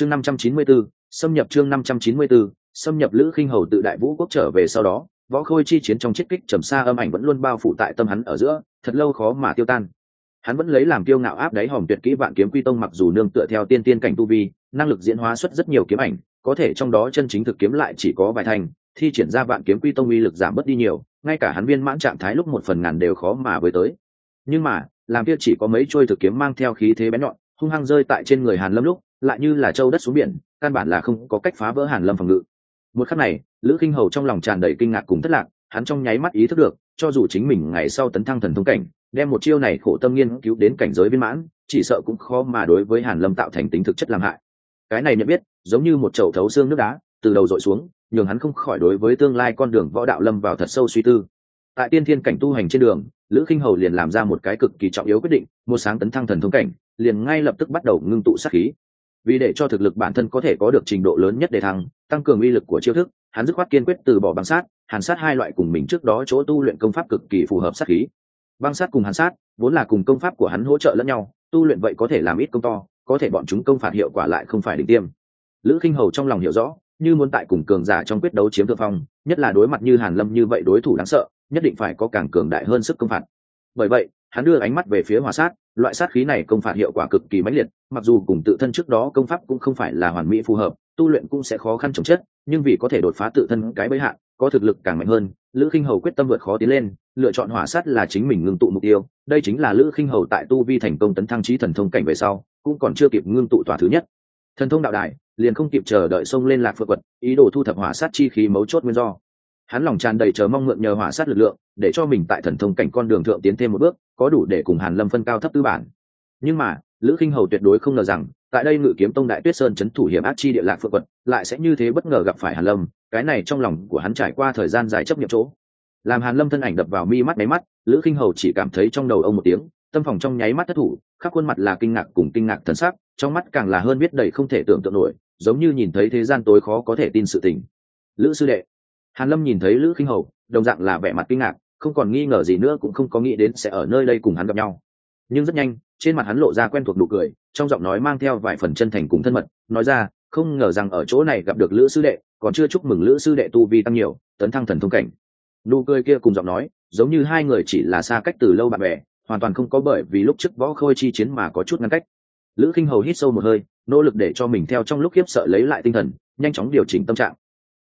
chương năm trăm chín mươi 594, xâm nhập chương năm trăm chín mươi 594, xâm nhập lữ khinh hầu tự đại vũ quốc trở về sau đó võ khôi chi chiến trong chiết kích trầm xa âm ảnh vẫn luôn bao phủ tại tâm hắn ở giữa thật lâu khó mà tiêu tan. Hắn vẫn lấy làm kiêu ngạo áp đáy hòm tuyệt kỹ vạn kiếm quy tông mặc dù nương tựa theo tiên tiên cảnh tu vi năng lực diễn hóa xuất rất nhiều kiếm ảnh có thể trong đó chân chính thực kiếm lại chỉ có vài thành thi triển ra vạn kiếm quy tông uy lực giảm bớt đi nhiều ngay cả hắn viên mãn trạng thái lúc một phần ngàn đều khó mà với tới. Nhưng mà làm kia chỉ có mấy trôi thực kiếm mang theo khí thế bén nhọn hung hăng rơi tại trên người hàn lâm lúc lại như là châu đất xuống biển, căn bản là không có cách phá vỡ hàn lâm phòng ngự. Một khắc này, lữ kinh hầu trong lòng tràn đầy kinh ngạc cùng thất lạc, hắn trong nháy mắt ý thức được, cho dù chính mình ngày sau tấn thăng thần thông cảnh, đem một chiêu này khổ tâm nghiên cứu đến cảnh giới viên mãn, chỉ sợ cũng khó mà đối với hàn lâm tạo thành tính thực chất làm hại. Cái này nhận biết, giống như một chậu thấu xương nước đá, từ đầu dội xuống, nhường hắn không khỏi đối với tương lai con đường võ đạo lâm vào thật sâu suy tư. Tại tiên thiên cảnh tu hành trên đường, lữ kinh hầu liền làm ra một cái cực kỳ trọng yếu quyết định, một sáng tấn thăng thần thông cảnh, liền ngay lập tức bắt đầu ngưng tụ sát khí vì để cho thực lực bản thân có thể có được trình độ lớn nhất để thăng, tăng cường uy lực của chiêu thức, hắn dứt khoát kiên quyết từ bỏ băng sát, hàn sát hai loại cùng mình trước đó chỗ tu luyện công pháp cực kỳ phù hợp sát khí. Băng sát cùng hàn sát, vốn là cùng công pháp của hắn hỗ trợ lẫn nhau, tu luyện vậy có thể làm ít công to, có thể bọn chúng công phạt hiệu quả lại không phải đỉnh tiêm. Lữ khinh hầu trong lòng hiểu rõ, như muốn tại cùng cường giả trong quyết đấu chiếm thượng phong, nhất là đối mặt như hàn lâm như vậy đối thủ đáng sợ, nhất định phải có càng cường đại hơn sức công phạt. Bởi vậy, hắn đưa ánh mắt về phía hỏa sát loại sát khí này công phạt hiệu quả cực kỳ mãnh liệt, mặc dù cùng tự thân trước đó công pháp cũng không phải là hoàn mỹ phù hợp, tu luyện cũng sẽ khó khăn chồng chất, nhưng vì có thể đột phá tự thân cái bấy hạn, có thực lực càng mạnh hơn, lữ khinh hầu quyết tâm vượt khó tiến lên, lựa chọn hỏa sát là chính mình ngưng tụ mục tiêu. Đây chính là lữ khinh hầu tại tu vi thành công tấn thăng trí thần thông cảnh về sau, cũng còn chưa kịp ngưng tụ tòa thứ nhất. Thần thông đạo đài, liền không kịp chờ đợi xông lên lạc phượng quật, ý đồ thu thập hỏa sát chi khí mấu chốt nguyên do. Hắn lòng tràn đầy chờ mong mượn nhờ hỏa sát lực lượng, để cho mình tại thần thông cảnh con đường thượng tiến thêm một bước có đủ để cùng hàn lâm phân cao thấp tư bản. Nhưng mà, lữ khinh hầu tuyệt đối không ngờ rằng, tại đây ngự kiếm tông đại tuyết sơn chấn thủ hiểm ác chi địa lạc phượng quận, lại sẽ như thế bất ngờ gặp phải hàn lâm, cái này trong lòng của hắn trải qua thời gian dài chấp nhận chỗ. Làm hàn lâm thân ảnh đập vào mi mắt máy mắt, lữ khinh hầu chỉ cảm thấy trong đầu ông một tiếng, tâm phòng trong nháy mắt thất thủ, khắp khuôn mặt là kinh ngạc cùng kinh ngạc thần sắc, trong mắt càng là hơn biết đầy không thể tưởng tượng nổi, giống như nhìn thấy thế gian tối khó có thể tin sự tình. Lữ sư đệ. Hàn lâm nhìn thấy lữ khinh hầu, đồng dạng là vẻ mặt kinh ngạc không còn nghi ngờ gì nữa cũng không có nghĩ đến sẽ ở nơi đây cùng hắn gặp nhau. Nhưng rất nhanh, trên mặt hắn lộ ra quen thuộc nụ cười, trong giọng nói mang theo vài phần chân thành cùng thân mật, nói ra, không ngờ rằng ở chỗ này gặp được lữ sư đệ, còn chưa chúc mừng lữ sư đệ tu vi tăng nhiều, tấn thăng thần thông cảnh. Nụ cười kia cùng giọng nói, giống như hai người chỉ là xa cách từ lâu bạn bè, hoàn toàn không có bởi vì lúc trước võ khôi chi chiến mà có chút ngăn cách. Lữ khinh hầu hít sâu một hơi, nỗ lực để cho mình theo trong lúc khiếp sợ lấy lại tinh thần, nhanh chóng điều chỉnh tâm trạng.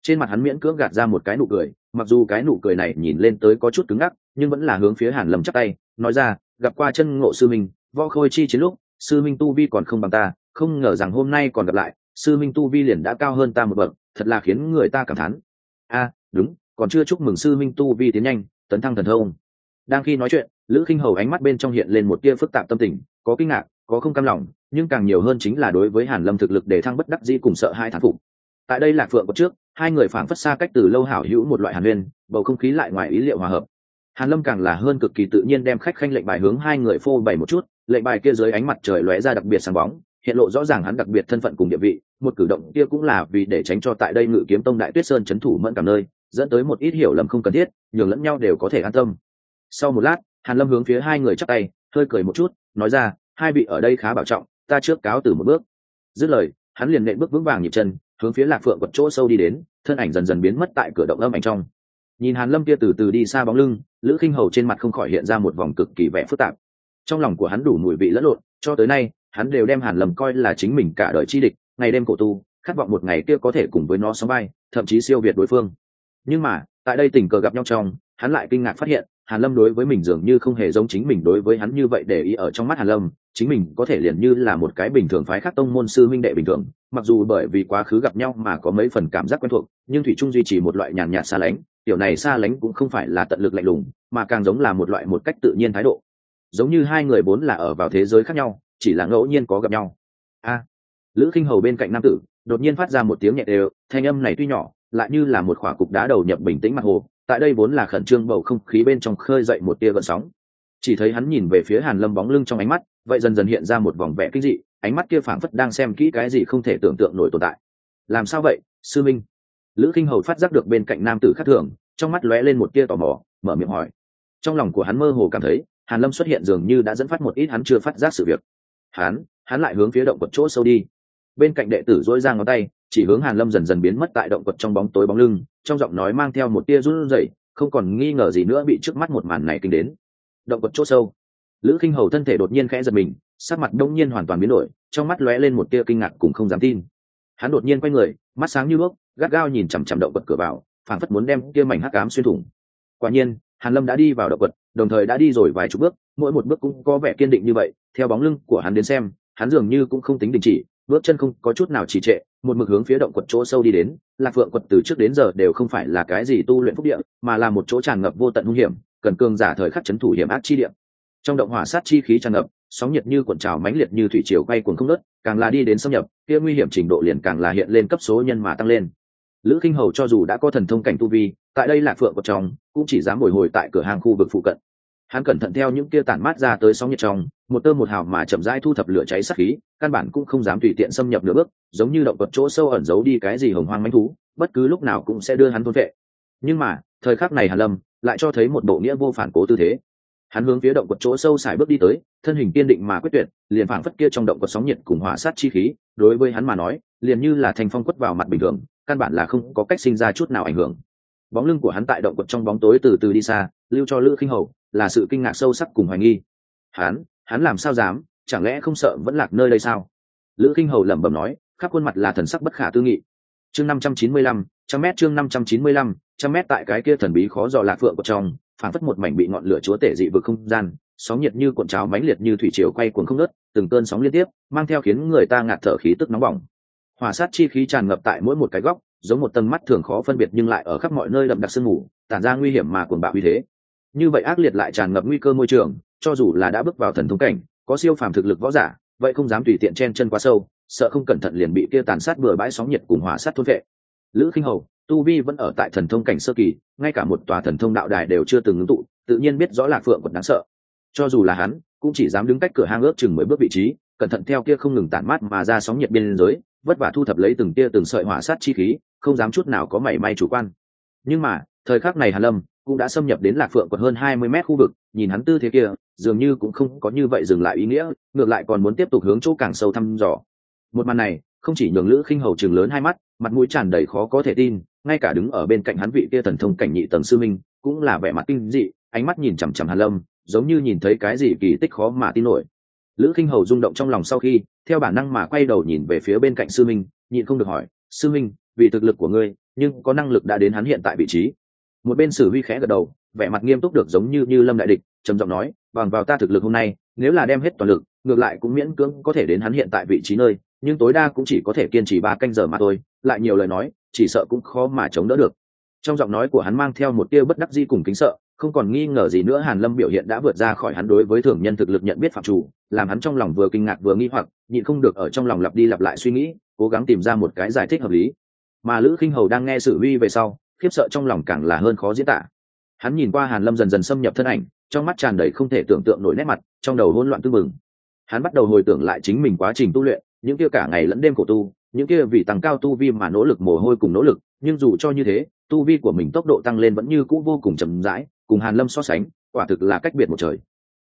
Trên mặt hắn miễn cưỡng gạt ra một cái nụ cười mặc dù cái nụ cười này nhìn lên tới có chút cứng ngắc, nhưng vẫn là hướng phía hàn lâm chắc tay, nói ra, gặp qua chân ngộ sư minh, võ khôi chi chiến lúc, sư minh tu vi còn không bằng ta, không ngờ rằng hôm nay còn gặp lại, sư minh tu vi liền đã cao hơn ta một bậc, thật là khiến người ta cảm thán. A, đúng, còn chưa chúc mừng sư minh tu vi tiến nhanh, tấn thăng thần thông. Đang khi nói chuyện, lữ khinh hầu ánh mắt bên trong hiện lên một tia phức tạp tâm tình, có kinh ngạc, có không cam lòng, nhưng càng nhiều hơn chính là đối với hàn lâm thực lực để thăng bất đắc dĩ cùng sợ hai thán phục tại đây lạc phượng có trước, hai người phảng phất xa cách từ lâu hảo hữu một loại hàn huyên bầu không khí lại ngoài ý liệu hòa hợp. Hàn lâm càng là hơn cực kỳ tự nhiên đem khách khanh lệnh bài hướng hai người phô bày một chút, lệnh bài kia dưới ánh mặt trời lóe ra đặc biệt sáng bóng, hiện lộ rõ ràng hắn đặc biệt thân phận cùng địa vị, một cử động kia cũng là vì để tránh cho tại đây ngự kiếm tông đại tuyết sơn chấn thủ mẫn cảm nơi, dẫn tới một ít hiểu lầm không cần thiết, nhường lẫn nhau đều có thể an tâm. Sau một lát, hàn lâm hướng phía hai người chắp tay, hơi cười một chút, nói ra, hai vị ở đây khá bảo trọng, ta trước cáo từ một bước. Dứt lời, hắn liền nện bước vững vàng nhịp chân hướng phía lạc phượng quật chỗ sâu đi đến, thân ảnh dần dần biến mất tại cửa động âm ảnh trong. Nhìn hàn lâm kia từ từ đi xa bóng lưng, lữ khinh hầu trên mặt không khỏi hiện ra một vòng cực kỳ vẻ phức tạp. Trong lòng của hắn đủ mùi vị lẫn lộn, cho tới nay, hắn đều đem hàn lâm coi là chính mình cả đời chi địch, ngày đêm cổ tu, khát vọng một ngày kia có thể cùng với nó sống bay thậm chí siêu việt đối phương. Nhưng mà, tại đây tình cờ gặp nhau trong, hắn lại kinh ngạc phát hiện, hàn lâm đối với mình dường như không hề giống chính mình đối với hắn như vậy để ý ở trong mắt hàn lâm, chính mình có thể liền như là một cái bình thường phái khác tông môn sư minh đệ bình thường mặc dù bởi vì quá khứ gặp nhau mà có mấy phần cảm giác quen thuộc, nhưng thủy trung duy trì một loại nhàn nhạt xa lánh kiểu này xa lánh cũng không phải là tận lực lạnh lùng, mà càng giống là một loại một cách tự nhiên thái độ. Giống như hai người vốn là ở vào thế giới khác nhau, chỉ là ngẫu nhiên có gặp nhau. A. Lữ khinh hầu bên cạnh nam tử, đột nhiên phát ra một tiếng nhẹ đều, thanh âm này tuy nhỏ, lại như là một khỏa cục đá đầu nhập bình tĩnh mặt hồ, tại đây vốn là khẩn trương bầu không khí bên trong khơi dậy một tia gợn sóng. Chỉ thấy hắn nhìn về phía hàn lâm bóng lưng trong ánh mắt, vậy dần dần hiện ra một vòng vẻ kinh dị ánh mắt kia phảng phất đang xem kỹ cái gì không thể tưởng tượng nổi tồn tại. Làm sao vậy, sư minh? Lữ kinh hầu phát giác được bên cạnh nam tử khác thường, trong mắt lóe lên một tia tò mò, mở miệng hỏi. Trong lòng của hắn mơ hồ cảm thấy, hàn lâm xuất hiện dường như đã dẫn phát một ít hắn chưa phát giác sự việc. Hắn hắn lại hướng phía động quật chỗ sâu đi. Bên cạnh đệ tử dỗi ra ngón tay, chỉ hướng hàn lâm dần dần biến mất tại động quật trong bóng tối bóng lưng, trong giọng nói mang theo một tia run rẩy, không còn nghi ngờ gì nữa bị trước mắt một màn này kinh đến. Động quật chỗ sâu. Lữ Kinh hầu thân thể đột nhiên khẽ giật mình sắc mặt đông nhiên hoàn toàn biến đổi trong mắt lóe lên một tia kinh ngạc cùng không dám tin. Hắn đột nhiên quay người mắt sáng như bước gắt gao nhìn chằm chằm động vật cửa vào phảng phất muốn đem kia mảnh hắc ám xuyên thủng. Quả nhiên hàn lâm đã đi vào động vật, đồng thời đã đi rồi vài chục bước mỗi một bước cũng có vẻ kiên định như vậy theo bóng lưng của hắn đến xem hắn dường như cũng không tính đình chỉ bước chân không có chút nào trì trệ một mực hướng phía động quật chỗ sâu đi đến lạc phượng quật từ trước đến giờ đều không phải là cái gì tu luyện phúc địa mà là một chỗ tràn ngập vô tận hung hiểm cần cường giả thời khắc chấn thủ hiểm ác chi địa. Trong động hỏa sát chi khí tràn ngập sóng nhiệt như cuộn trào mãnh liệt như thủy triều quay cuồng không ngớt, càng là đi đến xâm nhập kia nguy hiểm trình độ liền càng là hiện lên cấp số nhân mà tăng lên. Lữ kinh hầu cho dù đã có thần thông cảnh tu vi tại đây lạc phượng quật trong cũng chỉ dám bồi hồi tại cửa hàng khu vực phụ cận. Hắn cẩn thận theo những kia tản mát ra tới sóng nhiệt trong một tơ một hào mà chậm rãi thu thập lửa cháy sắc khí căn bản cũng không dám tùy tiện xâm nhập nửa bước giống như động vật chỗ sâu ẩn giấu đi cái gì hồng hoang mãnh thú bất cứ lúc nào cũng sẽ đưa hắn thôn vệ. Nhưng mà thời khắc này hàn lâm lại cho thấy một bộ nghĩa vô phản cố tư thế hắn hướng phía động quật chỗ sâu xài bước đi tới, thân hình kiên định mà quyết tuyệt, liền phảng phất kia trong động quật sóng nhiệt cùng hỏa sát chi khí, đối với hắn mà nói, liền như là thành phong quất vào mặt bình thường, căn bản là không có cách sinh ra chút nào ảnh hưởng. Bóng lưng của hắn tại động quật trong bóng tối từ từ đi xa, lưu cho lữ khinh hầu, là sự kinh ngạc sâu sắc cùng hoài nghi. Hắn hắn làm sao dám, chẳng lẽ không sợ vẫn lạc nơi đây sao? Lữ kinh hầu lẩm bẩm nói, khắp khuôn mặt là thần sắc bất khả tư nghị. Chương năm trăm chín mươi lăm, trăm mét chương năm trăm chín mươi lăm, trăm mét tại cái kia thần bí khó dò lạc phượng của trong phản phất một mảnh bị ngọn lửa chúa tể dị vực không gian, sóng nhiệt như cuộn cháo mãnh liệt như thủy triều quay cuồng không ngớt, từng cơn sóng liên tiếp, mang theo khiến người ta ngạt thở khí tức nóng bỏng. Hỏa sát chi khí tràn ngập tại mỗi một cái góc, giống một tầng mắt thường khó phân biệt nhưng lại ở khắp mọi nơi đậm đặc sương mù, tản ra nguy hiểm mà cuồng bạo uy thế. Như vậy ác liệt lại tràn ngập nguy cơ môi trường, cho dù là đã bước vào thần thống cảnh, có siêu phàm thực lực võ giả, vậy không dám tùy tiện chen chân quá sâu, sợ không cẩn thận liền bị kia tàn sát bừa bãi sóng nhiệt cùng hỏa sát thôn vệ. Lữ khinh hầu tu vi vẫn ở tại thần thông cảnh sơ kỳ, ngay cả một tòa thần thông đạo đài đều chưa từng ứng tụ, tự nhiên biết rõ là phượng còn đáng sợ. Cho dù là hắn, cũng chỉ dám đứng cách cửa hang ước chừng mới bước vị trí, cẩn thận theo kia không ngừng tản mát mà ra sóng nhiệt biên giới, vất vả thu thập lấy từng tia từng sợi hỏa sát chi khí, không dám chút nào có mảy may chủ quan. Nhưng mà, thời khắc này hàn lâm cũng đã xâm nhập đến lạc phượng còn hơn hai mươi mét khu vực, nhìn hắn tư thế kia, dường như cũng không có như vậy dừng lại ý nghĩa, ngược lại còn muốn tiếp tục hướng chỗ càng sâu thăm dò. Một màn này, không chỉ nhường lữ khinh hầu chừng lớn hai mắt, mặt mũi tràn đầy khó có thể tin ngay cả đứng ở bên cạnh hắn vị kia thần thông cảnh nhị tầng sư minh, cũng là vẻ mặt kinh dị, ánh mắt nhìn chằm chằm hàn lâm, giống như nhìn thấy cái gì kỳ tích khó mà tin nổi. Lữ khinh hầu rung động trong lòng sau khi, theo bản năng mà quay đầu nhìn về phía bên cạnh sư minh, nhịn không được hỏi, sư minh, vì thực lực của ngươi, nhưng có năng lực đã đến hắn hiện tại vị trí? Một bên sử huy khẽ gật đầu, vẻ mặt nghiêm túc được giống như như lâm đại địch, trầm giọng nói, bằng vào ta thực lực hôm nay, nếu là đem hết toàn lực, ngược lại cũng miễn cưỡng có thể đến hắn hiện tại vị trí nơi, nhưng tối đa cũng chỉ có thể kiên trì ba canh giờ mà thôi. Lại nhiều lời nói chỉ sợ cũng khó mà chống đỡ được. Trong giọng nói của hắn mang theo một tia bất đắc di cùng kính sợ, không còn nghi ngờ gì nữa, hàn lâm biểu hiện đã vượt ra khỏi hắn đối với thường nhân thực lực nhận biết phạm chủ, làm hắn trong lòng vừa kinh ngạc vừa nghi hoặc, nhịn không được ở trong lòng lặp đi lặp lại suy nghĩ, cố gắng tìm ra một cái giải thích hợp lý. Mà lữ khinh hầu đang nghe sự huy về sau, khiếp sợ trong lòng càng là hơn khó diễn tả. Hắn nhìn qua hàn lâm dần dần xâm nhập thân ảnh, trong mắt tràn đầy không thể tưởng tượng nổi nét mặt, trong đầu hỗn loạn tư mừng hắn bắt đầu hồi tưởng lại chính mình quá trình tu luyện, những kia cả ngày lẫn đêm khổ tu những kia vì tăng cao tu vi mà nỗ lực mồ hôi cùng nỗ lực, nhưng dù cho như thế, tu vi của mình tốc độ tăng lên vẫn như cũ vô cùng chậm rãi, cùng hàn lâm so sánh, quả thực là cách biệt một trời.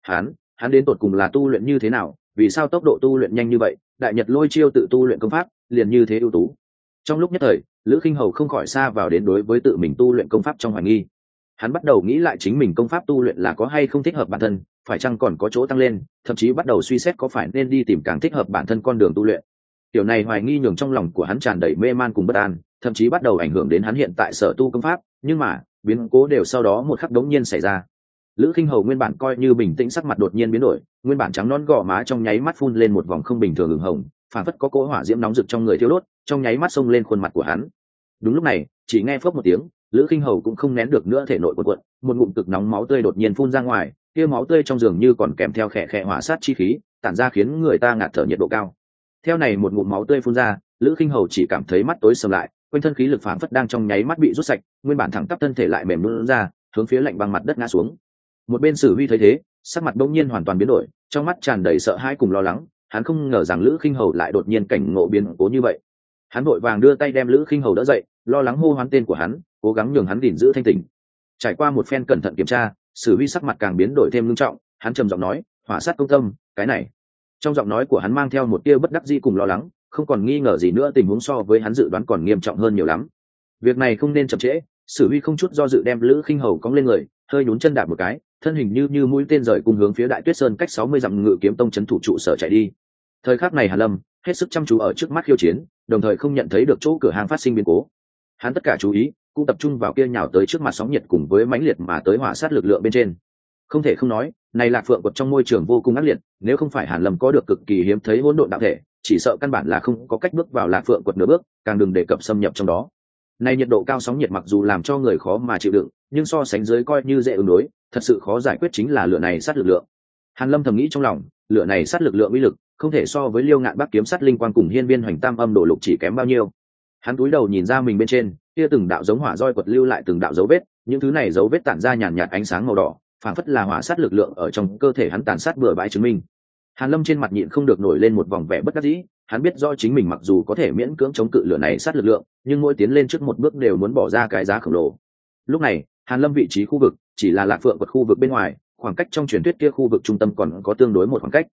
Hắn hắn đến tột cùng là tu luyện như thế nào, vì sao tốc độ tu luyện nhanh như vậy, đại nhật lôi chiêu tự tu luyện công pháp, liền như thế ưu tú. Trong lúc nhất thời, lữ khinh hầu không khỏi xa vào đến đối với tự mình tu luyện công pháp trong hoài nghi. Hắn bắt đầu nghĩ lại chính mình công pháp tu luyện là có hay không thích hợp bản thân, phải chăng còn có chỗ tăng lên, thậm chí bắt đầu suy xét có phải nên đi tìm càng thích hợp bản thân con đường tu luyện. Tiểu này hoài nghi nhường trong lòng của hắn tràn đầy mê man cùng bất an, thậm chí bắt đầu ảnh hưởng đến hắn hiện tại sở tu công pháp, nhưng mà, biến cố đều sau đó một khắc đống nhiên xảy ra. Lữ khinh hầu nguyên bản coi như bình tĩnh sắc mặt đột nhiên biến đổi, nguyên bản trắng non gò má trong nháy mắt phun lên một vòng không bình thường ửng hồng, phản phất có cỗ hỏa diễm nóng rực trong người thiêu đốt, trong nháy mắt xông lên khuôn mặt của hắn. Đúng lúc này, chỉ nghe phớp một tiếng, lữ khinh hầu cũng không nén được nữa thể nội quần quận một ngụm cực nóng máu tươi đột nhiên phun ra ngoài, kia máu tươi trong giường như còn kèm theo khẽ khẽ hỏa sát chi khí, tản ra khiến người ta ngạt thở nhiệt độ cao theo này một ngụm máu tươi phun ra, lữ khinh hầu chỉ cảm thấy mắt tối sầm lại, quanh thân khí lực phản phất đang trong nháy mắt bị rút sạch, nguyên bản thẳng tắp thân thể lại mềm lún ra, hướng phía lạnh băng mặt đất ngã xuống. Một bên sử huy thấy thế, sắc mặt đông nhiên hoàn toàn biến đổi, trong mắt tràn đầy sợ hãi cùng lo lắng, hắn không ngờ rằng lữ khinh hầu lại đột nhiên cảnh ngộ biến cố như vậy. Hắn vội vàng đưa tay đem lữ khinh hầu đỡ dậy, lo lắng hô hoán tên của hắn, cố gắng nhường hắn gìn giữ thanh tình trải qua một phen cẩn thận kiểm tra, sử huy sắc mặt càng biến đổi thêm ngưng trọng, hắn trầm giọng nói, hỏa sát công tâm, cái này trong giọng nói của hắn mang theo một tia bất đắc dĩ cùng lo lắng, không còn nghi ngờ gì nữa, tình huống so với hắn dự đoán còn nghiêm trọng hơn nhiều lắm. Việc này không nên chậm trễ, sử huy không chút do dự đem lữ khinh hầu cong lên người, hơi nhún chân đạp một cái, thân hình như như mũi tên rời cùng hướng phía đại tuyết sơn cách sáu mươi dặm ngự kiếm tông c thủ trụ sở chạy đi. Thời khắc này hà lâm, hết sức chăm chú ở trước mắt khiêu chiến, đồng thời không nhận thấy được chỗ cửa hàng phát sinh biến cố. Hắn tất cả chú ý, cũng tập trung vào kia nhào tới trước mặt sóng nhiệt cùng với mãnh liệt mà tới hỏa sát lực lượng bên trên không thể không nói, này lạc phượng quật trong môi trường vô cùng ác liệt, nếu không phải hàn lâm có được cực kỳ hiếm thấy hỗn độn đạo thể, chỉ sợ căn bản là không có cách bước vào lạc phượng quật nửa bước, càng đừng đề cập xâm nhập trong đó. Này nhiệt độ cao sóng nhiệt mặc dù làm cho người khó mà chịu đựng, nhưng so sánh dưới coi như dễ ứng đối, thật sự khó giải quyết chính là lửa này sát lực lượng. Hàn lâm thầm nghĩ trong lòng, lửa này sát lực lượng uy lực, không thể so với liêu ngạn bắc kiếm sát linh quan cùng hiên viên hoành tam âm đổ lục chỉ kém bao nhiêu. Hắn cúi đầu nhìn ra mình bên trên, kia từng đạo giống hỏa roi quật lưu lại từng đạo dấu vết, những thứ này dấu vết tản ra nhàn nhạt ánh sáng màu đỏ Phản phất là hỏa sát lực lượng ở trong cơ thể hắn tàn sát bừa bãi chứng minh. Hàn lâm trên mặt nhịn không được nổi lên một vòng vẻ bất đắc dĩ, hắn biết do chính mình mặc dù có thể miễn cưỡng chống cự lửa này sát lực lượng, nhưng mỗi tiến lên trước một bước đều muốn bỏ ra cái giá khổng lồ. Lúc này, hàn lâm vị trí khu vực, chỉ là lạc phượng vật khu vực bên ngoài, khoảng cách trong truyền thuyết kia khu vực trung tâm còn có tương đối một khoảng cách.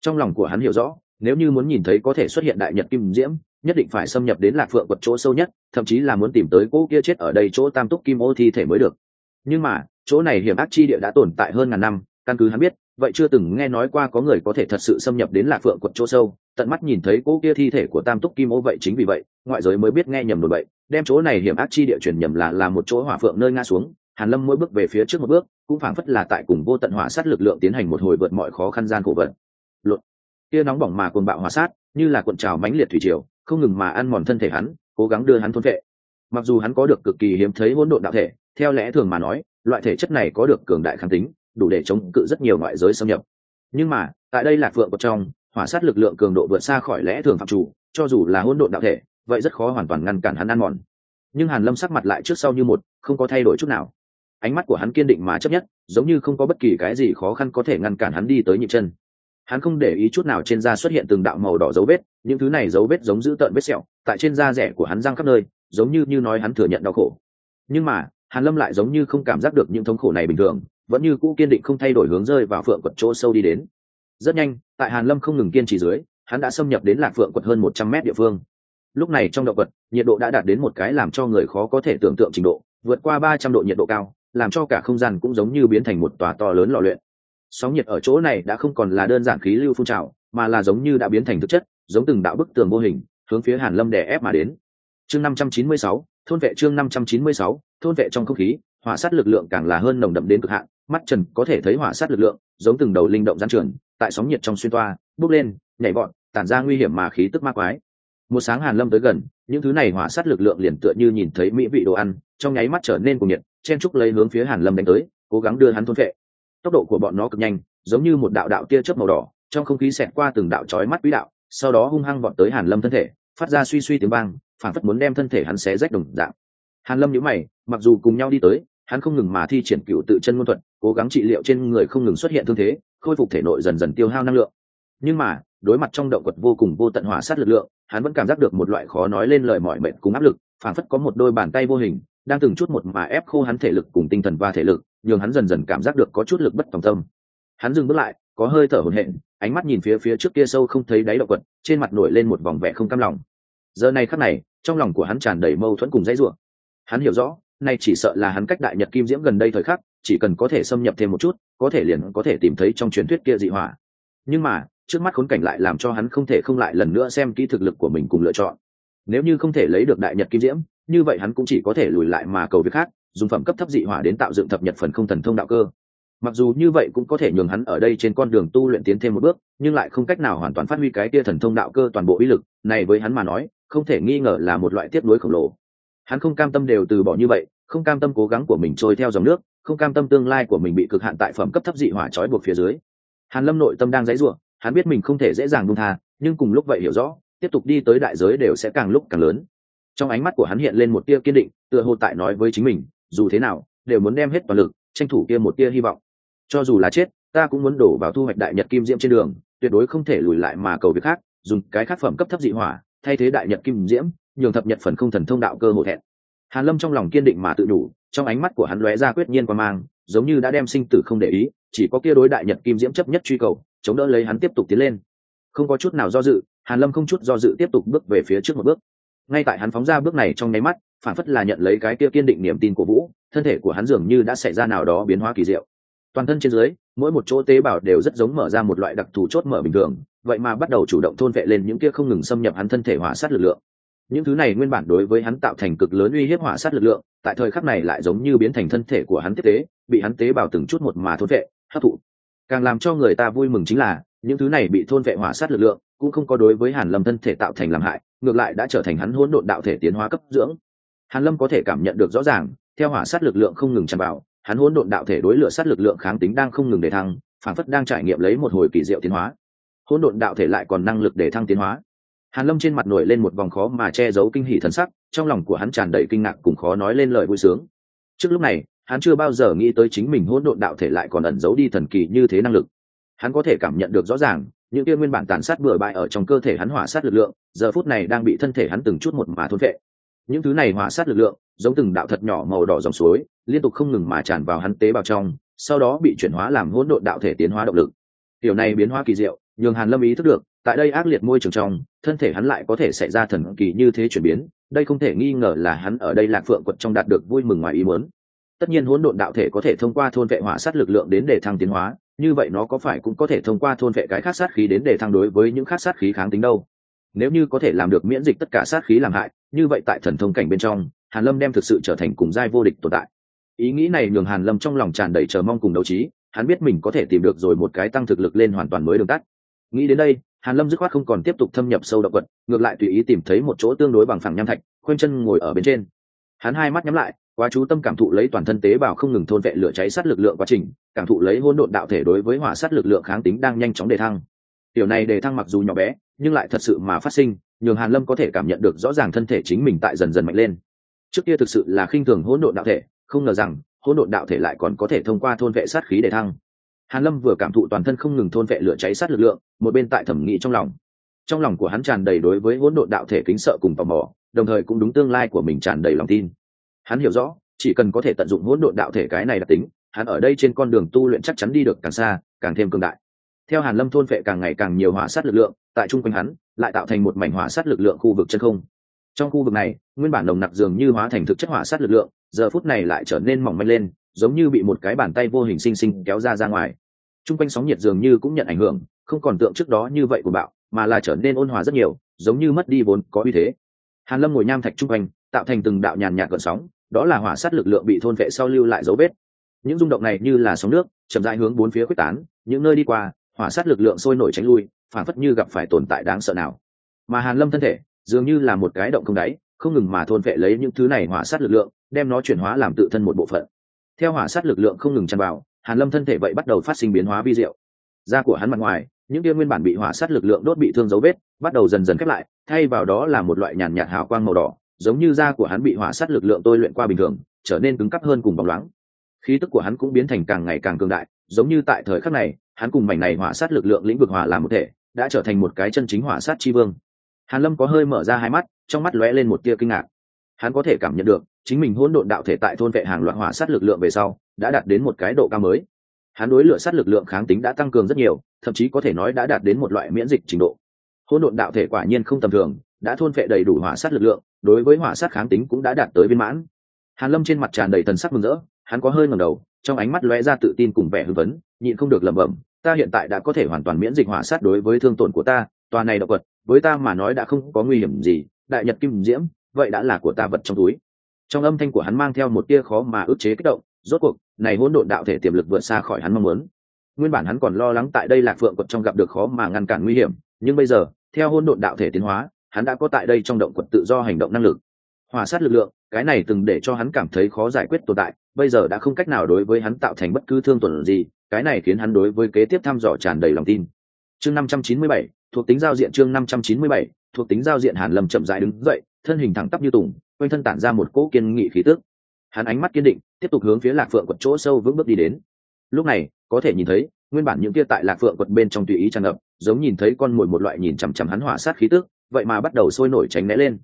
Trong lòng của hắn hiểu rõ, nếu như muốn nhìn thấy có thể xuất hiện đại nhật kim diễm, nhất định phải xâm nhập đến lạc phượng quật chỗ sâu nhất, thậm chí là muốn tìm tới cô kia chết ở đây chỗ tam túc kim ô thi thể mới được nhưng mà, chỗ này hiểm ác chi địa đã tồn tại hơn ngàn năm, căn cứ hắn biết, vậy chưa từng nghe nói qua có người có thể thật sự xâm nhập đến lạc phượng quật chỗ sâu. Tận mắt nhìn thấy cỗ kia thi thể của tam túc kim ô vậy chính vì vậy, ngoại giới mới biết nghe nhầm đồn vậy, đem chỗ này hiểm ác chi địa chuyển nhầm là là một chỗ hỏa phượng nơi ngã xuống. Hàn lâm mỗi bước về phía trước một bước, cũng phảng phất là tại cùng vô tận hỏa sát lực lượng tiến hành một hồi vượt mọi khó khăn gian khổ vận. Luận kia nóng bỏng mà cuồng bạo hỏa sát, như là cuộn trào mãnh liệt thủy triều, không ngừng mà ăn mòn thân thể hắn, cố gắng đưa hắn thôn vệ. Mặc dù hắn có được cực kỳ hiếm thấy hỗn độn đạo thể theo lẽ thường mà nói, loại thể chất này có được cường đại kháng tính, đủ để chống cự rất nhiều ngoại giới xâm nhập. Nhưng mà, tại đây lạc phượng một trong, hỏa sát lực lượng cường độ vượt xa khỏi lẽ thường phạm chủ, cho dù là hỗn độn đạo thể, vậy rất khó hoàn toàn ngăn cản hắn ăn mòn. Nhưng hàn lâm sắc mặt lại trước sau như một, không có thay đổi chút nào. Ánh mắt của hắn kiên định mà chấp nhất, giống như không có bất kỳ cái gì khó khăn có thể ngăn cản hắn đi tới nhịp chân. Hắn không để ý chút nào trên da xuất hiện từng đạo màu đỏ dấu vết, những thứ này dấu vết giống giữ tợn vết sẹo, tại trên da rẻ của hắn răng khắp nơi, giống như như nói hắn thừa nhận đau khổ. Nhưng mà hàn lâm lại giống như không cảm giác được những thống khổ này bình thường, vẫn như cũ kiên định không thay đổi hướng rơi vào phượng quật chỗ sâu đi đến. Rất nhanh, tại hàn lâm không ngừng kiên trì dưới, hắn đã xâm nhập đến lạc phượng quật hơn một trăm mét địa phương. Lúc này trong động vật nhiệt độ đã đạt đến một cái làm cho người khó có thể tưởng tượng trình độ, vượt qua ba trăm độ nhiệt độ cao, làm cho cả không gian cũng giống như biến thành một tòa to lớn lò luyện. Sóng nhiệt ở chỗ này đã không còn là đơn giản khí lưu phun trào, mà là giống như đã biến thành thực chất, giống từng đạo bức tường vô hình, hướng phía hàn lâm đè ép mà đến. Chương năm trăm chín mươi sáu thôn vệ chương năm trăm chín mươi sáu, thôn vệ trong không khí, hỏa sát lực lượng càng là hơn nồng đậm đến cực hạn, mắt trần có thể thấy hỏa sát lực lượng, giống từng đầu linh động gián trường tại sóng nhiệt trong xuyên toa bốc lên, nhảy vọt, tản ra nguy hiểm mà khí tức ma quái. Một sáng hàn lâm tới gần, những thứ này hỏa sát lực lượng liền tựa như nhìn thấy mỹ vị đồ ăn, trong nháy mắt trở nên cuồng nhiệt, chen trúc lấy hướng phía hàn lâm đánh tới, cố gắng đưa hắn thôn vệ. Tốc độ của bọn nó cực nhanh, giống như một đạo đạo tia chớp màu đỏ, trong không khí xẹt qua từng đạo chói mắt quỹ đạo, sau đó hung hăng vọt tới hàn lâm thân thể phát ra suy suy tiếng vang phản phất muốn đem thân thể hắn xé rách đồng dạng. Hàn lâm nhíu mày, mặc dù cùng nhau đi tới, hắn không ngừng mà thi triển cựu tự chân ngôn thuật, cố gắng trị liệu trên người không ngừng xuất hiện thương thế, khôi phục thể nội dần dần tiêu hao năng lượng. Nhưng mà, đối mặt trong động vật vô cùng vô tận hỏa sát lực lượng, hắn vẫn cảm giác được một loại khó nói lên lời mỏi mệt cùng áp lực phản phất có một đôi bàn tay vô hình, đang từng chút một mà ép khô hắn thể lực cùng tinh thần và thể lực, nhường hắn dần dần cảm giác được có chút lực bất tòng tâm. Hắn dừng bước lại, có hơi thở hổn hển ánh mắt nhìn phía phía trước kia sâu không thấy đáy động quật, trên mặt nổi lên một vòng vẻ không cam lòng. Giờ này khắc này, trong lòng của hắn tràn đầy mâu thuẫn cùng dãy rủa. Hắn hiểu rõ, nay chỉ sợ là hắn cách đại nhật kim diễm gần đây thời khắc, chỉ cần có thể xâm nhập thêm một chút, có thể liền có thể tìm thấy trong truyền thuyết kia dị hỏa. Nhưng mà, trước mắt khốn cảnh lại làm cho hắn không thể không lại lần nữa xem kỹ thực lực của mình cùng lựa chọn. Nếu như không thể lấy được đại nhật kim diễm, như vậy hắn cũng chỉ có thể lùi lại mà cầu việc khác, dùng phẩm cấp thấp dị hỏa đến tạo dựng thập nhật phần không thần thông đạo cơ mặc dù như vậy cũng có thể nhường hắn ở đây trên con đường tu luyện tiến thêm một bước, nhưng lại không cách nào hoàn toàn phát huy cái kia thần thông đạo cơ toàn bộ uy lực, này với hắn mà nói, không thể nghi ngờ là một loại tiếp nối khổng lồ. Hắn không cam tâm đều từ bỏ như vậy, không cam tâm cố gắng của mình trôi theo dòng nước, không cam tâm tương lai của mình bị cực hạn tại phẩm cấp thấp dị hỏa trói buộc phía dưới. Hàn lâm nội tâm đang dãy ruộng hắn biết mình không thể dễ dàng buông tha, nhưng cùng lúc vậy hiểu rõ, tiếp tục đi tới đại giới đều sẽ càng lúc càng lớn. Trong ánh mắt của hắn hiện lên một tia kiên định, tựa hồ tại nói với chính mình, dù thế nào, đều muốn đem hết toàn lực, tranh thủ kia một tia hy vọng cho dù là chết, ta cũng muốn đổ vào thu hoạch đại nhật kim diễm trên đường, tuyệt đối không thể lùi lại mà cầu việc khác, dùng cái khác phẩm cấp thấp dị hỏa, thay thế đại nhật kim diễm, nhường thập nhật phần không thần thông đạo cơ hộ thẹn. Hàn lâm trong lòng kiên định mà tự đủ, trong ánh mắt của hắn lóe ra quyết nhiên qua mang, giống như đã đem sinh tử không để ý, chỉ có kia đối đại nhật kim diễm chấp nhất truy cầu, chống đỡ lấy hắn tiếp tục tiến lên. Không có chút nào do dự, hàn lâm không chút do dự tiếp tục bước về phía trước một bước. Ngay tại hắn phóng ra bước này trong nháy mắt, phản phất là nhận lấy cái kia kiên định niềm tin của vũ, thân thể của hắn dường như đã xảy ra nào đó biến hóa kỳ diệu toàn thân trên dưới, mỗi một chỗ tế bào đều rất giống mở ra một loại đặc thù chốt mở bình thường, vậy mà bắt đầu chủ động thôn vệ lên những kia không ngừng xâm nhập hắn thân thể hỏa sát lực lượng. Những thứ này nguyên bản đối với hắn tạo thành cực lớn uy hiếp hỏa sát lực lượng, tại thời khắc này lại giống như biến thành thân thể của hắn tiếp tế, bị hắn tế bào từng chút một mà thôn vệ, hấp thụ. Càng làm cho người ta vui mừng chính là, những thứ này bị thôn vệ hỏa sát lực lượng, cũng không có đối với hàn lâm thân thể tạo thành làm hại, ngược lại đã trở thành hắn hỗn độn đạo thể tiến hóa cấp dưỡng. Hàn lâm có thể cảm nhận được rõ ràng, theo hỏa sát lực lượng không ngừng tràn vào hắn hỗn độn đạo thể đối lửa sát lực lượng kháng tính đang không ngừng để thăng phản phất đang trải nghiệm lấy một hồi kỳ diệu tiến hóa. Hỗn độn đạo thể lại còn năng lực để thăng tiến hóa. Hàn lâm trên mặt nổi lên một vòng khó mà che giấu kinh hỉ thần sắc, trong lòng của hắn tràn đầy kinh ngạc cùng khó nói lên lời vui sướng. Trước lúc này, hắn chưa bao giờ nghĩ tới chính mình hỗn độn đạo thể lại còn ẩn giấu đi thần kỳ như thế năng lực. Hắn có thể cảm nhận được rõ ràng, những kia nguyên bản tàn sát bừa bãi ở trong cơ thể hắn hỏa sát lực lượng, giờ phút này đang bị thân thể hắn từng chút một mà thôn vệ những thứ này hỏa sát lực lượng, giống từng đạo thật nhỏ màu đỏ dòng suối, liên tục không ngừng mà tràn vào hắn tế bào trong, sau đó bị chuyển hóa làm hỗn độn đạo thể tiến hóa động lực. Điều này biến hóa kỳ diệu, nhường hàn lâm ý thức được, tại đây ác liệt môi trường trong, thân thể hắn lại có thể xảy ra thần kỳ như thế chuyển biến, đây không thể nghi ngờ là hắn ở đây lạc phượng quật trong đạt được vui mừng ngoài ý muốn. Tất nhiên hỗn độn đạo thể có thể thông qua thôn vệ hỏa sát lực lượng đến để thăng tiến hóa, như vậy nó có phải cũng có thể thông qua thôn vệ cái khác sát khí đến để thăng đối với những khác sát khí kháng tính đâu? Nếu như có thể làm được miễn dịch tất cả sát khí làm hại như vậy tại thần thông cảnh bên trong, hàn lâm đem thực sự trở thành cùng giai vô địch tồn tại. Ý nghĩ này nhường hàn lâm trong lòng tràn đầy chờ mong cùng đấu trí, hắn biết mình có thể tìm được rồi một cái tăng thực lực lên hoàn toàn mới đường tắt. Nghĩ đến đây, hàn lâm dứt khoát không còn tiếp tục thâm nhập sâu động quật, ngược lại tùy ý tìm thấy một chỗ tương đối bằng phẳng nham thạch, khoanh chân ngồi ở bên trên. Hắn hai mắt nhắm lại, quá chú tâm cảm thụ lấy toàn thân tế bào không ngừng thôn vệ lửa cháy sát lực lượng quá trình, cảm thụ lấy hỗn độn đạo thể đối với hỏa sát lực lượng kháng tính đang nhanh chóng đề thăng. Điều này đề thăng mặc dù nhỏ bé nhưng lại thật sự mà phát sinh, nhường hàn lâm có thể cảm nhận được rõ ràng thân thể chính mình tại dần dần mạnh lên. Trước kia thực sự là khinh thường hỗn độn đạo thể, không ngờ rằng, hỗn độn đạo thể lại còn có thể thông qua thôn vệ sát khí để thăng. Hàn lâm vừa cảm thụ toàn thân không ngừng thôn vệ lửa cháy sát lực lượng, một bên tại thẩm nghĩ trong lòng. Trong lòng của hắn tràn đầy đối với hỗn độn đạo thể kính sợ cùng tò mò, đồng thời cũng đúng tương lai của mình tràn đầy lòng tin. Hắn hiểu rõ, chỉ cần có thể tận dụng hỗn độn đạo thể cái này đặc tính, hắn ở đây trên con đường tu luyện chắc chắn đi được càng xa, càng thêm cường đại theo hàn lâm thôn vệ càng ngày càng nhiều hỏa sát lực lượng, tại trung quanh hắn, lại tạo thành một mảnh hỏa sát lực lượng khu vực chân không. Trong khu vực này, nguyên bản nồng nặc dường như hóa thành thực chất hỏa sát lực lượng, giờ phút này lại trở nên mỏng manh lên, giống như bị một cái bàn tay vô hình sinh sinh kéo ra ra ngoài. Trung quanh sóng nhiệt dường như cũng nhận ảnh hưởng, không còn tượng trước đó như vậy của bạo, mà là trở nên ôn hòa rất nhiều, giống như mất đi vốn có uy thế. Hàn lâm ngồi nham thạch trung quanh, tạo thành từng đạo nhàn nhạt gợn sóng, đó là hỏa sát lực lượng bị thôn vệ sau lưu lại dấu vết. Những rung động này như là sóng nước, chậm rãi hướng bốn phía quyết tán, những nơi đi qua hỏa sát lực lượng sôi nổi tránh lui phản phất như gặp phải tồn tại đáng sợ nào. Mà hàn lâm thân thể, dường như là một cái động không đáy, không ngừng mà thôn vệ lấy những thứ này hỏa sát lực lượng, đem nó chuyển hóa làm tự thân một bộ phận. Theo hỏa sát lực lượng không ngừng tràn vào, hàn lâm thân thể vậy bắt đầu phát sinh biến hóa vi diệu. Da của hắn mặt ngoài, những kia nguyên bản bị hỏa sát lực lượng đốt bị thương dấu vết, bắt đầu dần dần khép lại, thay vào đó là một loại nhàn nhạt hào quang màu đỏ, giống như da của hắn bị hỏa sát lực lượng tôi luyện qua bình thường, trở nên cứng cắp hơn cùng bóng loáng. Khí tức của hắn cũng biến thành càng ngày càng cường đại, giống như tại thời khắc này hắn cùng mảnh này hỏa sát lực lượng lĩnh vực hỏa làm một thể, đã trở thành một cái chân chính hỏa sát chi vương. Hàn lâm có hơi mở ra hai mắt, trong mắt lóe lên một tia kinh ngạc. Hắn có thể cảm nhận được, chính mình hỗn độn đạo thể tại thôn vệ hàng loạt hỏa sát lực lượng về sau, đã đạt đến một cái độ cao mới. Hắn đối lửa sát lực lượng kháng tính đã tăng cường rất nhiều, thậm chí có thể nói đã đạt đến một loại miễn dịch trình độ. Hỗn độn đạo thể quả nhiên không tầm thường, đã thôn vệ đầy đủ hỏa sát lực lượng, đối với hỏa sát kháng tính cũng đã đạt tới viên mãn. Hàn lâm trên mặt tràn đầy thần sắc mừng rỡ, hắn có hơi ngẩng đầu, trong ánh mắt lóe ra tự tin cùng vẻ hưng phấn nhịn không được lẩm bẩm, ta hiện tại đã có thể hoàn toàn miễn dịch hỏa sát đối với thương tổn của ta, tòa này động vật, với ta mà nói đã không có nguy hiểm gì, đại nhật kim diễm, vậy đã là của ta vật trong túi. Trong âm thanh của hắn mang theo một tia khó mà ức chế kích động, rốt cuộc, này hỗn độn đạo thể tiềm lực vượt xa khỏi hắn mong muốn. Nguyên bản hắn còn lo lắng tại đây lạc phượng quật trong gặp được khó mà ngăn cản nguy hiểm, nhưng bây giờ, theo hỗn độn đạo thể tiến hóa, hắn đã có tại đây trong động quật tự do hành động năng lực. Hòa sát lực lượng, cái này từng để cho hắn cảm thấy khó giải quyết tồn tại, bây giờ đã không cách nào đối với hắn tạo thành bất cứ thương tổn gì cái này khiến hắn đối với kế tiếp thăm dò tràn đầy lòng tin. Chương năm trăm chín mươi bảy, thuộc tính giao diện chương năm trăm chín mươi bảy, thuộc tính giao diện hàn lâm chậm rãi đứng dậy, thân hình thẳng tắp như tùng, quanh thân tản ra một cỗ kiên nghị khí tức. Hắn ánh mắt kiên định, tiếp tục hướng phía lạc phượng quật chỗ sâu vững bước đi đến. Lúc này, có thể nhìn thấy, nguyên bản những kia tại lạc phượng quật bên trong tùy ý tràn ngập, giống nhìn thấy con mồi một loại nhìn chằm chằm hắn hỏa sát khí tức, vậy mà bắt đầu sôi nổi tránh né lên.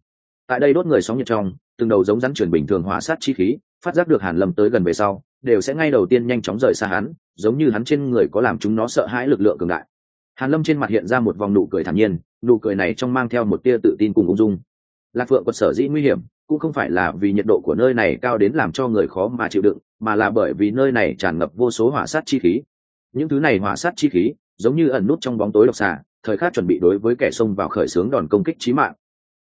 Tại đây đốt người sóng nhiệt trong, từng đầu giống rắn chuyển bình thường hỏa sát chi khí, phát giác được hàn lâm tới gần về sau đều sẽ ngay đầu tiên nhanh chóng rời xa hắn, giống như hắn trên người có làm chúng nó sợ hãi lực lượng cường đại. Hàn lâm trên mặt hiện ra một vòng nụ cười thản nhiên, nụ cười này trong mang theo một tia tự tin cùng ung dung. Lạc phượng quật sở dĩ nguy hiểm, cũng không phải là vì nhiệt độ của nơi này cao đến làm cho người khó mà chịu đựng, mà là bởi vì nơi này tràn ngập vô số hỏa sát chi khí. Những thứ này hỏa sát chi khí, giống như ẩn nút trong bóng tối độc xà thời khắc chuẩn bị đối với kẻ xông vào khởi xướng đòn công kích chí mạng.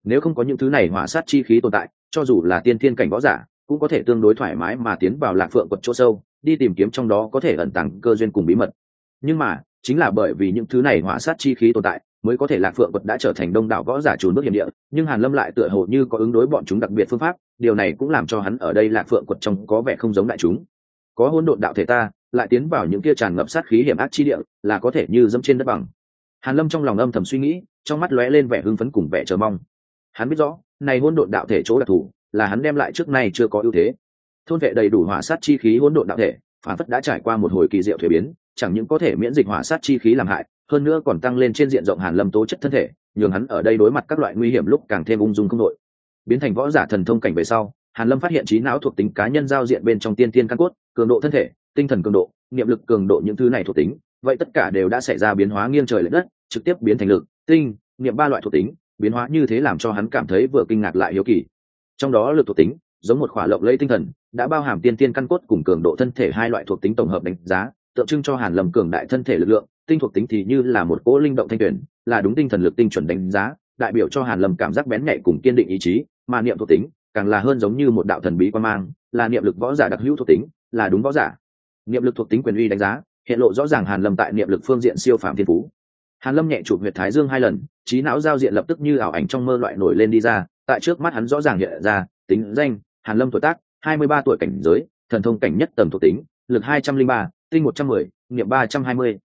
Nếu không có những thứ này hỏa sát chi khí tồn tại, cho dù là tiên thiên cảnh võ giả cũng có thể tương đối thoải mái mà tiến vào lạc phượng quật chỗ sâu, đi tìm kiếm trong đó có thể ẩn tàng cơ duyên cùng bí mật. Nhưng mà, chính là bởi vì những thứ này hỏa sát chi khí tồn tại, mới có thể lạc phượng quật đã trở thành đông đảo võ giả trốn bước hiểm địa, nhưng hàn lâm lại tựa hồ như có ứng đối bọn chúng đặc biệt phương pháp, điều này cũng làm cho hắn ở đây lạc phượng quật trong có vẻ không giống đại chúng. Có hỗn độn đạo thể ta, lại tiến vào những kia tràn ngập sát khí hiểm ác chi địa, là có thể như dẫm trên đất bằng. Hàn lâm trong lòng âm thầm suy nghĩ, trong mắt lóe lên vẻ hưng phấn cùng vẻ chờ mong. Hắn biết rõ, này hỗn độn đạo thể chỗ đặc thù là hắn đem lại trước nay chưa có ưu thế. Thôn vệ đầy đủ hỏa sát chi khí hỗn độn đạo thể, phản phất đã trải qua một hồi kỳ diệu thuế biến, chẳng những có thể miễn dịch hỏa sát chi khí làm hại, hơn nữa còn tăng lên trên diện rộng hàn lâm tố chất thân thể, nhường hắn ở đây đối mặt các loại nguy hiểm lúc càng thêm ung dung không đội. Biến thành võ giả thần thông cảnh về sau, hàn lâm phát hiện trí não thuộc tính cá nhân giao diện bên trong tiên tiên căn cốt, cường độ thân thể, tinh thần cường độ, niệm lực cường độ những thứ này thuộc tính, vậy tất cả đều đã xảy ra biến hóa nghiêng trời lệch đất, trực tiếp biến thành lực, tinh, niệm ba loại thuộc tính, biến hóa như thế làm cho hắn cảm thấy vừa kinh ngạc lại hiếu kỳ trong đó lực thuộc tính, giống một khỏa lộng lấy tinh thần, đã bao hàm tiên tiên căn cốt cùng cường độ thân thể hai loại thuộc tính tổng hợp đánh giá, tượng trưng cho hàn lâm cường đại thân thể lực lượng, tinh thuộc tính thì như là một cỗ linh động thanh tuyển, là đúng tinh thần lực tinh chuẩn đánh giá, đại biểu cho hàn lâm cảm giác bén nhạy cùng kiên định ý chí, mà niệm thuộc tính, càng là hơn giống như một đạo thần bí quan mang, là niệm lực võ giả đặc hữu thuộc tính, là đúng võ giả. Niệm lực thuộc tính quyền uy đánh giá, hiện lộ rõ ràng hàn lâm tại niệm lực phương diện siêu phàm thiên phú. Hàn lâm nhẹ chụp huyệt thái dương hai lần, trí não giao diện lập tức như ảo ảnh trong mơ loại nổi lên đi ra tại trước mắt hắn rõ ràng hiện ra, tính danh, hàn lâm tuổi tác, hai mươi ba tuổi cảnh giới, thần thông cảnh nhất tầm thuộc tính, lực hai trăm linh ba, tinh một trăm mười, niệm ba trăm hai mươi.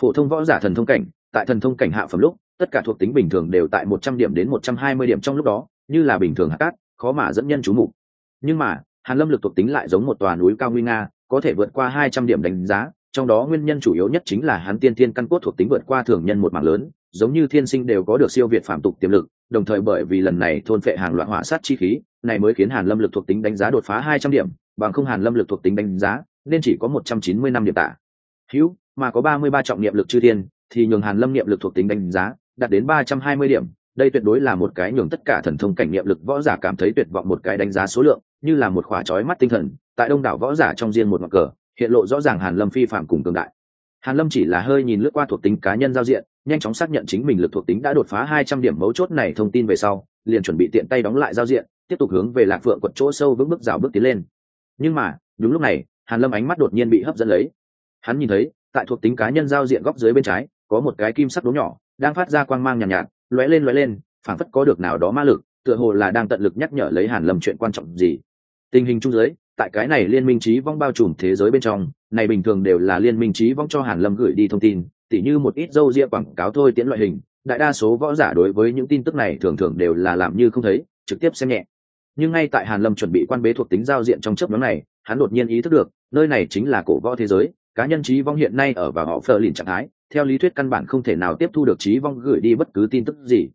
Phổ thông võ giả thần thông cảnh, tại thần thông cảnh hạ phẩm lúc, tất cả thuộc tính bình thường đều tại một trăm điểm đến một trăm hai mươi điểm trong lúc đó, như là bình thường hạ cát, khó mà dẫn nhân chú mục. Nhưng mà, hàn lâm lực thuộc tính lại giống một tòa núi cao nguy nga, có thể vượt qua hai trăm điểm đánh giá, trong đó nguyên nhân chủ yếu nhất chính là hắn tiên thiên căn cốt thuộc tính vượt qua thường nhân một mảng lớn, giống như thiên sinh đều có được siêu việt phạm tục tiềm lực đồng thời bởi vì lần này thôn phệ hàng loạt hỏa sát chi khí, này mới khiến hàn lâm lực thuộc tính đánh giá đột phá hai trăm điểm, bằng không hàn lâm lực thuộc tính đánh giá, nên chỉ có một trăm chín mươi năm điểm tạ. Hữu, mà có ba mươi ba trọng niệm lực chư thiên, thì nhường hàn lâm niệm lực thuộc tính đánh giá, đạt đến ba trăm hai mươi điểm. Đây tuyệt đối là một cái nhường tất cả thần thông cảnh niệm lực võ giả cảm thấy tuyệt vọng một cái đánh giá số lượng, như là một khỏa chói mắt tinh thần, tại đông đảo võ giả trong riêng một mặt cờ, hiện lộ rõ ràng hàn lâm phi phạm cùng cường đại hàn lâm chỉ là hơi nhìn lướt qua thuộc tính cá nhân giao diện nhanh chóng xác nhận chính mình lực thuộc tính đã đột phá hai trăm điểm mấu chốt này thông tin về sau liền chuẩn bị tiện tay đóng lại giao diện tiếp tục hướng về lạc phượng quật chỗ sâu vững bước rào bước tiến lên. Nhưng mà đúng lúc này hàn lâm ánh mắt đột nhiên bị hấp dẫn lấy. Hắn nhìn thấy tại thuộc tính cá nhân giao diện góc dưới bên trái có một cái kim sắc đố nhỏ đang phát ra quang mang nhàn nhạt, nhạt lóe lên lóe lên phảng phất có được nào đó ma lực tựa hồ là đang tận lực nhắc nhở lấy hàn lâm chuyện quan trọng gì. Tình hình chung dưới tại cái này liên minh trí vong bao trùm thế giới bên trong, này bình thường đều là liên minh trí vong cho hàn lâm gửi đi thông tin, tỉ như một ít dâu ria quảng cáo thôi tiễn loại hình, đại đa số võ giả đối với những tin tức này thường thường đều là làm như không thấy, trực tiếp xem nhẹ. Nhưng ngay tại hàn lâm chuẩn bị quan bế thuộc tính giao diện trong chấp nhóm này, hắn đột nhiên ý thức được, nơi này chính là cổ võ thế giới, cá nhân trí vong hiện nay ở vào họ phờ lìn trạng thái, theo lý thuyết căn bản không thể nào tiếp thu được trí vong gửi đi bất cứ tin tức gì.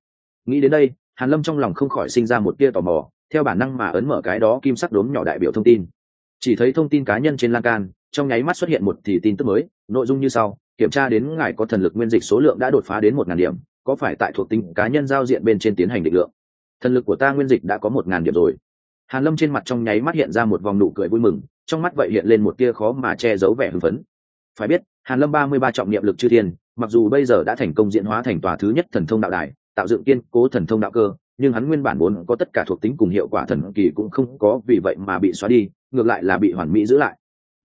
Nghĩ đến đây, hàn lâm trong lòng không khỏi sinh ra một tia tò mò theo bản năng mà ấn mở cái đó kim sắc đốm nhỏ đại biểu thông tin. Chỉ thấy thông tin cá nhân trên lan can, trong nháy mắt xuất hiện một thì tin tức mới, nội dung như sau, kiểm tra đến ngài có thần lực nguyên dịch số lượng đã đột phá đến một ngàn điểm, có phải tại thuộc tính cá nhân giao diện bên trên tiến hành định lượng? Thần lực của ta nguyên dịch đã có một ngàn điểm rồi. Hàn lâm trên mặt trong nháy mắt hiện ra một vòng nụ cười vui mừng, trong mắt vậy hiện lên một tia khó mà che giấu vẻ hưng phấn. Phải biết, hàn lâm ba mươi ba trọng niệm lực chư thiên, mặc dù bây giờ đã thành công diễn hóa thành tòa thứ nhất thần thông đạo đài, tạo dựng kiên cố thần thông đạo cơ nhưng hắn nguyên bản vốn có tất cả thuộc tính cùng hiệu quả thần kỳ cũng không có vì vậy mà bị xóa đi, ngược lại là bị hoàn mỹ giữ lại.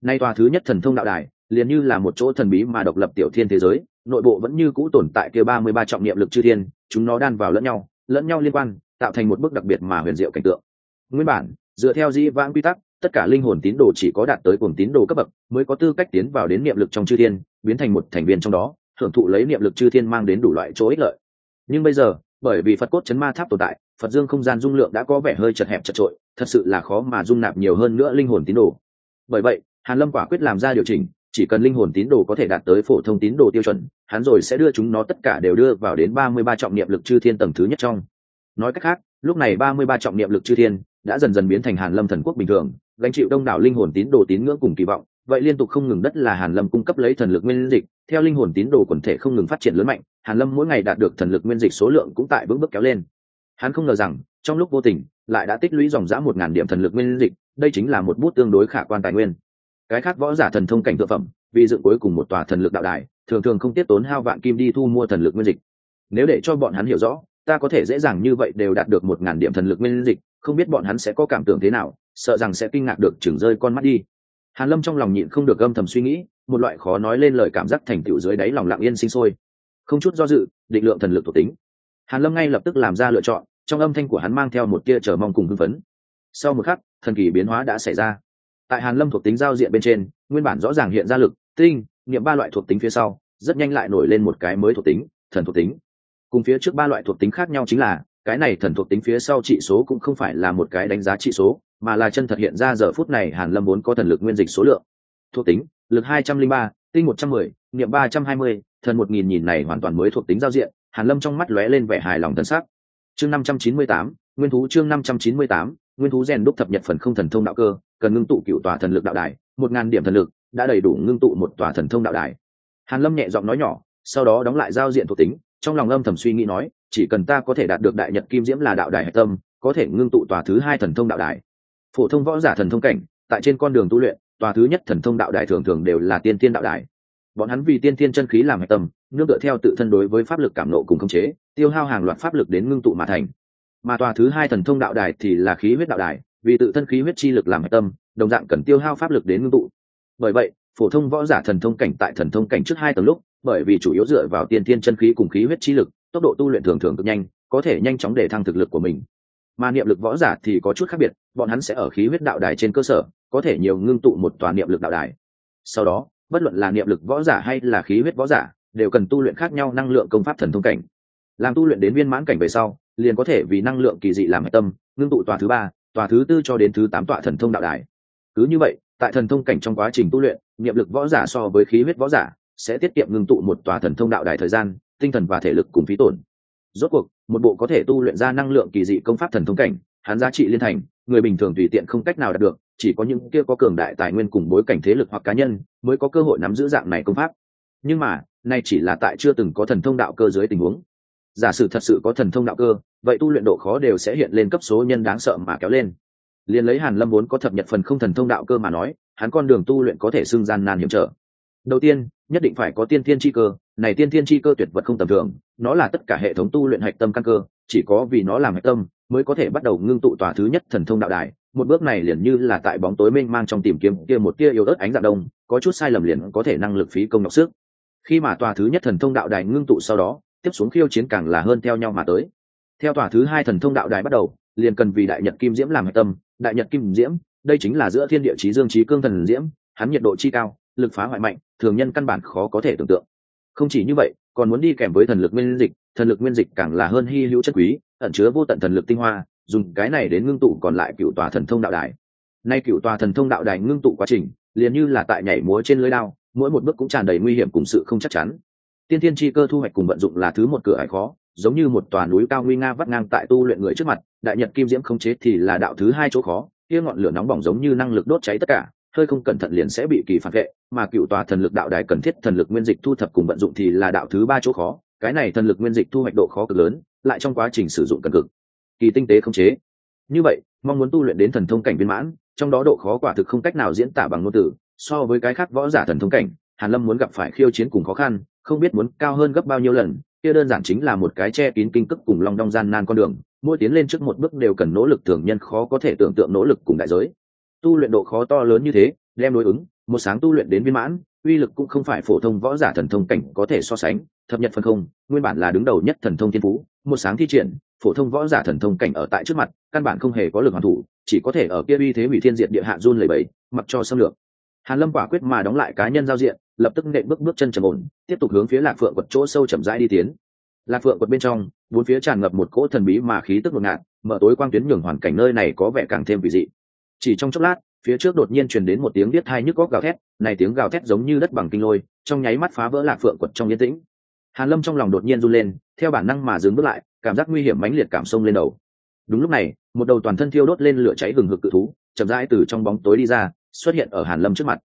Nay tòa thứ nhất thần thông đạo đài, liền như là một chỗ thần bí mà độc lập tiểu thiên thế giới, nội bộ vẫn như cũ tồn tại kia ba mươi ba trọng niệm lực chư thiên, chúng nó đan vào lẫn nhau lẫn nhau liên quan, tạo thành một bức đặc biệt mà huyền diệu cảnh tượng. Nguyên bản, dựa theo di vãng quy tắc, tất cả linh hồn tín đồ chỉ có đạt tới cùng tín đồ cấp bậc mới có tư cách tiến vào đến niệm lực trong chư thiên, biến thành một thành viên trong đó, hưởng thụ lấy niệm lực chư thiên mang đến đủ loại chỗ ích lợi. Nhưng bây giờ bởi vì phật cốt chấn ma tháp tồn tại, phật dương không gian dung lượng đã có vẻ hơi chật hẹp chật trội, thật sự là khó mà dung nạp nhiều hơn nữa linh hồn tín đồ. Bởi vậy, hàn lâm quả quyết làm ra điều chỉnh, chỉ cần linh hồn tín đồ có thể đạt tới phổ thông tín đồ tiêu chuẩn, hắn rồi sẽ đưa chúng nó tất cả đều đưa vào đến ba mươi ba trọng niệm lực chư thiên tầng thứ nhất trong. Nói cách khác, lúc này ba mươi ba trọng niệm lực chư thiên đã dần dần biến thành hàn lâm thần quốc bình thường, gánh chịu đông đảo linh hồn tín đồ tín ngưỡng cùng kỳ vọng, vậy liên tục không ngừng đất là hàn lâm cung cấp lấy thần lực nguyên dịch theo linh hồn tín đồ quần thể không ngừng phát triển lớn mạnh, hàn lâm mỗi ngày đạt được thần lực nguyên dịch số lượng cũng tại bước bước kéo lên. Hắn không ngờ rằng, trong lúc vô tình, lại đã tích lũy dòng dã một ngàn điểm thần lực nguyên dịch, đây chính là một bút tương đối khả quan tài nguyên. Cái khác võ giả thần thông cảnh thượng phẩm, vì dựng cuối cùng một tòa thần lực đạo đài, thường thường không tiếp tốn hao vạn kim đi thu mua thần lực nguyên dịch. Nếu để cho bọn hắn hiểu rõ, ta có thể dễ dàng như vậy đều đạt được một ngàn điểm thần lực nguyên dịch, không biết bọn hắn sẽ có cảm tưởng thế nào, sợ rằng sẽ kinh ngạc được chừng rơi con mắt đi. Hàn lâm trong lòng nhịn không được âm thầm suy nghĩ một loại khó nói lên lời cảm giác thành tựu dưới đáy lòng lặng yên sinh sôi. Không chút do dự, định lượng thần lực thuộc tính. Hàn lâm ngay lập tức làm ra lựa chọn, trong âm thanh của hắn mang theo một tia chờ mong cùng hưng phấn. Sau một khắc, thần kỳ biến hóa đã xảy ra. Tại hàn lâm thuộc tính giao diện bên trên, nguyên bản rõ ràng hiện ra lực, tinh nghiệm ba loại thuộc tính phía sau, rất nhanh lại nổi lên một cái mới thuộc tính, thần thuộc tính. Cùng phía trước ba loại thuộc tính khác nhau chính là, cái này thần thuộc tính phía sau trị số cũng không phải là một cái đánh giá trị số, mà là chân thật hiện ra giờ phút này hàn lâm muốn có thần lực nguyên dịch số lượng. Thuộc tính lực hai trăm linh ba, tinh một trăm mười, niệm ba trăm hai mươi, thần một nghìn nhìn này hoàn toàn mới thuộc tính giao diện, hàn lâm trong mắt lóe lên vẻ hài lòng thần sắc. Chương năm trăm chín mươi tám, nguyên thú chương năm trăm chín mươi tám, nguyên thú rèn đúc thập nhật phần không thần thông đạo cơ, cần ngưng tụ cựu tòa thần lực đạo đài, một ngàn điểm thần lực, đã đầy đủ ngưng tụ một tòa thần thông đạo đài. Hàn lâm nhẹ giọng nói nhỏ, sau đó đóng lại giao diện thuộc tính, trong lòng âm thầm suy nghĩ nói, chỉ cần ta có thể đạt được đại nhật kim diễm là đạo đài hạch tâm, có thể ngưng tụ tòa thứ hai thần thông đạo đài. Phổ thông võ giả thần thông cảnh, tại trên con đường tu luyện tòa thứ nhất thần thông đạo đài thường thường đều là tiên tiên đạo đài. Bọn hắn vì tiên tiên chân khí làm hạch tâm, nương tựa theo tự thân đối với pháp lực cảm nộ cùng khống chế, tiêu hao hàng loạt pháp lực đến ngưng tụ mà thành. Mà tòa thứ hai thần thông đạo đài thì là khí huyết đạo đài, vì tự thân khí huyết chi lực làm hạch tâm, đồng dạng cần tiêu hao pháp lực đến ngưng tụ. Bởi vậy, phổ thông võ giả thần thông cảnh tại thần thông cảnh trước hai tầng lúc, bởi vì chủ yếu dựa vào tiên tiên chân khí cùng khí huyết chi lực, tốc độ tu luyện thường thường cực nhanh, có thể nhanh chóng để thăng thực lực của mình. Mà niệm lực võ giả thì có chút khác biệt, bọn hắn sẽ ở khí huyết đạo đài trên cơ sở có thể nhiều ngưng tụ một tòa niệm lực đạo đài. Sau đó, bất luận là niệm lực võ giả hay là khí huyết võ giả, đều cần tu luyện khác nhau năng lượng công pháp thần thông cảnh. Làm tu luyện đến viên mãn cảnh về sau, liền có thể vì năng lượng kỳ dị làm hạch tâm, ngưng tụ tòa thứ ba, tòa thứ tư cho đến thứ tám tọa thần thông đạo đài. Cứ như vậy, tại thần thông cảnh trong quá trình tu luyện, niệm lực võ giả so với khí huyết võ giả sẽ tiết kiệm ngưng tụ một tòa thần thông đạo đài thời gian, tinh thần và thể lực cùng phí tổn. Rốt cuộc, một bộ có thể tu luyện ra năng lượng kỳ dị công pháp thần thông cảnh, hắn giá trị liên thành, người bình thường tùy tiện không cách nào đạt được chỉ có những kia có cường đại tài nguyên cùng bối cảnh thế lực hoặc cá nhân mới có cơ hội nắm giữ dạng này công pháp. Nhưng mà, nay chỉ là tại chưa từng có thần thông đạo cơ dưới tình huống. Giả sử thật sự có thần thông đạo cơ, vậy tu luyện độ khó đều sẽ hiện lên cấp số nhân đáng sợ mà kéo lên. Liền lấy hàn lâm vốn có thập nhật phần không thần thông đạo cơ mà nói, hắn con đường tu luyện có thể xưng gian nan hiểm trở. Đầu tiên, nhất định phải có tiên thiên chi cơ, này tiên thiên chi cơ tuyệt vật không tầm thường, nó là tất cả hệ thống tu luyện hạch tâm căn cơ, chỉ có vì nó làm hạch tâm mới có thể bắt đầu ngưng tụ tòa thứ nhất thần thông đạo đài một bước này liền như là tại bóng tối mênh mang trong tìm kiếm kia một tia yếu ớt ánh dạng đông, có chút sai lầm liền có thể năng lực phí công nhọc sức. Khi mà tòa thứ nhất thần thông đạo đài ngưng tụ sau đó, tiếp xuống khiêu chiến càng là hơn theo nhau mà tới. Theo tòa thứ hai thần thông đạo đài bắt đầu, liền cần vì đại nhật kim diễm làm hạch tâm. Đại nhật kim diễm, đây chính là giữa thiên địa trí dương trí cương thần diễm, hắn nhiệt độ chi cao, lực phá hoại mạnh, thường nhân căn bản khó có thể tưởng tượng. Không chỉ như vậy, còn muốn đi kèm với thần lực nguyên dịch, thần lực nguyên dịch càng là hơn hy hữu chất quý, ẩn chứa vô tận thần lực tinh hoa dùng cái này đến ngưng tụ còn lại cựu tòa thần thông đạo đài. Nay cựu tòa thần thông đạo đài ngưng tụ quá trình, liền như là tại nhảy múa trên lưới đao, mỗi một bước cũng tràn đầy nguy hiểm cùng sự không chắc chắn. Tiên thiên chi cơ thu hoạch cùng vận dụng là thứ một cửa hải khó, giống như một tòa núi cao nguy nga vắt ngang tại tu luyện người trước mặt, đại nhật kim diễm không chế thì là đạo thứ hai chỗ khó, kia ngọn lửa nóng bỏng giống như năng lực đốt cháy tất cả, hơi không cẩn thận liền sẽ bị kỳ phản vệ, mà cựu tòa thần lực đạo đài cần thiết thần lực nguyên dịch thu thập cùng vận dụng thì là đạo thứ ba chỗ khó, cái này thần lực nguyên dịch thu hoạch độ khó cực lớn, lại trong quá trình sử dụng cần cực kỳ tinh tế không chế. Như vậy, mong muốn tu luyện đến thần thông cảnh viên mãn, trong đó độ khó quả thực không cách nào diễn tả bằng ngôn từ, so với cái khác võ giả thần thông cảnh, hàn lâm muốn gặp phải khiêu chiến cùng khó khăn, không biết muốn cao hơn gấp bao nhiêu lần, kia đơn giản chính là một cái che kín kinh cức cùng long đong gian nan con đường, mỗi tiến lên trước một bước đều cần nỗ lực thường nhân khó có thể tưởng tượng nỗ lực cùng đại giới. Tu luyện độ khó to lớn như thế, đem đối ứng, một sáng tu luyện đến viên mãn, uy lực cũng không phải phổ thông võ giả thần thông cảnh có thể so sánh, thập nhật phân không, nguyên bản là đứng đầu nhất thần thông thiên phú, một sáng thi triển phổ thông võ giả thần thông cảnh ở tại trước mặt, căn bản không hề có lực hoàn thủ, chỉ có thể ở kia uy thế hủy thiên diện địa hạ run lầy bẫy mặc cho xâm lược. Hàn lâm quả quyết mà đóng lại cá nhân giao diện, lập tức nện bước bước chân trầm ổn, tiếp tục hướng phía lạc phượng quật chỗ sâu chậm rãi đi tiến. Lạc phượng quật bên trong, bốn phía tràn ngập một cỗ thần bí mà khí tức ngột ngạt, mở tối quang tuyến nhường hoàn cảnh nơi này có vẻ càng thêm vị dị. Chỉ trong chốc lát, phía trước đột nhiên truyền đến một tiếng biết hai nhức góc gào thét, này tiếng gào thét giống như đất bằng kinh lôi, trong nháy mắt phá vỡ lạc phượng quật trong yên tĩnh. Hàn lâm trong lòng đột nhiên run lên, theo bản năng mà dừng bước lại cảm giác nguy hiểm mãnh liệt cảm sông lên đầu. Đúng lúc này, một đầu toàn thân thiêu đốt lên lửa cháy hừng hực cự thú, chậm rãi từ trong bóng tối đi ra, xuất hiện ở hàn lâm trước mặt.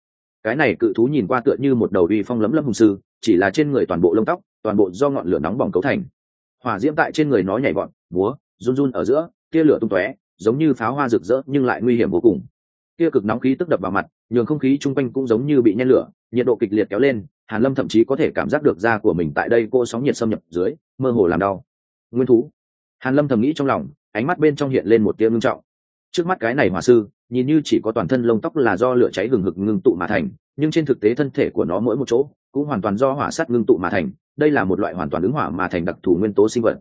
Cái này cự thú nhìn qua tựa như một đầu uy phong lấm lấm hùng sư, chỉ là trên người toàn bộ lông tóc, toàn bộ do ngọn lửa nóng bỏng cấu thành. Hỏa diễm tại trên người nó nhảy vọt búa run run ở giữa, tia lửa tung tóe, giống như pháo hoa rực rỡ, nhưng lại nguy hiểm vô cùng. Tia cực nóng khí tức đập vào mặt, nhường không khí chung quanh cũng giống như bị nhen lửa, nhiệt độ kịch liệt kéo lên, hàn lâm thậm chí có thể cảm giác được da của mình tại đây cô sóng nhiệt xâm nhập dưới, mơ hồ làm đau nguyên thú. Hàn lâm thầm nghĩ trong lòng, ánh mắt bên trong hiện lên một tia ngưng trọng. Trước mắt cái này hỏa sư, nhìn như chỉ có toàn thân lông tóc là do lửa cháy gừng hực ngưng tụ mà thành, nhưng trên thực tế thân thể của nó mỗi một chỗ cũng hoàn toàn do hỏa sắt ngưng tụ mà thành, đây là một loại hoàn toàn ứng hỏa mà thành đặc thù nguyên tố sinh vật.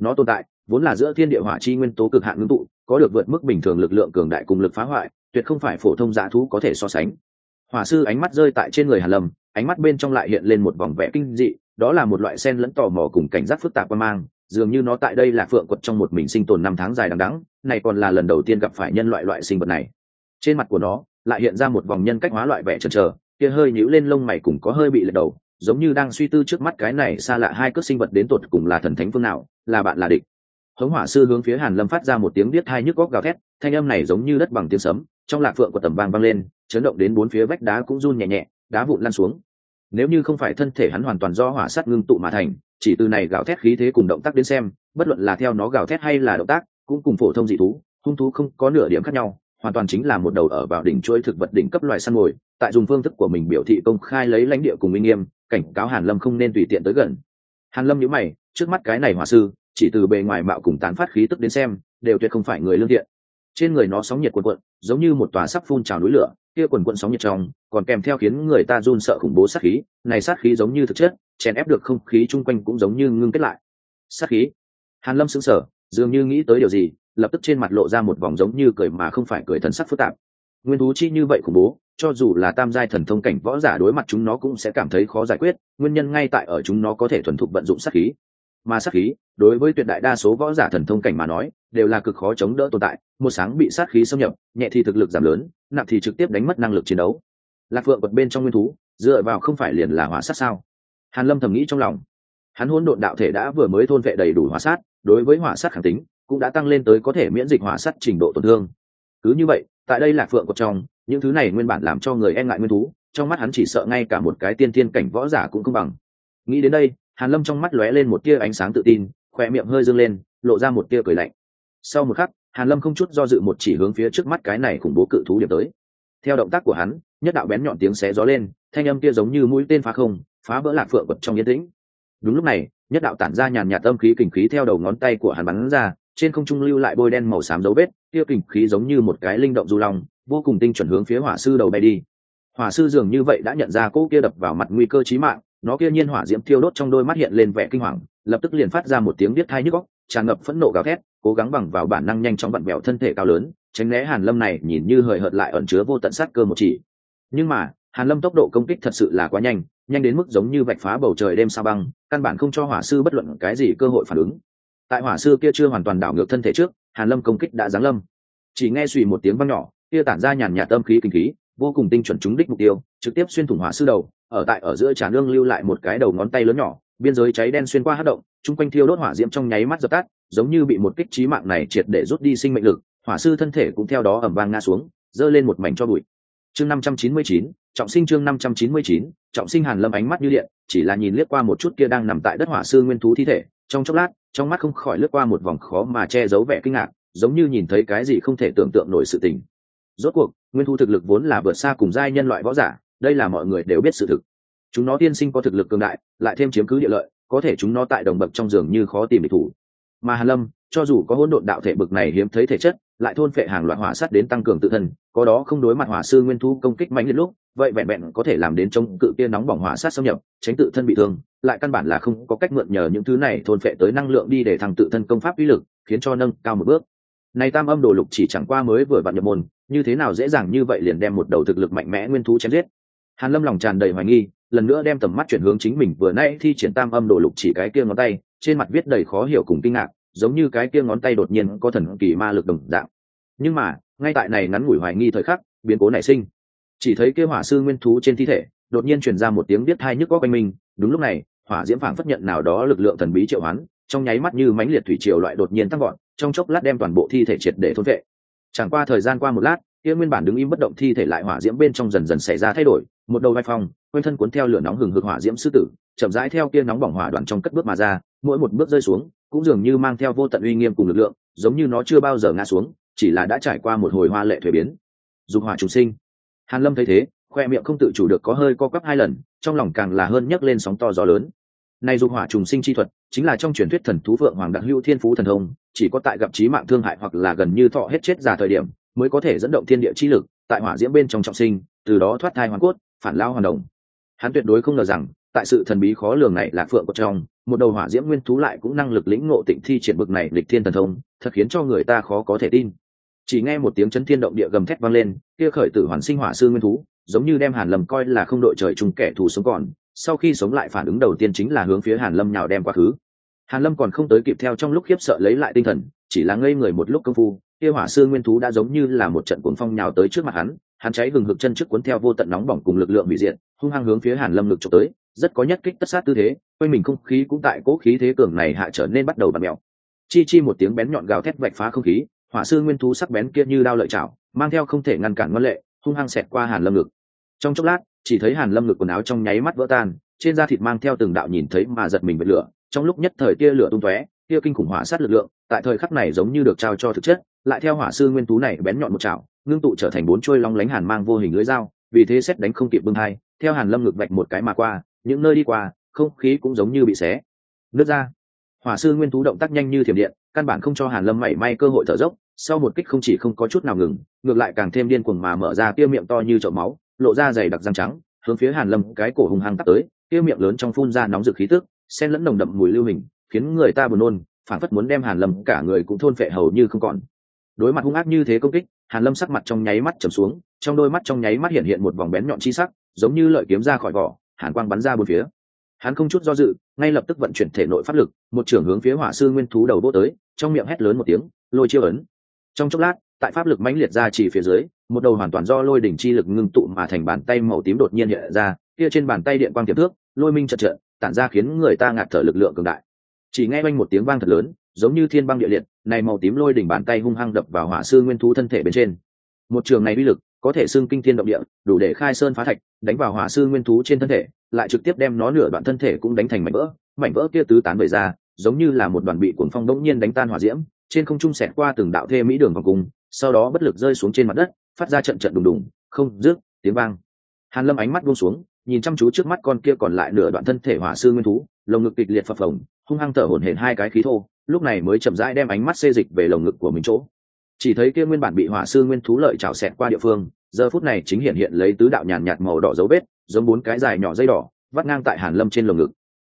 Nó tồn tại, vốn là giữa thiên địa hỏa chi nguyên tố cực hạn ngưng tụ, có được vượt mức bình thường lực lượng cường đại cùng lực phá hoại, tuyệt không phải phổ thông giả thú có thể so sánh. Hỏa sư ánh mắt rơi tại trên người hàn lâm, ánh mắt bên trong lại hiện lên một vòng vẽ kinh dị, đó là một loại sen lẫn tò mò cùng cảnh giác phức tạp quan mang dường như nó tại đây là phượng quật trong một mình sinh tồn năm tháng dài đằng đẵng, này còn là lần đầu tiên gặp phải nhân loại loại sinh vật này. Trên mặt của nó, lại hiện ra một vòng nhân cách hóa loại vẻ chần chờ, kia hơi nhíu lên lông mày cũng có hơi bị lật đầu, giống như đang suy tư trước mắt cái này xa lạ hai cước sinh vật đến tột cùng là thần thánh phương nào, là bạn là địch. Hống hỏa sư hướng phía hàn lâm phát ra một tiếng biết hai nhức góc gào thét, thanh âm này giống như đất bằng tiếng sấm, trong lạc phượng của tầm vang vang lên, chấn động đến bốn phía vách đá cũng run nhẹ nhẹ, đá vụn lăn xuống. Nếu như không phải thân thể hắn hoàn toàn do hỏa sắt ngưng tụ mà thành chỉ từ này gào thét khí thế cùng động tác đến xem, bất luận là theo nó gào thét hay là động tác, cũng cùng phổ thông dị thú, hung thú không có nửa điểm khác nhau, hoàn toàn chính là một đầu ở vào đỉnh chuỗi thực vật đỉnh cấp loài săn mồi, tại dùng phương thức của mình biểu thị công khai lấy lãnh địa cùng minh nghiêm, cảnh cáo hàn lâm không nên tùy tiện tới gần. Hàn lâm nhíu mày, trước mắt cái này hỏa sư, chỉ từ bề ngoài mạo cùng tán phát khí tức đến xem, đều tuyệt không phải người lương thiện trên người nó sóng nhiệt cuộn cuộn, giống như một tòa sắp phun trào núi lửa, kia quần quận sóng nhiệt trong, còn kèm theo khiến người ta run sợ khủng bố sát khí. Này sát khí giống như thực chất, chèn ép được không khí chung quanh cũng giống như ngưng kết lại. Sát khí? Hàn lâm sững sờ, dường như nghĩ tới điều gì, lập tức trên mặt lộ ra một vòng giống như cười mà không phải cười thần sắc phức tạp. Nguyên thú chi như vậy khủng bố, cho dù là tam giai thần thông cảnh võ giả đối mặt chúng nó cũng sẽ cảm thấy khó giải quyết, nguyên nhân ngay tại ở chúng nó có thể thuần thục vận dụng sát khí mà sát khí, đối với tuyệt đại đa số võ giả thần thông cảnh mà nói, đều là cực khó chống đỡ tồn tại. Một sáng bị sát khí xâm nhập, nhẹ thì thực lực giảm lớn, nặng thì trực tiếp đánh mất năng lực chiến đấu. Lạc phượng vật bên trong nguyên thú, dựa vào không phải liền là hỏa sát sao? Hàn lâm thầm nghĩ trong lòng. Hắn hỗn độn đạo thể đã vừa mới thôn vệ đầy đủ hỏa sát, đối với hỏa sát khẳng tính, cũng đã tăng lên tới có thể miễn dịch hỏa sát trình độ tổn thương. Cứ như vậy, tại đây lạc phượng vật trong, những thứ này nguyên bản làm cho người e ngại nguyên thú, trong mắt hắn chỉ sợ ngay cả một cái tiên thiên cảnh võ giả cũng không bằng. Nghĩ đến đây hàn lâm trong mắt lóe lên một tia ánh sáng tự tin khoe miệng hơi dương lên, lộ ra một tia cười lạnh. Sau một khắc, hàn lâm không chút do dự một chỉ hướng phía trước mắt cái này khủng bố cự thú điểm tới. Theo động tác của hắn, nhất đạo bén nhọn tiếng xé gió lên, thanh âm kia giống như mũi tên phá không, phá vỡ lạc phượng vật trong yên tĩnh. Đúng lúc này, nhất đạo tản ra nhàn nhạt âm khí kình khí theo đầu ngón tay của hắn bắn ra, trên không trung lưu lại bôi đen màu xám dấu vết, kia kình khí giống như một cái linh động du long, vô cùng tinh chuẩn hướng phía hỏa sư đầu bay đi. Hỏa sư dường như vậy đã nhận ra cỗ kia đập vào mặt nguy cơ chí mạng nó kia nhiên hỏa diễm thiêu đốt trong đôi mắt hiện lên vẻ kinh hoàng, lập tức liền phát ra một tiếng biết thai nhức góc tràn ngập phẫn nộ gào thét, cố gắng bằng vào bản năng nhanh chóng vặn vẹo thân thể cao lớn, tránh né hàn lâm này nhìn như hời hợt lại ẩn chứa vô tận sát cơ một chỉ. Nhưng mà, hàn lâm tốc độ công kích thật sự là quá nhanh nhanh đến mức giống như vạch phá bầu trời đêm sao băng, căn bản không cho hỏa sư bất luận cái gì cơ hội phản ứng. Tại hỏa sư kia chưa hoàn toàn đảo ngược thân thể trước, hàn lâm công kích đã giáng lâm. Chỉ nghe suy một tiếng vang nhỏ, kia tản ra nhàn nhạt âm khí kinh khí vô cùng tinh chuẩn trúng đích mục tiêu, trực tiếp xuyên thủng hỏa sư đầu, ở tại ở giữa trà nương lưu lại một cái đầu ngón tay lớn nhỏ, biên giới cháy đen xuyên qua hát động, chung quanh thiêu đốt hỏa diễm trong nháy mắt dập tắt, giống như bị một kích trí mạng này triệt để rút đi sinh mệnh lực, hỏa sư thân thể cũng theo đó ẩm vang ngã xuống, giơ lên một mảnh cho bụi. Chương năm trăm chín mươi chín, trọng sinh chương năm trăm chín mươi chín, trọng sinh hàn lâm ánh mắt như điện, chỉ là nhìn liếc qua một chút kia đang nằm tại đất hỏa sư nguyên thú thi thể, trong chốc lát, trong mắt không khỏi lướt qua một vòng khó mà che giấu vẻ kinh ngạc, giống như nhìn thấy cái gì không thể tưởng tượng nổi sự tình rốt cuộc, nguyên thu thực lực vốn là vượt xa cùng giai nhân loại võ giả, đây là mọi người đều biết sự thực. Chúng nó tiên sinh có thực lực cường đại, lại thêm chiếm cứ địa lợi, có thể chúng nó tại đồng bậc trong giường như khó tìm địch thủ. Mà hàn lâm, cho dù có hỗn độn đạo thể bực này hiếm thấy thể chất, lại thôn phệ hàng loạt hỏa sắt đến tăng cường tự thân, có đó không đối mặt hỏa sư nguyên thu công kích mạnh liệt lúc, vậy vẹn vẹn có thể làm đến chống cự kia nóng bỏng hỏa sát xâm nhập, tránh tự thân bị thương, lại căn bản là không có cách mượn nhờ những thứ này thôn phệ tới năng lượng đi để thằng tự thân công pháp uy lực, khiến cho nâng cao một bước này tam âm đồ lục chỉ chẳng qua mới vừa vặn nhập môn, như thế nào dễ dàng như vậy liền đem một đầu thực lực mạnh mẽ nguyên thú chém giết. Hàn lâm lòng tràn đầy hoài nghi, lần nữa đem tầm mắt chuyển hướng chính mình, vừa nãy thi triển tam âm đồ lục chỉ cái kia ngón tay, trên mặt viết đầy khó hiểu cùng kinh ngạc, giống như cái kia ngón tay đột nhiên có thần kỳ ma lực đồng dạng. Nhưng mà, ngay tại này ngắn ngủi hoài nghi thời khắc, biến cố nảy sinh. Chỉ thấy kia hỏa sư nguyên thú trên thi thể, đột nhiên truyền ra một tiếng biết thai nhức có quanh mình, đúng lúc này, hỏa diễm phảng phất nhận nào đó lực lượng thần bí triệu hoán, trong nháy mắt như mãnh liệt thủy triều loại đột nhiên tăng gọn trong chốc lát đem toàn bộ thi thể triệt để thôn vệ. Chẳng qua thời gian qua một lát, kia nguyên bản đứng im bất động thi thể lại hỏa diễm bên trong dần dần xảy ra thay đổi, một đầu vai phong, quanh thân cuốn theo lửa nóng hừng hực hỏa diễm sư tử, chậm rãi theo kia nóng bỏng hỏa đoạn trong cất bước mà ra, mỗi một bước rơi xuống, cũng dường như mang theo vô tận uy nghiêm cùng lực lượng, giống như nó chưa bao giờ ngã xuống, chỉ là đã trải qua một hồi hoa lệ thuế biến. Dục hỏa trùng sinh. Hàn lâm thấy thế, khoe miệng không tự chủ được có hơi co quắp hai lần, trong lòng càng là hơn nhấc lên sóng to gió lớn. Này dục hỏa trùng sinh chi thuật, chính là trong truyền thuyết thần thú vượng hoàng đặc hữu thiên phú thần thông chỉ có tại gặp chí mạng thương hại hoặc là gần như thọ hết chết già thời điểm mới có thể dẫn động thiên địa chi lực, tại hỏa diễm bên trong trọng sinh, từ đó thoát thai hoàn cốt, phản lao hoàn đồng. Hắn tuyệt đối không ngờ rằng, tại sự thần bí khó lường này là phượng của trong, một đầu hỏa diễm nguyên thú lại cũng năng lực lĩnh ngộ tịnh thi triển bực này lịch thiên thần thông, thật khiến cho người ta khó có thể tin. Chỉ nghe một tiếng chấn thiên động địa gầm thét vang lên, kia khởi tử hoàn sinh hỏa sư nguyên thú, giống như đem hàn lâm coi là không đội trời chung kẻ thù sống còn, sau khi sống lại phản ứng đầu tiên chính là hướng phía hàn lâm nhào đem quá khứ hàn lâm còn không tới kịp theo trong lúc khiếp sợ lấy lại tinh thần, chỉ là ngây người một lúc công phu, kia hỏa sư nguyên thú đã giống như là một trận cuồng phong nhào tới trước mặt hắn hắn cháy hừng hực chân trước cuốn theo vô tận nóng bỏng cùng lực lượng bị diện hung hăng hướng phía hàn lâm lực trộm tới, rất có nhất kích tất sát tư thế, quanh mình không khí cũng tại cố khí thế cường này hạ trở nên bắt đầu bặm mèo. Chi chi một tiếng bén nhọn gào thét vạch phá không khí, hỏa sư nguyên thú sắc bén kia như đao lợi chảo, mang theo không thể ngăn cản ngân lệ, hung hăng xẹt qua hàn lâm ngực. Trong chốc lát, chỉ thấy hàn lâm ngực quần áo trong nháy mắt vỡ tan trên da thịt mang theo từng đạo nhìn thấy mà giật mình với lửa, trong lúc nhất thời tia lửa tung tóe, tia kinh khủng hỏa sát lực lượng, tại thời khắc này giống như được trao cho thực chất, lại theo hỏa sư nguyên tú này bén nhọn một chảo, ngưng tụ trở thành bốn chuôi long lánh hàn mang vô hình lưới dao, vì thế xét đánh không kịp bưng hai, theo hàn lâm ngực vạch một cái mà qua, những nơi đi qua, không khí cũng giống như bị xé. Nứt ra. Hỏa sư nguyên tú động tác nhanh như thiểm điện, căn bản không cho hàn lâm mảy may cơ hội thở dốc, sau một kích không chỉ không có chút nào ngừng, ngược lại càng thêm điên cuồng mà mở ra tia miệng to như chậu máu, lộ ra dày đặc răng trắng, hướng phía hàn lâm cái cổ hùng hăng tắt tới kia miệng lớn trong phun ra nóng rực khí tức, xen lẫn nồng đậm mùi lưu hình, khiến người ta buồn nôn phản phất muốn đem hàn lâm cả người cũng thôn phệ hầu như không còn. Đối mặt hung ác như thế công kích, hàn lâm sắc mặt trong nháy mắt trầm xuống, trong đôi mắt trong nháy mắt hiện hiện một vòng bén nhọn chi sắc, giống như lợi kiếm ra khỏi vỏ, hàn quang bắn ra bốn phía. Hắn không chút do dự, ngay lập tức vận chuyển thể nội pháp lực, một trưởng hướng phía hỏa sư nguyên thú đầu vô tới, trong miệng hét lớn một tiếng, lôi chiêu ấn. Trong chốc lát, tại pháp lực mãnh liệt ra chỉ phía dưới, một đầu hoàn toàn do lôi đỉnh chi lực ngưng tụ mà thành bàn tay màu tím đột nhiên hiện ra kia trên bàn tay điện quang tiềm thước, lôi minh chật trợn tản ra khiến người ta ngạt thở lực lượng cường đại. Chỉ nghe quanh một tiếng vang thật lớn, giống như thiên băng địa liệt, này màu tím lôi đỉnh bàn tay hung hăng đập vào hỏa sư nguyên thú thân thể bên trên. Một trường này uy lực, có thể xưng kinh thiên động địa, đủ để khai sơn phá thạch, đánh vào hỏa sư nguyên thú trên thân thể, lại trực tiếp đem nó nửa đoạn thân thể cũng đánh thành mảnh vỡ. Mảnh vỡ kia tứ tán bởi ra, giống như là một đoàn bị cuồng phong đống nhiên đánh tan hỏa diễm, trên không trung xẹt qua từng đạo thê mỹ đường vòng cung, sau đó bất lực rơi xuống trên mặt đất, phát ra trận trận đùng đùng, không rước tiếng vang. Hàn lâm ánh mắt buông xuống nhìn chăm chú trước mắt con kia còn lại nửa đoạn thân thể hỏa sư nguyên thú, lồng ngực kịch liệt phập phồng, hung hăng thở hổn hển hai cái khí thô, lúc này mới chậm rãi đem ánh mắt xê dịch về lồng ngực của mình chỗ. Chỉ thấy kia nguyên bản bị hỏa sư nguyên thú lợi chảo xẹt qua địa phương, giờ phút này chính hiện hiện lấy tứ đạo nhàn nhạt màu đỏ dấu vết, giống bốn cái dài nhỏ dây đỏ, vắt ngang tại hàn lâm trên lồng ngực.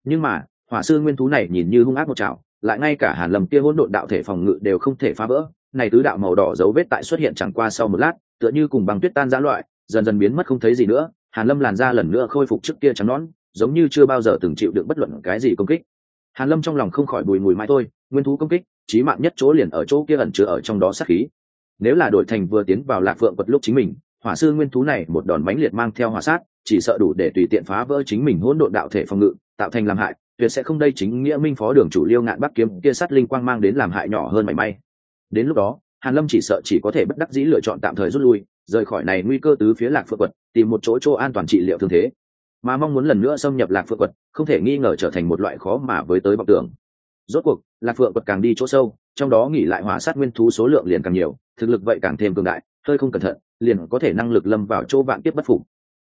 Nhưng mà, hỏa sư nguyên thú này nhìn như hung ác một chảo, lại ngay cả hàn lâm kia hỗn độn đạo thể phòng ngự đều không thể phá vỡ. Này tứ đạo màu đỏ dấu vết tại xuất hiện chẳng qua sau một lát, tựa như cùng băng tuyết tan giã loại, dần dần biến mất không thấy gì nữa hàn lâm làn ra lần nữa khôi phục trước kia trắng nón giống như chưa bao giờ từng chịu được bất luận cái gì công kích. Hàn lâm trong lòng không khỏi bùi mùi mai thôi, nguyên thú công kích, chí mạng nhất chỗ liền ở chỗ kia ẩn chứa ở trong đó sát khí. Nếu là đội thành vừa tiến vào lạc phượng quật lúc chính mình, hỏa sư nguyên thú này một đòn bánh liệt mang theo hỏa sát, chỉ sợ đủ để tùy tiện phá vỡ chính mình hỗn độn đạo thể phòng ngự, tạo thành làm hại, tuyệt sẽ không đây chính nghĩa minh phó đường chủ liêu ngạn bắc kiếm kia sát linh quang mang đến làm hại nhỏ hơn mảy may. Đến lúc đó hàn lâm chỉ sợ chỉ có thể bất đắc dĩ lựa chọn tạm thời rút lui, rời khỏi này nguy cơ tứ phía lạc phượng quật, tìm một chỗ chỗ an toàn trị liệu thương thế. Mà mong muốn lần nữa xâm nhập lạc phượng quật, không thể nghi ngờ trở thành một loại khó mà với tới vọng tưởng. Rốt cuộc, lạc phượng quật càng đi chỗ sâu, trong đó nghỉ lại hỏa sát nguyên thú số lượng liền càng nhiều, thực lực vậy càng thêm cường đại, hơi không cẩn thận, liền có thể năng lực lâm vào chỗ vạn tiếp bất phục.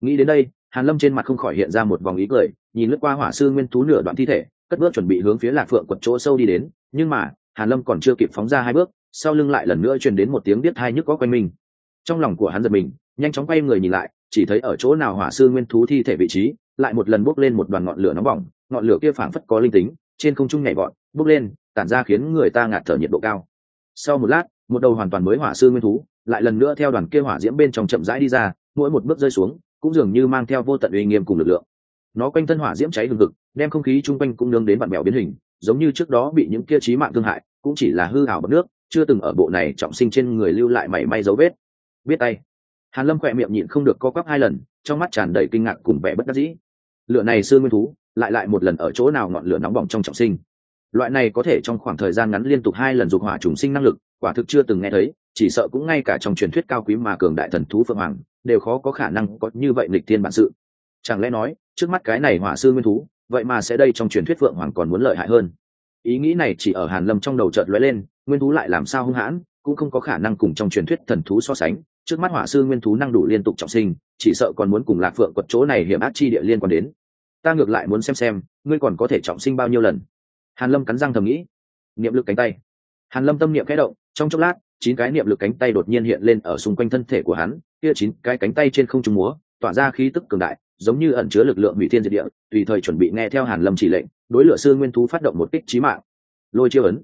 Nghĩ đến đây, hàn lâm trên mặt không khỏi hiện ra một vòng ý cười, nhìn lướt qua hỏa sư nguyên thú nửa đoạn thi thể, cất bước chuẩn bị hướng phía lạc phượng quật chỗ sâu đi đến, nhưng mà, hàn lâm còn chưa kịp phóng ra hai bước sau lưng lại lần nữa truyền đến một tiếng biết hai nhức có quanh mình. Trong lòng của hắn giật mình, nhanh chóng quay người nhìn lại, chỉ thấy ở chỗ nào hỏa sư nguyên thú thi thể vị trí, lại một lần bốc lên một đoàn ngọn lửa nóng bỏng, ngọn lửa kia phảng phất có linh tính, trên không trung nhảy vọt bốc lên, tản ra khiến người ta ngạt thở nhiệt độ cao. Sau một lát, một đầu hoàn toàn mới hỏa sư nguyên thú, lại lần nữa theo đoàn kia hỏa diễm bên trong chậm rãi đi ra, mỗi một bước rơi xuống, cũng dường như mang theo vô tận uy nghiêm cùng lực lượng. Nó quanh thân hỏa diễm cháy hừng hực, đem không khí chung quanh cũng nương đến vặn mèo biến hình, giống như trước đó bị những kia chí mạng thương hại, cũng chỉ là hư hảo bất nước chưa từng ở bộ này trọng sinh trên người lưu lại mảy may dấu vết. Biết tay. Hàn lâm khỏe miệng nhịn không được co quắp hai lần, trong mắt tràn đầy kinh ngạc cùng vẻ bất đắc dĩ. Lựa này sư nguyên thú, lại lại một lần ở chỗ nào ngọn lửa nóng bỏng trong trọng sinh. Loại này có thể trong khoảng thời gian ngắn liên tục hai lần dục hỏa trùng sinh năng lực, quả thực chưa từng nghe thấy, chỉ sợ cũng ngay cả trong truyền thuyết cao quý mà cường đại thần thú phượng hoàng, đều khó có khả năng có như vậy lịch thiên bản sự. Chẳng lẽ nói, trước mắt cái này hỏa sư nguyên thú, vậy mà sẽ đây trong truyền thuyết phượng hoàng còn muốn lợi hại hơn? Ý nghĩ này chỉ ở hàn lâm trong đầu chợt lóe lên nguyên thú lại làm sao hung hãn, cũng không có khả năng cùng trong truyền thuyết thần thú so sánh. Trước mắt hỏa sư nguyên thú năng đủ liên tục trọng sinh, chỉ sợ còn muốn cùng lạc phượng quật chỗ này hiểm ác chi địa liên quan đến. Ta ngược lại muốn xem xem, ngươi còn có thể trọng sinh bao nhiêu lần. Hàn lâm cắn răng thầm nghĩ. Niệm lực cánh tay. Hàn lâm tâm niệm khẽ động, trong chốc lát, chín cái niệm lực cánh tay đột nhiên hiện lên ở xung quanh thân thể của hắn, kia chín cái cánh tay trên không trung múa, tỏa ra khí tức cường đại, giống như ẩn chứa lực lượng hủy thiên diệt địa, tùy thời chuẩn bị nghe theo hàn lâm chỉ lệnh, đối lửa sư nguyên thú phát động một kích chí mạng. Lôi chiêu ấn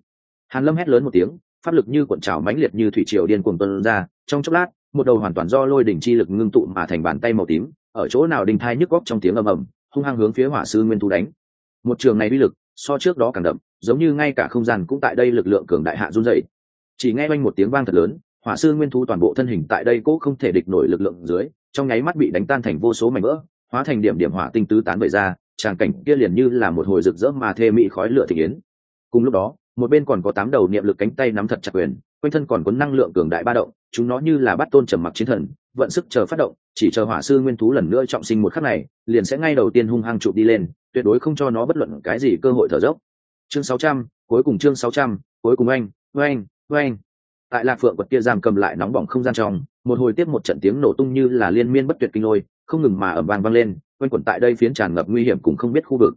hàn lâm hét lớn một tiếng, pháp lực như cuộn trào mãnh liệt như thủy triều điên cuồng tuôn ra, trong chốc lát, một đầu hoàn toàn do lôi đỉnh chi lực ngưng tụ mà thành bàn tay màu tím, ở chỗ nào đinh thai nhức góc trong tiếng ầm ầm, hung hăng hướng phía hỏa sư nguyên thu đánh. Một trường này uy lực, so trước đó càng đậm, giống như ngay cả không gian cũng tại đây lực lượng cường đại hạ run dậy chỉ nghe oanh một tiếng vang thật lớn, hỏa sư nguyên thu toàn bộ thân hình tại đây cố không thể địch nổi lực lượng dưới, trong nháy mắt bị đánh tan thành vô số mảnh vỡ, hóa thành điểm điểm hỏa tinh tứ tán bậy ra, tràng cảnh kia liền như là một hồi rực rỡ mà thê mỹ khói lửa thị yến. Cùng lúc đó một bên còn có tám đầu niệm lực cánh tay nắm thật chặt quyền, quanh thân còn có năng lượng cường đại ba động, chúng nó như là bắt tôn trầm mặc chiến thần, vận sức chờ phát động, chỉ chờ hỏa sư nguyên thú lần nữa trọng sinh một khắc này, liền sẽ ngay đầu tiên hung hăng chụp đi lên, tuyệt đối không cho nó bất luận cái gì cơ hội thở dốc. Chương sáu trăm, cuối cùng chương sáu trăm, cuối cùng anh oanh oanh. Tại lạc phượng vật kia giam cầm lại nóng bỏng không gian trong, một hồi tiếp một trận tiếng nổ tung như là liên miên bất tuyệt kinh lôi, không ngừng mà ẩm vang vang lên, quanh quẩn tại đây phiến tràn ngập nguy hiểm cũng không biết khu vực.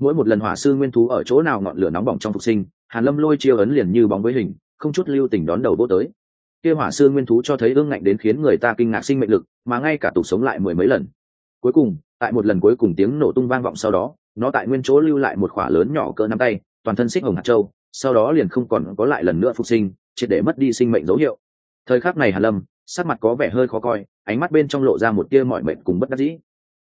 Mỗi một lần hỏa sư nguyên thú ở chỗ nào ngọn lửa nóng bỏng trong phục sinh hàn lâm lôi chiêu ấn liền như bóng với hình, không chút lưu tình đón đầu vô tới. Kia hỏa sư nguyên thú cho thấy ương ngạnh đến khiến người ta kinh ngạc sinh mệnh lực, mà ngay cả tục sống lại mười mấy lần. Cuối cùng, tại một lần cuối cùng tiếng nổ tung vang vọng sau đó, nó tại nguyên chỗ lưu lại một khỏa lớn nhỏ cỡ nắm tay, toàn thân xích hồng hạt châu, sau đó liền không còn có lại lần nữa phục sinh, triệt để mất đi sinh mệnh dấu hiệu. Thời khắc này hàn lâm, sắc mặt có vẻ hơi khó coi, ánh mắt bên trong lộ ra một tia mọi mệnh cùng bất đắc dĩ.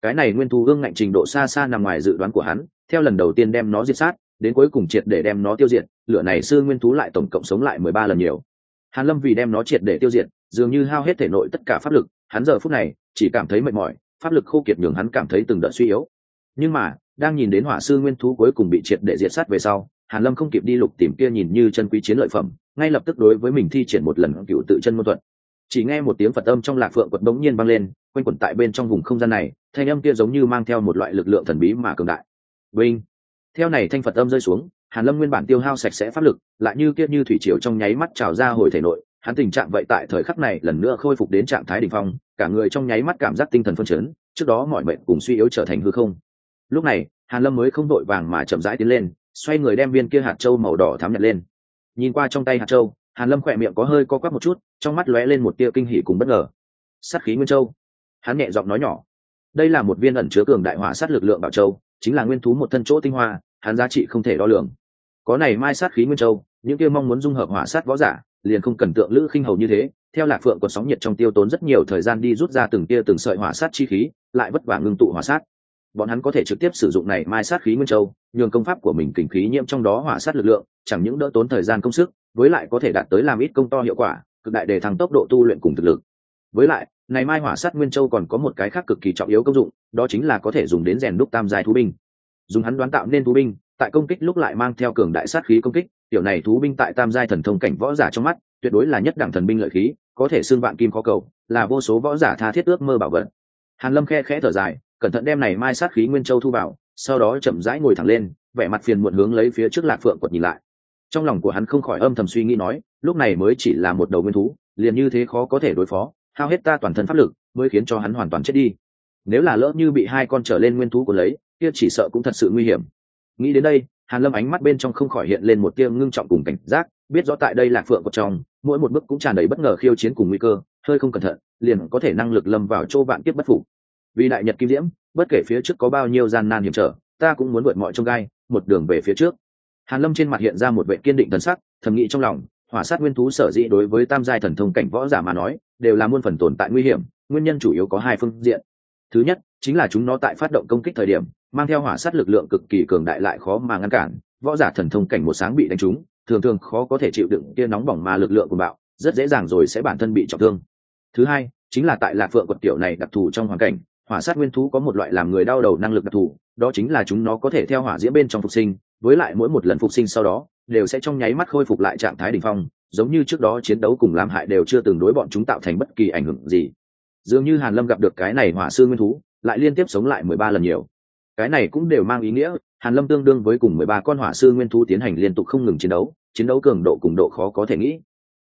Cái này nguyên thú ương ngạnh trình độ xa xa nằm ngoài dự đoán của hắn, theo lần đầu tiên đem nó diệt sát đến cuối cùng triệt để đem nó tiêu diệt, lửa này sư nguyên thú lại tổng cộng sống lại mười ba lần nhiều. Hàn lâm vì đem nó triệt để tiêu diệt, dường như hao hết thể nội tất cả pháp lực, hắn giờ phút này chỉ cảm thấy mệt mỏi, pháp lực khô kiệt nhường hắn cảm thấy từng đợt suy yếu. Nhưng mà, đang nhìn đến hỏa sư nguyên thú cuối cùng bị triệt để diệt sát về sau, hàn lâm không kịp đi lục tìm kia nhìn như chân quý chiến lợi phẩm, ngay lập tức đối với mình thi triển một lần cựu tự chân môn thuật. Chỉ nghe một tiếng phật âm trong lạc phượng quật bỗng nhiên vang lên, quanh quẩn tại bên trong vùng không gian này, thanh âm kia giống như mang theo một loại lực lượng thần bí mà cường đại. Vinh! Theo này thanh phật âm rơi xuống, hàn lâm nguyên bản tiêu hao sạch sẽ pháp lực, lại như kia như thủy triều trong nháy mắt trào ra hồi thể nội, hắn tình trạng vậy tại thời khắc này lần nữa khôi phục đến trạng thái đỉnh phong, cả người trong nháy mắt cảm giác tinh thần phân chấn, trước đó mọi bệnh cùng suy yếu trở thành hư không. Lúc này, hàn lâm mới không đội vàng mà chậm rãi tiến lên, xoay người đem viên kia hạt châu màu đỏ thắm nhặt lên. Nhìn qua trong tay hạt châu, hàn lâm khỏe miệng có hơi co quắp một chút, trong mắt lóe lên một tia kinh hỉ cùng bất ngờ. Sát khí nguyên châu. Hắn nhẹ giọng nói nhỏ, đây là một viên ẩn chứa cường đại hỏa sát lực lượng bảo châu, chính là nguyên thú một thân chỗ tinh hoa hắn giá trị không thể đo lường. Có này mai sát khí nguyên châu, những kia mong muốn dung hợp hỏa sát võ giả, liền không cần tượng lữ khinh hầu như thế, theo lạc phượng còn sóng nhiệt trong tiêu tốn rất nhiều thời gian đi rút ra từng tia từng sợi hỏa sát chi khí, lại vất vả ngưng tụ hỏa sát. Bọn hắn có thể trực tiếp sử dụng này mai sát khí nguyên châu, nhường công pháp của mình kình khí nhiễm trong đó hỏa sát lực lượng, chẳng những đỡ tốn thời gian công sức, với lại có thể đạt tới làm ít công to hiệu quả, cực đại để thăng tốc độ tu luyện cùng thực lực. Với lại, này mai hỏa sát nguyên châu còn có một cái khác cực kỳ trọng yếu công dụng, đó chính là có thể dùng đến rèn đúc tam giai thú binh dùng hắn đoán tạo nên thú binh, tại công kích lúc lại mang theo cường đại sát khí công kích, tiểu này thú binh tại tam giai thần thông cảnh võ giả trong mắt, tuyệt đối là nhất đẳng thần binh lợi khí, có thể xương vạn kim khó cầu, là vô số võ giả tha thiết ước mơ bảo vật. Hàn lâm khe khẽ thở dài, cẩn thận đem này mai sát khí nguyên châu thu vào, sau đó chậm rãi ngồi thẳng lên, vẻ mặt phiền muộn hướng lấy phía trước lạc phượng quật nhìn lại. Trong lòng của hắn không khỏi âm thầm suy nghĩ nói, lúc này mới chỉ là một đầu nguyên thú, liền như thế khó có thể đối phó, hao hết ta toàn thân pháp lực, mới khiến cho hắn hoàn toàn chết đi. Nếu là lỡ như bị hai con trở lên nguyên thú của lấy kia chỉ sợ cũng thật sự nguy hiểm. Nghĩ đến đây, hàn lâm ánh mắt bên trong không khỏi hiện lên một tia ngưng trọng cùng cảnh giác, biết rõ tại đây lạc phượng của trong, mỗi một bước cũng tràn đầy bất ngờ khiêu chiến cùng nguy cơ, hơi không cẩn thận, liền có thể năng lực lâm vào chỗ vạn kiếp bất phục. Vì đại nhật kim diễm, bất kể phía trước có bao nhiêu gian nan hiểm trở, ta cũng muốn vượt mọi trông gai, một đường về phía trước. Hàn lâm trên mặt hiện ra một vệ kiên định thần sắc, thầm nghĩ trong lòng, hỏa sát nguyên thú sở dĩ đối với tam giai thần thông cảnh võ giả mà nói, đều là muôn phần tồn tại nguy hiểm, nguyên nhân chủ yếu có hai phương diện. Thứ nhất chính là chúng nó tại phát động công kích thời điểm, mang theo hỏa sát lực lượng cực kỳ cường đại lại khó mà ngăn cản, võ giả thần thông cảnh một sáng bị đánh trúng, thường thường khó có thể chịu đựng kia nóng bỏng mà lực lượng của bạo, rất dễ dàng rồi sẽ bản thân bị trọng thương. Thứ hai, chính là tại lạc phượng quật tiểu này đặc thù trong hoàn cảnh, hỏa sát nguyên thú có một loại làm người đau đầu năng lực đặc thù, đó chính là chúng nó có thể theo hỏa diễm bên trong phục sinh, với lại mỗi một lần phục sinh sau đó, đều sẽ trong nháy mắt khôi phục lại trạng thái đỉnh phong, giống như trước đó chiến đấu cùng làm hại đều chưa từng đối bọn chúng tạo thành bất kỳ ảnh hưởng gì. Dường như hàn lâm gặp được cái này hỏa sư nguyên thú lại liên tiếp sống lại mười ba lần nhiều. Cái này cũng đều mang ý nghĩa, hàn lâm tương đương với cùng mười ba con hỏa sư nguyên thú tiến hành liên tục không ngừng chiến đấu chiến đấu cường độ cùng độ khó có thể nghĩ.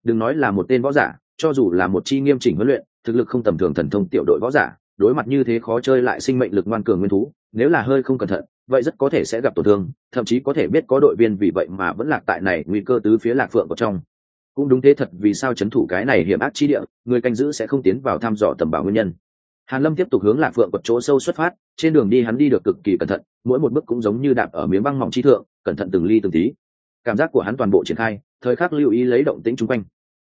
Đừng nói là một tên võ giả, cho dù là một chi nghiêm chỉnh huấn luyện, thực lực không tầm thường thần thông tiểu đội võ giả, đối mặt như thế khó chơi lại sinh mệnh lực ngoan cường nguyên thú, nếu là hơi không cẩn thận, vậy rất có thể sẽ gặp tổn thương, thậm chí có thể biết có đội viên vì vậy mà vẫn lạc tại này nguy cơ tứ phía lạc phượng ở trong. Cũng đúng thế thật vì sao chấn thủ cái này hiểm ác chi địa, người canh giữ sẽ không tiến vào thăm dò tầm bảo nguyên nhân hàn lâm tiếp tục hướng lạc phượng quật chỗ sâu xuất phát, trên đường đi hắn đi được cực kỳ cẩn thận, mỗi một bước cũng giống như đạp ở miếng băng mỏng chi thượng, cẩn thận từng ly từng tí. Cảm giác của hắn toàn bộ triển khai, thời khắc lưu ý lấy động tĩnh chung quanh.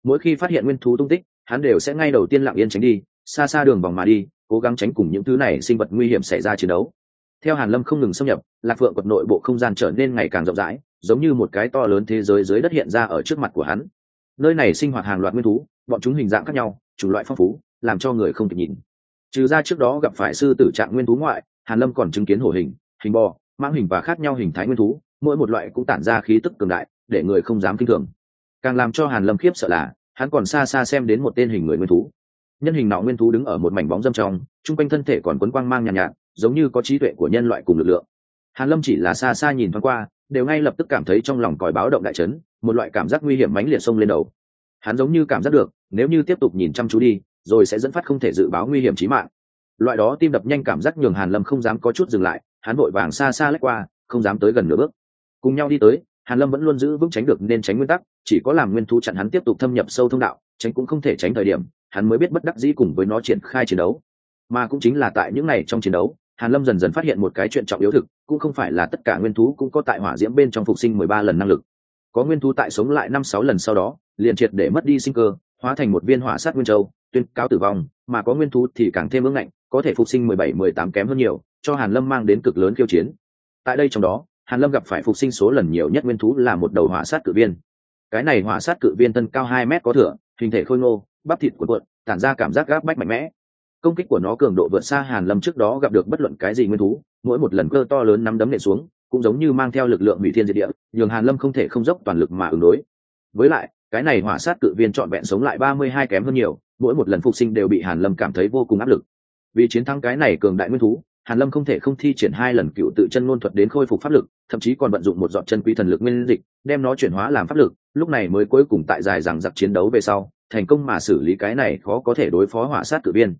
Mỗi khi phát hiện nguyên thú tung tích, hắn đều sẽ ngay đầu tiên lặng yên tránh đi, xa xa đường vòng mà đi, cố gắng tránh cùng những thứ này sinh vật nguy hiểm xảy ra chiến đấu. Theo hàn lâm không ngừng xâm nhập, lạc phượng quật nội bộ không gian trở nên ngày càng rộng rãi, giống như một cái to lớn thế giới dưới đất hiện ra ở trước mặt của hắn. Nơi này sinh hoạt hàng loạt nguyên thú, bọn chúng hình dạng khác nhau, chủng loại phong phú, làm cho người không kịp nhìn trừ ra trước đó gặp phải sư tử trạng nguyên thú ngoại hàn lâm còn chứng kiến hổ hình hình bò mang hình và khác nhau hình thái nguyên thú mỗi một loại cũng tản ra khí tức cường đại để người không dám kinh thường. Càng làm cho hàn lâm khiếp sợ là hắn còn xa xa xem đến một tên hình người nguyên thú. Nhân hình nọ nguyên thú đứng ở một mảnh bóng dâm trong chung quanh thân thể còn quấn quang mang nhàn nhạt, nhạt giống như có trí tuệ của nhân loại cùng lực lượng. Hàn lâm chỉ là xa xa nhìn thoáng qua đều ngay lập tức cảm thấy trong lòng còi báo động đại chấn một loại cảm giác nguy hiểm mãnh liệt xông lên đầu. Hắn giống như cảm giác được nếu như tiếp tục nhìn chăm chú đi rồi sẽ dẫn phát không thể dự báo nguy hiểm chí mạng. Loại đó tim đập nhanh cảm giác nhường hàn lâm không dám có chút dừng lại, hắn vội vàng xa xa lách qua, không dám tới gần nửa bước. Cùng nhau đi tới, hàn lâm vẫn luôn giữ vững tránh được nên tránh nguyên tắc, chỉ có làm nguyên thú chặn hắn tiếp tục thâm nhập sâu thông đạo, tránh cũng không thể tránh thời điểm, hắn mới biết bất đắc dĩ cùng với nó triển khai chiến đấu. Mà cũng chính là tại những ngày trong chiến đấu, hàn lâm dần dần phát hiện một cái chuyện trọng yếu thực, cũng không phải là tất cả nguyên thú cũng có tại hỏa diễm bên trong phục sinh mười ba lần năng lực. Có nguyên thú tại sống lại năm sáu lần sau đó, liền triệt để mất đi sinh cơ, hóa thành một viên hỏa sát nguyên châu tuyên cáo tử vong, mà có nguyên thú thì càng thêm ưng ngạnh, có thể phục sinh mười bảy, mười tám kém hơn nhiều, cho hàn lâm mang đến cực lớn khiêu chiến. Tại đây trong đó, hàn lâm gặp phải phục sinh số lần nhiều nhất nguyên thú là một đầu hỏa sát cự viên. Cái này hỏa sát cự viên thân cao hai mét có thửa, hình thể khôi ngô, bắp thịt cuộn cuộn, tản ra cảm giác gáp bách mạnh mẽ. Công kích của nó cường độ vượt xa hàn lâm trước đó gặp được bất luận cái gì nguyên thú, mỗi một lần cơ to lớn nắm đấm nện xuống, cũng giống như mang theo lực lượng hủy thiên diệt địa, nhường hàn lâm không thể không dốc toàn lực mà ứng đối. Với lại, cái này hỏa sát cự viên trọn vẹn sống lại ba mươi hai kém hơn nhiều mỗi một lần phục sinh đều bị hàn lâm cảm thấy vô cùng áp lực. Vì chiến thắng cái này cường đại nguyên thú, hàn lâm không thể không thi triển hai lần cựu tự chân ngôn thuật đến khôi phục pháp lực, thậm chí còn vận dụng một dọn chân quý thần lực nguyên dịch, đem nó chuyển hóa làm pháp lực, lúc này mới cuối cùng tại dài rằng giặc chiến đấu về sau, thành công mà xử lý cái này khó có thể đối phó hỏa sát cử viên.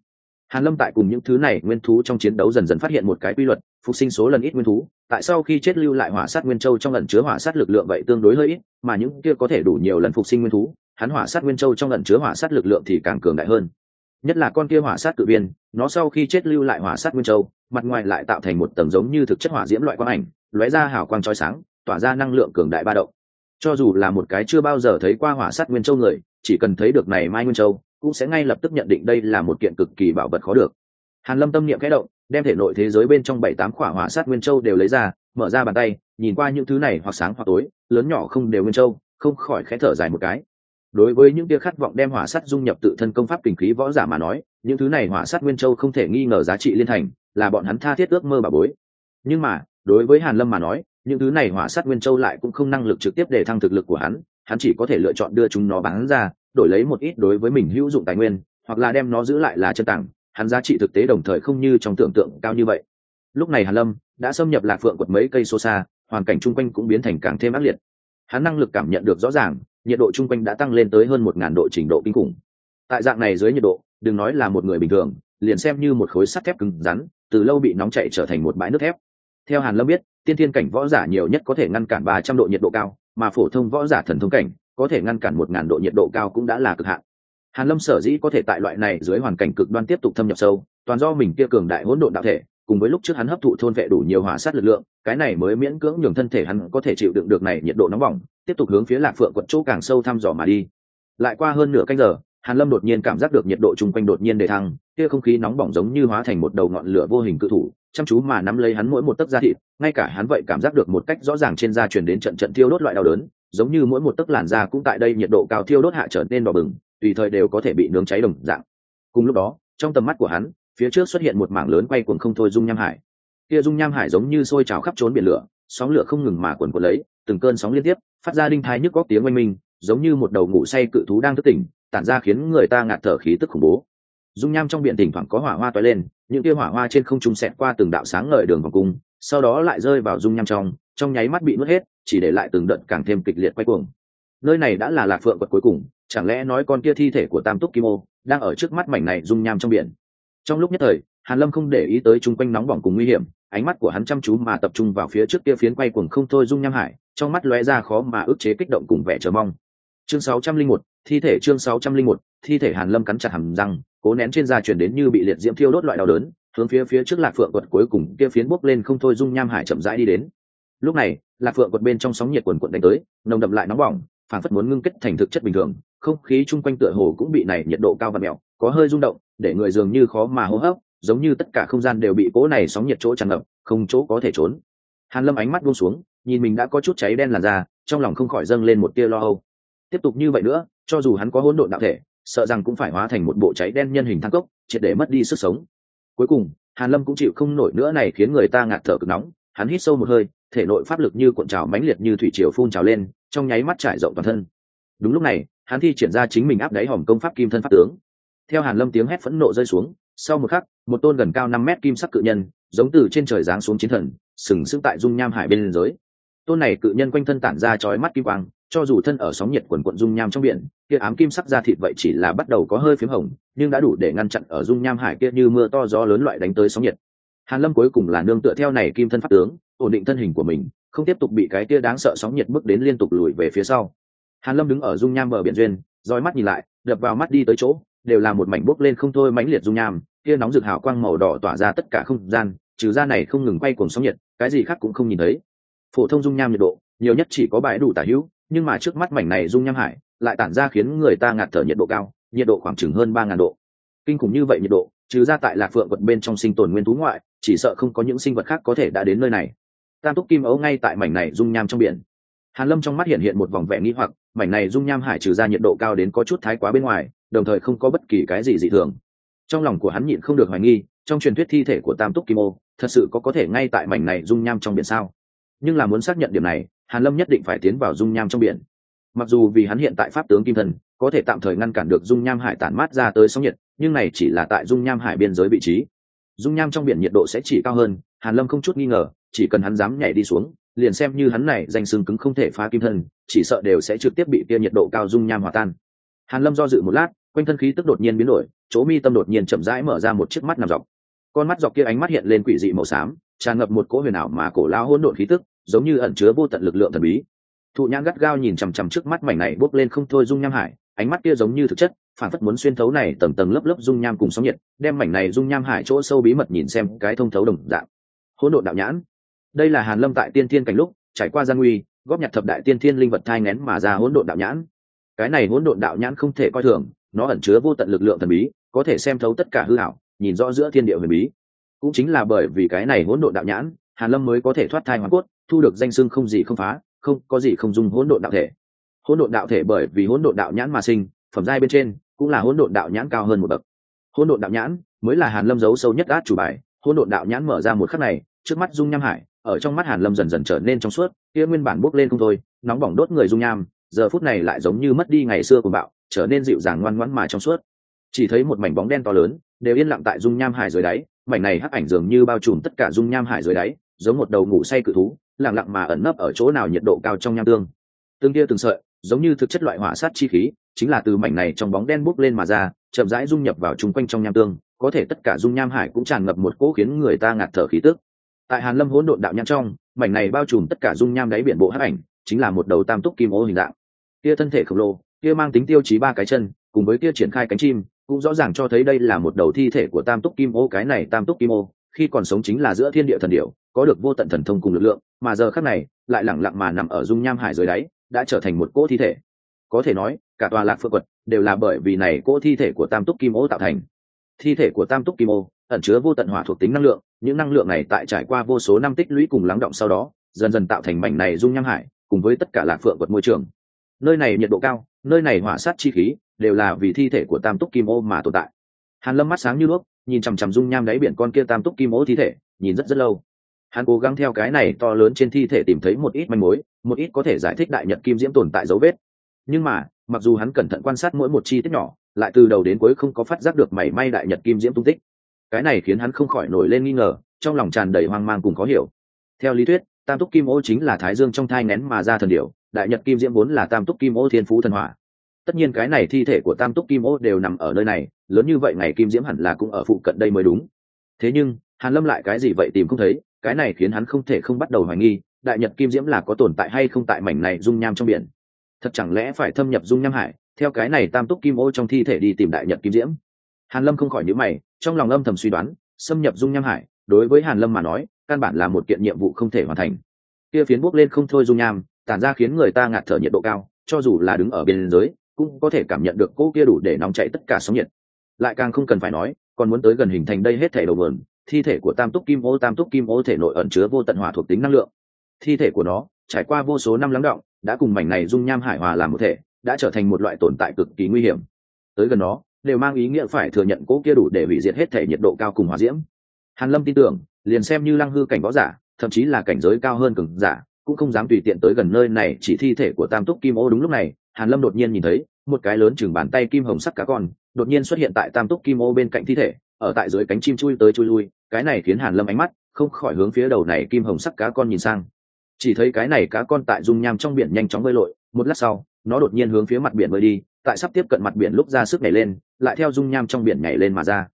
Hàn lâm tại cùng những thứ này nguyên thú trong chiến đấu dần dần phát hiện một cái quy luật, phục sinh số lần ít nguyên thú, tại sau khi chết lưu lại hỏa sát nguyên châu trong lần chứa hỏa sát lực lượng vậy tương đối hơi ít, mà những kia có thể đủ nhiều lần phục sinh nguyên thú hắn hỏa sát nguyên châu trong ẩn chứa hỏa sát lực lượng thì càng cường đại hơn. Nhất là con kia hỏa sát cự viên, nó sau khi chết lưu lại hỏa sát nguyên châu, mặt ngoài lại tạo thành một tầng giống như thực chất hỏa diễm loại quang ảnh, lóe ra hào quang chói sáng, tỏa ra năng lượng cường đại ba động. Cho dù là một cái chưa bao giờ thấy qua hỏa sát nguyên châu người, chỉ cần thấy được này mai nguyên châu, cũng sẽ ngay lập tức nhận định đây là một kiện cực kỳ bảo vật khó được. Hàn lâm tâm niệm khẽ động, đem thể nội thế giới bên trong bảy tám khỏa hỏa sát nguyên châu đều lấy ra, mở ra bàn tay, nhìn qua những thứ này hoặc sáng hoặc tối, lớn nhỏ không đều nguyên châu, không khỏi khẽ thở dài một cái đối với những tia khát vọng đem hỏa sắt dung nhập tự thân công pháp kinh khí võ giả mà nói, những thứ này hỏa sắt nguyên châu không thể nghi ngờ giá trị liên thành, là bọn hắn tha thiết ước mơ bà bối. Nhưng mà, đối với hàn lâm mà nói, những thứ này hỏa sắt nguyên châu lại cũng không năng lực trực tiếp để thăng thực lực của hắn hắn chỉ có thể lựa chọn đưa chúng nó bán ra, đổi lấy một ít đối với mình hữu dụng tài nguyên, hoặc là đem nó giữ lại là chân tặng hắn giá trị thực tế đồng thời không như trong tưởng tượng cao như vậy. Lúc này hàn lâm đã xâm nhập lạc phượng quật mấy cây xô xa, hoàn cảnh chung quanh cũng biến thành càng thêm ác liệt. Hắn năng lực cảm nhận được rõ ràng nhiệt độ chung quanh đã tăng lên tới hơn một ngàn độ trình độ kinh khủng. Tại dạng này dưới nhiệt độ, đừng nói là một người bình thường, liền xem như một khối sắt thép cứng rắn, từ lâu bị nóng chạy trở thành một bãi nước thép. Theo hàn lâm biết, tiên thiên cảnh võ giả nhiều nhất có thể ngăn cản ba trăm độ nhiệt độ cao, mà phổ thông võ giả thần thông cảnh có thể ngăn cản một ngàn độ nhiệt độ cao cũng đã là cực hạn. Hàn lâm sở dĩ có thể tại loại này dưới hoàn cảnh cực đoan tiếp tục thâm nhập sâu, toàn do mình kia cường đại hỗn độn đạo thể cùng với lúc trước hắn hấp thụ thôn vệ đủ nhiều hỏa sát lực lượng, cái này mới miễn cưỡng nhường thân thể hắn có thể chịu đựng được này nhiệt độ nóng bỏng, tiếp tục hướng phía lạc phượng quận chỗ càng sâu thăm dò mà đi. Lại qua hơn nửa canh giờ, hàn lâm đột nhiên cảm giác được nhiệt độ chung quanh đột nhiên đề thăng, kia không khí nóng bỏng giống như hóa thành một đầu ngọn lửa vô hình cự thủ, chăm chú mà nắm lấy hắn mỗi một tấc da thịt, ngay cả hắn vậy cảm giác được một cách rõ ràng trên da truyền đến trận trận thiêu đốt loại đau đớn, giống như mỗi một tấc làn da cũng tại đây nhiệt độ cao thiêu đốt hạ trở nên đỏ bừng, tùy thời đều có thể bị nướng cháy đồng dạng. Cùng lúc đó, trong tầm mắt của hắn phía trước xuất hiện một mảng lớn quay cuồng không thôi dung nham hải. Kia dung nham hải giống như sôi trào khắp trốn biển lửa, sóng lửa không ngừng mà quần quần lấy, từng cơn sóng liên tiếp, phát ra đinh thai nhức góc tiếng oanh minh, giống như một đầu ngủ say cự thú đang thức tỉnh, tản ra khiến người ta ngạt thở khí tức khủng bố. Dung nham trong biển thỉnh thoảng có hỏa hoa toái lên, những tia hỏa hoa trên không trung xẹt qua từng đạo sáng ngời đường vòng cung, sau đó lại rơi vào dung nham trong trong nháy mắt bị nuốt hết, chỉ để lại từng đợt càng thêm kịch liệt quay cuồng. Nơi này đã là lạc phượng quật cuối cùng, chẳng lẽ nói con kia thi thể của tam túc kim ô đang ở trước mắt mảnh này dung nham trong biển? Trong lúc nhất thời hàn lâm không để ý tới chung quanh nóng bỏng cùng nguy hiểm ánh mắt của hắn chăm chú mà tập trung vào phía trước kia phiến quay cuồng không thôi dung nham hải trong mắt lóe ra khó mà ức chế kích động cùng vẻ chờ mong. Chương 601, thi thể chương 601, thi thể hàn lâm cắn chặt hàm răng cố nén trên da truyền đến như bị liệt diễm thiêu đốt loại đau đớn hướng phía phía trước lạc phượng quật cuối cùng kia phiến bốc lên không thôi dung nham hải chậm rãi đi đến. Lúc này lạc phượng quật bên trong sóng nhiệt quần quận đánh tới nồng đậm lại nóng bỏng phản phất muốn ngưng kết thành thực chất bình thường không khí chung quanh tựa hồ cũng bị này nhiệt độ cao và mèo có hơi rung động để người dường như khó mà hô hấp, giống như tất cả không gian đều bị cỗ này sóng nhiệt chỗ tràn ngập, không chỗ có thể trốn. Hàn lâm ánh mắt buông xuống, nhìn mình đã có chút cháy đen làn da, trong lòng không khỏi dâng lên một tia lo âu. Tiếp tục như vậy nữa, cho dù hắn có hỗn độn đạo thể, sợ rằng cũng phải hóa thành một bộ cháy đen nhân hình thang cốc, triệt để mất đi sức sống. Cuối cùng, hàn lâm cũng chịu không nổi nữa này khiến người ta ngạt thở cực nóng, hắn hít sâu một hơi, thể nội pháp lực như cuộn trào mãnh liệt như thủy triều phun trào lên, trong nháy mắt trải rộng toàn thân. Đúng lúc này, hắn thi triển ra chính mình áp đáy hòm công pháp kim thân pháp tướng theo hàn lâm tiếng hét phẫn nộ rơi xuống, sau một khắc, một tôn gần cao năm mét kim sắc cự nhân, giống từ trên trời giáng xuống chiến thần, sừng sững tại dung nham hải bên dưới. Tôn này cự nhân quanh thân tản ra chói mắt kim quang, cho dù thân ở sóng nhiệt quần quận dung nham trong biển, kia ám kim sắc ra thịt vậy chỉ là bắt đầu có hơi phím hồng, nhưng đã đủ để ngăn chặn ở dung nham hải kia như mưa to gió lớn loại đánh tới sóng nhiệt. Hàn lâm cuối cùng là nương tựa theo này kim thân pháp tướng, ổn định thân hình của mình, không tiếp tục bị cái kia đáng sợ sóng nhiệt bước đến liên tục lùi về phía sau. Hàn lâm đứng ở dung nham bờ biển duyên dõi mắt nhìn lại, đập vào mắt đi tới chỗ đều là một mảnh bốc lên không thôi mãnh liệt dung nham, kia nóng rực hào quang màu đỏ tỏa ra tất cả không gian, trừ ra này không ngừng quay cuồng sóng nhiệt, cái gì khác cũng không nhìn thấy. Phổ thông dung nham nhiệt độ, nhiều nhất chỉ có bãi đủ tả hữu, nhưng mà trước mắt mảnh này dung nham hải, lại tản ra khiến người ta ngạt thở nhiệt độ cao, nhiệt độ khoảng chừng hơn ba ngàn độ. Kinh khủng như vậy nhiệt độ, trừ ra tại lạc phượng vật bên trong sinh tồn nguyên thú ngoại, chỉ sợ không có những sinh vật khác có thể đã đến nơi này. Tam túc kim ấu ngay tại mảnh này dung nham trong biển. Hàn lâm trong mắt hiện hiện một vòng vẻ nghi hoặc, mảnh này dung nham hải trừ ra nhiệt độ cao đến có chút thái quá bên ngoài đồng thời không có bất kỳ cái gì dị thường. Trong lòng của hắn nhịn không được hoài nghi, trong truyền thuyết thi thể của tam túc kim ô, thật sự có có thể ngay tại mảnh này dung nham trong biển sao? Nhưng là muốn xác nhận điểm này, hàn lâm nhất định phải tiến vào dung nham trong biển. Mặc dù vì hắn hiện tại pháp tướng kim thần, có thể tạm thời ngăn cản được dung nham hải tản mát ra tới sóng nhiệt, nhưng này chỉ là tại dung nham hải biên giới vị trí. Dung nham trong biển nhiệt độ sẽ chỉ cao hơn, hàn lâm không chút nghi ngờ, chỉ cần hắn dám nhảy đi xuống, liền xem như hắn này danh xương cứng không thể phá kim thân chỉ sợ đều sẽ trực tiếp bị kia nhiệt độ cao dung nham hòa tan. Hàn lâm do dự một lát quanh thân khí tức đột nhiên biến đổi, chỗ mi tâm đột nhiên chậm rãi mở ra một chiếc mắt nằm dọc. Con mắt dọc kia ánh mắt hiện lên quỷ dị màu xám, tràn ngập một cỗ huyền ảo mà cổ lao hỗn độn khí tức, giống như ẩn chứa vô tận lực lượng thần bí. Thụ nhãn gắt gao nhìn chằm chằm trước mắt mảnh này bốc lên không thôi dung nham hải, ánh mắt kia giống như thực chất, phản phất muốn xuyên thấu này tầng tầng lớp lớp dung nham cùng sóng nhiệt, đem mảnh này dung nham hải chỗ sâu bí mật nhìn xem cái thông thấu đồng dạng. Hỗn độn đạo nhãn. Đây là hàn lâm tại tiên thiên cảnh lúc, trải qua gian nguy, góp nhặt thập đại tiên thiên linh vật thai ngén mà ra hỗn độn đạo nhãn. Cái này hỗn độn đạo nhãn không thể coi thường nó ẩn chứa vô tận lực lượng thần bí, có thể xem thấu tất cả hư hảo nhìn rõ giữa thiên địa huyền bí. Cũng chính là bởi vì cái này hỗn độn đạo nhãn, hàn lâm mới có thể thoát thai hoàn cốt, thu được danh xưng không gì không phá, không, có gì không dùng hỗn độn đạo thể. Hỗn độn đạo thể bởi vì hỗn độn đạo nhãn mà sinh, phẩm giai bên trên, cũng là hỗn độn đạo nhãn cao hơn một bậc. Hỗn độn đạo nhãn mới là hàn lâm giấu sâu nhất át chủ bài, hỗn độn đạo nhãn mở ra một khắc này, trước mắt dung nham hải, ở trong mắt hàn lâm dần dần trở nên trong suốt, kia nguyên bản bốc lên không thôi, nóng bỏng đốt người dung nham, giờ phút này lại giống như mất đi ngày xưa của bạo trở nên dịu dàng ngoan ngoãn mà trong suốt. Chỉ thấy một mảnh bóng đen to lớn, đều yên lặng tại dung nham hải dưới đáy. Mảnh này hắc ảnh dường như bao trùm tất cả dung nham hải dưới đáy, giống một đầu ngủ say cự thú, lặng lặng mà ẩn nấp ở chỗ nào nhiệt độ cao trong nham tương. Tương kia từng sợi, giống như thực chất loại hỏa sát chi khí, chính là từ mảnh này trong bóng đen bốc lên mà ra, chậm rãi dung nhập vào chung quanh trong nham tương. Có thể tất cả dung nham hải cũng tràn ngập một cỗ khiến người ta ngạt thở khí tức. Tại hàn lâm hỗn độn đạo nham trong, mảnh này bao trùm tất cả dung nham đáy biển bộ hắc ảnh, chính là một đầu tam túc kim ô hình dạng. Kia thân thể khổng lồ kia mang tính tiêu chí ba cái chân, cùng với kia triển khai cánh chim, cũng rõ ràng cho thấy đây là một đầu thi thể của tam túc kim ô, cái này tam túc kim ô, khi còn sống chính là giữa thiên địa thần điệu có được vô tận thần thông cùng lực lượng, mà giờ khắc này, lại lẳng lặng mà nằm ở dung nham hải dưới đáy, đã trở thành một cỗ thi thể. Có thể nói, cả tòa lạc phượng quật đều là bởi vì này cỗ thi thể của tam túc kim ô tạo thành. Thi thể của tam túc kim ô ẩn chứa vô tận hỏa thuộc tính năng lượng, những năng lượng này tại trải qua vô số năm tích lũy cùng lắng động sau đó, dần dần tạo thành mảnh này dung nham hải, cùng với tất cả lạc phượng quật môi trường. Nơi này nhiệt độ cao nơi này hỏa sát chi khí đều là vì thi thể của tam túc kim ô mà tồn tại. Hàn lâm mắt sáng như đuốc nhìn chằm chằm dung nham đáy biển con kia tam túc kim ô thi thể, nhìn rất rất lâu. Hắn cố gắng theo cái này to lớn trên thi thể tìm thấy một ít manh mối, một ít có thể giải thích đại nhật kim diễm tồn tại dấu vết. Nhưng mà, mặc dù hắn cẩn thận quan sát mỗi một chi tiết nhỏ, lại từ đầu đến cuối không có phát giác được mảy may đại nhật kim diễm tung tích. Cái này khiến hắn không khỏi nổi lên nghi ngờ, trong lòng tràn đầy hoang mang cùng khó hiểu. Theo lý thuyết, tam túc kim ô chính là thái dương trong thai nén mà ra thần điều đại nhật kim diễm vốn là tam túc kim ô thiên phú thần hỏa. Tất nhiên cái này thi thể của tam túc kim ô đều nằm ở nơi này, lớn như vậy ngày kim diễm hẳn là cũng ở phụ cận đây mới đúng. Thế nhưng, hàn lâm lại cái gì vậy tìm không thấy, cái này khiến hắn không thể không bắt đầu hoài nghi, đại nhật kim diễm là có tồn tại hay không tại mảnh này dung nham trong biển? Thật chẳng lẽ phải thâm nhập dung nham hải, theo cái này tam túc kim ô trong thi thể đi tìm đại nhật kim diễm? Hàn lâm không khỏi nhíu mày, trong lòng âm thầm suy đoán, xâm nhập dung nham hải, đối với hàn lâm mà nói, căn bản là một kiện nhiệm vụ không thể hoàn thành. Kia phiến bước lên không thôi dung nham tản ra khiến người ta ngạt thở nhiệt độ cao, cho dù là đứng ở biên giới, cũng có thể cảm nhận được cỗ kia đủ để nóng chạy tất cả sóng nhiệt. Lại càng không cần phải nói, còn muốn tới gần hình thành đây hết thể đầu vườn thi thể của tam túc kim ô, tam túc kim ô thể nội ẩn chứa vô tận hỏa thuộc tính năng lượng. Thi thể của nó, trải qua vô số năm lắng động, đã cùng mảnh này dung nham hải hòa làm một thể, đã trở thành một loại tồn tại cực kỳ nguy hiểm. Tới gần nó, đều mang ý nghĩa phải thừa nhận cỗ kia đủ để hủy diệt hết thể nhiệt độ cao cùng hòa diễm. Hàn lâm tin tưởng, liền xem như lăng hư cảnh võ giả, thậm chí là cảnh giới cao hơn cường giả cũng không dám tùy tiện tới gần nơi này, chỉ thi thể của tam túc kim ô đúng lúc này, hàn lâm đột nhiên nhìn thấy, một cái lớn chừng bàn tay kim hồng sắc cá con, đột nhiên xuất hiện tại tam túc kim ô bên cạnh thi thể, ở tại dưới cánh chim chui tới chui lui, cái này khiến hàn lâm ánh mắt không khỏi hướng phía đầu này kim hồng sắc cá con nhìn sang. Chỉ thấy cái này cá con tại dung nham trong biển nhanh chóng bơi lội, một lát sau, nó đột nhiên hướng phía mặt biển bơi đi, tại sắp tiếp cận mặt biển lúc ra sức nhảy lên, lại theo dung nham trong biển nhảy lên mà ra.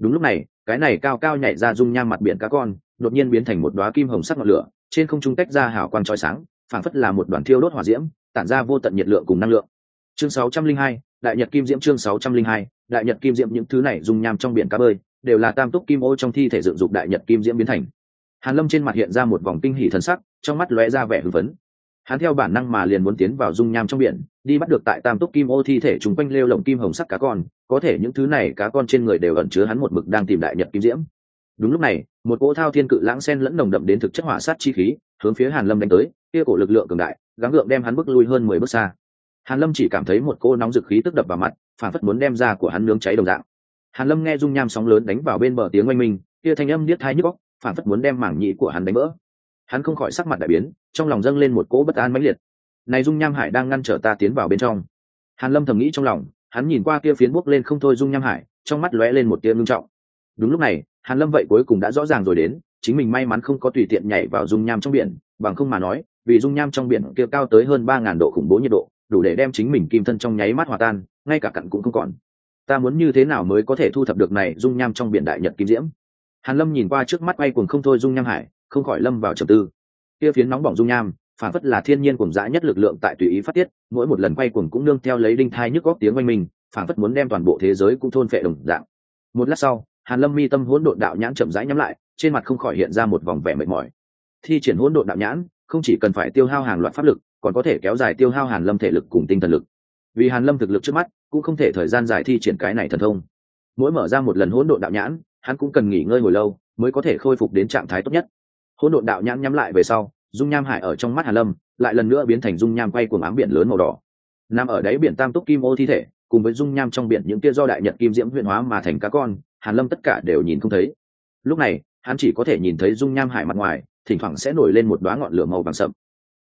Đúng lúc này, cái này cao cao nhảy ra dung nham mặt biển cá con, đột nhiên biến thành một đóa kim hồng sắc ngọn lửa trên không trung tách ra hào quang chói sáng phản phất là một đoàn thiêu đốt hỏa diễm tản ra vô tận nhiệt lượng cùng năng lượng. Chương 602, đại nhật kim diễm chương 602, đại nhật kim diễm những thứ này dung nham trong biển cá bơi đều là tam túc kim ô trong thi thể dựng dục đại nhật kim diễm biến thành. Hàn lâm trên mặt hiện ra một vòng kinh hỉ thần sắc trong mắt lóe ra vẻ hưng phấn. Hắn theo bản năng mà liền muốn tiến vào dung nham trong biển đi bắt được tại tam túc kim ô thi thể chúng quanh lêu lồng kim hồng sắc cá con có thể những thứ này cá con trên người đều ẩn chứa hắn một mực đang tìm đại nhật kim diễm đúng lúc này, một cỗ thao thiên cự lãng sen lẫn nồng đậm đến thực chất hỏa sát chi khí, hướng phía hàn lâm đánh tới, kia cổ lực lượng cường đại, gắng gượng đem hắn bước lui hơn mười bước xa. Hàn lâm chỉ cảm thấy một cô nóng dực khí tức đập vào mặt, phản phất muốn đem ra của hắn nướng cháy đồng dạng. Hàn lâm nghe dung nham sóng lớn đánh vào bên bờ tiếng oanh minh, kia thanh âm điếc thai nhức óc, phản phất muốn đem mảng nhĩ của hắn đánh vỡ. Hắn không khỏi sắc mặt đại biến, trong lòng dâng lên một cỗ bất an mãnh liệt. Này dung nham hải đang ngăn trở ta tiến vào bên trong. Hàn lâm thầm nghĩ trong lòng, hắn nhìn qua kia phiến bước lên không thôi dung nham hải, trong mắt lóe lên một tia ngưng trọng đúng lúc này, hàn lâm vậy cuối cùng đã rõ ràng rồi đến, chính mình may mắn không có tùy tiện nhảy vào dung nham trong biển, bằng không mà nói, vì dung nham trong biển kia cao tới hơn ba ngàn độ khủng bố nhiệt độ, đủ để đem chính mình kim thân trong nháy mắt hòa tan, ngay cả cặn cũng không còn. Ta muốn như thế nào mới có thể thu thập được này dung nham trong biển đại nhật kim diễm? Hàn lâm nhìn qua trước mắt bay cuồng không thôi dung nham hải, không khỏi lâm vào trầm tư. Kia phiến nóng bỏng dung nham, phản phất là thiên nhiên cuồng dã nhất lực lượng tại tùy ý phát tiết, mỗi một lần quay cuồng cũng nương theo lấy đinh thai nhức góc tiếng oanh mình phản phất muốn đem toàn bộ thế giới cũng thôn phệ đồng dạng. Một lát sau hàn lâm mi tâm hỗn độn đạo nhãn chậm rãi nhắm lại, trên mặt không khỏi hiện ra một vòng vẻ mệt mỏi. Thi triển hỗn độn đạo nhãn, không chỉ cần phải tiêu hao hàng loạt pháp lực, còn có thể kéo dài tiêu hao hàn lâm thể lực cùng tinh thần lực. Vì hàn lâm thực lực trước mắt, cũng không thể thời gian dài thi triển cái này thần thông. Mỗi mở ra một lần hỗn độn đạo nhãn, hắn cũng cần nghỉ ngơi hồi lâu mới có thể khôi phục đến trạng thái tốt nhất. Hỗn độn đạo nhãn nhắm lại về sau, dung nham hải ở trong mắt hàn lâm lại lần nữa biến thành dung nham quay cuồng ám biển lớn màu đỏ. Nằm ở đáy biển tam túc kim ô thi thể, cùng với dung nham trong biển những kia do đại nhật kim diễm huyện hóa mà thành cá con hàn lâm tất cả đều nhìn không thấy. Lúc này, hắn chỉ có thể nhìn thấy dung nham hải mặt ngoài, thỉnh thoảng sẽ nổi lên một đóa ngọn lửa màu vàng sậm.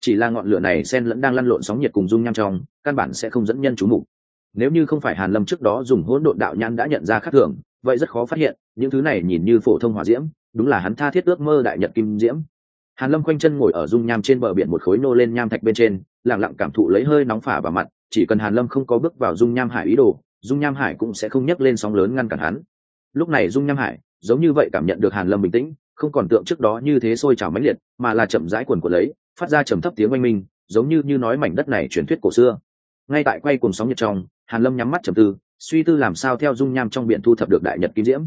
Chỉ là ngọn lửa này xen lẫn đang lăn lộn sóng nhiệt cùng dung nham trong, căn bản sẽ không dẫn nhân chú mục. Nếu như không phải hàn lâm trước đó dùng hỗn độn đạo nhãn đã nhận ra khác thường, vậy rất khó phát hiện, những thứ này nhìn như phổ thông hỏa diễm, đúng là hắn tha thiết ước mơ đại nhật kim diễm. Hàn lâm quanh chân ngồi ở dung nham trên bờ biển một khối nô lên nham thạch bên trên, lặng lặng cảm thụ lấy hơi nóng phả vào mặt, chỉ cần hàn lâm không có bước vào dung nham hải ý đồ, dung nham hải cũng sẽ không nhấc lên sóng lớn ngăn cản hắn lúc này dung nham hải, giống như vậy cảm nhận được hàn lâm bình tĩnh, không còn tượng trước đó như thế sôi trào mãnh liệt, mà là chậm rãi quần của lấy, phát ra trầm thấp tiếng oanh minh, giống như như nói mảnh đất này truyền thuyết cổ xưa. Ngay tại quay cùng sóng nhiệt trong, hàn lâm nhắm mắt trầm tư, suy tư làm sao theo dung nham trong biển thu thập được đại nhật kim diễm.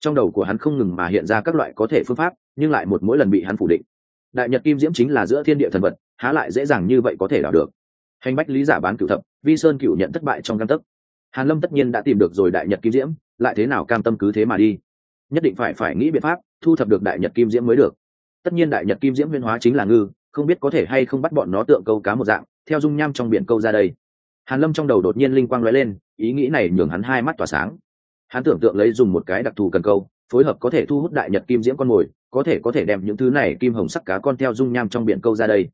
Trong đầu của hắn không ngừng mà hiện ra các loại có thể phương pháp, nhưng lại một mỗi lần bị hắn phủ định. Đại nhật kim diễm chính là giữa thiên địa thần vật, há lại dễ dàng như vậy có thể đảo được. Hành bách lý giả bán cửu thập, vi sơn cửu nhận thất bại trong căn tấc. Hàn lâm tất nhiên đã tìm được rồi đại nhật kim diễm lại thế nào cam tâm cứ thế mà đi. Nhất định phải phải nghĩ biện pháp, thu thập được đại nhật kim diễm mới được. Tất nhiên đại nhật kim diễm nguyên hóa chính là ngư, không biết có thể hay không bắt bọn nó tượng câu cá một dạng, theo dung nham trong biển câu ra đây. Hàn lâm trong đầu đột nhiên linh quang lóe lên, ý nghĩ này nhường hắn hai mắt tỏa sáng. Hắn tưởng tượng lấy dùng một cái đặc thù cần câu, phối hợp có thể thu hút đại nhật kim diễm con mồi, có thể có thể đem những thứ này kim hồng sắc cá con theo dung nham trong biển câu ra đây.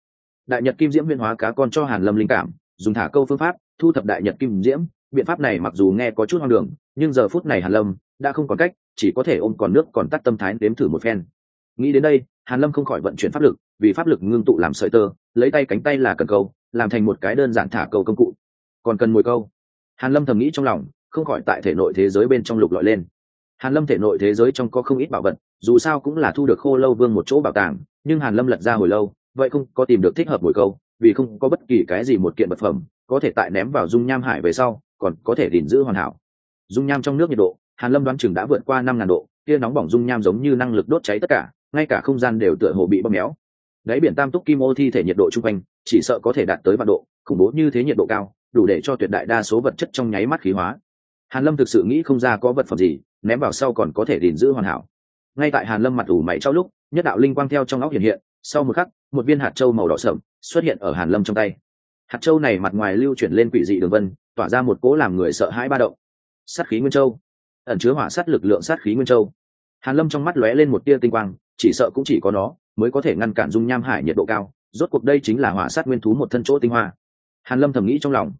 Đại nhật kim diễm nguyên hóa cá con cho hàn lâm linh cảm, dùng thả câu phương pháp, thu thập đại nhật kim diễm biện pháp này mặc dù nghe có chút hoang đường, nhưng giờ phút này hàn lâm đã không còn cách, chỉ có thể ôm còn nước còn tắt tâm thái đếm thử một phen. Nghĩ đến đây, hàn lâm không khỏi vận chuyển pháp lực, vì pháp lực ngưng tụ làm sợi tơ, lấy tay cánh tay là cần câu, làm thành một cái đơn giản thả câu công cụ. Còn cần mồi câu. Hàn lâm thầm nghĩ trong lòng, không khỏi tại thể nội thế giới bên trong lục lọi lên. Hàn lâm thể nội thế giới trong có không ít bảo vật, dù sao cũng là thu được khô lâu vương một chỗ bảo tàng, nhưng hàn lâm lật ra hồi lâu, vậy không có tìm được thích hợp mồi câu, vì không có bất kỳ cái gì một kiện vật phẩm, có thể tại ném vào dung nham hải về sau còn có thể gìn giữ hoàn hảo. Dung nham trong nước nhiệt độ, hàn lâm đoán chừng đã vượt qua năm ngàn độ kia nóng bỏng dung nham giống như năng lực đốt cháy tất cả, ngay cả không gian đều tựa hồ bị bóp méo. Đáy biển tam túc kim ô thi thể nhiệt độ trung quanh, chỉ sợ có thể đạt tới vạn độ, khủng bố như thế nhiệt độ cao, đủ để cho tuyệt đại đa số vật chất trong nháy mắt khí hóa. Hàn lâm thực sự nghĩ không ra có vật phẩm gì, ném vào sau còn có thể gìn giữ hoàn hảo. Ngay tại hàn lâm mặt ủ mày trong lúc, nhất đạo linh quang theo trong óc hiện hiện, sau một khắc, một viên hạt châu màu đỏ sẫm xuất hiện ở hàn lâm trong tay. Hạt châu này mặt ngoài lưu chuyển lên quỷ dị đường vân tỏa ra một cỗ làm người sợ hãi ba động. Sát khí nguyên châu. Ẩn chứa hỏa sát lực lượng sát khí nguyên châu. Hàn lâm trong mắt lóe lên một tia tinh quang, chỉ sợ cũng chỉ có nó mới có thể ngăn cản dung nham hải nhiệt độ cao, rốt cuộc đây chính là hỏa sát nguyên thú một thân chỗ tinh hoa. Hàn lâm thầm nghĩ trong lòng.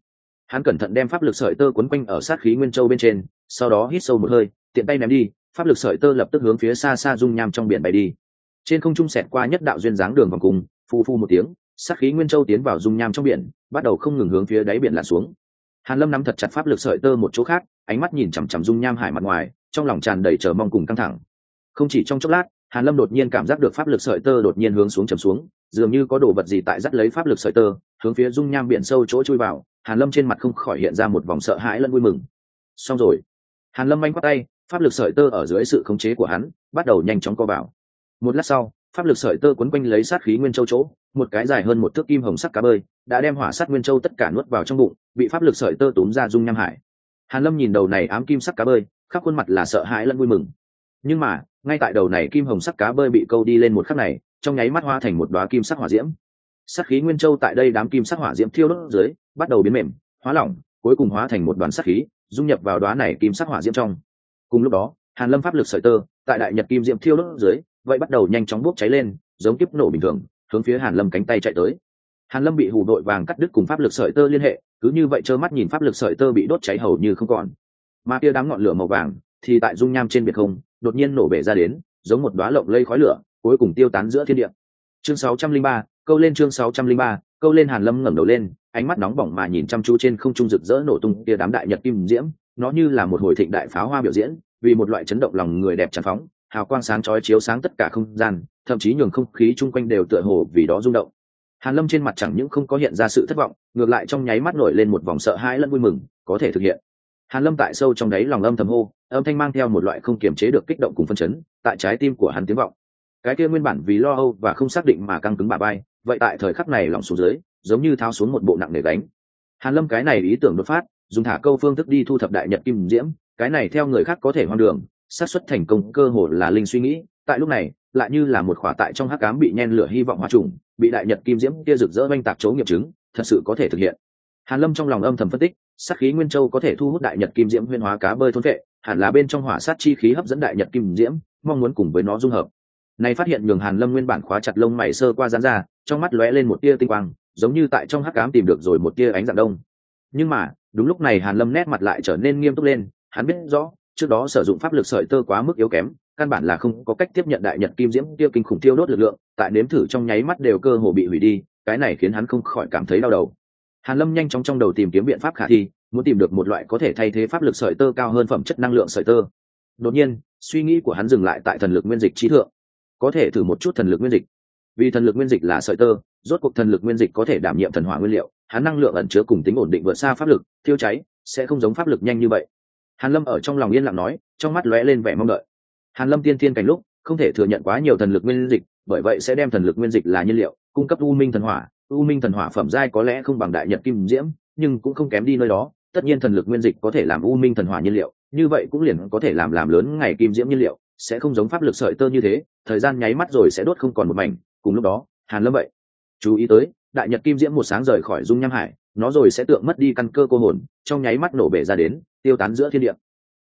Hắn cẩn thận đem pháp lực sợi tơ quấn quanh ở sát khí nguyên châu bên trên, sau đó hít sâu một hơi, tiện tay ném đi, pháp lực sợi tơ lập tức hướng phía xa xa dung nham trong biển bay đi. Trên không trung xẹt qua nhất đạo duyên dáng đường vòng cùng, phu phu một tiếng, sát khí nguyên châu tiến vào dung nham trong biển, bắt đầu không ngừng hướng phía đáy biển lặn xuống hàn lâm nắm thật chặt pháp lực sợi tơ một chỗ khác, ánh mắt nhìn chằm chằm dung nham hải mặt ngoài, trong lòng tràn đầy chờ mong cùng căng thẳng. Không chỉ trong chốc lát, hàn lâm đột nhiên cảm giác được pháp lực sợi tơ đột nhiên hướng xuống chầm xuống, dường như có đồ vật gì tại dắt lấy pháp lực sợi tơ, hướng phía dung nham biển sâu chỗ chui vào, hàn lâm trên mặt không khỏi hiện ra một vòng sợ hãi lẫn vui mừng. Xong rồi. Hàn lâm anh quát tay, pháp lực sợi tơ ở dưới sự khống chế của hắn, bắt đầu nhanh chóng co vào. Một lát sau pháp lực sợi tơ quấn quanh lấy sát khí nguyên châu chỗ, một cái dài hơn một thước kim hồng sắc cá bơi, đã đem hỏa sát nguyên châu tất cả nuốt vào trong bụng, bị pháp lực sợi tơ túm ra dung nham hải. Hàn lâm nhìn đầu này ám kim sắc cá bơi, khắp khuôn mặt là sợ hãi lẫn vui mừng. Nhưng mà, ngay tại đầu này kim hồng sắc cá bơi bị câu đi lên một khắc này, trong nháy mắt hoa thành một đóa kim sắc hỏa diễm. Sát khí nguyên châu tại đây đám kim sắc hỏa diễm thiêu đốt dưới, bắt đầu biến mềm, hóa lỏng, cuối cùng hóa thành một đoàn sát khí, dung nhập vào đóa này kim sắc hỏa diễm trong. Cùng lúc đó, hàn lâm pháp lực sợi tơ, tại đại nhật kim diễm thiêu đốt dưới vậy bắt đầu nhanh chóng bốc cháy lên giống kiếp nổ bình thường hướng phía hàn lâm cánh tay chạy tới. Hàn lâm bị hù đội vàng cắt đứt cùng pháp lực sợi tơ liên hệ cứ như vậy trơ mắt nhìn pháp lực sợi tơ bị đốt cháy hầu như không còn. Mà kia đám ngọn lửa màu vàng thì tại dung nham trên biển không đột nhiên nổ bể ra đến giống một đóa lộng lây khói lửa cuối cùng tiêu tán giữa thiên địa. Chương 603, câu lên chương 603, câu lên hàn lâm ngẩng đầu lên ánh mắt nóng bỏng mà nhìn chăm chú trên không trung rực rỡ nổ tung kia đám đại nhật kim diễm nó như là một hồi thịnh đại pháo hoa biểu diễn vì một loại chấn động lòng người đẹp tràn phóng hào quang sáng chói chiếu sáng tất cả không gian, thậm chí nhường không khí chung quanh đều tựa hồ vì đó rung động. Hàn lâm trên mặt chẳng những không có hiện ra sự thất vọng, ngược lại trong nháy mắt nổi lên một vòng sợ hãi lẫn vui mừng, có thể thực hiện. Hàn lâm tại sâu trong đáy lòng âm thầm hô, âm thanh mang theo một loại không kiềm chế được kích động cùng phân chấn, tại trái tim của hắn tiếng vọng. Cái kia nguyên bản vì lo âu và không xác định mà căng cứng bà bay vậy tại thời khắc này lòng xuống dưới, giống như tháo xuống một bộ nặng nề gánh. hàn lâm cái này ý tưởng đột phát, dùng thả câu phương thức đi thu thập đại nhật kim diễm, cái này theo người khác có thể hoang đường xác suất thành công cơ hồ là linh suy nghĩ, tại lúc này, lại như là một khỏa tại trong hắc cám bị nhen lửa hy vọng hóa trùng, bị đại nhật kim diễm kia rực rỡ oanh tạc chấu nghiệm chứng, thật sự có thể thực hiện. Hàn lâm trong lòng âm thầm phân tích, sát khí nguyên châu có thể thu hút đại nhật kim diễm huyên hóa cá bơi thôn vệ, hẳn là bên trong hỏa sát chi khí hấp dẫn đại nhật kim diễm, mong muốn cùng với nó dung hợp. Này phát hiện nhường hàn lâm nguyên bản khóa chặt lông mày sơ qua giãn ra, trong mắt lóe lên một tia tinh quang, giống như tại trong hắc ám tìm được rồi một tia ánh dạng đông. Nhưng mà, đúng lúc này hàn lâm nét mặt lại trở nên nghiêm túc lên, hắn biết rõ trước đó sử dụng pháp lực sợi tơ quá mức yếu kém, căn bản là không có cách tiếp nhận đại nhật kim diễm tiêu kinh khủng tiêu đốt lực lượng, tại nếm thử trong nháy mắt đều cơ hồ bị hủy đi, cái này khiến hắn không khỏi cảm thấy đau đầu. Hàn lâm nhanh chóng trong đầu tìm kiếm biện pháp khả thi, muốn tìm được một loại có thể thay thế pháp lực sợi tơ cao hơn phẩm chất năng lượng sợi tơ. Đột nhiên, suy nghĩ của hắn dừng lại tại thần lực nguyên dịch trí thượng. Có thể thử một chút thần lực nguyên dịch. Vì thần lực nguyên dịch là sợi tơ, rốt cuộc thần lực nguyên dịch có thể đảm nhiệm thần hỏa nguyên liệu, hắn năng lượng ẩn chứa cùng tính ổn định vượt xa pháp lực, thiêu cháy, sẽ không giống pháp lực nhanh như vậy hàn lâm ở trong lòng yên lặng nói, trong mắt lóe lên vẻ mong đợi. Hàn lâm tiên thiên cảnh lúc, không thể thừa nhận quá nhiều thần lực nguyên dịch, bởi vậy sẽ đem thần lực nguyên dịch là nhiên liệu, cung cấp u minh thần hỏa. U minh thần hỏa phẩm giai có lẽ không bằng đại nhật kim diễm, nhưng cũng không kém đi nơi đó. Tất nhiên thần lực nguyên dịch có thể làm u minh thần hỏa nhiên liệu, như vậy cũng liền có thể làm làm lớn ngày kim diễm nhiên liệu, sẽ không giống pháp lực sợi tơ như thế, thời gian nháy mắt rồi sẽ đốt không còn một mảnh. Cùng lúc đó, hàn lâm vậy, chú ý tới, đại nhật kim diễm một sáng rời khỏi dung nham hải, nó rồi sẽ tượng mất đi căn cơ cô hồn, trong nháy mắt nổ bể ra đến tiêu tán giữa thiên địa.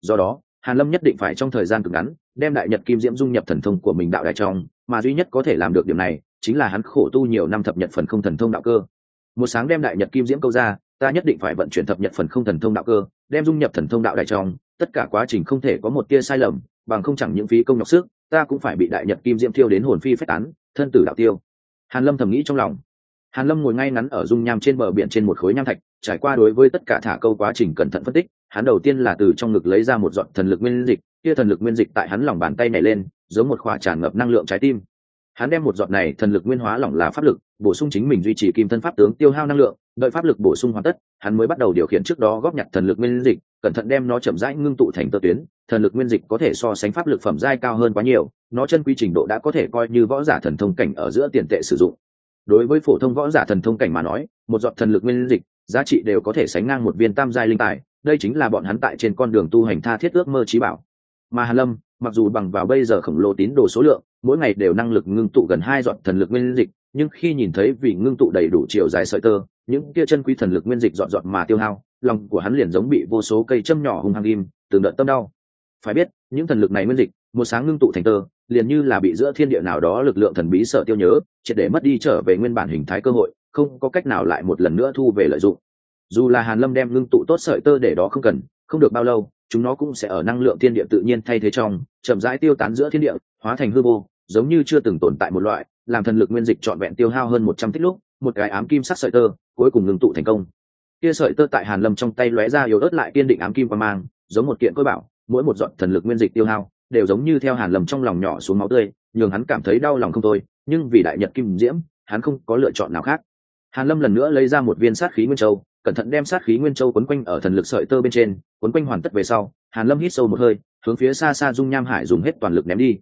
Do đó, hàn lâm nhất định phải trong thời gian cực ngắn, đem đại nhật kim diễm dung nhập thần thông của mình đạo đại trong, mà duy nhất có thể làm được điểm này, chính là hắn khổ tu nhiều năm thập nhật phần không thần thông đạo cơ. Một sáng đem đại nhật kim diễm câu ra, ta nhất định phải vận chuyển thập nhật phần không thần thông đạo cơ, đem dung nhập thần thông đạo đại trong, tất cả quá trình không thể có một tia sai lầm, bằng không chẳng những phí công nhọc sức, ta cũng phải bị đại nhật kim diễm thiêu đến hồn phi phách tán, thân tử đạo tiêu. Hàn lâm thầm nghĩ trong lòng hàn lâm ngồi ngay ngắn ở dung nham trên bờ biển trên một khối nham thạch, trải qua đối với tất cả thả câu quá trình cẩn thận phân tích, hắn đầu tiên là từ trong ngực lấy ra một giọt thần lực nguyên dịch, kia thần lực nguyên dịch tại hắn lòng bàn tay này lên, giống một khỏa tràn ngập năng lượng trái tim. Hắn đem một giọt này thần lực nguyên hóa lỏng là pháp lực, bổ sung chính mình duy trì kim thân pháp tướng tiêu hao năng lượng, đợi pháp lực bổ sung hoàn tất, hắn mới bắt đầu điều khiển trước đó góp nhặt thần lực nguyên dịch, cẩn thận đem nó chậm rãi ngưng tụ thành tơ tuyến, thần lực nguyên dịch có thể so sánh pháp lực phẩm giai cao hơn quá nhiều, nó chân quy trình độ đã có thể coi như võ giả thần thông cảnh ở giữa tiền tệ sử dụng đối với phổ thông võ giả thần thông cảnh mà nói, một giọt thần lực nguyên dịch, giá trị đều có thể sánh ngang một viên tam giai linh tài, đây chính là bọn hắn tại trên con đường tu hành tha thiết ước mơ trí bảo. Mà hàn lâm, mặc dù bằng vào bây giờ khổng lồ tín đồ số lượng, mỗi ngày đều năng lực ngưng tụ gần hai giọt thần lực nguyên dịch, nhưng khi nhìn thấy vì ngưng tụ đầy đủ chiều dài sợi tơ, những kia chân quý thần lực nguyên dịch dọn dọn mà tiêu hao, lòng của hắn liền giống bị vô số cây châm nhỏ hung hăng im, từng đợt tâm đau. Phải biết, những thần lực này nguyên dịch, một sáng ngưng tụ thành tơ liền như là bị giữa thiên địa nào đó lực lượng thần bí sợ tiêu nhớ, triệt để mất đi trở về nguyên bản hình thái cơ hội, không có cách nào lại một lần nữa thu về lợi dụng. Dù là hàn lâm đem ngưng tụ tốt sợi tơ để đó không cần, không được bao lâu, chúng nó cũng sẽ ở năng lượng thiên địa tự nhiên thay thế trong, chậm rãi tiêu tán giữa thiên địa, hóa thành hư vô, giống như chưa từng tồn tại một loại, làm thần lực nguyên dịch trọn vẹn tiêu hao hơn một trăm tích lúc, một cái ám kim sắc sợi tơ, cuối cùng ngưng tụ thành công. Kia sợi tơ tại hàn lâm trong tay lóe ra yếu ớt lại kiên định ám kim qua mang, giống một kiện cơ bảo, mỗi một giọt thần lực nguyên dịch tiêu hao đều giống như theo hàn lâm trong lòng nhỏ xuống máu tươi, nhường hắn cảm thấy đau lòng không thôi, nhưng vì đại nhật kim diễm, hắn không có lựa chọn nào khác. Hàn lâm lần nữa lấy ra một viên sát khí nguyên châu, cẩn thận đem sát khí nguyên châu quấn quanh ở thần lực sợi tơ bên trên, quấn quanh hoàn tất về sau, hàn lâm hít sâu một hơi, hướng phía xa xa dung nham hải dùng hết toàn lực ném đi.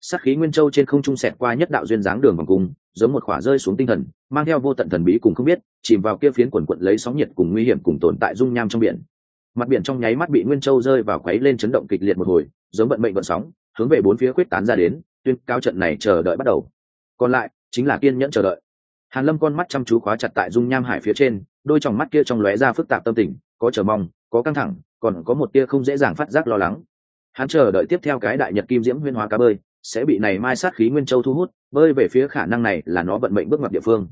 Sát khí nguyên châu trên không trung sẹt qua nhất đạo duyên dáng đường vòng cung, giống một khỏa rơi xuống tinh thần, mang theo vô tận thần bí cùng không biết, chìm vào kia phiến quần quận lấy sóng nhiệt cùng nguy hiểm cùng tồn tại dung nham trong biển mặt biển trong nháy mắt bị nguyên châu rơi vào quấy lên chấn động kịch liệt một hồi, giống vận mệnh vận sóng, hướng về bốn phía quyết tán ra đến, tuyên cao trận này chờ đợi bắt đầu. Còn lại, chính là kiên nhẫn chờ đợi. Hàn lâm con mắt chăm chú khóa chặt tại dung nham hải phía trên, đôi tròng mắt kia trong lóe ra phức tạp tâm tình, có chờ mong, có căng thẳng, còn có một tia không dễ dàng phát giác lo lắng. Hắn chờ đợi tiếp theo cái đại nhật kim diễm huyên hóa cá bơi, sẽ bị này mai sát khí nguyên châu thu hút, bơi về phía khả năng này là nó vận mệnh bước ngoặt địa phương.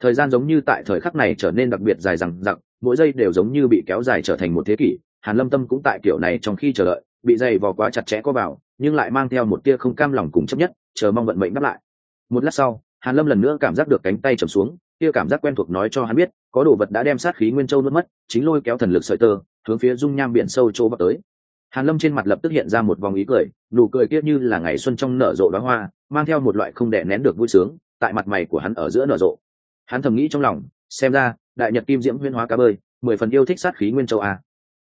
Thời gian giống như tại thời khắc này trở nên đặc biệt dài dằng dặc mỗi giây đều giống như bị kéo dài trở thành một thế kỷ, hàn lâm tâm cũng tại kiểu này trong khi chờ đợi, bị dày vò quá chặt chẽ có vào, nhưng lại mang theo một tia không cam lòng cùng chấp nhất, chờ mong vận mệnh đáp lại. Một lát sau, hàn lâm lần nữa cảm giác được cánh tay trầm xuống, tia cảm giác quen thuộc nói cho hắn biết, có đồ vật đã đem sát khí nguyên châu nuốt mất, chính lôi kéo thần lực sợi tơ, hướng phía dung nham biển sâu châu bắc tới. Hàn lâm trên mặt lập tức hiện ra một vòng ý cười, nụ cười kia như là ngày xuân trong nở rộ đóa hoa, mang theo một loại không đè nén được vui sướng, tại mặt mày của hắn ở giữa nở rộ. Hắn thầm nghĩ trong lòng, xem ra đại nhật kim diễm huyên hóa cá bơi, mười phần yêu thích sát khí nguyên châu a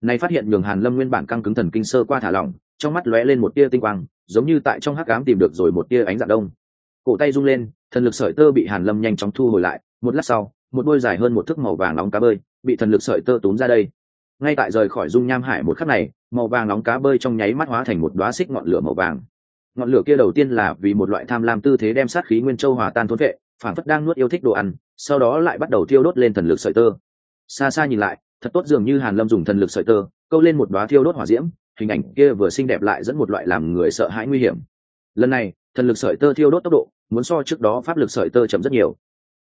này phát hiện nhường hàn lâm nguyên bản căng cứng thần kinh sơ qua thả lỏng, trong mắt lóe lên một tia tinh quang, giống như tại trong hắc ám tìm được rồi một tia ánh dạng đông. Cổ tay rung lên, thần lực sợi tơ bị hàn lâm nhanh chóng thu hồi lại, một lát sau, một đôi dài hơn một thước màu vàng nóng cá bơi bị thần lực sợi tơ túm ra đây. Ngay tại rời khỏi dung nham hải một khắc này, màu vàng nóng cá bơi trong nháy mắt hóa thành một đóa xích ngọn lửa màu vàng. Ngọn lửa kia đầu tiên là vì một loại tham lam tư thế đem sát khí nguyên châu hòa tan thốn vệ phản phất đang nuốt yêu thích đồ ăn, sau đó lại bắt đầu thiêu đốt lên thần lực sợi tơ. Xa xa nhìn lại, thật tốt dường như hàn lâm dùng thần lực sợi tơ, câu lên một đoá thiêu đốt hỏa diễm, hình ảnh kia vừa xinh đẹp lại dẫn một loại làm người sợ hãi nguy hiểm. Lần này, thần lực sợi tơ thiêu đốt tốc độ, muốn so trước đó pháp lực sợi tơ chậm rất nhiều.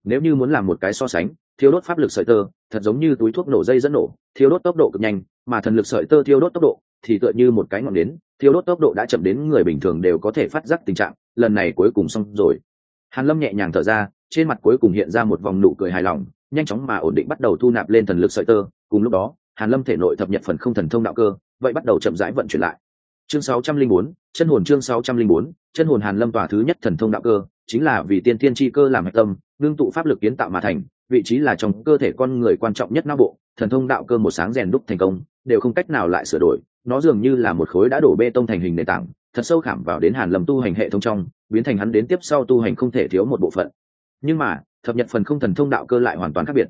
Nếu như muốn làm một cái so sánh, thiêu đốt pháp lực sợi tơ, thật giống như túi thuốc nổ dây dẫn nổ, thiêu đốt tốc độ cực nhanh, mà thần lực sợi tơ thiêu đốt tốc độ, thì tựa như một cái ngọn nến, thiêu đốt tốc độ đã chậm đến người bình thường đều có thể phát giác tình trạng, lần này cuối cùng xong rồi. Hàn lâm nhẹ nhàng thở ra trên mặt cuối cùng hiện ra một vòng nụ cười hài lòng nhanh chóng mà ổn định bắt đầu thu nạp lên thần lực sợi tơ. Cùng lúc đó hàn lâm thể nội thập nhật phần không thần thông đạo cơ vậy bắt đầu chậm rãi vận chuyển lại. Chương 604, chân hồn chương 604, chân hồn hàn lâm tòa thứ nhất thần thông đạo cơ chính là vì tiên tiên chi cơ làm hạch tâm ngưng tụ pháp lực kiến tạo mà thành vị trí là trong cơ thể con người quan trọng nhất não bộ thần thông đạo cơ một sáng rèn đúc thành công đều không cách nào lại sửa đổi nó dường như là một khối đã đổ bê tông thành hình nền tảng thật sâu khảm vào đến hàn lâm tu hành hệ thống trong biến thành hắn đến tiếp sau tu hành không thể thiếu một bộ phận nhưng mà, thập nhật phần không thần thông đạo cơ lại hoàn toàn khác biệt.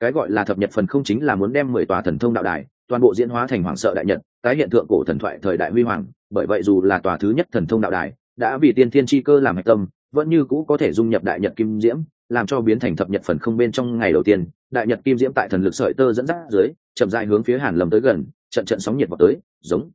Cái gọi là thập nhật phần không chính là muốn đem mười tòa thần thông đạo đài, toàn bộ diễn hóa thành hoàng sợ đại nhật, tái hiện tượng cổ thần thoại thời đại huy hoàng. Bởi vậy dù là tòa thứ nhất thần thông đạo đài, đã vì tiên thiên chi cơ làm hạch tâm, vẫn như cũ có thể dung nhập đại nhật kim diễm, làm cho biến thành thập nhật phần không bên trong ngày đầu tiên. Đại nhật kim diễm tại thần lực sợi tơ dẫn dắt dưới, chậm dại hướng phía hàn lâm tới gần, trận trận sóng nhiệt vào tới, giống.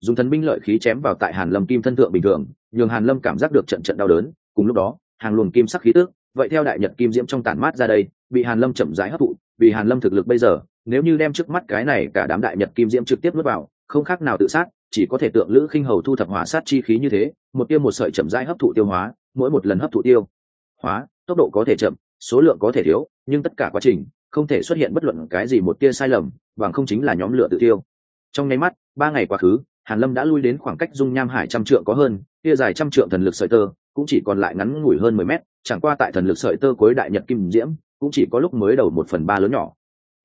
Dùng thần binh lợi khí chém vào tại hàn lâm kim thân thượng bình thường, nhường hàn lâm cảm giác được trận trận đau đớn. Cùng lúc đó, hàng luồng kim sắc khí tước vậy theo đại nhật kim diễm trong tản mát ra đây, bị hàn lâm chậm rãi hấp thụ, vì hàn lâm thực lực bây giờ, nếu như đem trước mắt cái này cả đám đại nhật kim diễm trực tiếp nuốt vào, không khác nào tự sát, chỉ có thể tượng lữ khinh hầu thu thập hỏa sát chi khí như thế, một tiêu một sợi chậm rãi hấp thụ tiêu hóa, mỗi một lần hấp thụ tiêu hóa, tốc độ có thể chậm, số lượng có thể thiếu, nhưng tất cả quá trình không thể xuất hiện bất luận cái gì một tia sai lầm, bằng không chính là nhóm lửa tự tiêu. Trong nháy mắt, ba ngày quá khứ, hàn lâm đã lui đến khoảng cách dung nham hải trăm trượng có hơn, tia dài trăm trượng thần lực sợi tơ cũng chỉ còn lại ngắn ngủi hơn mười mét chẳng qua tại thần lực sợi tơ cuối đại nhật kim diễm, cũng chỉ có lúc mới đầu một phần ba lớn nhỏ.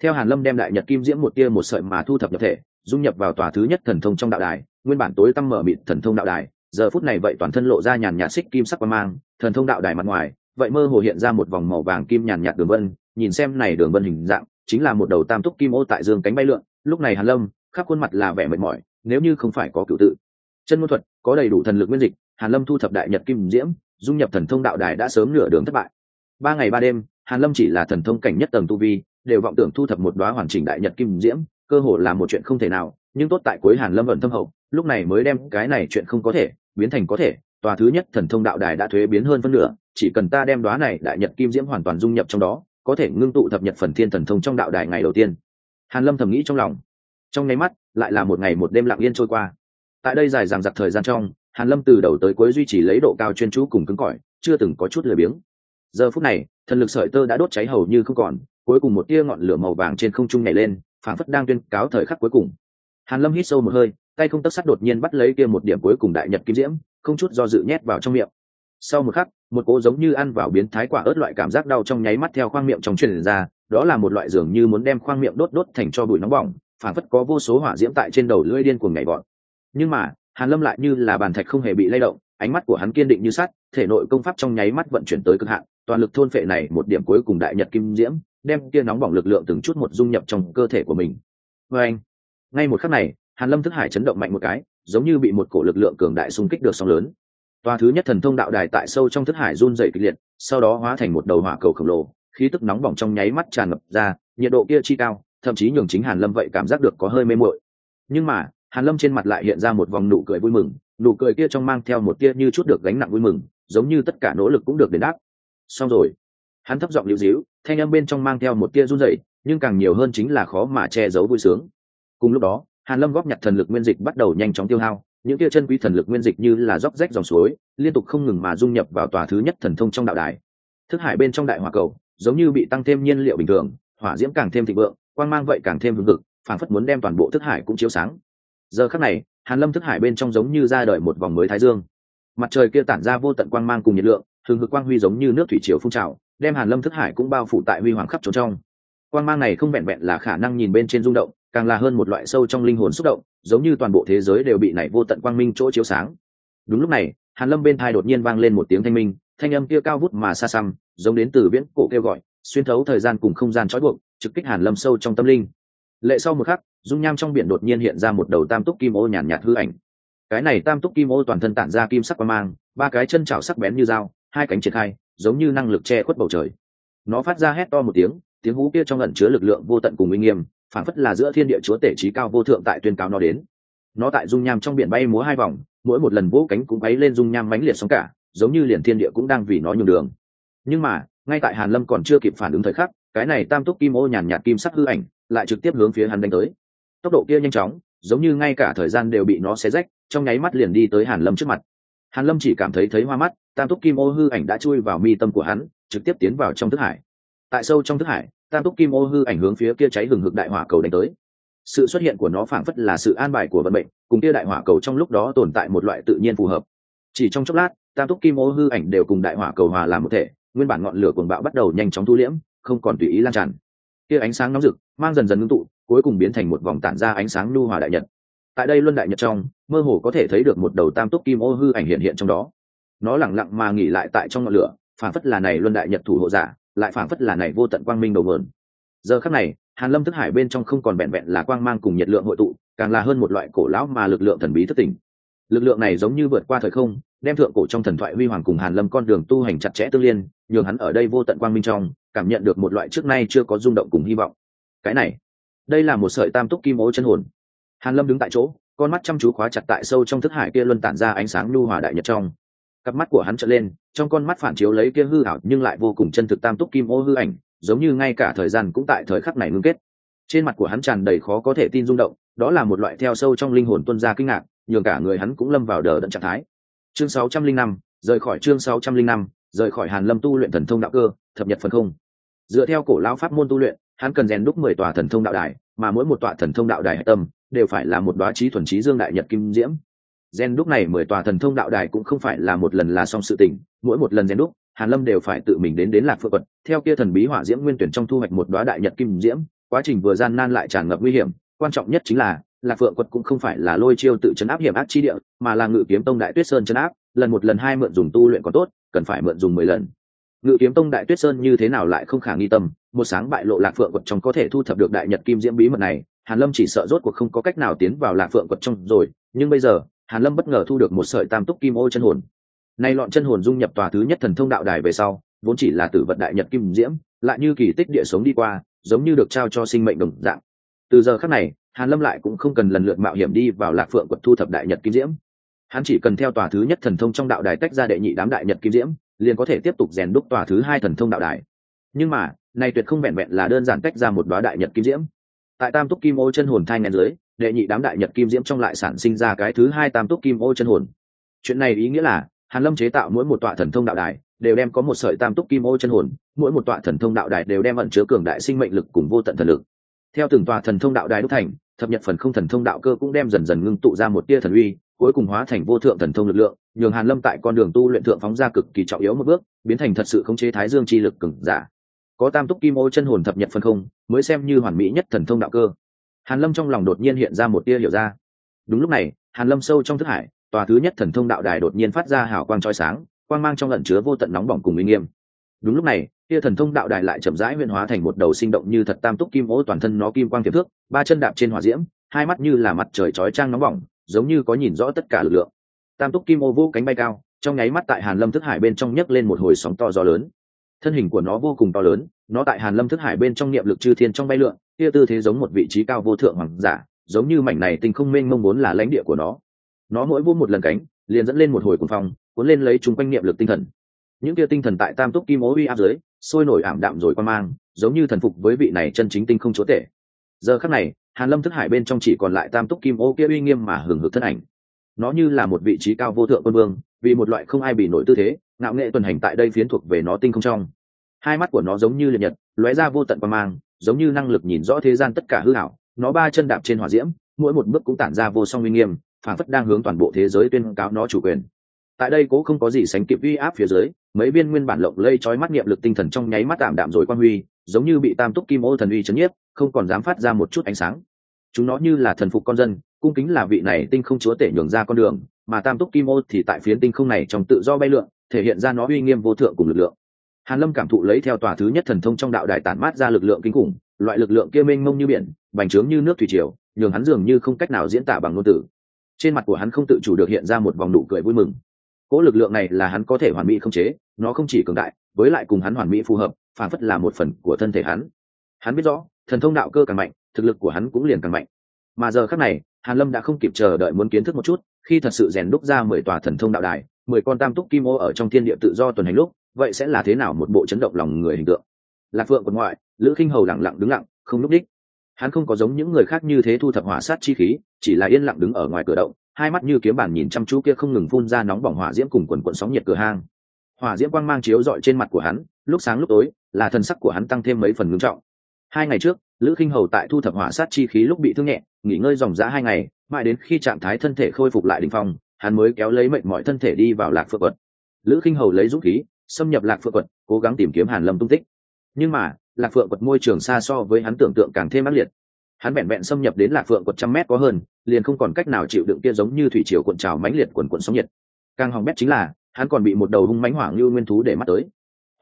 Theo hàn lâm đem đại nhật kim diễm một tia một sợi mà thu thập nhập thể, dung nhập vào tòa thứ nhất thần thông trong đạo đài, nguyên bản tối tăm mở mịt thần thông đạo đài. Giờ phút này vậy toàn thân lộ ra nhàn nhạt xích kim sắc và mang, thần thông đạo đài mặt ngoài, vậy mơ hồ hiện ra một vòng màu vàng kim nhàn nhạt đường vân, nhìn xem này đường vân hình dạng, chính là một đầu tam túc kim ô tại dương cánh bay lượn. Lúc này hàn lâm, khắp khuôn mặt là vẻ mệt mỏi, nếu như không phải có cựu tự. Chân môn thuật, có đầy đủ thần lực nguyên dịch, hàn lâm thu thập đại nhật kim diễm dung nhập thần thông đạo đài đã sớm nửa đường thất bại. Ba ngày ba đêm, hàn lâm chỉ là thần thông cảnh nhất tầng tu vi, đều vọng tưởng thu thập một đóa hoàn chỉnh đại nhật kim diễm, cơ hồ là một chuyện không thể nào, nhưng tốt tại cuối hàn lâm vận thâm hậu, lúc này mới đem cái này chuyện không có thể, biến thành có thể, tòa thứ nhất thần thông đạo đài đã thuế biến hơn phân nửa, chỉ cần ta đem đóa này đại nhật kim diễm hoàn toàn dung nhập trong đó, có thể ngưng tụ thập nhật phần thiên thần thông trong đạo đài ngày đầu tiên. Hàn lâm thầm nghĩ trong lòng. Trong nháy mắt, lại là một ngày một đêm lặng yên trôi qua. Tại đây dài dằng dặc thời gian trong hàn lâm từ đầu tới cuối duy trì lấy độ cao chuyên chú cùng cứng cỏi, chưa từng có chút lười biếng. Giờ phút này, thần lực sợi tơ đã đốt cháy hầu như không còn, cuối cùng một tia ngọn lửa màu vàng trên không trung nhảy lên, phảng phất đang tuyên cáo thời khắc cuối cùng. Hàn lâm hít sâu một hơi, tay không tấc sắt đột nhiên bắt lấy kia một điểm cuối cùng đại nhật kim diễm, không chút do dự nhét vào trong miệng. Sau một khắc, một cỗ giống như ăn vào biến thái quả ớt loại cảm giác đau trong nháy mắt theo khoang miệng trong truyền ra, đó là một loại dường như muốn đem khoang miệng đốt đốt thành cho bụi nóng bỏng phản phất có vô số hỏa diễm tại trên đầu lưỡi điên cuồng nhảy vọt. Nhưng mà hàn lâm lại như là bàn thạch không hề bị lay động, ánh mắt của hắn kiên định như sắt, thể nội công pháp trong nháy mắt vận chuyển tới cực hạn, toàn lực thôn phệ này một điểm cuối cùng đại nhật kim diễm, đem kia nóng bỏng lực lượng từng chút một dung nhập trong cơ thể của mình. Và anh, ngay một khắc này, hàn lâm thức hải chấn động mạnh một cái, giống như bị một cổ lực lượng cường đại xung kích được sóng lớn. Tòa thứ nhất thần thông đạo đài tại sâu trong thức hải run dày kịch liệt, sau đó hóa thành một đầu hỏa cầu khổng lồ, khí tức nóng bỏng trong nháy mắt tràn ngập ra, nhiệt độ kia chi cao, thậm chí nhường chính hàn lâm vậy cảm giác được có hơi mê muội. Nhưng mà hàn lâm trên mặt lại hiện ra một vòng nụ cười vui mừng, nụ cười kia trong mang theo một tia như chút được gánh nặng vui mừng, giống như tất cả nỗ lực cũng được đền đáp. Xong rồi. Hắn thấp giọng liễu díu, thanh âm bên trong mang theo một tia run rẩy, nhưng càng nhiều hơn chính là khó mà che giấu vui sướng. Cùng lúc đó, hàn lâm góp nhặt thần lực nguyên dịch bắt đầu nhanh chóng tiêu hao, những tia chân quý thần lực nguyên dịch như là róc rách dòng suối, liên tục không ngừng mà dung nhập vào tòa thứ nhất thần thông trong đạo đài. Thức hải bên trong đại hỏa cầu, giống như bị tăng thêm nhiên liệu bình thường, hỏa diễm càng thêm thịnh vượng, quang mang vậy càng thêm hưng hực, phảng phất muốn đem toàn bộ thức hải cũng chiếu sáng giờ khắc này, hàn lâm thức hải bên trong giống như ra đời một vòng mới thái dương. Mặt trời kia tản ra vô tận quang mang cùng nhiệt lượng, thường hực quang huy giống như nước thủy triều phun trào, đem hàn lâm thức hải cũng bao phủ tại huy hoàng khắp chỗ trong. Quang mang này không vẹn vẹn là khả năng nhìn bên trên rung động, càng là hơn một loại sâu trong linh hồn xúc động, giống như toàn bộ thế giới đều bị này vô tận quang minh chỗ chiếu sáng. Đúng lúc này, hàn lâm bên thai đột nhiên vang lên một tiếng thanh minh, thanh âm kia cao vút mà xa xăm, giống đến từ viễn cổ kêu gọi, xuyên thấu thời gian cùng không gian trói buộc, trực kích hàn lâm sâu trong tâm linh. Lệ sau một khắc dung nham trong biển đột nhiên hiện ra một đầu tam túc kim ô nhàn nhạt, hư ảnh. Cái này tam túc kim ô toàn thân tản ra kim sắc qua mang ba cái chân chảo sắc bén như dao hai cánh triển khai giống như năng lực che khuất bầu trời. Nó phát ra hét to một tiếng tiếng hú kia trong ẩn chứa lực lượng vô tận cùng uy nghiêm phản phất là giữa thiên địa chúa tể trí cao vô thượng tại tuyên cáo nó đến. Nó tại dung nham trong biển bay múa hai vòng mỗi một lần vỗ cánh cũng bay lên dung nham mãnh liệt sóng cả giống như liền thiên địa cũng đang vì nó nhường đường. Nhưng mà ngay tại hàn lâm còn chưa kịp phản ứng thời khắc cái này tam túc kim ô nhàn nhạt kim sắc hư ảnh lại trực tiếp hướng phía hắn đánh tới tốc độ kia nhanh chóng, giống như ngay cả thời gian đều bị nó xé rách, trong nháy mắt liền đi tới hàn lâm trước mặt. Hàn lâm chỉ cảm thấy thấy hoa mắt, tam túc kim ô hư ảnh đã chui vào mi tâm của hắn, trực tiếp tiến vào trong thức hải. Tại sâu trong thức hải, tam túc kim ô hư ảnh hướng phía kia cháy hừng hực đại hỏa cầu đánh tới. Sự xuất hiện của nó phảng phất là sự an bài của vận mệnh, cùng kia đại hỏa cầu trong lúc đó tồn tại một loại tự nhiên phù hợp. Chỉ trong chốc lát, tam túc kim ô hư ảnh đều cùng đại hỏa cầu hòa làm một thể, nguyên bản ngọn lửa cuồng bạo bắt đầu nhanh chóng thu liễm, không còn tùy ý lan tràn. Kia ánh sáng nóng rực, mang dần dần ngưng tụ cuối cùng biến thành một vòng tản ra ánh sáng lưu hòa đại nhật. Tại đây luân đại nhật trong, mơ hồ có thể thấy được một đầu tam túc kim ô hư ảnh hiện hiện trong đó. Nó lẳng lặng mà nghỉ lại tại trong ngọn lửa phản phất là này luân đại nhật thủ hộ giả, lại phản phất là này vô tận quang minh đầu vườn giờ khắc này, hàn lâm thức hải bên trong không còn vẹn vẹn là quang mang cùng nhiệt lượng hội tụ, càng là hơn một loại cổ lão mà lực lượng thần bí thất tình lực lượng này giống như vượt qua thời không, đem thượng cổ trong thần thoại huy hoàng cùng hàn lâm con đường tu hành chặt chẽ tương liên, nhường hắn ở đây vô tận quang minh trong, cảm nhận được một loại trước nay chưa có rung động cùng hy vọng. Cái này đây là một sợi tam túc kim ố chân hồn. Hàn lâm đứng tại chỗ con mắt chăm chú khóa chặt tại sâu trong thức hải kia luân tản ra ánh sáng lưu hòa đại nhật trong. Cặp mắt của hắn trở lên trong con mắt phản chiếu lấy kia hư ảo nhưng lại vô cùng chân thực tam túc kim ô hư ảnh giống như ngay cả thời gian cũng tại thời khắc này ngưng kết. Trên mặt của hắn tràn đầy khó có thể tin rung động đó là một loại theo sâu trong linh hồn tuân ra kinh ngạc nhường cả người hắn cũng lâm vào đờ đẫn trạng thái. Chương 605, rời khỏi chương 605, rời khỏi hàn lâm tu luyện thần thông đạo cơ thập nhật phần không. Dựa theo cổ lão pháp môn tu luyện hắn cần rèn đúc mười tòa thần thông đạo đài mà mỗi một tòa thần thông đạo đài hệ tâm đều phải là một đoá trí thuần trí dương đại nhật kim diễm. Gen đúc này mười tòa thần thông đạo đài cũng không phải là một lần là xong sự tình, mỗi một lần gen đúc, hàn lâm đều phải tự mình đến đến lạc phượng quật theo kia thần bí hỏa diễm nguyên tuyển trong thu hoạch một đoá đại nhật kim diễm, quá trình vừa gian nan lại tràn ngập nguy hiểm, quan trọng nhất chính là, lạc phượng quật cũng không phải là lôi chiêu tự chấn áp hiểm ác chi địa, mà là ngự kiếm tông đại tuyết sơn chấn áp, lần một lần hai mượn dùng tu luyện còn tốt, cần phải mượn dùng mười lần. Ngự kiếm tông đại tuyết sơn như thế nào lại không khả nghi tâm một sáng bại lộ lạc phượng quật trong có thể thu thập được đại nhật kim diễm bí mật này, hàn lâm chỉ sợ rốt cuộc không có cách nào tiến vào lạc phượng quật trong rồi, nhưng bây giờ, hàn lâm bất ngờ thu được một sợi tam túc kim ô chân hồn. Nay lọn chân hồn dung nhập tòa thứ nhất thần thông đạo đài về sau, vốn chỉ là tử vật đại nhật kim diễm, lại như kỳ tích địa sống đi qua, giống như được trao cho sinh mệnh đồng dạng. Từ giờ khắc này, hàn lâm lại cũng không cần lần lượt mạo hiểm đi vào lạc phượng quật thu thập đại nhật kim diễm. Hắn chỉ cần theo tòa thứ nhất thần thông trong đạo đài tách ra đệ nhị đám đại nhật kim diễm, liền có thể tiếp tục rèn đúc tòa thứ hai thần thông đạo đài. Nhưng mà này tuyệt không vẹn vẹn là đơn giản tách ra một đóa đại nhật kim diễm. Tại tam túc kim ô chân hồn thai ngàn dưới, đệ nhị đám đại nhật kim diễm trong lại sản sinh ra cái thứ hai tam túc kim ô chân hồn. Chuyện này ý nghĩa là, hàn lâm chế tạo mỗi một tọa thần thông đạo đài, đều đem có một sợi tam túc kim ô chân hồn, mỗi một tọa thần thông đạo đài đều đem ẩn chứa cường đại sinh mệnh lực cùng vô tận thần lực. Theo từng tòa thần thông đạo đài đúc thành, thập nhật phần không thần thông đạo cơ cũng đem dần dần ngưng tụ ra một tia thần uy, cuối cùng hóa thành vô thượng thần thông lực lượng, nhường hàn lâm tại con đường tu luyện thượng phóng ra cực kỳ trọng yếu một bước, biến thành thật sự khống chế thái dương chi lực cường giả có tam túc kim ô chân hồn thập nhật phân không, mới xem như hoàn mỹ nhất thần thông đạo cơ. Hàn lâm trong lòng đột nhiên hiện ra một tia hiểu ra. Đúng lúc này, hàn lâm sâu trong thức hải, tòa thứ nhất thần thông đạo đài đột nhiên phát ra hào quang chói sáng, quang mang trong lẩn chứa vô tận nóng bỏng cùng uy nghiêm. Đúng lúc này, tia thần thông đạo đài lại chậm rãi huyễn hóa thành một đầu sinh động như thật tam túc kim ô toàn thân nó kim quang tiềm thước, ba chân đạp trên hỏa diễm, hai mắt như là mặt trời chói trang nóng bỏng, giống như có nhìn rõ tất cả lực lượng. Tam túc kim ô vô cánh bay cao, trong nháy mắt tại hàn lâm thức hải bên trong nhấc lên một hồi sóng to gió lớn thân hình của nó vô cùng to lớn, nó tại hàn lâm thức hải bên trong niệm lực chư thiên trong bay lượn, kia tư thế giống một vị trí cao vô thượng hoàng giả, giống như mảnh này tinh không mênh mông muốn là lãnh địa của nó. Nó mỗi vô một lần cánh, liền dẫn lên một hồi cuồng phong, cuốn lên lấy chúng quanh niệm lực tinh thần. Những kia tinh thần tại tam túc kim ố uy áp dưới, sôi nổi ảm đạm rồi quan mang, giống như thần phục với vị này chân chính tinh không chúa tể. Giờ khắc này, hàn lâm thức hải bên trong chỉ còn lại tam túc kim ô kia uy nghiêm mà hưởng hực thân ảnh nó như là một vị trí cao vô thượng quân vương, vì một loại không ai bị nổi tư thế, ngạo nghệ tuần hành tại đây phiến thuộc về nó tinh không trong. Hai mắt của nó giống như liệt nhật, lóe ra vô tận và mang, giống như năng lực nhìn rõ thế gian tất cả hư hảo nó ba chân đạp trên hỏa diễm, mỗi một bước cũng tản ra vô song uy nghiêm phản phất đang hướng toàn bộ thế giới tuyên cáo nó chủ quyền. Tại đây cố không có gì sánh kịp uy áp phía dưới, mấy viên nguyên bản lộng lây trói mắt niệm lực tinh thần trong nháy mắt tạm đạm rồi quan huy, giống như bị tam túc kim ô thần uy chấn nhiếp, không còn dám phát ra một chút ánh sáng. Chúng nó như là thần phục con dân cung kính là vị này tinh không chúa tể nhường ra con đường, mà tam túc kim ô thì tại phiến tinh không này trong tự do bay lượn, thể hiện ra nó uy nghiêm vô thượng cùng lực lượng. Hàn lâm cảm thụ lấy theo tòa thứ nhất thần thông trong đạo đài tản mát ra lực lượng kinh khủng, loại lực lượng kia mênh mông như biển, bành trướng như nước thủy triều, nhường hắn dường như không cách nào diễn tả bằng ngôn từ. Trên mặt của hắn không tự chủ được hiện ra một vòng nụ cười vui mừng. Cỗ lực lượng này là hắn có thể hoàn mỹ không chế, nó không chỉ cường đại, với lại cùng hắn hoàn mỹ phù hợp, phản phất là một phần của thân thể hắn. Hắn biết rõ, thần thông đạo cơ càng mạnh, thực lực của hắn cũng liền càng mạnh. Mà giờ khắc này hàn lâm đã không kịp chờ đợi muốn kiến thức một chút, khi thật sự rèn đúc ra mười tòa thần thông đạo đài, mười con tam túc kim ô ở trong thiên địa tự do tuần hành lúc, vậy sẽ là thế nào một bộ chấn động lòng người hình tượng? Lạc phượng quần ngoại, lữ khinh hầu lặng lặng đứng lặng, không lúc đích. Hắn không có giống những người khác như thế thu thập hỏa sát chi khí, chỉ là yên lặng đứng ở ngoài cửa động, hai mắt như kiếm bản nhìn chăm chú kia không ngừng phun ra nóng bỏng hỏa diễm cùng quần quần sóng nhiệt cửa hang. Hỏa diễm quang mang chiếu rọi trên mặt của hắn, lúc sáng lúc tối, là thần sắc của hắn tăng thêm mấy phần ngưng trọng. Hai ngày trước, lữ khinh hầu tại thu thập hỏa sát chi khí lúc bị thương nhẹ nghỉ ngơi dòng dã hai ngày, mãi đến khi trạng thái thân thể khôi phục lại đ ỉ n h phong, hắn mới kéo lấy mệnh mọi thân thể đi vào lạc phượng quận lữ khinh hầu lấy dũng khí, xâm nhập lạc phượng quận cố gắng tìm kiếm hàn lâm tung tích. Nhưng mà, lạc phượng quận môi trường xa so với hắn tưởng tượng càng thêm ác liệt. Hắn vẹn vẹn xâm nhập đến lạc phượng quận trăm mét có hơn, liền không còn cách nào chịu đựng kia giống như thủy triều cuộn trào mãnh liệt quần quận sóng nhiệt. Càng hỏng bét chính là, hắn còn bị một đầu hung mãnh hoàng lưu nguyên thú để mắt tới.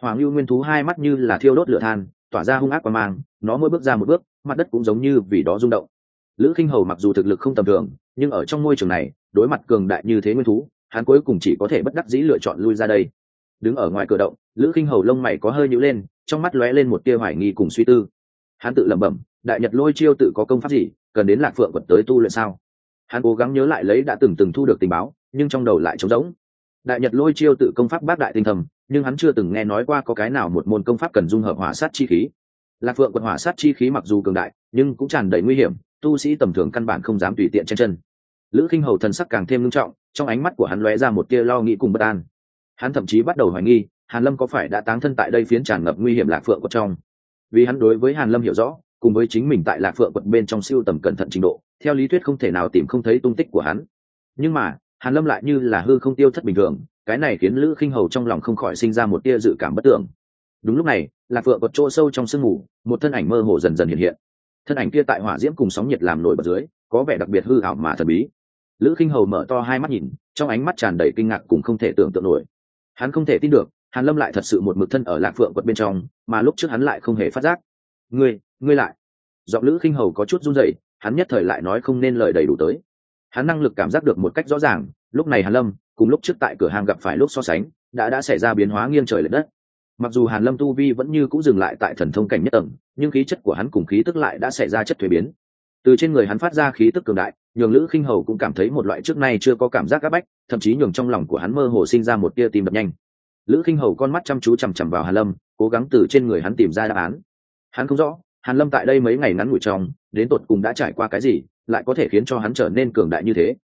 Hoàng lưu nguyên thú hai mắt như là thiêu đốt lửa than, tỏa ra hung ác qua mang, nó mỗi bước ra một bước, mặt đất cũng giống như vì đó rung động lữ khinh hầu mặc dù thực lực không tầm thường, nhưng ở trong môi trường này, đối mặt cường đại như thế nguyên thú, hắn cuối cùng chỉ có thể bất đắc dĩ lựa chọn lui ra đây. Đứng ở ngoài cửa động, lữ khinh hầu lông mày có hơi nhữ lên, trong mắt lóe lên một tia hoài nghi cùng suy tư. Hắn tự lẩm bẩm, đại nhật lôi chiêu tự có công pháp gì, cần đến lạc phượng vật tới tu luyện sao? Hắn cố gắng nhớ lại lấy đã từng từng thu được tình báo, nhưng trong đầu lại trống rỗng. Đại nhật lôi chiêu tự công pháp bác đại tinh thầm, nhưng hắn chưa từng nghe nói qua có cái nào một môn công pháp cần dung hợp hỏa sát chi khí. Lạc phượng quật hỏa sát chi khí mặc dù cường đại, nhưng cũng tràn đầy nguy hiểm tu sĩ tầm thường căn bản không dám tùy tiện chen chân. Lữ khinh hầu thần sắc càng thêm nghiêm trọng, trong ánh mắt của hắn lóe ra một tia lo nghĩ cùng bất an. Hắn thậm chí bắt đầu hoài nghi, hàn lâm có phải đã táng thân tại đây phiến tràn ngập nguy hiểm lạc phượng quật trong? Vì hắn đối với hàn lâm hiểu rõ, cùng với chính mình tại lạc phượng quật bên trong siêu tầm cẩn thận trình độ, theo lý thuyết không thể nào tìm không thấy tung tích của hắn. Nhưng mà, hàn lâm lại như là hư không tiêu thất bình thường, cái này khiến lữ khinh hầu trong lòng không khỏi sinh ra một tia dự cảm bất tưởng. Đúng lúc này, lạc phượng quật chỗ sâu trong sương mù, một thân ảnh mơ hồ dần dần hiện hiện thân ảnh kia tại hỏa diễm cùng sóng nhiệt làm nổi bật dưới, có vẻ đặc biệt hư ảo mà thần bí. Lữ khinh hầu mở to hai mắt nhìn, trong ánh mắt tràn đầy kinh ngạc cùng không thể tưởng tượng nổi. Hắn không thể tin được, hàn lâm lại thật sự một mực thân ở lạc phượng quật bên trong, mà lúc trước hắn lại không hề phát giác. Ngươi ngươi lại? Giọng lữ khinh hầu có chút run rẩy, hắn nhất thời lại nói không nên lời đầy đủ tới. Hắn năng lực cảm giác được một cách rõ ràng, lúc này hàn lâm, cùng lúc trước tại cửa hàng gặp phải lúc so sánh, đã đã xảy ra biến hóa nghiêng trời lệch đất mặc dù hàn lâm tu vi vẫn như cũng dừng lại tại thần thông cảnh nhất tầng, nhưng khí chất của hắn cùng khí tức lại đã xảy ra chất thuế biến. Từ trên người hắn phát ra khí tức cường đại, nhường lữ khinh hầu cũng cảm thấy một loại trước nay chưa có cảm giác áp bách, thậm chí nhường trong lòng của hắn mơ hồ sinh ra một tia tim đập nhanh. Lữ khinh hầu con mắt chăm chú chằm chằm vào hàn lâm, cố gắng từ trên người hắn tìm ra đáp án. Hắn không rõ, hàn lâm tại đây mấy ngày ngắn ngủi trong, đến tột cùng đã trải qua cái gì, lại có thể khiến cho hắn trở nên cường đại như thế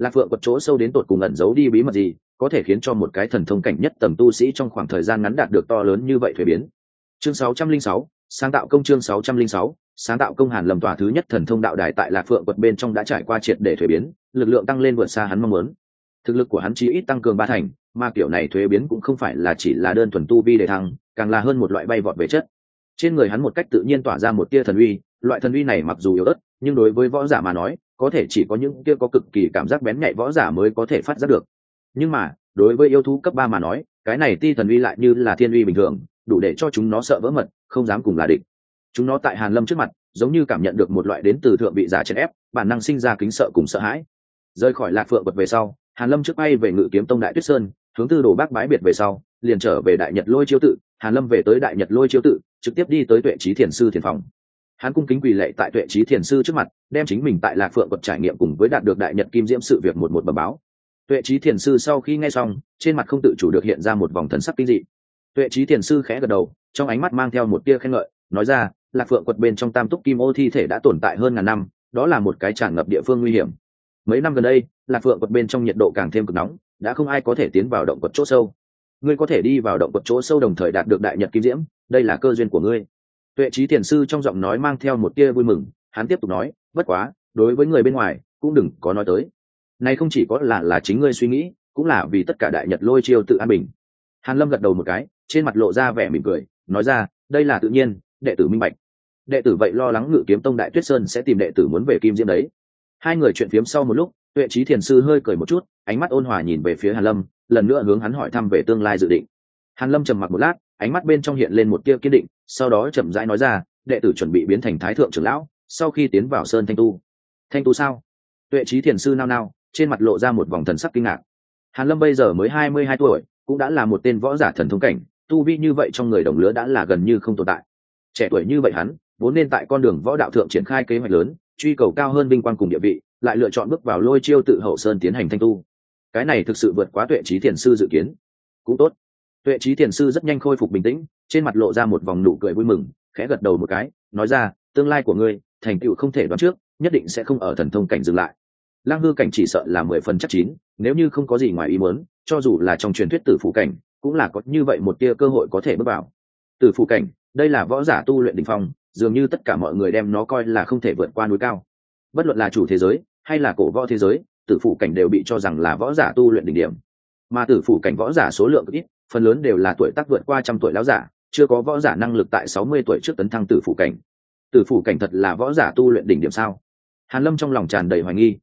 lạc phượng quật chỗ sâu đến tột cùng ẩn giấu đi bí mật gì có thể khiến cho một cái thần thông cảnh nhất tầng tu sĩ trong khoảng thời gian ngắn đạt được to lớn như vậy thuế biến. Chương 606, sáng tạo công chương 606, sáng tạo công hàn lầm tòa thứ nhất thần thông đạo đài tại lạc phượng quật bên trong đã trải qua triệt để thuế biến lực lượng tăng lên vượt xa hắn mong muốn. Thực lực của hắn chỉ ít tăng cường ba thành mà kiểu này thuế biến cũng không phải là chỉ là đơn thuần tu vi để thăng càng là hơn một loại bay vọt về chất. Trên người hắn một cách tự nhiên tỏa ra một tia thần uy loại thần uy này mặc dù yếu ớt nhưng đối với võ giả mà nói, có thể chỉ có những kia có cực kỳ cảm giác bén nhạy võ giả mới có thể phát giác được. Nhưng mà, đối với yêu thú cấp ba mà nói, cái này ti thần uy lại như là thiên uy bình thường, đủ để cho chúng nó sợ vỡ mật, không dám cùng là địch. Chúng nó tại hàn lâm trước mặt, giống như cảm nhận được một loại đến từ thượng vị giả chèn ép, bản năng sinh ra kính sợ cùng sợ hãi. Rời khỏi lạc phượng bật về sau, hàn lâm trước bay về ngự kiếm tông đại tuyết sơn, hướng tư đồ bác bái biệt về sau, liền trở về đại nhật lôi chiêu tự. Hàn lâm về tới đại nhật lôi chiêu tự, trực tiếp đi tới tuệ trí thiền sư thiền phòng hắn cung kính quỳ lệ tại tuệ trí thiền sư trước mặt, đem chính mình tại lạc phượng quật trải nghiệm cùng với đạt được đại nhật kim diễm sự việc một một bờ báo. Tuệ trí thiền sư sau khi nghe xong, trên mặt không tự chủ được hiện ra một vòng thần sắc kinh dị. Tuệ trí thiền sư khẽ gật đầu, trong ánh mắt mang theo một tia khen ngợi, nói ra, lạc phượng quật bên trong tam túc kim ô thi thể đã tồn tại hơn ngàn năm, đó là một cái tràn ngập địa phương nguy hiểm. Mấy năm gần đây, lạc phượng quật bên trong nhiệt độ càng thêm cực nóng, đã không ai có thể tiến vào động quật chỗ sâu. Ngươi có thể đi vào động quật chỗ sâu đồng thời đạt được đại nhật kim diễm, đây là cơ duyên của ngươi tuệ trí thiền sư trong giọng nói mang theo một tia vui mừng, hắn tiếp tục nói, bất quá, đối với người bên ngoài, cũng đừng có nói tới. Này không chỉ có là là chính ngươi suy nghĩ, cũng là vì tất cả đại nhật lôi chiêu tự an bình. Hàn lâm gật đầu một cái, trên mặt lộ ra vẻ mỉm cười, nói ra, đây là tự nhiên, đệ tử minh bạch. Đệ tử vậy lo lắng ngự kiếm tông đại tuyết sơn sẽ tìm đệ tử muốn về kim diễm đấy. Hai người chuyện phiếm sau một lúc, tuệ trí thiền sư hơi cười một chút, ánh mắt ôn hòa nhìn về phía hàn lâm, lần nữa hướng hắn hỏi thăm về tương lai dự định. Hàn lâm trầm mặc một lát, ánh mắt bên trong hiện lên một tia kiên định sau đó chậm rãi nói ra, đệ tử chuẩn bị biến thành thái thượng trưởng lão, sau khi tiến vào sơn thanh tu. Thanh tu sao? Tuệ trí thiền sư nao nao, trên mặt lộ ra một vòng thần sắc kinh ngạc. Hàn lâm bây giờ mới hai mươi hai tuổi, cũng đã là một tên võ giả thần thông cảnh, tu vi như vậy trong người đồng lứa đã là gần như không tồn tại. Trẻ tuổi như vậy hắn, vốn nên tại con đường võ đạo thượng triển khai kế hoạch lớn, truy cầu cao hơn binh quan cùng địa vị, lại lựa chọn bước vào lôi chiêu tự hậu sơn tiến hành thanh tu. Cái này thực sự vượt quá tuệ trí thiền sư dự kiến. Cũng tốt tuệ trí thiền sư rất nhanh khôi phục bình tĩnh, trên mặt lộ ra một vòng nụ cười vui mừng, khẽ gật đầu một cái, nói ra, tương lai của ngươi, thành tựu không thể đoán trước, nhất định sẽ không ở thần thông cảnh dừng lại. Lang hư cảnh chỉ sợ là mười phần chắc chín, nếu như không có gì ngoài ý muốn, cho dù là trong truyền thuyết tử phủ cảnh, cũng là có như vậy một tia cơ hội có thể bước vào. Tử phủ cảnh, đây là võ giả tu luyện đ ỉ n h phong, dường như tất cả mọi người đem nó coi là không thể vượt qua núi cao. Bất luận là chủ thế giới, hay là cổ võ thế giới, tử phủ cảnh đều bị cho rằng là võ giả tu luyện đỉnh điểm. Mà tử phủ cảnh võ giả số lượng ít phần lớn đều là tuổi tác vượt qua trăm tuổi lão giả, chưa có võ giả năng lực tại sáu mươi tuổi trước tấn thăng tử phụ cảnh. Tử phụ cảnh thật là võ giả tu luyện đỉnh điểm sao? Hàn lâm trong lòng tràn đầy hoài nghi.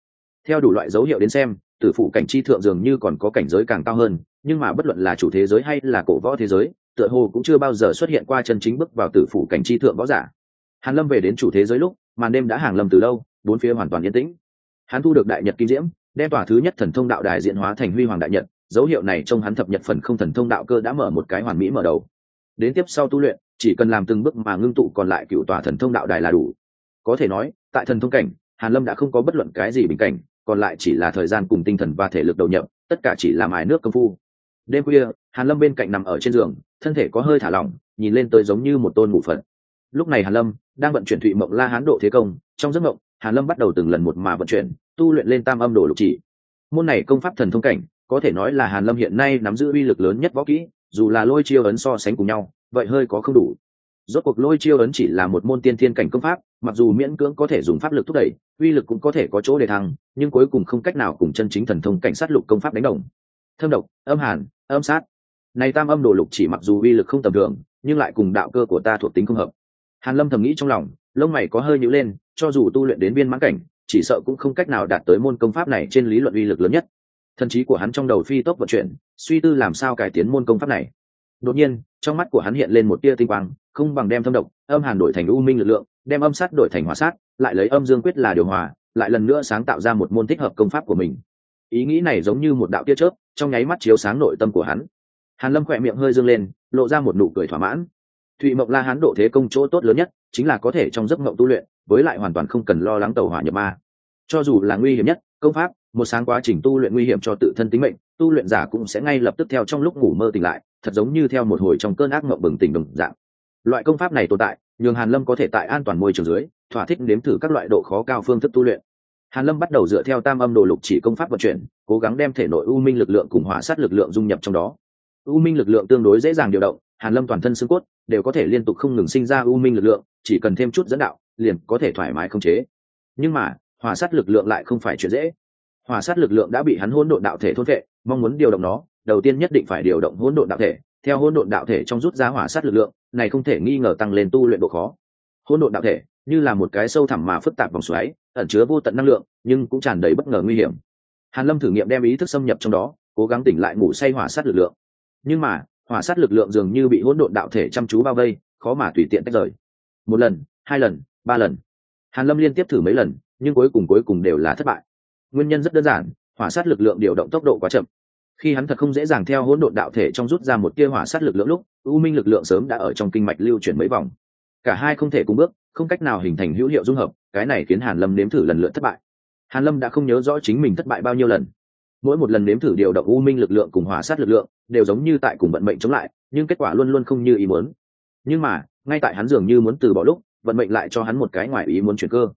Theo đủ loại dấu hiệu đến xem, tử phụ cảnh chi thượng dường như còn có cảnh giới càng cao hơn, nhưng mà bất luận là chủ thế giới hay là cổ võ thế giới, tựa hồ cũng chưa bao giờ xuất hiện qua chân chính bước vào tử phụ cảnh chi thượng võ giả. Hàn lâm về đến chủ thế giới lúc, màn đêm đã hàng lâm từ lâu, bốn phía hoàn toàn yên tĩnh. Hắn thu được đại nhật kim diễm, đem tỏa thứ nhất thần thông đạo đài diện hóa thành huy hoàng đại nhật dấu hiệu này trong hắn thập nhật phần không thần thông đạo cơ đã mở một cái hoàn mỹ mở đầu. Đến tiếp sau tu luyện, chỉ cần làm từng bước mà ngưng tụ còn lại cựu tòa thần thông đạo đài là đủ. Có thể nói, tại thần thông cảnh, hàn lâm đã không có bất luận cái gì bình cảnh, còn lại chỉ là thời gian cùng tinh thần và thể lực đầu nhập, tất cả chỉ là mài nước công phu. Đêm khuya, hàn lâm bên cạnh nằm ở trên giường, thân thể có hơi thả lỏng, nhìn lên tới giống như một tôn ngủ phật. Lúc này hàn lâm đang vận chuyển thụy mộng la hán độ thế công, trong giấc mộng, hàn lâm bắt đầu từng lần một mà vận chuyển, tu luyện lên tam âm đồ lục chỉ. Môn này công pháp thần thông cảnh có thể nói là hàn lâm hiện nay nắm giữ uy lực lớn nhất võ kỹ, dù là lôi chiêu ấn so sánh cùng nhau, vậy hơi có không đủ. Rốt cuộc lôi chiêu ấn chỉ là một môn tiên thiên cảnh công pháp, mặc dù miễn cưỡng có thể dùng pháp lực thúc đẩy, uy lực cũng có thể có chỗ để thăng, nhưng cuối cùng không cách nào cùng chân chính thần thông cảnh sát lục công pháp đánh đồng. Thâm độc, âm hàn, âm sát. Này tam âm đồ lục chỉ mặc dù uy lực không tầm thường, nhưng lại cùng đạo cơ của ta thuộc tính không hợp. Hàn lâm thầm nghĩ trong lòng, lông mày có hơi nhíu lên, cho dù tu luyện đến viên mãn cảnh, chỉ sợ cũng không cách nào đạt tới môn công pháp này trên lý luận uy lực lớn nhất thần trí của hắn trong đầu phi tốc vận chuyển, suy tư làm sao cải tiến môn công pháp này. Đột nhiên, trong mắt của hắn hiện lên một tia tinh quang, không bằng đem thâm độc, âm hàn đổi thành u minh lực lượng, đem âm sát đổi thành hỏa sát, lại lấy âm dương quyết là điều hòa, lại lần nữa sáng tạo ra một môn thích hợp công pháp của mình. Ý nghĩ này giống như một đạo tia chớp, trong nháy mắt chiếu sáng nội tâm của hắn. Hàn lâm khỏe miệng hơi dương lên, lộ ra một nụ cười thỏa mãn. Thụy mộng la hán độ thế công chỗ tốt lớn nhất, chính là có thể trong giấc mộng tu luyện, với lại hoàn toàn không cần lo lắng tàu hỏa nhập ma. Cho dù là nguy hiểm nhất công pháp, một sáng quá trình tu luyện nguy hiểm cho tự thân tính mệnh, tu luyện giả cũng sẽ ngay lập tức theo trong lúc ngủ mơ tỉnh lại, thật giống như theo một hồi trong cơn ác mộng bừng tỉnh đồng dạng. Loại công pháp này tồn tại, nhường hàn lâm có thể tại an toàn môi trường dưới, thỏa thích nếm thử các loại độ khó cao phương thức tu luyện. Hàn lâm bắt đầu dựa theo tam âm đồ lục chỉ công pháp vận chuyển, cố gắng đem thể nội u minh lực lượng cùng hỏa sát lực lượng dung nhập trong đó. U minh lực lượng tương đối dễ dàng điều động, hàn lâm toàn thân xương cốt đều có thể liên tục không ngừng sinh ra u minh lực lượng, chỉ cần thêm chút dẫn đạo, liền có thể thoải mái khống chế. Nhưng mà hỏa sát lực lượng lại không phải chuyện dễ. Hỏa sát lực lượng đã bị hắn hỗn độn đạo thể thôn vệ, mong muốn điều động nó, đầu tiên nhất định phải điều động hỗn độn đạo thể. Theo hỗn độn đạo thể trong rút ra hỏa sát lực lượng, này không thể nghi ngờ tăng lên tu luyện độ khó. Hỗn độn đạo thể, như là một cái sâu thẳm mà phức tạp vòng xoáy, ẩn chứa vô tận năng lượng, nhưng cũng tràn đầy bất ngờ nguy hiểm. Hàn lâm thử nghiệm đem ý thức xâm nhập trong đó, cố gắng tỉnh lại ngủ say hỏa sát lực lượng. Nhưng mà, hỏa sát lực lượng dường như bị hỗn độn đạo thể chăm chú bao vây, khó mà tùy tiện tách rời. Một lần, hai lần, ba lần. Hàn lâm liên tiếp thử mấy lần nhưng cuối cùng cuối cùng đều là thất bại. Nguyên nhân rất đơn giản, hỏa sát lực lượng điều động tốc độ quá chậm. Khi hắn thật không dễ dàng theo hỗn độn đạo thể trong rút ra một tia hỏa sát lực lượng lúc, u minh lực lượng sớm đã ở trong kinh mạch lưu chuyển mấy vòng. Cả hai không thể cùng bước, không cách nào hình thành hữu hiệu dung hợp, cái này khiến hàn lâm nếm thử lần lượt thất bại. Hàn lâm đã không nhớ rõ chính mình thất bại bao nhiêu lần. Mỗi một lần nếm thử điều động u minh lực lượng cùng hỏa sát lực lượng, đều giống như tại cùng vận mệnh chống lại, nhưng kết quả luôn luôn không như ý muốn. Nhưng mà, ngay tại hắn dường như muốn từ bỏ lúc, vận mệnh lại cho hắn một cái ngoài ý muốn chuyển cơ.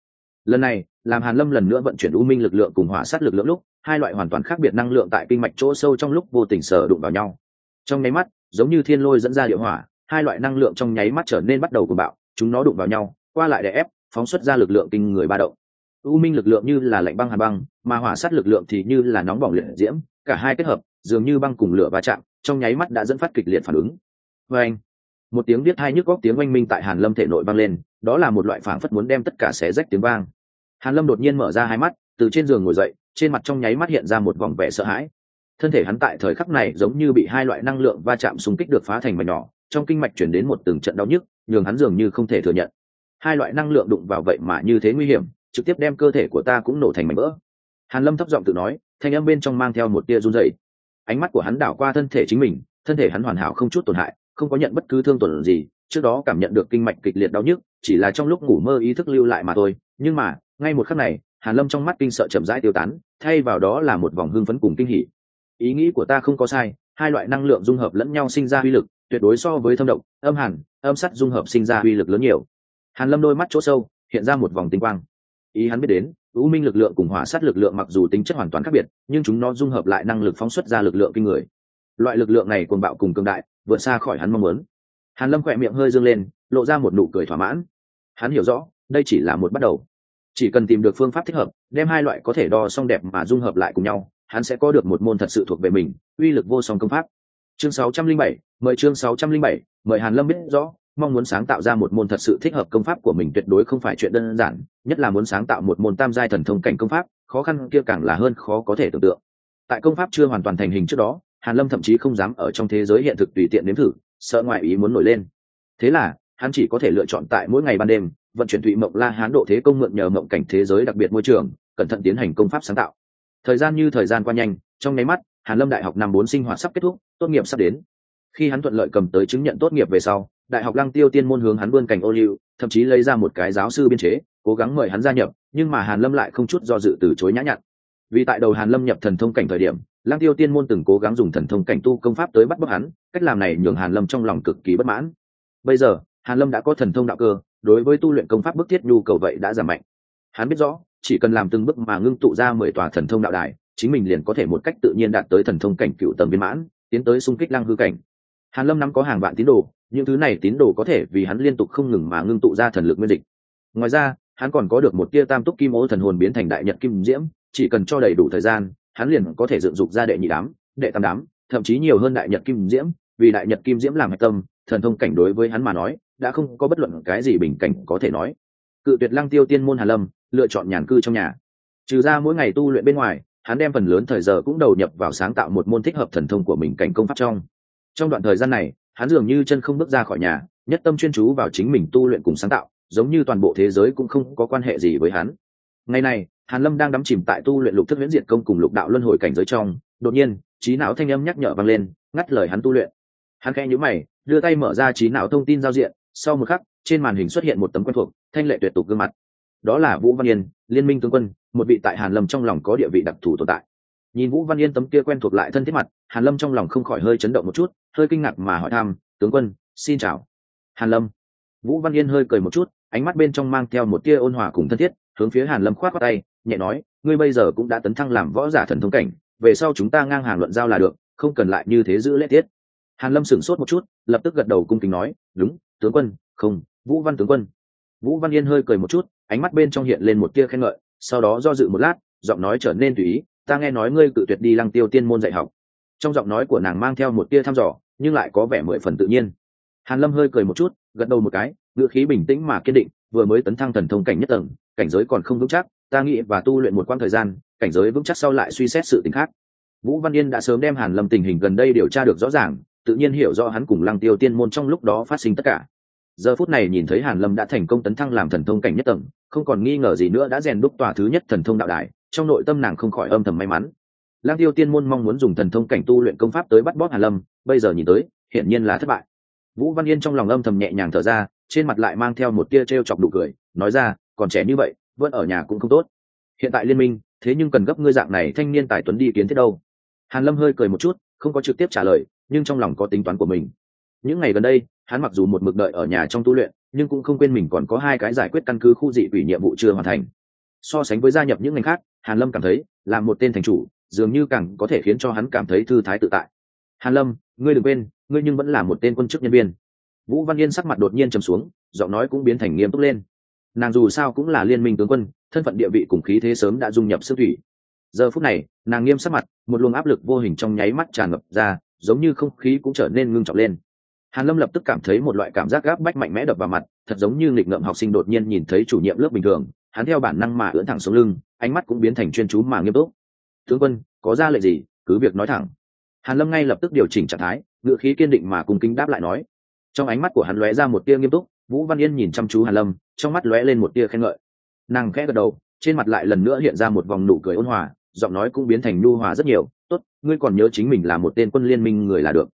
Lần này làm hàn lâm lần nữa vận chuyển u minh lực lượng cùng hỏa sát lực lượng lúc, hai loại hoàn toàn khác biệt năng lượng tại kinh mạch chỗ sâu trong lúc vô tình sở đụng vào nhau. Trong nháy mắt, giống như thiên lôi dẫn ra địa hỏa, hai loại năng lượng trong nháy mắt trở nên bắt đầu cuồng bạo, chúng nó đụng vào nhau, qua lại để ép, phóng xuất ra lực lượng kinh người ba động. U minh lực lượng như là lạnh băng hàn băng, mà hỏa sát lực lượng thì như là nóng bỏng liệt diễm, cả hai kết hợp, dường như băng cùng lửa va chạm, trong nháy mắt đã dẫn phát kịch liệt phản ứng. Vê anh, một tiếng biết hai nhức góc tiếng oanh minh tại hàn lâm thể nội vang lên, đó là một loại phảng phất muốn đem tất cả xé rách tiếng vang hàn lâm đột nhiên mở ra hai mắt, từ trên giường ngồi dậy, trên mặt trong nháy mắt hiện ra một vòng vẻ sợ hãi. Thân thể hắn tại thời khắc này giống như bị hai loại năng lượng va chạm xung kích được phá thành mảnh nhỏ, trong kinh mạch chuyển đến một từng trận đau nhức, nhường hắn dường như không thể thừa nhận. Hai loại năng lượng đụng vào vậy mà như thế nguy hiểm, trực tiếp đem cơ thể của ta cũng nổ thành mảnh vỡ. Hàn lâm thấp giọng tự nói, thanh âm bên trong mang theo một tia run rẩy. Ánh mắt của hắn đảo qua thân thể chính mình, thân thể hắn hoàn hảo không chút tổn hại, không có nhận bất cứ thương tổn gì, trước đó cảm nhận được kinh mạch kịch liệt đau nhức, chỉ là trong lúc ngủ mơ ý thức lưu lại mà thôi, nhưng mà ngay một khắc này, hàn lâm trong mắt kinh sợ chậm rãi tiêu tán, thay vào đó là một vòng hưng phấn cùng kinh hỉ. Ý nghĩ của ta không có sai, hai loại năng lượng dung hợp lẫn nhau sinh ra uy lực, tuyệt đối so với thâm độc, âm hàn, âm sắt dung hợp sinh ra uy lực lớn nhiều. Hàn lâm đôi mắt chỗ sâu, hiện ra một vòng tinh quang. Ý hắn biết đến ưu minh lực lượng cùng hỏa sát lực lượng mặc dù tính chất hoàn toàn khác biệt, nhưng chúng nó dung hợp lại năng lực phóng xuất ra lực lượng kinh người. Loại lực lượng này cuồng bạo cùng cường đại, vượt xa khỏi hắn mong muốn. Hàn lâm khỏe miệng hơi dương lên, lộ ra một nụ cười thỏa mãn. Hắn hiểu rõ, đây chỉ là một bắt đầu chỉ cần tìm được phương pháp thích hợp đem hai loại có thể đo song đẹp mà dung hợp lại cùng nhau hắn sẽ có được một môn thật sự thuộc về mình uy lực vô song công pháp. Chương 607, mời chương 607, mời hàn lâm biết rõ mong muốn sáng tạo ra một môn thật sự thích hợp công pháp của mình tuyệt đối không phải chuyện đơn giản nhất là muốn sáng tạo một môn tam giai thần thông cảnh công pháp khó khăn kia càng là hơn khó có thể tưởng tượng. Tại công pháp chưa hoàn toàn thành hình trước đó hàn lâm thậm chí không dám ở trong thế giới hiện thực tùy tiện nếm thử sợ ngoại ý muốn nổi lên. Thế là hắn chỉ có thể lựa chọn tại mỗi ngày ban đêm vận chuyển thụy mộng la hán độ thế công mượn nhờ mộng cảnh thế giới đặc biệt môi trường, cẩn thận tiến hành công pháp sáng tạo. Thời gian như thời gian qua nhanh, trong nháy mắt, hàn lâm đại học năm bốn sinh hoạt sắp kết thúc, tốt nghiệp sắp đến. Khi hắn thuận lợi cầm tới chứng nhận tốt nghiệp về sau, đại học lăng tiêu tiên môn hướng hắn vươn cảnh ô liu, thậm chí lấy ra một cái giáo sư biên chế, cố gắng mời hắn gia nhập, nhưng mà hàn lâm lại không chút do dự từ chối nhã nhặn. Vì tại đầu hàn lâm nhập thần thông cảnh thời điểm, lăng tiêu tiên môn từng cố gắng dùng thần thông cảnh tu công pháp tới bắt bóc hắn, cách làm này nhường hàn lâm trong lòng cực kỳ bất mãn. Bây giờ, hàn lâm đã có thần thông đạo cơ đối với tu luyện công pháp bức thiết nhu cầu vậy đã giảm mạnh. Hắn biết rõ, chỉ cần làm từng bước mà ngưng tụ ra mười tòa thần thông đạo đài, chính mình liền có thể một cách tự nhiên đạt tới thần thông cảnh cựu tầng viên mãn, tiến tới xung kích lăng hư cảnh. Hàn lâm nắm có hàng vạn tín đồ, những thứ này tín đồ có thể vì hắn liên tục không ngừng mà ngưng tụ ra thần lực nguyên dịch. Ngoài ra, hắn còn có được một tia tam túc kim ô thần hồn biến thành đại nhật kim diễm, chỉ cần cho đầy đủ thời gian, hắn liền có thể dựng dục ra đệ nhị đám, đệ tam đám, thậm chí nhiều hơn đại nhật kim diễm, vì đại nhật kim diễm làm hạch tâm, thần thông cảnh đối với hắn mà nói đã không có bất luận cái gì bình cảnh có thể nói. Cự tuyệt lăng tiêu tiên môn hà lâm, lựa chọn nhàn cư trong nhà. Trừ ra mỗi ngày tu luyện bên ngoài, hắn đem phần lớn thời giờ cũng đầu nhập vào sáng tạo một môn thích hợp thần thông của mình cảnh công pháp trong. Trong đoạn thời gian này, hắn dường như chân không bước ra khỏi nhà, nhất tâm chuyên chú vào chính mình tu luyện cùng sáng tạo, giống như toàn bộ thế giới cũng không có quan hệ gì với hắn. Ngày này, hàn lâm đang đắm chìm tại tu luyện lục thức huyễn diệt công cùng lục đạo luân hồi cảnh giới trong, đột nhiên, trí não thanh âm nhắc nhở vang lên, ngắt lời hắn tu luyện. Hắn khẽ nhíu mày, đưa tay mở ra trí não thông tin giao diện sau một khắc, trên màn hình xuất hiện một tấm quen thuộc, thanh lệ tuyệt tục gương mặt. Đó là vũ văn yên, liên minh tướng quân, một vị tại hàn lâm trong lòng có địa vị đặc thù tồn tại. Nhìn vũ văn yên tấm kia quen thuộc lại thân thiết mặt, hàn lâm trong lòng không khỏi hơi chấn động một chút, hơi kinh ngạc mà hỏi thăm, tướng quân, xin chào. Hàn lâm. Vũ văn yên hơi cười một chút, ánh mắt bên trong mang theo một tia ôn hòa cùng thân thiết, hướng phía hàn lâm khoát qua tay, nhẹ nói, ngươi bây giờ cũng đã tấn thăng làm võ giả thần thông cảnh, về sau chúng ta ngang hàng luận giao là được, không cần lại như thế giữ lễ tiết. Hàn lâm sửng sốt một chút, lập tức gật đầu cung kính nói, đúng tướng quân, không, vũ văn tướng quân. Vũ văn yên hơi cười một chút, ánh mắt bên trong hiện lên một tia khen ngợi, sau đó do dự một lát, giọng nói trở nên tùy ý, ta nghe nói ngươi cự tuyệt đi lăng tiêu tiên môn dạy học. Trong giọng nói của nàng mang theo một tia thăm dò, nhưng lại có vẻ mười phần tự nhiên. Hàn lâm hơi cười một chút, gật đầu một cái, ngữ khí bình tĩnh mà kiên định, vừa mới tấn thăng thần thông cảnh nhất tầng, cảnh giới còn không vững chắc, ta nghĩ và tu luyện một quãng thời gian, cảnh giới vững chắc sau lại suy xét sự tình khác. Vũ văn yên đã sớm đem hàn lâm tình hình gần đây điều tra được rõ ràng tự nhiên hiểu rõ hắn cùng lăng tiêu tiên môn trong lúc đó phát sinh tất cả. Giờ phút này nhìn thấy hàn lâm đã thành công tấn thăng làm thần thông cảnh nhất tầng, không còn nghi ngờ gì nữa đã rèn đúc tòa thứ nhất thần thông đạo đài, trong nội tâm nàng không khỏi âm thầm may mắn. Lang tiêu tiên môn mong muốn dùng thần thông cảnh tu luyện công pháp tới bắt bóp hàn lâm, bây giờ nhìn tới, hiển nhiên là thất bại. Vũ văn yên trong lòng âm thầm nhẹ nhàng thở ra, trên mặt lại mang theo một tia trêu chọc đủ cười, nói ra, còn trẻ như vậy, vẫn ở nhà cũng không tốt. Hiện tại liên minh, thế nhưng cần gấp ngươi dạng này thanh niên tài tuấn đi kiến thế đâu. Hàn lâm hơi cười một chút, không có trực tiếp trả lời nhưng trong lòng có tính toán của mình. Những ngày gần đây, hắn mặc dù một mực đợi ở nhà trong tu luyện, nhưng cũng không quên mình còn có hai cái giải quyết căn cứ khu dị quỷ nhiệm vụ chưa hoàn thành. So sánh với gia nhập những ngành khác, hàn lâm cảm thấy, là một tên thành chủ, dường như càng có thể khiến cho hắn cảm thấy thư thái tự tại. Hàn lâm, ngươi đừng quên, ngươi nhưng vẫn là một tên quân chức nhân viên. Vũ văn yên sắc mặt đột nhiên trầm xuống, giọng nói cũng biến thành nghiêm túc lên. Nàng dù sao cũng là liên minh tướng quân, thân phận địa vị cùng khí thế sớm đã dung nhập sức thủy. Giờ phút này, nàng nghiêm sắc mặt, một luồng áp lực vô hình trong nháy mắt tràn ngập ra giống như không khí cũng trở nên ngưng trọng lên. Hàn lâm lập tức cảm thấy một loại cảm giác gáp bách mạnh mẽ đập vào mặt, thật giống như nghịch ngợm học sinh đột nhiên nhìn thấy chủ nhiệm lớp bình thường, hắn theo bản năng mà ưỡn thẳng xuống lưng, ánh mắt cũng biến thành chuyên chú mà nghiêm túc. Tướng quân, có ra lệnh gì? Cứ việc nói thẳng. Hàn lâm ngay lập tức điều chỉnh trạng thái, ngựa khí kiên định mà cùng kính đáp lại nói. Trong ánh mắt của hắn lóe ra một tia nghiêm túc, vũ văn yên nhìn chăm chú hàn lâm, trong mắt lóe lên một tia khen ngợi. Nàng khẽ gật đầu, trên mặt lại lần nữa hiện ra một vòng nụ cười ôn hòa giọng nói cũng biến thành nhu hòa rất nhiều. Tốt, ngươi còn nhớ chính mình là một tên quân liên minh người là được.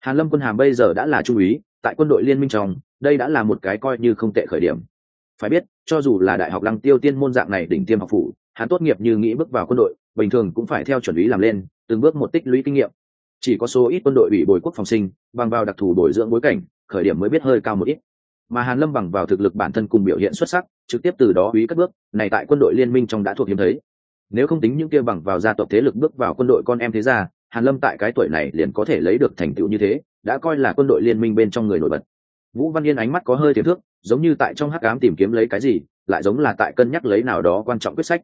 Hàn lâm quân hàm bây giờ đã là trung úy, tại quân đội liên minh trong, đây đã là một cái coi như không tệ khởi điểm. Phải biết, cho dù là đại học lăng tiêu tiên môn dạng này đỉnh tiêm học phủ, hắn tốt nghiệp như nghĩ bước vào quân đội, bình thường cũng phải theo chuẩn lý làm lên, từng bước một tích lũy kinh nghiệm. Chỉ có số ít quân đội bị bồi quốc phòng sinh, bằng vào đặc thù bồi dưỡng bối cảnh, khởi điểm mới biết hơi cao một ít. Mà hàn lâm bằng vào thực lực bản thân cùng biểu hiện xuất sắc, trực tiếp từ đó úy các bước, này tại quân đội liên minh trong đã thuộc hiếm thấy nếu không tính những kia bằng vào gia tộc thế lực bước vào quân đội con em thế gia, hàn lâm tại cái tuổi này liền có thể lấy được thành tựu như thế, đã coi là quân đội liên minh bên trong người nổi bật. Vũ văn yên ánh mắt có hơi tiềm thước, giống như tại trong hắc ám tìm kiếm lấy cái gì, lại giống là tại cân nhắc lấy nào đó quan trọng quyết sách.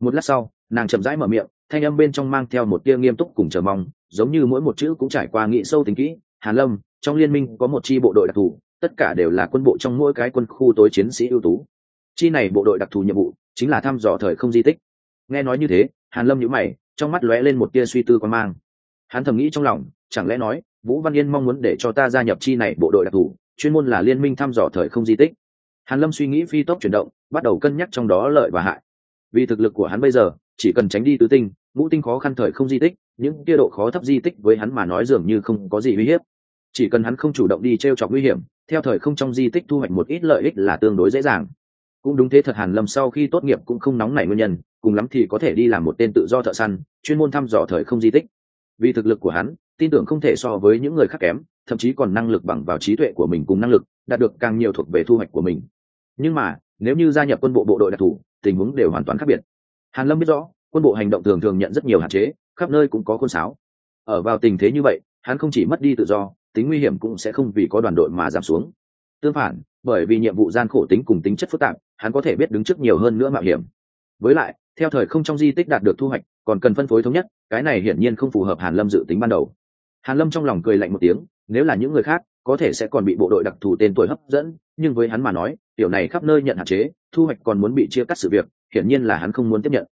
Một lát sau, nàng chậm rãi mở miệng, thanh âm bên trong mang theo một tia nghiêm túc cùng chờ mong, giống như mỗi một chữ cũng trải qua nghị sâu tính kỹ. Hàn lâm, trong liên minh có một chi bộ đội đặc thù, tất cả đều là quân bộ trong mỗi cái quân khu tối chiến sĩ ưu tú. Chi này bộ đội đặc thù nhiệm vụ chính là thăm dò thời không di tích nghe nói như thế, hàn lâm nhíu mày, trong mắt lóe lên một tia suy tư quan mang. Hắn thầm nghĩ trong lòng, chẳng lẽ nói, vũ văn yên mong muốn để cho ta gia nhập chi này bộ đội đặc thù, chuyên môn là liên minh thăm dò thời không di tích. Hàn lâm suy nghĩ phi tốc chuyển động, bắt đầu cân nhắc trong đó lợi và hại. Vì thực lực của hắn bây giờ, chỉ cần tránh đi tứ tinh, ngũ tinh khó khăn thời không di tích, những kia độ khó thấp di tích với hắn mà nói dường như không có gì uy hiếp. Chỉ cần hắn không chủ động đi t r e o chọc nguy hiểm, theo thời không trong di tích thu hoạch một ít lợi ích là tương đối dễ dàng cũng đúng thế thật hàn lâm sau khi tốt nghiệp cũng không nóng nảy nguyên nhân, cùng lắm thì có thể đi làm một tên tự do thợ săn, chuyên môn thăm dò thời không di tích. Vì thực lực của hắn, tin tưởng không thể so với những người khác kém, thậm chí còn năng lực bằng vào trí tuệ của mình cùng năng lực, đạt được càng nhiều thuộc về thu hoạch của mình. Nhưng mà, nếu như gia nhập quân bộ bộ đội đặc thù, tình huống đều hoàn toàn khác biệt. Hàn lâm biết rõ, quân bộ hành động thường thường nhận rất nhiều hạn chế, khắp nơi cũng có khuôn sáo. Ở vào tình thế như vậy, hắn không chỉ mất đi tự do, tính nguy hiểm cũng sẽ không vì có đoàn đội mà giảm xuống. Tương phản bởi vì nhiệm vụ gian khổ tính cùng tính chất phức tạp, hắn có thể biết đứng trước nhiều hơn nữa mạo hiểm. Với lại, theo thời không trong di tích đạt được thu hoạch, còn cần phân phối thống nhất, cái này hiển nhiên không phù hợp hàn lâm dự tính ban đầu. Hàn lâm trong lòng cười lạnh một tiếng, nếu là những người khác, có thể sẽ còn bị bộ đội đặc thù tên tuổi hấp dẫn, nhưng với hắn mà nói, tiểu này khắp nơi nhận hạn chế, thu hoạch còn muốn bị chia cắt sự việc, hiển nhiên là hắn không muốn tiếp nhận.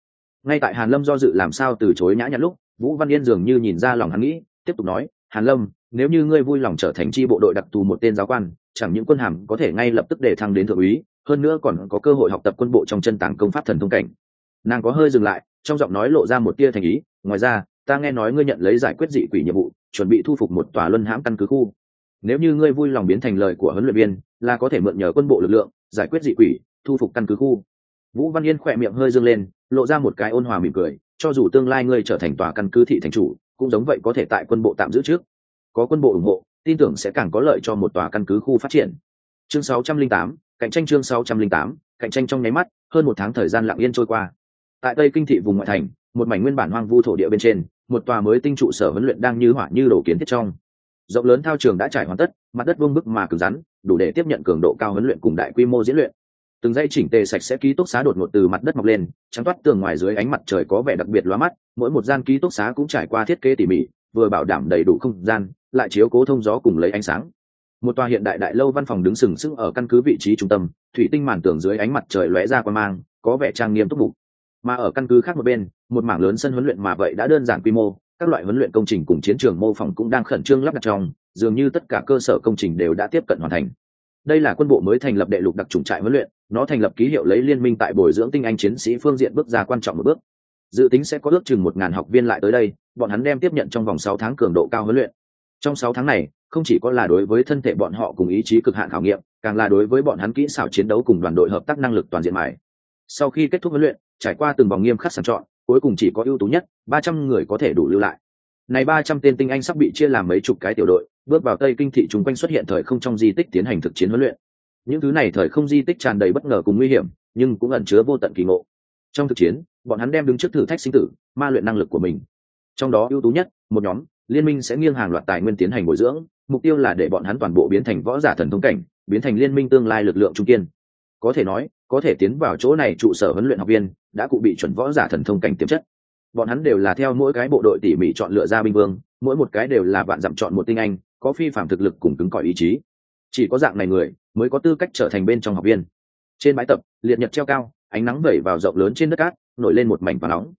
Ngay tại hàn lâm do dự làm sao từ chối nhã nhặn lúc, vũ văn yên dường như nhìn ra lòng hắn nghĩ, tiếp tục nói, hàn lâm, nếu như ngươi vui lòng trở thành chi bộ đội đặc thù một tên giáo quan chẳng những quân hàm có thể ngay lập tức để thăng đến thượng úy, hơn nữa còn có cơ hội học tập quân bộ trong chân tảng công pháp thần thông cảnh. Nàng có hơi dừng lại, trong giọng nói lộ ra một tia thành ý, ngoài ra, ta nghe nói ngươi nhận lấy giải quyết dị quỷ nhiệm vụ, chuẩn bị thu phục một tòa luân hãm căn cứ khu. Nếu như ngươi vui lòng biến thành lời của huấn luyện viên, là có thể mượn nhờ quân bộ lực lượng, giải quyết dị quỷ, thu phục căn cứ khu. Vũ văn yên khỏe miệng hơi dâng lên, lộ ra một cái ôn hòa mỉm cười, cho dù tương lai ngươi trở thành tòa căn cứ thị thành chủ, cũng giống vậy có thể tại quân bộ tạm giữ trước. Có quân bộ ủng hộ tin tưởng sẽ càng có lợi cho một tòa căn cứ khu phát triển. Chương 608, cạnh tranh chương 608, cạnh tranh trong nháy mắt hơn một tháng thời gian lặng yên trôi qua. Tại tây kinh thị vùng ngoại thành một mảnh nguyên bản hoang vu thổ địa bên trên một tòa mới tinh trụ sở huấn luyện đang như hỏa như đổ kiến thiết trong. Rộng lớn thao trường đã trải hoàn tất mặt đất vương bức mà cứng rắn đủ để tiếp nhận cường độ cao huấn luyện cùng đại quy mô diễn luyện. Từng dây chỉnh tề sạch sẽ ký túc xá đột ngột từ mặt đất mọc lên trắng toát tường ngoài dưới ánh mặt trời có vẻ đặc biệt lóa mắt mỗi một gian ký túc xá cũng trải qua thiết kế tỉ mỉ vừa bảo đảm đầy đủ không gian lại chiếu cố thông gió cùng lấy ánh sáng. Một tòa hiện đại đại lâu văn phòng đứng sừng sững ở căn cứ vị trí trung tâm, thủy tinh màn tường dưới ánh mặt trời lóe ra qua mang, có vẻ trang nghiêm túc mục. Mà ở căn cứ khác một bên, một mảng lớn sân huấn luyện mà vậy đã đơn giản quy mô, các loại huấn luyện công trình cùng chiến trường mô phỏng cũng đang khẩn trương lắp đặt trong, dường như tất cả cơ sở công trình đều đã tiếp cận hoàn thành. Đây là quân bộ mới thành lập đệ lục đặc trùng trại huấn luyện, nó thành lập ký hiệu lấy liên minh tại bồi dưỡng tinh anh chiến sĩ phương diện bước ra quan trọng một bước. Dự tính sẽ có ước chừng một ngàn học viên lại tới đây, bọn hắn đem tiếp nhận trong vòng sáu tháng cường độ cao huấn luyện trong sáu tháng này, không chỉ có là đối với thân thể bọn họ cùng ý chí cực hạn khảo nghiệm, càng là đối với bọn hắn kỹ xảo chiến đấu cùng đoàn đội hợp tác năng lực toàn diện mài. Sau khi kết thúc huấn luyện, trải qua từng vòng nghiêm khắc sàng chọn, cuối cùng chỉ có ưu tú nhất, ba trăm người có thể đủ lưu lại. Này ba trăm tên tinh anh sắp bị chia làm mấy chục cái tiểu đội, bước vào tây kinh thị chúng quanh xuất hiện thời không trong di tích tiến hành thực chiến huấn luyện. Những thứ này thời không di tích tràn đầy bất ngờ cùng nguy hiểm, nhưng cũng ẩn chứa vô tận kỳ ngộ. Trong thực chiến, bọn hắn đem đứng trước thử thách sinh tử, ma luyện năng lực của mình. Trong đó ưu tú nhất, một nhóm liên minh sẽ nghiêng hàng loạt tài nguyên tiến hành bồi dưỡng, mục tiêu là để bọn hắn toàn bộ biến thành võ giả thần thông cảnh, biến thành liên minh tương lai lực lượng trung kiên. Có thể nói, có thể tiến vào chỗ này trụ sở huấn luyện học viên đã cụ bị chuẩn võ giả thần thông cảnh tiềm chất. Bọn hắn đều là theo mỗi cái bộ đội tỉ mỉ chọn lựa ra binh vương, mỗi một cái đều là bạn dặm chọn một tinh anh, có phi phạm thực lực cùng cứng cỏi ý chí. Chỉ có dạng này người mới có tư cách trở thành bên trong học viên. Trên bãi tập, liệt nhật treo cao, ánh nắng vẩy vào rộng lớn trên đất cát, nổi lên một mảnh và nóng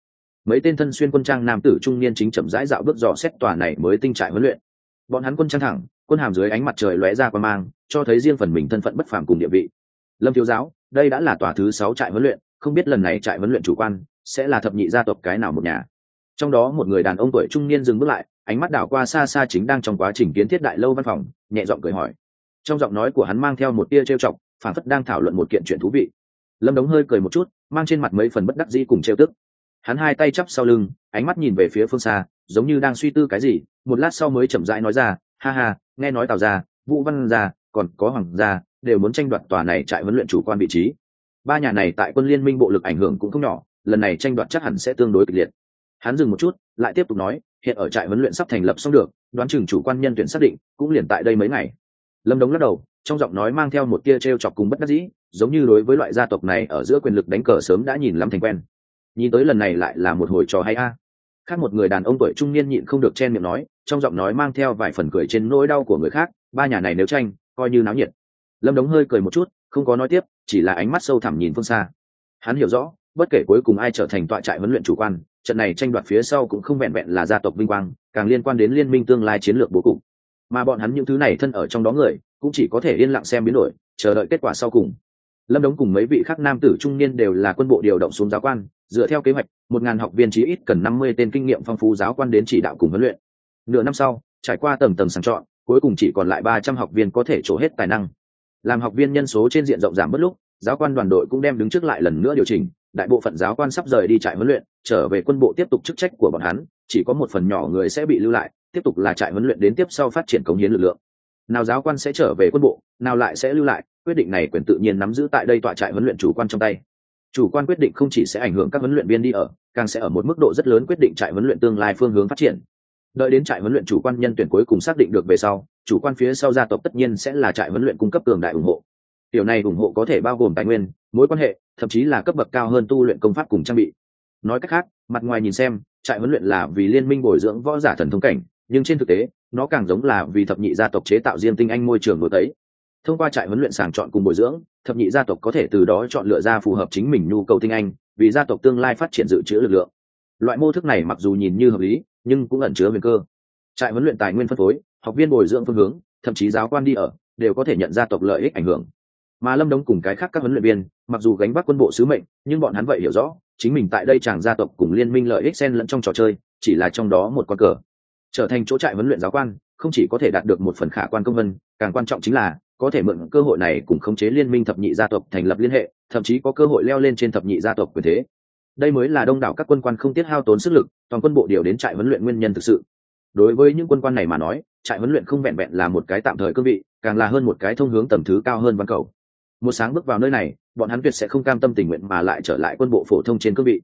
mấy tên thân xuyên quân trang nam tử trung niên chính chậm rãi dạo bước dò xét tòa này mới tinh trại huấn luyện. Bọn hắn quân trang thẳng, quân hàm dưới ánh mặt trời lóe ra qua mang, cho thấy riêng phần mình thân phận bất phàm cùng địa vị. Lâm thiếu giáo, đây đã là tòa thứ sáu trại huấn luyện, không biết lần này trại huấn luyện chủ quan sẽ là thập nhị gia tộc cái nào một nhà. Trong đó một người đàn ông tuổi trung niên dừng bước lại, ánh mắt đảo qua xa xa chính đang trong quá trình kiến thiết đại lâu văn phòng, nhẹ giọng cười hỏi. Trong giọng nói của hắn mang theo một tia trêu chọc phản phất đang thảo luận một kiện chuyện thú vị. Lâm đống hơi cười một chút, mang trên mặt mấy phần bất đắc dĩ cùng trêu tức hắn hai tay chắp sau lưng, ánh mắt nhìn về phía phương xa, giống như đang suy tư cái gì, một lát sau mới chậm rãi nói ra, ha ha, nghe nói tào ra vũ văn gia, còn có hoàng gia, đều muốn tranh đoạt tòa này trại huấn luyện chủ quan vị trí. Ba nhà này tại quân liên minh bộ lực ảnh hưởng cũng không nhỏ, lần này tranh đoạt chắc hẳn sẽ tương đối kịch liệt. Hắn dừng một chút, lại tiếp tục nói, hiện ở trại huấn luyện sắp thành lập xong được, đoán chừng chủ quan nhân tuyển xác định, cũng liền tại đây mấy ngày. Lâm đống lắc đầu, trong giọng nói mang theo một tia t r e o chọc cùng bất đắc dĩ, giống như đối với loại gia tộc này ở giữa quyền lực đánh cờ sớm đã nhìn lắm thành quen nhìn tới lần này lại là một hồi trò hay a. Khác một người đàn ông tuổi trung niên nhịn không được chen miệng nói, trong giọng nói mang theo vài phần cười trên nỗi đau của người khác, ba nhà này nếu tranh, coi như náo nhiệt. Lâm đống hơi cười một chút, không có nói tiếp, chỉ là ánh mắt sâu thẳm nhìn phương xa. Hắn hiểu rõ, bất kể cuối cùng ai trở thành tọa trại huấn luyện chủ quan, trận này tranh đoạt phía sau cũng không vẹn vẹn là gia tộc vinh quang, càng liên quan đến liên minh tương lai chiến lược bố cục. Mà bọn hắn những thứ này thân ở trong đó người, cũng chỉ có thể yên lặng xem biến đổi, chờ đợi kết quả sau cùng lâm đống cùng mấy vị khác nam tử trung niên đều là quân bộ điều động xuống giáo quan, dựa theo kế hoạch, một ngàn học viên chí ít cần năm mươi tên kinh nghiệm phong phú giáo quan đến chỉ đạo cùng huấn luyện. Nửa năm sau, trải qua tầng tầng sàng chọn, cuối cùng chỉ còn lại ba trăm học viên có thể trổ hết tài năng. Làm học viên nhân số trên diện rộng giảm bất lúc, giáo quan đoàn đội cũng đem đứng trước lại lần nữa điều chỉnh, đại bộ phận giáo quan sắp rời đi trại huấn luyện, trở về quân bộ tiếp tục chức trách của bọn hắn, chỉ có một phần nhỏ người sẽ bị lưu lại, tiếp tục là trại huấn luyện đến tiếp sau phát triển cống hiến lực lượng nào giáo quan sẽ trở về quân bộ, nào lại sẽ lưu lại, quyết định này quyền tự nhiên nắm giữ tại đây tọa trại huấn luyện chủ quan trong tay. Chủ quan quyết định không chỉ sẽ ảnh hưởng các huấn luyện viên đi ở, càng sẽ ở một mức độ rất lớn quyết định trại huấn luyện tương lai phương hướng phát triển. Đợi đến trại huấn luyện chủ quan nhân tuyển cuối cùng xác định được về sau, chủ quan phía sau gia tộc tất nhiên sẽ là trại huấn luyện cung cấp cường đại ủng hộ. Điều này ủng hộ có thể bao gồm tài nguyên, mối quan hệ, thậm chí là cấp bậc cao hơn tu luyện công pháp cùng trang bị. Nói cách khác, mặt ngoài nhìn xem, trại huấn luyện là vì liên minh bồi dưỡng võ giả thần thông cảnh, nhưng trên thực tế nó càng giống là vì thập nhị gia tộc chế tạo riêng tinh anh môi trường nội tấy thông qua trại huấn luyện sàng chọn cùng bồi dưỡng, thập nhị gia tộc có thể từ đó chọn lựa ra phù hợp chính mình nhu cầu tinh anh, vì gia tộc tương lai phát triển dự trữ lực lượng. Loại mô thức này mặc dù nhìn như hợp lý, nhưng cũng ẩn chứa nguy cơ. Trại huấn luyện tài nguyên phân phối, học viên bồi dưỡng phương hướng, thậm chí giáo quan đi ở, đều có thể nhận ra tộc lợi ích ảnh hưởng. Mà lâm đống cùng cái khác các huấn luyện viên, mặc dù gánh vác quân bộ sứ mệnh, nhưng bọn hắn vậy hiểu rõ, chính mình tại đây chàng gia tộc cùng liên minh lợi ích xen lẫn trong trò chơi, chỉ là trong đó một con cờ trở thành chỗ trại huấn luyện giáo quan, không chỉ có thể đạt được một phần khả quan công vân, càng quan trọng chính là, có thể mượn cơ hội này cùng khống chế liên minh thập nhị gia tộc thành lập liên hệ, thậm chí có cơ hội leo lên trên thập nhị gia tộc quyền thế. Đây mới là đông đảo các quân quan không tiết hao tốn sức lực, toàn quân bộ điều đến trại huấn luyện nguyên nhân thực sự. Đối với những quân quan này mà nói, trại huấn luyện không vẹn vẹn là một cái tạm thời cương vị, càng là hơn một cái thông hướng tầm thứ cao hơn văn cầu. Một sáng bước vào nơi này, bọn hắn tuyệt sẽ không cam tâm tình nguyện mà lại trở lại quân bộ phổ thông trên cương vị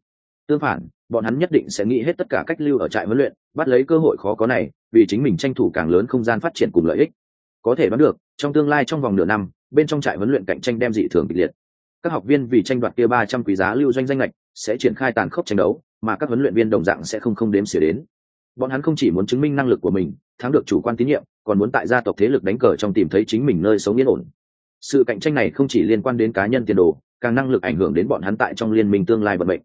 tương phản, bọn hắn nhất định sẽ nghĩ hết tất cả cách lưu ở trại huấn luyện, bắt lấy cơ hội khó có này, vì chính mình tranh thủ càng lớn không gian phát triển cùng lợi ích. Có thể đoán được, trong tương lai trong vòng nửa năm, bên trong trại huấn luyện cạnh tranh đem dị thường kịch liệt. Các học viên vì tranh đoạt kia ba trăm quý giá lưu doanh danh lệch sẽ triển khai tàn khốc tranh đấu, mà các huấn luyện viên đồng dạng sẽ không không đếm xỉa đến. Bọn hắn không chỉ muốn chứng minh năng lực của mình, thắng được chủ quan tín nhiệm, còn muốn tại gia tộc thế lực đánh cờ trong tìm thấy chính mình nơi sống yên ổn. Sự cạnh tranh này không chỉ liên quan đến cá nhân tiền đồ, càng năng lực ảnh hưởng đến bọn hắn tại trong liên minh tương lai vận mệnh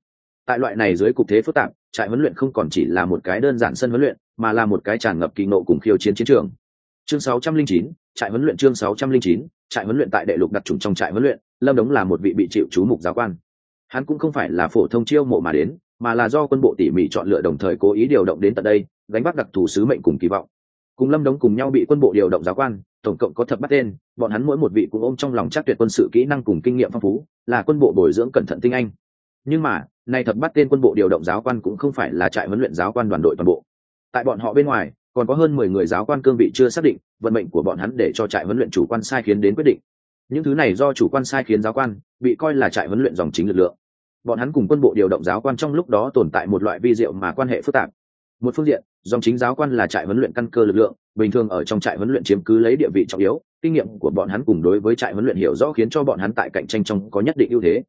tại loại này dưới cục thế phức tạp trại huấn luyện không còn chỉ là một cái đơn giản sân huấn luyện mà là một cái tràn ngập kỳ nộ cùng khiêu chiến chiến trường. Chương 609, trại huấn luyện chương 609, trại huấn luyện tại đệ lục đặc trùng trong trại huấn luyện lâm đống là một vị bị chịu chú mục giáo quan. Hắn cũng không phải là phổ thông chiêu mộ mà đến mà là do quân bộ tỉ mỉ chọn lựa đồng thời cố ý điều động đến tận đây gánh vác đặc thù sứ mệnh cùng kỳ vọng. Cùng lâm đống cùng nhau bị quân bộ điều động giáo quan tổng cộng có thập bắt tên bọn hắn mỗi một vị cũng ôm trong lòng chắc tuyệt quân sự kỹ năng cùng kinh nghiệm phong phú là quân bộ bồi dưỡng cẩn thận tinh anh. Nhưng mà nay thập bắt tên quân bộ điều động giáo quan cũng không phải là trại huấn luyện giáo quan đoàn đội toàn bộ. Tại bọn họ bên ngoài, còn có hơn mười người giáo quan cương vị chưa xác định, vận mệnh của bọn hắn để cho trại huấn luyện chủ quan sai khiến đến quyết định. Những thứ này do chủ quan sai khiến giáo quan, bị coi là trại huấn luyện dòng chính lực lượng. Bọn hắn cùng quân bộ điều động giáo quan trong lúc đó tồn tại một loại vi diệu mà quan hệ phức tạp. Một phương diện, dòng chính giáo quan là trại huấn luyện căn cơ lực lượng, bình thường ở trong trại huấn luyện chiếm cứ lấy địa vị trọng yếu, kinh nghiệm của bọn hắn cùng đối với trại huấn luyện hiểu rõ khiến cho bọn hắn tại cạnh tranh trong có nhất định ưu thế.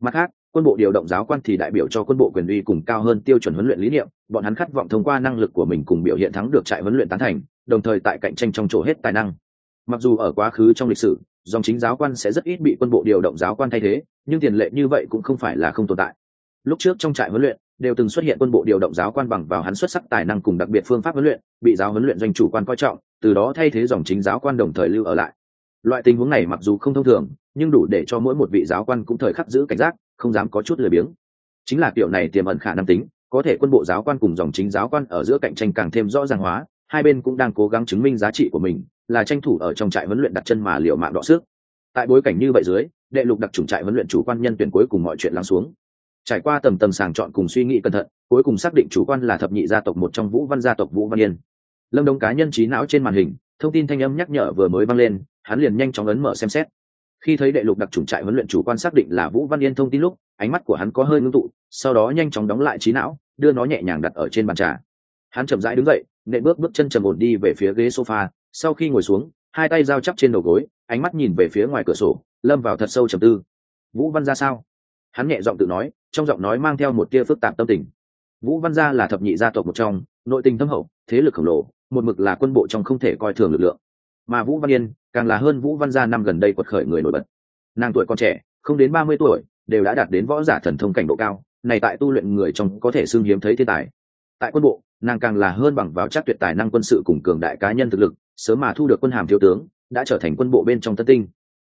Mặt khác quân bộ điều động giáo quan thì đại biểu cho quân bộ quyền uy cùng cao hơn tiêu chuẩn huấn luyện lý niệm, bọn hắn khát vọng thông qua năng lực của mình cùng biểu hiện thắng được trại huấn luyện tán thành, đồng thời tại cạnh tranh trong chỗ hết tài năng. Mặc dù ở quá khứ trong lịch sử, dòng chính giáo quan sẽ rất ít bị quân bộ điều động giáo quan thay thế, nhưng tiền lệ như vậy cũng không phải là không tồn tại. Lúc trước trong trại huấn luyện, đều từng xuất hiện quân bộ điều động giáo quan bằng vào hắn xuất sắc tài năng cùng đặc biệt phương pháp huấn luyện, bị giáo huấn luyện doanh chủ quan coi trọng, từ đó thay thế dòng chính giáo quan đồng thời lưu ở lại. Loại tình huống này mặc dù không thông thường, nhưng đủ để cho mỗi một vị giáo quan cũng thời khắc giữ cảnh giác không dám có chút lười biếng. Chính là kiểu này tiềm ẩn khả năng tính, có thể quân bộ giáo quan cùng dòng chính giáo quan ở giữa cạnh tranh càng thêm rõ ràng hóa, hai bên cũng đang cố gắng chứng minh giá trị của mình, là tranh thủ ở trong trại huấn luyện đặt chân mà liệu mạng đọ sức. Tại bối cảnh như vậy dưới, đệ lục đặc trùng trại huấn luyện chủ quan nhân tuyển cuối cùng mọi chuyện lắng xuống. Trải qua tầm tầm sàng chọn cùng suy nghĩ cẩn thận, cuối cùng xác định chủ quan là thập nhị gia tộc một trong vũ văn gia tộc vũ văn yên. Lâm đông cá nhân trí não trên màn hình, thông tin thanh âm nhắc nhở vừa mới vang lên, hắn liền nhanh chóng ấn mở xem xét khi thấy đệ lục đặc trùng trại huấn luyện chủ quan xác định là vũ văn yên thông tin lúc, ánh mắt của hắn có hơi ngưng tụ, sau đó nhanh chóng đóng lại trí não, đưa nó nhẹ nhàng đặt ở trên bàn trà. Hắn chậm rãi đứng dậy nệ bước bước chân trầm ổn đi về phía ghế sofa, sau khi ngồi xuống, hai tay giao chắp trên đầu gối, ánh mắt nhìn về phía ngoài cửa sổ, lâm vào thật sâu trầm tư. Vũ văn ra sao? Hắn nhẹ giọng tự nói, trong giọng nói mang theo một tia phức tạp tâm tình. Vũ văn gia là thập nhị gia tộc một trong, nội tình thâm hậu, thế lực khổng lồ, một mực là quân bộ trong không thể coi thường lực lượng. Mà vũ văn yên càng là hơn vũ văn gia năm gần đây quật khởi người nổi bật. Nàng tuổi còn trẻ, không đến ba mươi tuổi, đều đã đạt đến võ giả thần thông cảnh độ cao, này tại tu luyện người trong có thể xưng hiếm thấy thiên tài. Tại quân bộ, nàng càng là hơn bằng vào chắc tuyệt tài năng quân sự cùng cường đại cá nhân thực lực, sớm mà thu được quân hàm thiếu tướng, đã trở thành quân bộ bên trong tân tinh.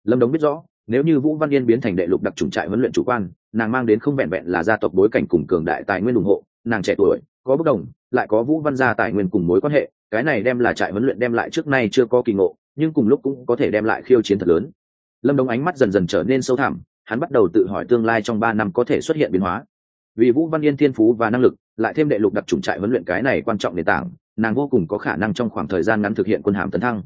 Lâm đống biết rõ, nếu như vũ văn yên biến thành đệ lục đặc trùng trại huấn luyện chủ quan, nàng mang đến không vẹn vẹn là gia tộc bối cảnh cùng cường đại tài nguyên ủng hộ, nàng trẻ tuổi, có bất đồng, lại có vũ văn gia tài nguyên cùng mối quan hệ, cái này đem là trại huấn luyện đem lại trước nay chưa có kỳ ngộ nhưng cùng lúc cũng có thể đem lại khiêu chiến thật lớn. Lâm Đồng ánh mắt dần dần trở nên sâu thẳm, hắn bắt đầu tự hỏi tương lai trong ba năm có thể xuất hiện biến hóa. Vì vũ văn yên thiên phú và năng lực, lại thêm đệ lục đặc trùng trại huấn luyện cái này quan trọng nền tảng, nàng vô cùng có khả năng trong khoảng thời gian ngắn thực hiện quân hàm tấn thăng.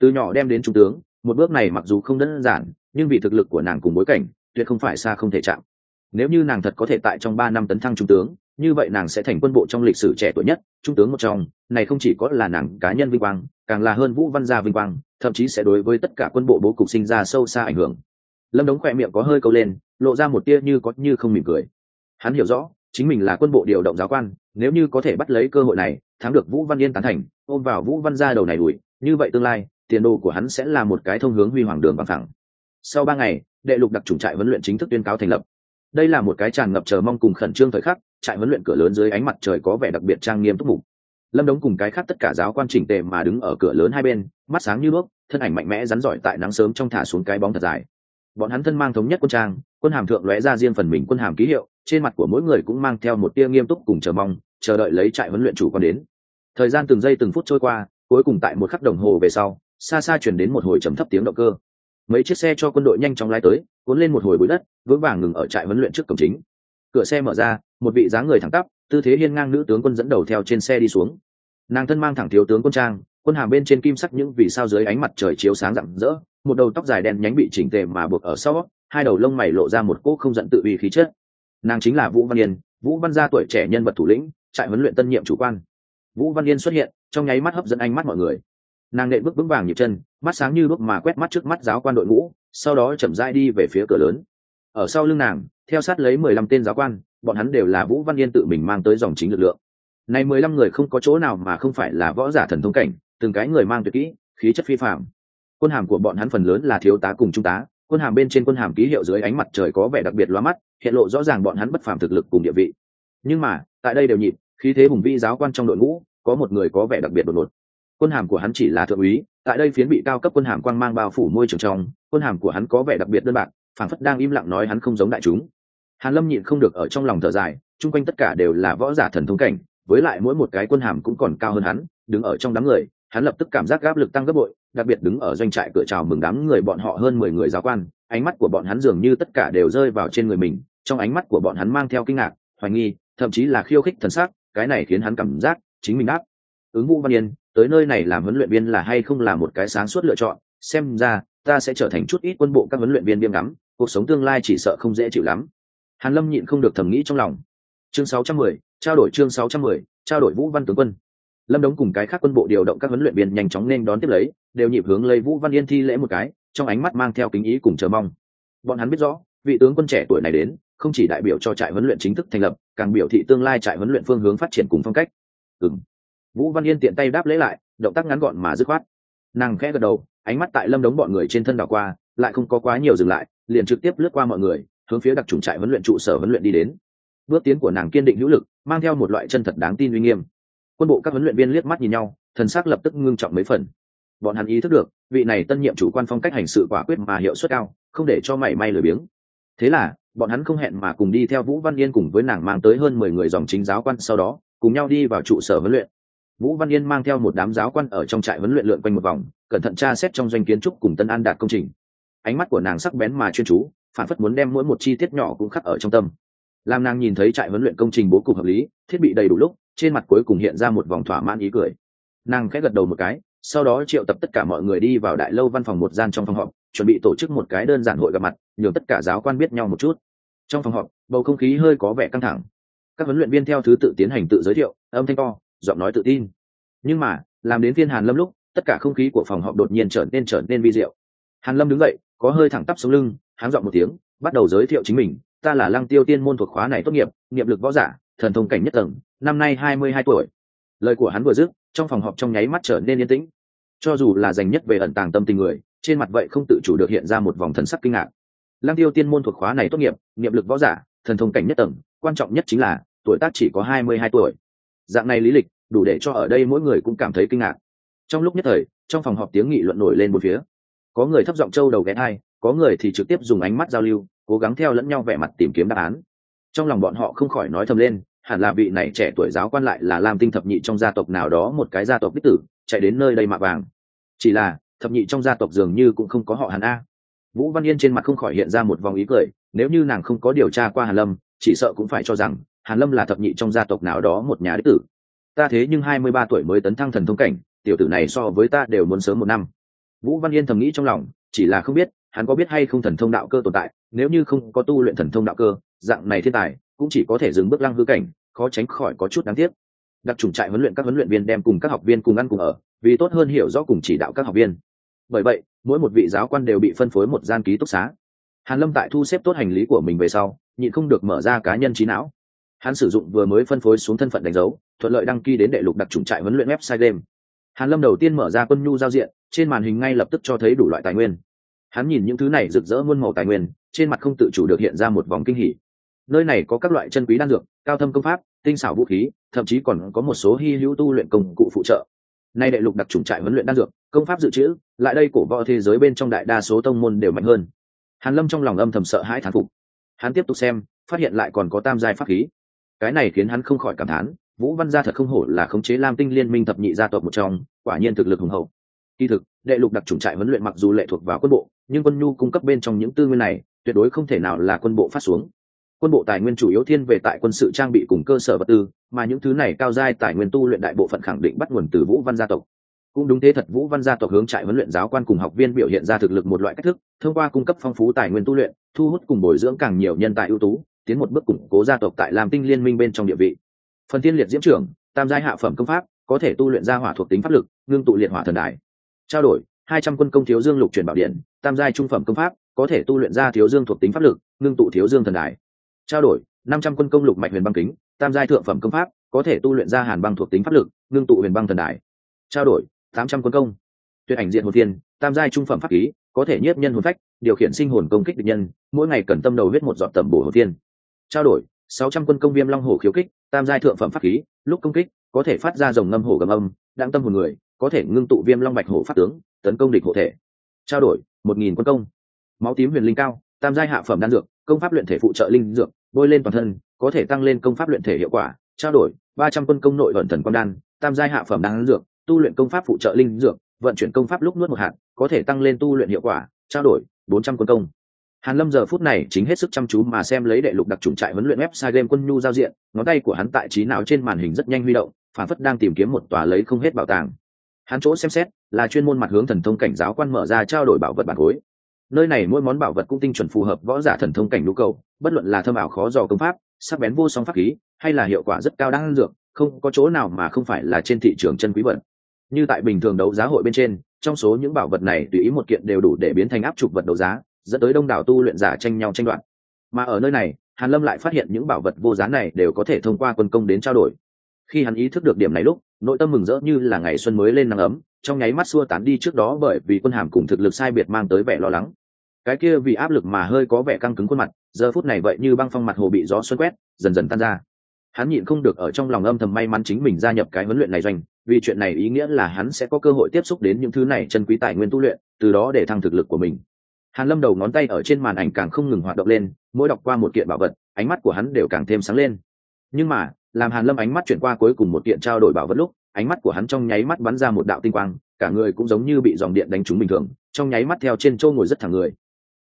Từ nhỏ đem đến trung tướng, một bước này mặc dù không đơn giản, nhưng vì thực lực của nàng cùng bối cảnh, tuyệt không phải xa không thể chạm. Nếu như nàng thật có thể tại trong ba năm tấn thăng trung tướng, như vậy nàng sẽ thành quân bộ trong lịch sử trẻ tuổi nhất, trung tướng một trong, này không chỉ có là nàng cá nhân vinh quang càng là hơn vũ văn gia vinh quang, thậm chí sẽ đối với tất cả quân bộ bố cục sinh ra sâu xa ảnh hưởng. Lâm đống khỏe miệng có hơi câu lên, lộ ra một tia như có như không mỉm cười. Hắn hiểu rõ, chính mình là quân bộ điều động giáo quan, nếu như có thể bắt lấy cơ hội này, thắng được vũ văn yên tán thành, ôm vào vũ văn gia đầu này đuổi, như vậy tương lai, tiền đồ của hắn sẽ là một cái thông hướng huy hoàng đường bằng thẳng sau ba ngày, đệ lục đặc chủng trại huấn luyện chính thức tuyên cáo thành lập. Đây là một cái tràn ngập chờ mong cùng khẩn trương thời khắc, trại huấn luyện cửa lớn dưới ánh mặt trời có vẻ đặc biệt trang nghiêm túc mục lâm đống cùng cái khác tất cả giáo quan chỉnh tề mà đứng ở cửa lớn hai bên, mắt sáng như đuốc thân ảnh mạnh mẽ rắn giỏi tại nắng sớm trong thả xuống cái bóng thật dài. Bọn hắn thân mang thống nhất quân trang, quân hàm thượng lóe ra riêng phần mình quân hàm ký hiệu, trên mặt của mỗi người cũng mang theo một tia nghiêm túc cùng chờ mong, chờ đợi lấy trại huấn luyện chủ quan đến. Thời gian từng giây từng phút trôi qua, cuối cùng tại một khắc đồng hồ về sau, xa xa chuyển đến một hồi trầm thấp tiếng động cơ. Mấy chiếc xe cho quân đội nhanh chóng lái tới, cuốn lên một hồi bụi đất, vững vàng ngừng ở trại huấn luyện trước cổng chính. Cửa xe mở ra, một vị dáng người thẳng tắp tư thế hiên ngang nữ tướng quân dẫn đầu theo trên xe đi xuống. Nàng thân mang thẳng thiếu tướng quân trang, quân hàm bên trên kim sắc những vì sao dưới ánh mặt trời chiếu sáng rạng rỡ, một đầu tóc dài đen nhánh bị chỉnh tề mà buộc ở sau, hai đầu lông mày lộ ra một cỗ không giận tự uy khí chất. Nàng chính là vũ văn yên, vũ văn gia tuổi trẻ nhân vật thủ lĩnh, trại huấn luyện tân nhiệm chủ quan. Vũ văn yên xuất hiện, trong nháy mắt hấp dẫn ánh mắt mọi người. Nàng nệ bước vững vàng nhịp chân, mắt sáng như đuốc mà quét mắt trước mắt giáo quan đội ngũ, sau đó chậm rãi đi về phía cửa lớn ở sau lưng nàng, theo sát lấy mười lăm tên giáo quan, bọn hắn đều là vũ văn yên tự mình mang tới dòng chính lực lượng. Này mười lăm người không có chỗ nào mà không phải là võ giả thần thông cảnh, từng cái người mang tuyệt kỹ, khí chất phi phạm quân hàm của bọn hắn phần lớn là thiếu tá cùng trung tá, quân hàm bên trên quân hàm ký hiệu dưới ánh mặt trời có vẻ đặc biệt loa mắt, hiện lộ rõ ràng bọn hắn bất phàm thực lực cùng địa vị. Nhưng mà, tại đây đều nhịp, khí thế hùng vĩ giáo quan trong đội ngũ, có một người có vẻ đặc biệt đột ngột. Quân hàm của hắn chỉ là thượng úy, tại đây phiến bị cao cấp quân hàm quang mang bao phủ môi trường trong, quân hàm của hắn có vẻ đặc biệt đơn bạc phản phất đang im lặng nói hắn không giống đại chúng. Hàn lâm nhịn không được ở trong lòng thở dài, chung quanh tất cả đều là võ giả thần thông cảnh, với lại mỗi một cái quân hàm cũng còn cao hơn hắn, đứng ở trong đám người, hắn lập tức cảm giác áp lực tăng gấp bội, đặc biệt đứng ở doanh trại cửa chào mừng đám người bọn họ hơn mười người giáo quan, ánh mắt của bọn hắn dường như tất cả đều rơi vào trên người mình, trong ánh mắt của bọn hắn mang theo kinh ngạc, hoài nghi, thậm chí là khiêu khích thần sắc, cái này khiến hắn cảm giác chính mình đáp ứng vũ văn yên, tới nơi này làm huấn luyện viên là hay không là một cái sáng suốt lựa chọn, xem ra, ta sẽ trở thành chút ít quân bộ các huấn luyện viên điềm ngắm cuộc sống tương lai chỉ sợ không dễ chịu lắm. Hàn lâm nhịn không được thầm nghĩ trong lòng. Chương 610, trao đổi chương 610, trao đổi vũ văn tướng quân. Lâm đống cùng cái khác quân bộ điều động các huấn luyện viên nhanh chóng nên đón tiếp lấy đều nhịp hướng lấy vũ văn yên thi lễ một cái trong ánh mắt mang theo kính ý cùng chờ mong. Bọn hắn biết rõ vị tướng quân trẻ tuổi này đến không chỉ đại biểu cho trại huấn luyện chính thức thành lập càng biểu thị tương lai trại huấn luyện phương hướng phát triển cùng phong cách. Ừm. vũ văn yên tiện tay đáp lễ lại động tác ngắn gọn mà dứt khoát. Nàng khẽ gật đầu ánh mắt tại lâm đống bọn người trên thân đảo qua lại không có quá nhiều dừng lại liền trực tiếp lướt qua mọi người, hướng phía đặc trùng trại huấn luyện trụ sở huấn luyện đi đến. Bước tiến của nàng kiên định hữu lực, mang theo một loại chân thật đáng tin uy nghiêm. Quân bộ các huấn luyện viên liếc mắt nhìn nhau, thần sắc lập tức ngưng trọng mấy phần. Bọn hắn ý thức được, vị này tân nhiệm chủ quan phong cách hành sự quả quyết mà hiệu suất cao, không để cho mảy may lười biếng. Thế là, bọn hắn không hẹn mà cùng đi theo vũ văn yên cùng với nàng mang tới hơn mười người dòng chính giáo quan sau đó, cùng nhau đi vào trụ sở huấn luyện. Vũ văn yên mang theo một đám giáo quan ở trong trại huấn luyện lượn quanh một vòng, cẩn thận tra xét trong doanh kiến trúc cùng tân an đạt công trình ánh mắt của nàng sắc bén mà chuyên chú, phản phất muốn đem mỗi một chi tiết nhỏ cũng khắc ở trong tâm. Làm nàng nhìn thấy trại huấn luyện công trình bố cục hợp lý, thiết bị đầy đủ lúc, trên mặt cuối cùng hiện ra một vòng thỏa mãn ý cười. Nàng khẽ gật đầu một cái, sau đó triệu tập tất cả mọi người đi vào đại lâu văn phòng một gian trong phòng họp, chuẩn bị tổ chức một cái đơn giản hội gặp mặt, nhường tất cả giáo quan biết nhau một chút. Trong phòng họp, bầu không khí hơi có vẻ căng thẳng. Các huấn luyện viên theo thứ tự tiến hành tự giới thiệu, âm thanh to, giọng nói tự tin. Nhưng mà, làm đến phiên hàn lâm lúc, tất cả không khí của phòng họp đột nhiên trở nên trở nên vi diệu. Hàn lâm đứng dậy có hơi thẳng tắp sống lưng, háng dọn một tiếng, bắt đầu giới thiệu chính mình. Ta là lăng tiêu tiên môn thuộc khóa này tốt nghiệp nghiệp lực võ giả, thần thông cảnh nhất tầng, năm nay hai mươi hai tuổi. Lời của hắn vừa dứt, trong phòng họp trong nháy mắt trở nên yên tĩnh. Cho dù là dành nhất về ẩn tàng tâm tình người, trên mặt vậy không tự chủ được hiện ra một vòng thần sắc kinh ngạc. Lăng tiêu tiên môn thuộc khóa này tốt nghiệp nghiệp lực võ giả, thần thông cảnh nhất tầng, quan trọng nhất chính là, tuổi tác chỉ có hai mươi hai tuổi. Dạng này lý lịch, đủ để cho ở đây mỗi người cũng cảm thấy kinh ngạc. Trong lúc nhất thời, trong phòng họp tiếng nghị luận nổi lên một phía có người thấp giọng trâu đầu ghé thai, có người thì trực tiếp dùng ánh mắt giao lưu, cố gắng theo lẫn nhau vẻ mặt tìm kiếm đáp án. Trong lòng bọn họ không khỏi nói thầm lên, hẳn là vị này trẻ tuổi giáo quan lại là lam tinh thập nhị trong gia tộc nào đó một cái gia tộc đích tử, chạy đến nơi đây mạ vàng. Chỉ là, thập nhị trong gia tộc dường như cũng không có họ hàn a. Vũ văn yên trên mặt không khỏi hiện ra một vòng ý cười, nếu như nàng không có điều tra qua hàn lâm, chỉ sợ cũng phải cho rằng, hàn lâm là thập nhị trong gia tộc nào đó một nhà đích tử. Ta thế nhưng hai mươi ba tuổi mới tấn thăng thần thông cảnh, tiểu tử này so với ta đều muốn sớm một năm vũ văn yên thầm nghĩ trong lòng, chỉ là không biết, hắn có biết hay không thần thông đạo cơ tồn tại, nếu như không có tu luyện thần thông đạo cơ, dạng này thiên tài, cũng chỉ có thể dừng bước lăng hư cảnh, khó tránh khỏi có chút đáng tiếc. Đặc trùng trại huấn luyện các huấn luyện viên đem cùng các học viên cùng ăn cùng ở, vì tốt hơn hiểu rõ cùng chỉ đạo các học viên. Bởi vậy, mỗi một vị giáo quan đều bị phân phối một gian ký túc xá. Hàn lâm tại thu xếp tốt hành lý của mình về sau, nhịn không được mở ra cá nhân trí não. Hắn sử dụng vừa mới phân phối xuống thân phận đánh dấu, thuận lợi đăng ký đến đệ lục đặc trùng trại huấn luyện website game hàn lâm đầu tiên mở ra quân nhu giao diện, trên màn hình ngay lập tức cho thấy đủ loại tài nguyên. Hắn nhìn những thứ này rực rỡ muôn màu tài nguyên, trên mặt không tự chủ được hiện ra một vòng kinh hỉ. Nơi này có các loại chân quý đan dược, cao thâm công pháp, tinh xảo vũ khí, thậm chí còn có một số hy hữu tu luyện công cụ phụ trợ. Nay đại lục đặc trùng trại huấn luyện đan dược, công pháp dự trữ, lại đây cổ võ thế giới bên trong đại đa số tông môn đều mạnh hơn. Hàn lâm trong lòng âm thầm sợ hãi thán phục. Hắn tiếp tục xem, phát hiện lại còn có tam giai pháp khí. Cái này khiến hắn không khỏi cảm thán vũ văn gia thật không hổ là khống chế lam tinh liên minh thập nhị gia tộc một trong, quả nhiên thực lực hùng hậu. Kỳ thực, đệ lục đặc trùng trại huấn luyện mặc dù lệ thuộc vào quân bộ, nhưng quân nhu cung cấp bên trong những tư nguyên này, tuyệt đối không thể nào là quân bộ phát xuống. Quân bộ tài nguyên chủ yếu thiên về tại quân sự trang bị cùng cơ sở vật tư, mà những thứ này cao giai tài nguyên tu luyện đại bộ phận khẳng định bắt nguồn từ vũ văn gia tộc. Cũng đúng thế thật, vũ văn gia tộc hướng trại huấn luyện giáo quan cùng học viên biểu hiện ra thực lực một loại cách thức, thông qua cung cấp phong phú tài nguyên tu luyện, thu hút cùng bồi dưỡng càng nhiều nhân tài ưu tú, tiến một bước củng cố gia tộc tại làm tinh liên minh bên trong địa vị phần tiên liệt diễm trưởng, tam giai hạ phẩm công pháp, có thể tu luyện ra hỏa thuộc tính pháp lực, ngưng tụ liệt hỏa thần đài. Trao đổi, hai trăm quân công thiếu dương lục truyền bảo điện, tam giai trung phẩm công pháp, có thể tu luyện ra thiếu dương thuộc tính pháp lực, ngưng tụ thiếu dương thần đài. Trao đổi, năm trăm quân công lục mạch huyền băng kính, tam giai thượng phẩm công pháp, có thể tu luyện ra hàn băng thuộc tính pháp lực, ngưng tụ huyền băng thần đài. Trao đổi, tám trăm quân công. Tuyệt ảnh diện hồn thiên, tam giai trung phẩm pháp khí, có thể nhiếp nhân hồn phách, điều khiển sinh hồn công kích địch nhân, mỗi ngày cần tâm đầu huyết một dọn tẩm bổ hồn thiên. Trao đổi sáu trăm quân công viêm long hổ khiếu kích, tam giai thượng phẩm pháp khí, lúc công kích, có thể phát ra dòng ngâm hổ gầm âm, đặng tâm hồn người, có thể ngưng tụ viêm long bạch hổ pháp tướng, tấn công địch hộ thể. Trao đổi, một nghìn quân công. Máu tím huyền linh cao, tam giai hạ phẩm đan dược, công pháp luyện thể phụ trợ linh dược, bôi lên toàn thân, có thể tăng lên công pháp luyện thể hiệu quả. Trao đổi, ba trăm quân công nội vận thần quan đan, tam giai hạ phẩm đan dược, tu luyện công pháp phụ trợ linh dược, vận chuyển công pháp lúc nuốt một hạt, có thể tăng lên tu luyện hiệu quả. Trao đổi, bốn trăm quân công hàn lâm giờ phút này chính hết sức chăm chú mà xem lấy đệ lục đặc trùng trại huấn luyện website game quân nhu giao diện, ngón tay của hắn tại trí não trên màn hình rất nhanh huy động, phản phất đang tìm kiếm một tòa lấy không hết bảo tàng. Hắn chỗ xem xét, là chuyên môn mặt hướng thần thông cảnh giáo quan mở ra trao đổi bảo vật bản khối nơi này mỗi món bảo vật cũng tinh chuẩn phù hợp võ giả thần thông cảnh nhu cầu, bất luận là thâm ảo khó dò công pháp, sắc bén vô song pháp khí, hay là hiệu quả rất cao đang dược, không có chỗ nào mà không phải là trên thị trường chân quý vật. Như tại bình thường đấu giá hội bên trên, trong số những bảo vật này tùy ý một kiện đều đủ để biến thành áp trục vật đấu giá dẫn tới đông đảo tu luyện giả tranh nhau tranh đoạt. Mà ở nơi này, hàn lâm lại phát hiện những bảo vật vô giá này đều có thể thông qua quân công đến trao đổi. Khi hắn ý thức được điểm này lúc, nội tâm mừng rỡ như là ngày xuân mới lên nắng ấm, trong nháy mắt xua tán đi trước đó bởi vì quân hàm cùng thực lực sai biệt mang tới vẻ lo lắng. Cái kia vì áp lực mà hơi có vẻ căng cứng khuôn mặt, giờ phút này vậy như băng phong mặt hồ bị gió xuân quét, dần dần tan ra. Hắn nhịn không được ở trong lòng âm thầm may mắn chính mình gia nhập cái huấn luyện này doanh, vì chuyện này ý nghĩa là hắn sẽ có cơ hội tiếp xúc đến những thứ này chân quý tài nguyên tu luyện, từ đó để thăng thực lực của mình hàn lâm đầu ngón tay ở trên màn ảnh càng không ngừng hoạt động lên, mỗi đọc qua một kiện bảo vật, ánh mắt của hắn đều càng thêm sáng lên. Nhưng mà, làm hàn lâm ánh mắt chuyển qua cuối cùng một kiện trao đổi bảo vật lúc, ánh mắt của hắn trong nháy mắt bắn ra một đạo tinh quang, cả người cũng giống như bị dòng điện đánh trúng bình thường, trong nháy mắt theo trên trâu ngồi rất thẳng người.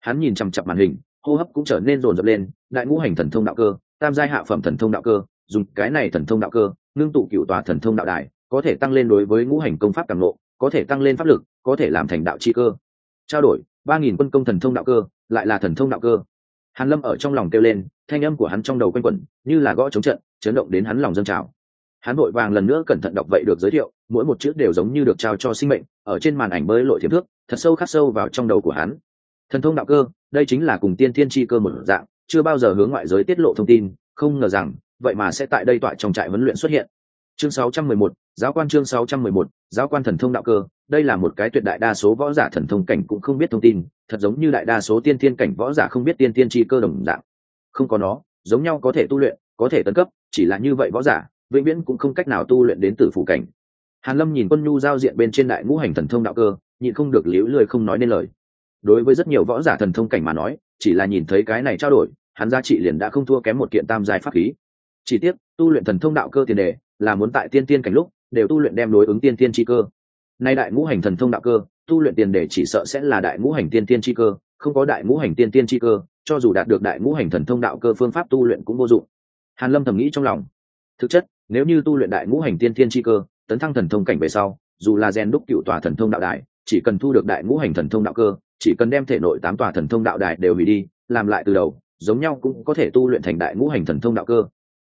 Hắn nhìn chằm chặp màn hình, hô hấp cũng trở nên rồn rập lên, đại ngũ hành thần thông đạo cơ, tam giai hạ phẩm thần thông đạo cơ, dùng cái này thần thông đạo cơ, ngưng tụ cựu tòa thần thông đạo đài, có thể tăng lên đối với ngũ hành công pháp càng lộ, có thể tăng lên pháp lực, có thể làm thành đạo chi cơ. Trao đổi ba nghìn quân công thần thông đạo cơ lại là thần thông đạo cơ. Hàn lâm ở trong lòng kêu lên thanh âm của hắn trong đầu quanh quẩn như là gõ chống trận chấn động đến hắn lòng dâng trào. Hắn vội vàng lần nữa cẩn thận đọc vậy được giới thiệu mỗi một chữ đều giống như được trao cho sinh mệnh ở trên màn ảnh bơi lội thiếm thước thật sâu khắc sâu vào trong đầu của hắn. Thần thông đạo cơ đây chính là cùng tiên thiên chi cơ một dạng chưa bao giờ hướng ngoại giới tiết lộ thông tin không ngờ rằng vậy mà sẽ tại đây tọa trong trại huấn luyện xuất hiện. Chương 611, giáo quan chương 611, giáo quan thần thông đạo cơ đây là một cái tuyệt đại đa số võ giả thần thông cảnh cũng không biết thông tin, thật giống như đại đa số tiên thiên cảnh võ giả không biết tiên thiên chi cơ đồng dạng. Không có nó, giống nhau có thể tu luyện, có thể tấn cấp, chỉ là như vậy võ giả, vĩnh viễn cũng không cách nào tu luyện đến tử phủ cảnh. Hàn lâm nhìn quân nhu giao diện bên trên đại ngũ hành thần thông đạo cơ, nhịn không được liễu lười không nói nên lời. Đối với rất nhiều võ giả thần thông cảnh mà nói, chỉ là nhìn thấy cái này trao đổi, hắn giá trị liền đã không thua kém một kiện tam giai pháp khí. Chỉ tiếc, tu luyện thần thông đạo cơ tiền đề, là muốn tại tiên tiên cảnh lúc, đều tu luyện đem đối ứng tiên tiên chi cơ nay đại ngũ hành thần thông đạo cơ, tu luyện tiền đề chỉ sợ sẽ là đại ngũ hành tiên tiên chi cơ, không có đại ngũ hành tiên tiên chi cơ, cho dù đạt được đại ngũ hành thần thông đạo cơ phương pháp tu luyện cũng vô dụng. Hàn lâm thầm nghĩ trong lòng. Thực chất, nếu như tu luyện đại ngũ hành tiên tiên chi cơ, tấn thăng thần thông cảnh về sau, dù là gen đúc cựu tòa thần thông đạo đại chỉ cần thu được đại ngũ hành thần thông đạo cơ, chỉ cần đem thể nội tám tòa thần thông đạo đài đều hủy đi, làm lại từ đầu, giống nhau cũng có thể tu luyện thành đại ngũ hành thần thông đạo cơ.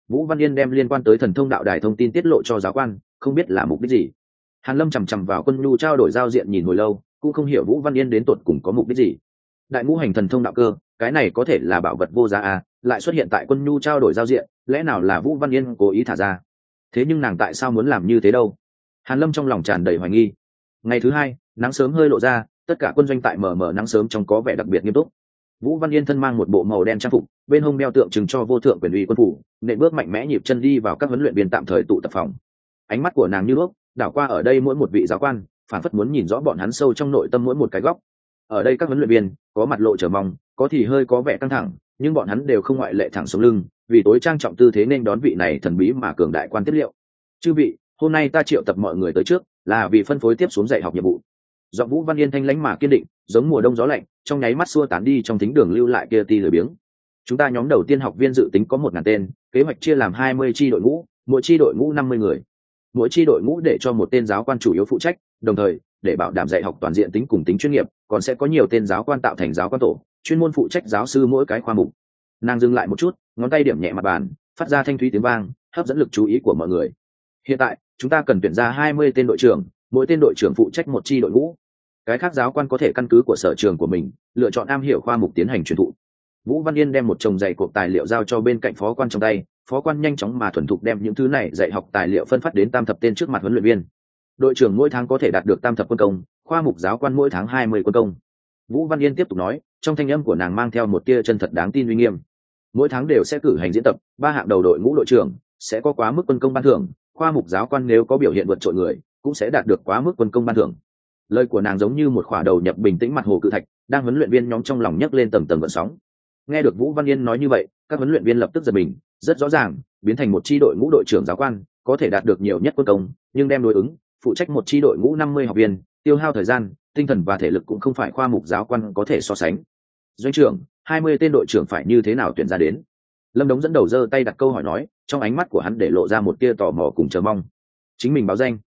Vũ văn yên đem liên quan tới thần thông đạo đài thông tin tiết lộ cho giáo quan, không biết là mục đích gì hàn lâm chằm chằm vào quân nhu trao đổi giao diện nhìn hồi lâu, cũng không hiểu vũ văn yên đến tột cùng có mục đích gì. Đại ngũ hành thần thông đạo cơ, cái này có thể là bảo vật vô giá à lại xuất hiện tại quân nhu trao đổi giao diện, lẽ nào là vũ văn yên cố ý thả ra? Thế nhưng nàng tại sao muốn làm như thế đâu? Hàn lâm trong lòng tràn đầy hoài nghi. Ngày thứ hai, nắng sớm hơi lộ ra, tất cả quân doanh tại mờ mờ nắng sớm trông có vẻ đặc biệt nghiêm túc. Vũ văn yên thân mang một bộ màu đen trang phục, bên hông đeo tượng trưng cho vô thượng quyền uy quân phủ nệ bước mạnh mẽ nhịp chân đi vào các huấn luyện viên tạm thời tụ tập phòng. Ánh mắt của nàng như bước đảo qua ở đây mỗi một vị giáo quan, phản phất muốn nhìn rõ bọn hắn sâu trong nội tâm mỗi một cái góc. Ở đây các huấn luyện viên, có mặt lộ trở mong, có thì hơi có vẻ căng thẳng, nhưng bọn hắn đều không ngoại lệ thẳng sống lưng, vì tối trang trọng tư thế nên đón vị này thần bí mà cường đại quan tiết liệu. Chư vị, hôm nay ta triệu tập mọi người tới trước, là vì phân phối tiếp xuống dạy học nhiệm vụ. Giọng vũ văn yên thanh lãnh mà kiên định, giống mùa đông gió lạnh, trong nháy mắt xua tán đi trong thính đường lưu lại kia ti lười biếng. Chúng ta nhóm đầu tiên học viên dự tính có một ngàn tên, kế hoạch chia làm hai mươi tri đội ngũ, mỗi tri đội ngũ năm mươi người mỗi tri đội ngũ để cho một tên giáo quan chủ yếu phụ trách, đồng thời, để bảo đảm dạy học toàn diện tính cùng tính chuyên nghiệp, còn sẽ có nhiều tên giáo quan tạo thành giáo quan tổ, chuyên môn phụ trách giáo sư mỗi cái khoa mục. Nàng dừng lại một chút, ngón tay điểm nhẹ mặt bàn, phát ra thanh thúy tiếng vang, hấp dẫn lực chú ý của mọi người. Hiện tại, chúng ta cần tuyển ra hai mươi tên đội trưởng, mỗi tên đội trưởng phụ trách một chi đội ngũ. Cái khác giáo quan có thể căn cứ của sở trường của mình, lựa chọn am hiểu khoa mục tiến hành truyền thụ vũ văn yên đem một chồng dạy cuộc tài liệu giao cho bên cạnh phó quan trong tay, phó quan nhanh chóng mà thuần thục đem những thứ này dạy học tài liệu phân phát đến tam thập tên trước mặt huấn luyện viên. Đội trưởng mỗi tháng có thể đạt được tam thập quân công, khoa mục giáo quan mỗi tháng hai mươi quân công. Vũ văn yên tiếp tục nói, trong thanh âm của nàng mang theo một tia chân thật đáng tin uy nghiêm. Mỗi tháng đều sẽ cử hành diễn tập, ba hạng đầu đội ngũ đội trưởng sẽ có quá mức quân công ban thưởng, khoa mục giáo quan nếu có biểu hiện vượt trội người, cũng sẽ đạt được quá mức quân công ban thưởng. Lời của nàng giống như một khỏa đầu nhập bình tĩnh mặt hồ cự thạch, đang huấn luyện viên nhóm trong lòng nhấc lên tầng tầng vận sóng nghe được vũ văn yên nói như vậy, các huấn luyện viên lập tức giật mình. Rất rõ ràng, biến thành một tri đội ngũ đội trưởng giáo quan, có thể đạt được nhiều nhất quân công, nhưng đem đối ứng, phụ trách một tri đội ngũ năm mươi học viên, tiêu hao thời gian, tinh thần và thể lực cũng không phải khoa mục giáo quan có thể so sánh. Doanh trưởng, hai mươi tên đội trưởng phải như thế nào tuyển ra đến? Lâm đống dẫn đầu giơ tay đặt câu hỏi nói, trong ánh mắt của hắn để lộ ra một tia tò mò cùng chờ mong. Chính mình báo danh.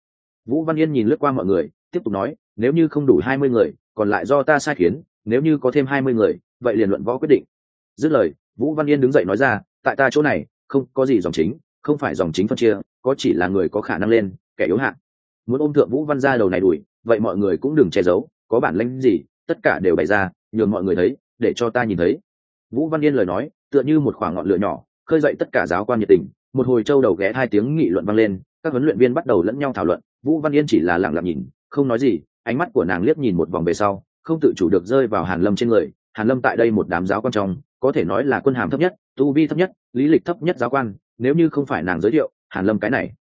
Vũ văn yên nhìn lướt qua mọi người, tiếp tục nói, nếu như không đủ hai mươi người, còn lại do ta sai khiến, nếu như có thêm hai mươi người, vậy liền luận võ quyết định dứt lời, vũ văn yên đứng dậy nói ra, tại ta chỗ này, không có gì dòng chính, không phải dòng chính phân chia, có chỉ là người có khả năng lên, kẻ yếu hạn muốn ôm thượng vũ văn ra đầu này đuổi, vậy mọi người cũng đừng che giấu, có bản lĩnh gì, tất cả đều bày ra, nhường mọi người thấy, để cho ta nhìn thấy. Vũ văn yên lời nói, tựa như một khoảng ngọn lửa nhỏ, khơi dậy tất cả giáo quan nhiệt tình. Một hồi châu đầu ghé hai tiếng nghị luận vang lên, các huấn luyện viên bắt đầu lẫn nhau thảo luận. Vũ văn yên chỉ là lặng lặng nhìn, không nói gì, ánh mắt của nàng liếc nhìn một vòng về sau, không tự chủ được rơi vào hàn lâm trên người hàn lâm tại đây một đám giáo quan trong, có thể nói là quân hàm thấp nhất, tu vi thấp nhất, lý lịch thấp nhất giáo quan, nếu như không phải nàng giới thiệu, hàn lâm cái này,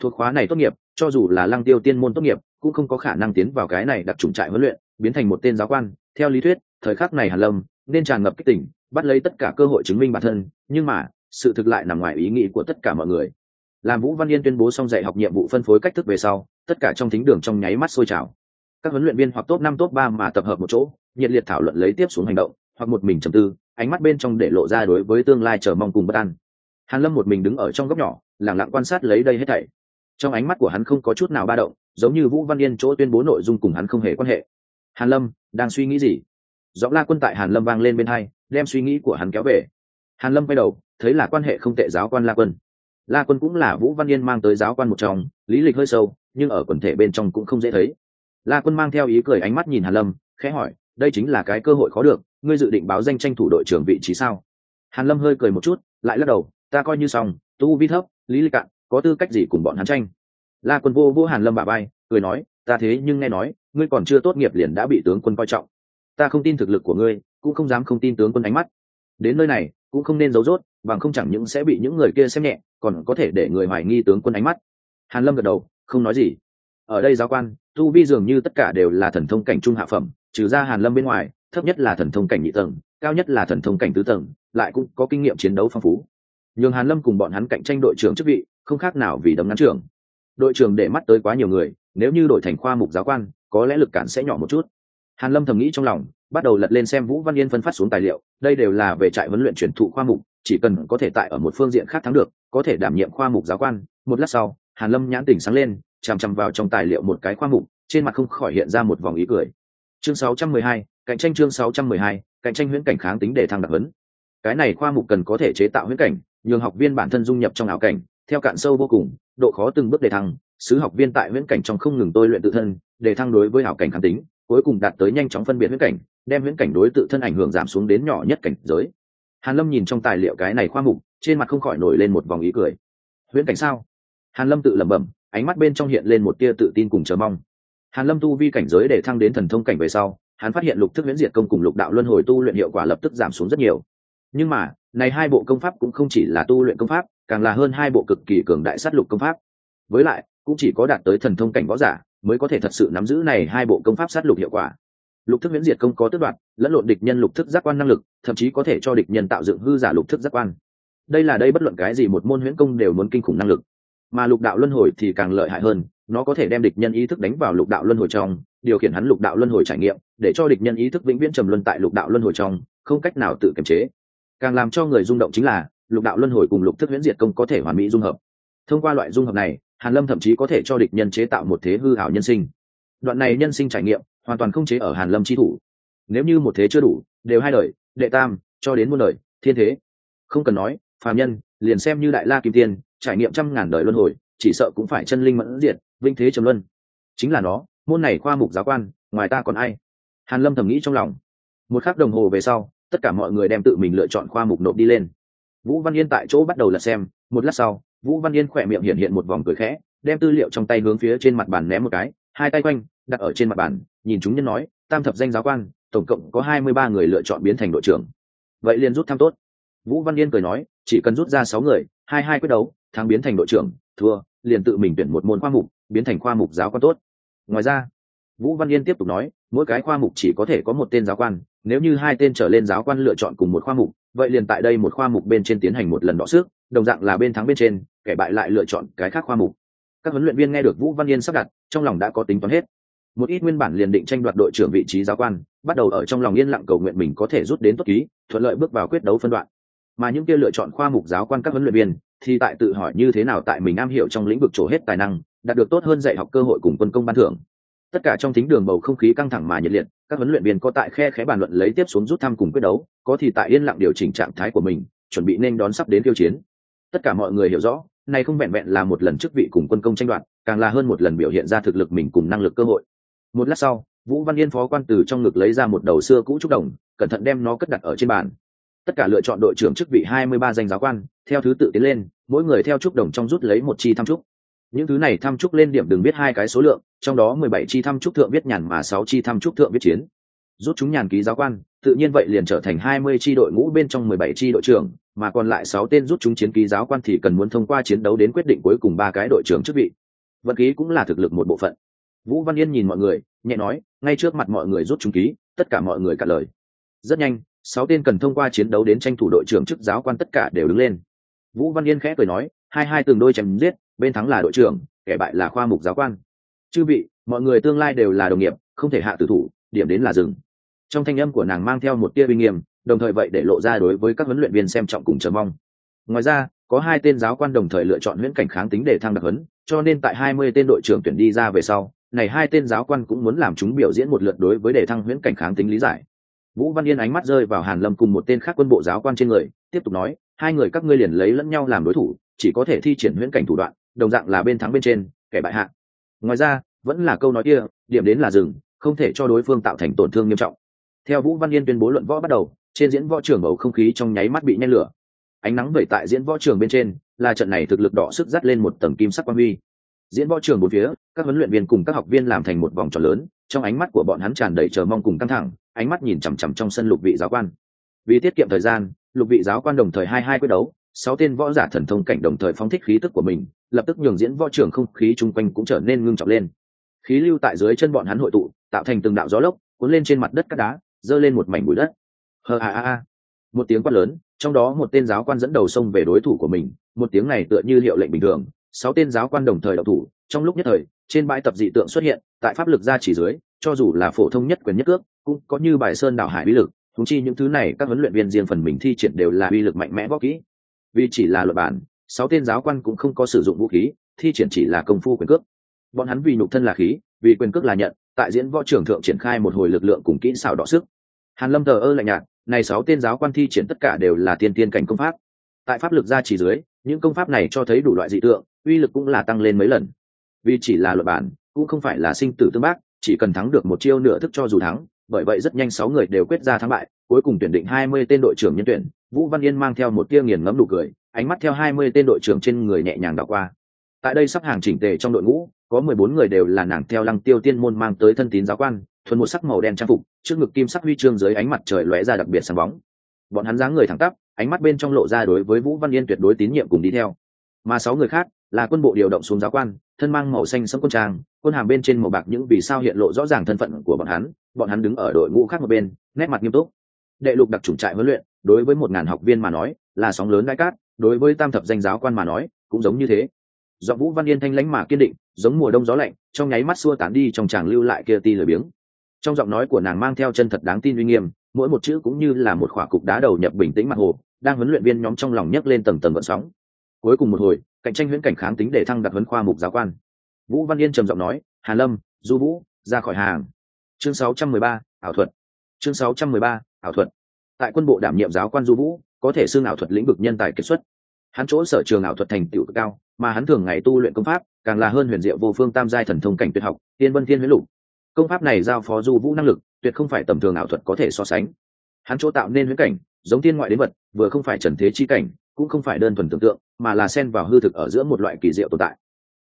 thuộc khóa này tốt nghiệp, cho dù là lăng tiêu tiên môn tốt nghiệp, cũng không có khả năng tiến vào cái này đặc trùng trại huấn luyện, biến thành một tên giáo quan. Theo lý thuyết, thời khắc này hàn lâm nên tràn ngập kích tỉnh, bắt lấy tất cả cơ hội chứng minh bản thân, nhưng mà, sự thực lại nằm ngoài ý nghĩ của tất cả mọi người. Làm vũ văn yên tuyên bố xong dạy học nhiệm vụ phân phối cách thức về sau, tất cả trong thính đường trong nháy mắt sôi trào. Các huấn luyện viên hoặc top năm, top ba mà tập hợp một chỗ nhiệt liệt thảo luận lấy tiếp xuống hành động, hoặc một mình trầm tư, ánh mắt bên trong để lộ ra đối với tương lai chờ mong cùng bất an. Hàn lâm một mình đứng ở trong góc nhỏ, lặng lặng quan sát lấy đây hết thảy. Trong ánh mắt của hắn không có chút nào ba động, giống như vũ văn yên chỗ tuyên bố nội dung cùng hắn không hề quan hệ. Hàn lâm, đang suy nghĩ gì? Giọng la quân tại hàn lâm vang lên bên hai, đem suy nghĩ của hắn kéo về. Hàn lâm quay đầu, thấy là quan hệ không tệ giáo quan la quân. La quân cũng là vũ văn yên mang tới giáo quan một trong, lý lịch hơi sâu, nhưng ở quần thể bên trong cũng không dễ thấy. La quân mang theo ý cười ánh mắt nhìn hàn lâm, khẽ hỏi đây chính là cái cơ hội khó được, ngươi dự định báo danh tranh thủ đội trưởng vị trí sao? Hàn lâm hơi cười một chút, lại lắc đầu, ta coi như xong, tu vi thấp, lý lịch cạn, có tư cách gì cùng bọn hắn tranh? La quân vô vô hàn lâm bà bay cười nói, ta thế nhưng nghe nói, ngươi còn chưa tốt nghiệp liền đã bị tướng quân coi trọng. Ta không tin thực lực của ngươi, cũng không dám không tin tướng quân ánh mắt. Đến nơi này, cũng không nên giấu rốt, bằng không chẳng những sẽ bị những người kia xem nhẹ, còn có thể để người hoài nghi tướng quân ánh mắt. Hàn lâm gật đầu, không nói gì. Ở đây giáo quan, tu vi dường như tất cả đều là thần thông cảnh trung hạ phẩm trừ ra hàn lâm bên ngoài, thấp nhất là thần thông cảnh nhị tầng, cao nhất là thần thông cảnh tứ tầng, lại cũng có kinh nghiệm chiến đấu phong phú. Nhường hàn lâm cùng bọn hắn cạnh tranh đội trưởng chức vị, không khác nào vì đấm ngắn trưởng. Đội trưởng để mắt tới quá nhiều người, nếu như đổi thành khoa mục giáo quan, có lẽ lực cản sẽ nhỏ một chút. Hàn lâm thầm nghĩ trong lòng, bắt đầu lật lên xem vũ văn yên phân phát xuống tài liệu, đây đều là về trại huấn luyện chuyển thụ khoa mục, chỉ cần có thể tại ở một phương diện khác thắng được, có thể đảm nhiệm khoa mục giáo quan. Một lát sau, hàn lâm nhãn tỉnh sáng lên, chằm chằm vào trong tài liệu một cái khoa mục, trên mặt không khỏi hiện ra một vòng ý cười chương 612, cạnh tranh chương 612, cạnh tranh huyễn cảnh kháng tính để thăng đặc huấn cái này khoa mục cần có thể chế tạo huyễn cảnh nhường học viên bản thân dung nhập trong ảo cảnh theo cạn sâu vô cùng độ khó từng bước đề thăng sứ học viên tại huyễn cảnh trong không ngừng tôi luyện tự thân để thăng đối với ảo cảnh kháng tính cuối cùng đạt tới nhanh chóng phân biệt huyễn cảnh đem huyễn cảnh đối tự thân ảnh hưởng giảm xuống đến nhỏ nhất cảnh giới. Hàn lâm nhìn trong tài liệu cái này khoa mục trên mặt không khỏi nổi lên một vòng ý cười. Huyễn cảnh sao? Hàn lâm tự lẩm bẩm ánh mắt bên trong hiện lên một tia tự tin cùng chờ mong hàn lâm tu vi cảnh giới để thăng đến thần thông cảnh về sau, hắn phát hiện lục thức huyễn diệt công cùng lục đạo luân hồi tu luyện hiệu quả lập tức giảm xuống rất nhiều. Nhưng mà, này hai bộ công pháp cũng không chỉ là tu luyện công pháp, càng là hơn hai bộ cực kỳ cường đại sát lục công pháp. Với lại, cũng chỉ có đạt tới thần thông cảnh võ giả mới có thể thật sự nắm giữ này hai bộ công pháp sát lục hiệu quả. Lục thức miễn diệt công có tước đoạt, lẫn lộn địch nhân lục thức giác quan năng lực, thậm chí có thể cho địch nhân tạo dựng hư giả lục thức giác quan. Đây là đây bất luận cái gì một môn huyễn công đều muốn kinh khủng năng lực. Mà lục đạo luân hồi thì càng lợi hại hơn nó có thể đem địch nhân ý thức đánh vào lục đạo luân hồi trong, điều khiển hắn lục đạo luân hồi trải nghiệm, để cho địch nhân ý thức vĩnh viễn trầm luân tại lục đạo luân hồi trong, không cách nào tự kiềm chế. Càng làm cho người rung động chính là, lục đạo luân hồi cùng lục thức huyễn diệt công có thể hoàn mỹ dung hợp. Thông qua loại dung hợp này, hàn lâm thậm chí có thể cho địch nhân chế tạo một thế hư hảo nhân sinh. Đoạn này nhân sinh trải nghiệm, hoàn toàn không chế ở hàn lâm chi thủ. Nếu như một thế chưa đủ, đều hai đời, đệ tam, cho đến muôn đời, thiên thế. Không cần nói, phàm nhân, liền xem như đại la kim tiên, trải nghiệm trăm ngàn đời luân hồi, chỉ sợ cũng phải chân linh mẫn diệt vinh thế trầm luân. Chính là nó, môn này khoa mục giáo quan, ngoài ta còn ai? Hàn lâm thầm nghĩ trong lòng. Một khắc đồng hồ về sau, tất cả mọi người đem tự mình lựa chọn khoa mục nộp đi lên. Vũ văn yên tại chỗ bắt đầu là xem, một lát sau, vũ văn yên khỏe miệng hiện hiện một vòng cười khẽ, đem tư liệu trong tay hướng phía trên mặt bàn ném một cái, hai tay quanh, đặt ở trên mặt bàn, nhìn chúng nhân nói, tam thập danh giáo quan, tổng cộng có hai mươi ba người lựa chọn biến thành đội trưởng. Vậy liền rút thăm tốt. Vũ văn yên cười nói, chỉ cần rút ra sáu người, hai hai quyết đấu, thắng biến thành đội trưởng, thua, liền tự mình tuyển một môn khoa mục biến thành khoa mục giáo quan tốt. Ngoài ra, vũ văn yên tiếp tục nói, mỗi cái khoa mục chỉ có thể có một tên giáo quan, nếu như hai tên trở lên giáo quan lựa chọn cùng một khoa mục, vậy liền tại đây một khoa mục bên trên tiến hành một lần đọ sức, đồng dạng là bên thắng bên trên, kẻ bại lại lựa chọn cái khác khoa mục. Các huấn luyện viên nghe được vũ văn yên sắp đặt, trong lòng đã có tính toán hết. Một ít nguyên bản liền định tranh đoạt đội trưởng vị trí giáo quan, bắt đầu ở trong lòng yên lặng cầu nguyện mình có thể rút đến tốt ký, thuận lợi bước vào quyết đấu phân đoạn. Mà những kia lựa chọn khoa mục giáo quan các huấn luyện viên, thì tại tự hỏi như thế nào tại mình am hiểu trong lĩnh vực trổ hết tài năng đạt được tốt hơn dạy học cơ hội cùng quân công ban thưởng. Tất cả trong thính đường bầu không khí căng thẳng mà nhiệt liệt, các huấn luyện viên có tại khe khẽ bàn luận lấy tiếp xuống rút thăm cùng quyết đấu, có thì tại yên lặng điều chỉnh trạng thái của mình, chuẩn bị nên đón sắp đến tiêu chiến. Tất cả mọi người hiểu rõ này không vẹn vẹn là một lần chức vị cùng quân công tranh đoạt, càng là hơn một lần biểu hiện ra thực lực mình cùng năng lực cơ hội. Một lát sau, vũ văn yên phó quan từ trong ngực lấy ra một đầu xưa cũ trúc đồng, cẩn thận đem nó cất đặt ở trên bàn. Tất cả lựa chọn đội trưởng chức vị hai mươi ba danh giáo quan, theo thứ tự tiến lên, mỗi người theo trúc đồng trong rút lấy một chi thăm trúc những thứ này thăm trúc lên điểm đừng biết hai cái số lượng, trong đó mười bảy chi thăm trúc thượng viết nhàn mà sáu chi thăm trúc thượng viết chiến. Rút chúng nhàn ký giáo quan, tự nhiên vậy liền trở thành hai mươi chi đội ngũ bên trong mười bảy chi đội trưởng, mà còn lại sáu tên rút chúng chiến ký giáo quan thì cần muốn thông qua chiến đấu đến quyết định cuối cùng ba cái đội trưởng chức vị. Vật ký cũng là thực lực một bộ phận. Vũ văn yên nhìn mọi người, nhẹ nói, ngay trước mặt mọi người rút chúng ký, tất cả mọi người cả lời. Rất nhanh, sáu tên cần thông qua chiến đấu đến tranh thủ đội trưởng chức giáo quan tất cả đều đứng lên. Vũ văn yên khẽ cười nói, hai hai từng đôi chém giết bên thắng là đội trưởng, kẻ bại là khoa mục giáo quan. Chư vị, mọi người tương lai đều là đồng nghiệp, không thể hạ tử thủ, điểm đến là rừng trong thanh âm của nàng mang theo một tia uy nghiêm, đồng thời vậy để lộ ra đối với các huấn luyện viên xem trọng cùng chờ mong. Ngoài ra, có hai tên giáo quan đồng thời lựa chọn huyễn cảnh kháng tính để thăng đặc huấn, cho nên tại hai mươi tên đội trưởng tuyển đi ra về sau, này hai tên giáo quan cũng muốn làm chúng biểu diễn một lượt đối với đề thăng huyễn cảnh kháng tính lý giải. Vũ văn yên ánh mắt rơi vào hàn lâm cùng một tên khác quân bộ giáo quan trên người, tiếp tục nói, hai người các ngươi liền lấy lẫn nhau làm đối thủ, chỉ có thể thi triển huyễn cảnh thủ đoạn đồng dạng là bên thắng bên trên kẻ bại hạ. Ngoài ra vẫn là câu nói kia điểm đến là rừng, không thể cho đối phương tạo thành tổn thương nghiêm trọng. Theo vũ văn yên tuyên bố luận võ bắt đầu trên diễn võ trường bầu không khí trong nháy mắt bị nhen lửa. Ánh nắng vẩy tại diễn võ trường bên trên là trận này thực lực đỏ sức dắt lên một tầng kim sắc quan huy. Diễn võ trường bốn phía các huấn luyện viên cùng các học viên làm thành một vòng tròn lớn trong ánh mắt của bọn hắn tràn đầy chờ mong cùng căng thẳng ánh mắt nhìn chằm chằm trong sân lục vị giáo quan. Vì tiết kiệm thời gian lục vị giáo quan đồng thời hai hai quyết đấu sáu tên võ giả thần thông cảnh đồng thời phóng thích khí tức của mình lập tức nhường diễn võ trưởng không khí chung quanh cũng trở nên ngưng trọng lên. Khí lưu tại dưới chân bọn hắn hội tụ, tạo thành từng đạo gió lốc, cuốn lên trên mặt đất cát đá giơ lên một mảnh bụi đất. Hờ a a a một tiếng quát lớn, trong đó một tên giáo quan dẫn đầu xông về đối thủ của mình, một tiếng này tựa như hiệu lệnh bình thường, sáu tên giáo quan đồng thời đậu thủ, trong lúc nhất thời, trên bãi tập dị tượng xuất hiện, tại pháp lực ra chỉ dưới, cho dù là phổ thông nhất quyền nhất cước, cũng có như bài sơn đảo hải bí lực thúng chi những thứ này các huấn luyện viên riêng phần mình thi triển đều là uy lực mạnh mẽ võ kỹ. Vì chỉ là luật bản sáu tên giáo quan cũng không có sử dụng vũ khí, thi triển chỉ là công phu quyền cước. Bọn hắn vì nhục thân là khí, vì quyền cước là nhận, tại diễn võ trưởng thượng triển khai một hồi lực lượng cùng kỹ xảo đọ sức. Hàn lâm thờ ơ lạnh nhạt, này sáu tên giáo quan thi triển tất cả đều là tiên tiên cảnh công pháp. Tại pháp lực gia chỉ dưới, những công pháp này cho thấy đủ loại dị tượng, uy lực cũng là tăng lên mấy lần. Vì chỉ là luật bản, cũng không phải là sinh tử tương bác, chỉ cần thắng được một chiêu nửa thức cho dù thắng, bởi vậy rất nhanh sáu người đều quyết ra thắng bại, cuối cùng tuyển định hai mươi tên đội trưởng nhân tuyển. Vũ văn yên mang theo một tia nghiền ngẫm đủ cười ánh mắt theo hai mươi tên đội trưởng trên người nhẹ nhàng đảo qua. Tại đây sắp hàng chỉnh tề trong đội ngũ, có mười bốn người đều là nàng theo lăng tiêu tiên môn mang tới thân tín giáo quan, thuần một sắc màu đen trang phục, trước ngực kim sắc huy chương dưới ánh mặt trời lóe ra đặc biệt sáng bóng. Bọn hắn dáng người thẳng tắp, ánh mắt bên trong lộ ra đối với vũ văn yên tuyệt đối tín nhiệm cùng đi theo. Mà sáu người khác là quân bộ điều động xuống giáo quan, thân mang màu xanh sẫm quân trang, quân hàm bên trên màu bạc những vì sao hiện lộ rõ ràng thân phận của bọn hắn bọn hắn đứng ở đội ngũ khác một bên, nét mặt nghiêm túc. Đệ lục đặc chủng trại huấn luyện, đối với một ngàn học viên mà nói, là sóng lớn đại cát đối với tam thập danh giáo quan mà nói cũng giống như thế. Do vũ văn yên thanh lãnh mà kiên định giống mùa đông gió lạnh trong nháy mắt xua tán đi trong chàng lưu lại kia ti lười biếng. Trong giọng nói của nàng mang theo chân thật đáng tin uy nghiêm mỗi một chữ cũng như là một khỏa cục đá đầu nhập bình tĩnh mặt hồ đang huấn luyện viên nhóm trong lòng nhấc lên tầng tầng vận sóng. Cuối cùng một hồi cạnh tranh huyễn cảnh kháng tính để thăng đặt huấn khoa mục giáo quan. Vũ văn yên trầm giọng nói hà lâm du vũ ra khỏi hàng. Chương 613, ảo thuật. Chương 613, ảo thuật. Tại quân bộ đảm nhiệm giáo quan du vũ có thể xương ảo thuật lĩnh vực nhân tài kết xuất. Hắn chỗ sở trường ảo thuật thành tựu cao mà hắn thường ngày tu luyện công pháp càng là hơn huyền diệu vô phương tam giai thần thông cảnh tuyệt học tiên vân thiên huyết lục. Công pháp này giao phó du vũ năng lực tuyệt không phải tầm thường ảo thuật có thể so sánh. Hắn chỗ tạo nên huyễn cảnh giống tiên ngoại đến vật vừa không phải trần thế chi cảnh cũng không phải đơn thuần tưởng tượng mà là xen vào hư thực ở giữa một loại kỳ diệu tồn tại.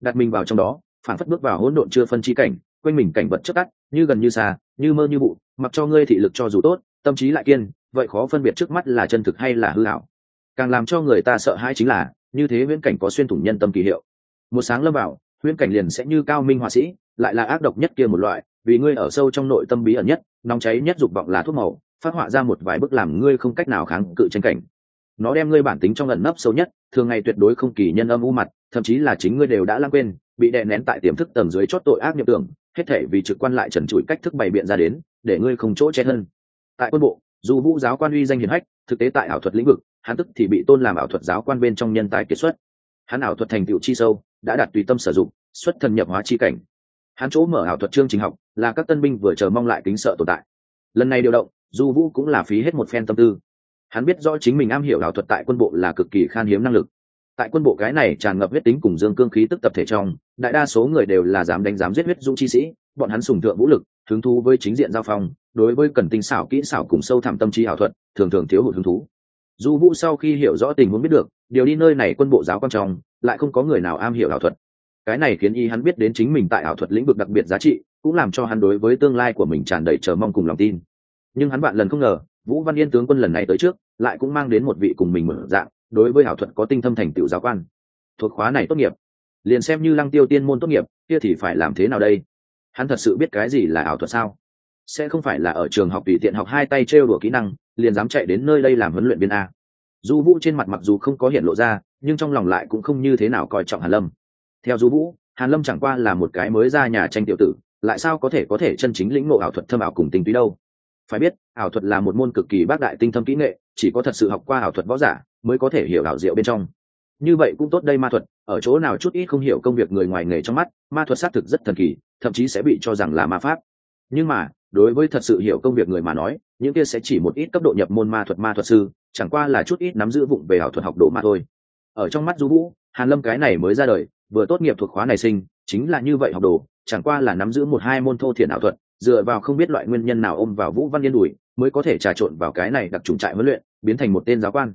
Đặt mình vào trong đó phản phất bước vào hỗn độn chưa phân chi cảnh quanh mình cảnh vật chất tắt như gần như xa như mơ như vụ, mặc cho ngươi thị lực cho dù tốt tâm trí lại kiên vậy khó phân biệt trước mắt là chân thực hay là hư ảo càng làm cho người ta sợ hãi chính là, như thế huyễn cảnh có xuyên thủng nhân tâm kỳ hiệu. Một sáng lâm vào, huyễn cảnh liền sẽ như cao minh họa sĩ, lại là ác độc nhất kia một loại, vì ngươi ở sâu trong nội tâm bí ẩn nhất, nóng cháy nhất dục vọng là thuốc màu, phát họa ra một vài bức làm ngươi không cách nào kháng cự tranh cảnh. Nó đem ngươi bản tính trong ẩn nấp sâu nhất, thường ngày tuyệt đối không kỳ nhân âm u mặt, thậm chí là chính ngươi đều đã lãng quên, bị đè nén tại tiềm thức tầng dưới chót tội ác nhập tưởng, hết thể vì trực quan lại trần trụi cách thức bày biện ra đến, để ngươi không chỗ che hơn tại quân bộ dù vũ giáo quan uy danh hiển hách, thực tế tại ảo thuật lĩnh vực, hắn tức thì bị tôn làm ảo thuật giáo quan bên trong nhân tài kiệt xuất. Hắn ảo thuật thành tựu chi sâu, đã đạt tùy tâm sử dụng, xuất thần nhập hóa chi cảnh. Hắn chỗ mở ảo thuật chương trình học là các tân binh vừa chờ mong lại kính sợ tồn tại. Lần này điều động, Dù vũ cũng là phí hết một phen tâm tư. Hắn biết rõ chính mình am hiểu ảo thuật tại quân bộ là cực kỳ khan hiếm năng lực. Tại quân bộ cái này tràn ngập huyết tính cùng dương cương khí tức tập thể trong, đại đa số người đều là dám đánh dám giết huyết dũng chi sĩ, bọn hắn sùng thượng vũ lực, hứng thú với chính diện giao phong đối với cần tinh xảo kỹ xảo cùng sâu thẳm tâm trí ảo thuật, thường thường thiếu hụt hứng thú. Du vũ sau khi hiểu rõ tình huống biết được, điều đi nơi này quân bộ giáo quan trọng, lại không có người nào am hiểu ảo thuật. Cái này khiến y hắn biết đến chính mình tại ảo thuật lĩnh vực đặc biệt giá trị, cũng làm cho hắn đối với tương lai của mình tràn đầy chờ mong cùng lòng tin. Nhưng hắn bạn lần không ngờ, vũ văn yên tướng quân lần này tới trước, lại cũng mang đến một vị cùng mình mở dạng, đối với ảo thuật có tinh thâm thành tựu giáo quan. Thuộc khóa này tốt nghiệp. Liền xem như lăng tiêu tiên môn tốt nghiệp, kia thì phải làm thế nào đây? Hắn thật sự biết cái gì là ảo thuật sao? Sẽ không phải là ở trường học tùy tiện học hai tay trêu đùa kỹ năng, liền dám chạy đến nơi đây làm huấn luyện viên a. Du vũ trên mặt mặc dù không có hiện lộ ra, nhưng trong lòng lại cũng không như thế nào coi trọng hàn lâm. Theo du vũ, hàn lâm chẳng qua là một cái mới ra nhà tranh tiểu tử, lại sao có thể có thể chân chính lĩnh ngộ ảo thuật thâm ảo cùng tinh túy đâu? Phải biết, ảo thuật là một môn cực kỳ bác đại tinh thâm kỹ nghệ, chỉ có thật sự học qua ảo thuật võ giả mới có thể hiểu ảo diệu bên trong. Như vậy cũng tốt đây ma thuật, ở chỗ nào chút ít không hiểu công việc người ngoài nghề trong mắt, ma thuật xác thực rất thần kỳ, thậm chí sẽ bị cho rằng là ma pháp. Nhưng mà đối với thật sự hiểu công việc người mà nói, những kia sẽ chỉ một ít cấp độ nhập môn ma thuật ma thuật sư, chẳng qua là chút ít nắm giữ vụng về ảo thuật học đồ mà thôi. Ở trong mắt du vũ, hàn lâm cái này mới ra đời, vừa tốt nghiệp thuộc khóa này sinh, chính là như vậy học đồ, chẳng qua là nắm giữ một hai môn thô thiện ảo thuật, dựa vào không biết loại nguyên nhân nào ôm vào vũ văn yên đùi, mới có thể trà trộn vào cái này đặc trùng trại huấn luyện, biến thành một tên giáo quan.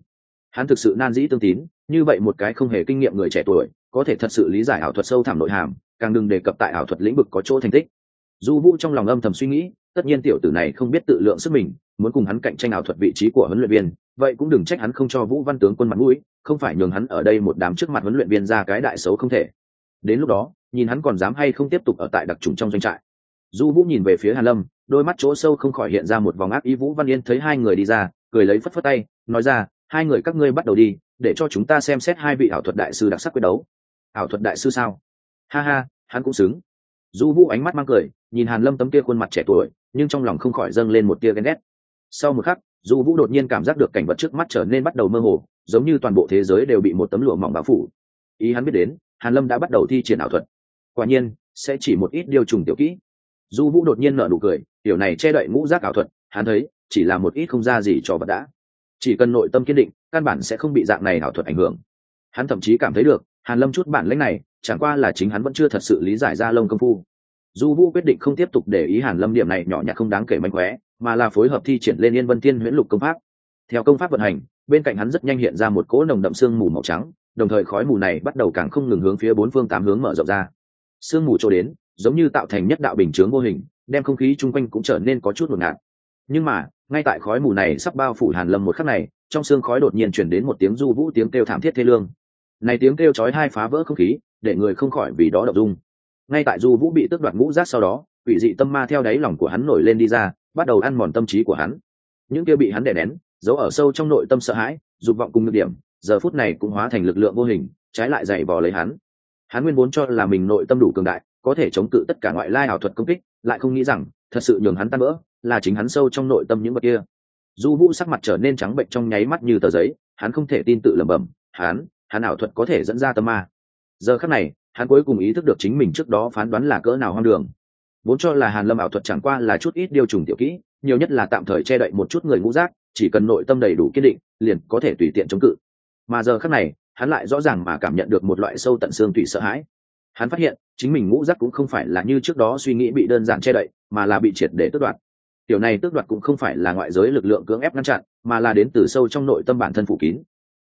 Hắn thực sự nan dĩ tương tín, như vậy một cái không hề kinh nghiệm người trẻ tuổi, có thể thật sự lý giải ảo thuật sâu thẳm nội hàm, càng đừng đề cập tại ảo thuật lĩnh vực có chỗ thành tích. Du vũ trong lòng âm thầm suy nghĩ tất nhiên tiểu tử này không biết tự lượng sức mình, muốn cùng hắn cạnh tranh ảo thuật vị trí của huấn luyện viên, vậy cũng đừng trách hắn không cho vũ văn tướng quân mặt mũi, không phải nhường hắn ở đây một đám trước mặt huấn luyện viên ra cái đại xấu không thể. Đến lúc đó, nhìn hắn còn dám hay không tiếp tục ở tại đặc trùng trong doanh trại. Du vũ nhìn về phía hàn lâm, đôi mắt chỗ sâu không khỏi hiện ra một vòng ác ý. Vũ văn yên thấy hai người đi ra, cười lấy phất phất tay, nói ra, hai người các ngươi bắt đầu đi, để cho chúng ta xem xét hai vị ảo thuật đại sư đặc sắc quyết đấu. Ảo thuật đại sư sao? Ha ha, hắn cũng xứng. Du vũ ánh mắt mang cười, nhìn hàn lâm tấm kia khuôn mặt trẻ tuổi nhưng trong lòng không khỏi dâng lên một tia ghen ghét. Sau một khắc, du vũ đột nhiên cảm giác được cảnh vật trước mắt trở nên bắt đầu mơ hồ, giống như toàn bộ thế giới đều bị một tấm lụa mỏng bao phủ. Ý hắn biết đến, hàn lâm đã bắt đầu thi triển ảo thuật. Quả nhiên, sẽ chỉ một ít điều trùng tiểu kỹ. Du vũ đột nhiên nở nụ cười điều này che đậy ngũ giác ảo thuật, hắn thấy, chỉ là một ít không ra gì cho vật đã. Chỉ cần nội tâm kiên định, căn bản sẽ không bị dạng này ảo thuật ảnh hưởng. Hắn thậm chí cảm thấy được, hàn lâm chút bản lĩnh này, chẳng qua là chính hắn vẫn chưa thật sự lý giải ra lông công phu du vũ quyết định không tiếp tục để ý hàn lâm điểm này nhỏ nhặt không đáng kể mánh khóe mà là phối hợp thi triển lên yên vân Thiên, huyễn lục công pháp. Theo công pháp vận hành bên cạnh hắn rất nhanh hiện ra một cỗ nồng đậm sương mù màu trắng đồng thời khói mù này bắt đầu càng không ngừng hướng phía bốn phương tám hướng mở rộng ra. Sương mù trôi đến giống như tạo thành nhất đạo bình chướng vô hình đem không khí chung quanh cũng trở nên có chút ngột ngạt. Nhưng mà ngay tại khói mù này sắp bao phủ hàn lâm một khắc này trong sương khói đột nhiên chuyển đến một tiếng du vũ tiếng kêu thảm thiết thê lương. Này tiếng kêu chói hai phá vỡ không khí để người không khỏi vì đó động dung ngay tại du vũ bị tước đoạt ngũ giác sau đó, quỷ dị tâm ma theo đáy lòng của hắn nổi lên đi ra, bắt đầu ăn mòn tâm trí của hắn. Những kia bị hắn đè nén, giấu ở sâu trong nội tâm sợ hãi, dục vọng cùng nhược điểm, giờ phút này cũng hóa thành lực lượng vô hình, trái lại dày vò lấy hắn. Hắn nguyên vốn cho là mình nội tâm đủ cường đại, có thể chống cự tất cả ngoại lai ảo thuật công kích, lại không nghĩ rằng, thật sự nhường hắn tan vỡ, là chính hắn sâu trong nội tâm những vật kia. Du vũ sắc mặt trở nên trắng bệnh trong nháy mắt như tờ giấy, hắn không thể tin tự lẩm bẩm, hắn hắn ảo thuật có thể dẫn ra tâm ma. Giờ khắc này hắn cuối cùng ý thức được chính mình trước đó phán đoán là cỡ nào hoang đường. Vốn cho là hàn lâm ảo thuật chẳng qua là chút ít điều trùng tiểu kỹ, nhiều nhất là tạm thời che đậy một chút người ngũ giác, chỉ cần nội tâm đầy đủ kiên định, liền có thể tùy tiện chống cự. Mà giờ khắc này, hắn lại rõ ràng mà cảm nhận được một loại sâu tận xương tùy sợ hãi. Hắn phát hiện, chính mình ngũ giác cũng không phải là như trước đó suy nghĩ bị đơn giản che đậy, mà là bị triệt để tước đoạt. Điều này tước đoạt cũng không phải là ngoại giới lực lượng cưỡng ép ngăn chặn, mà là đến từ sâu trong nội tâm bản thân phủ kín.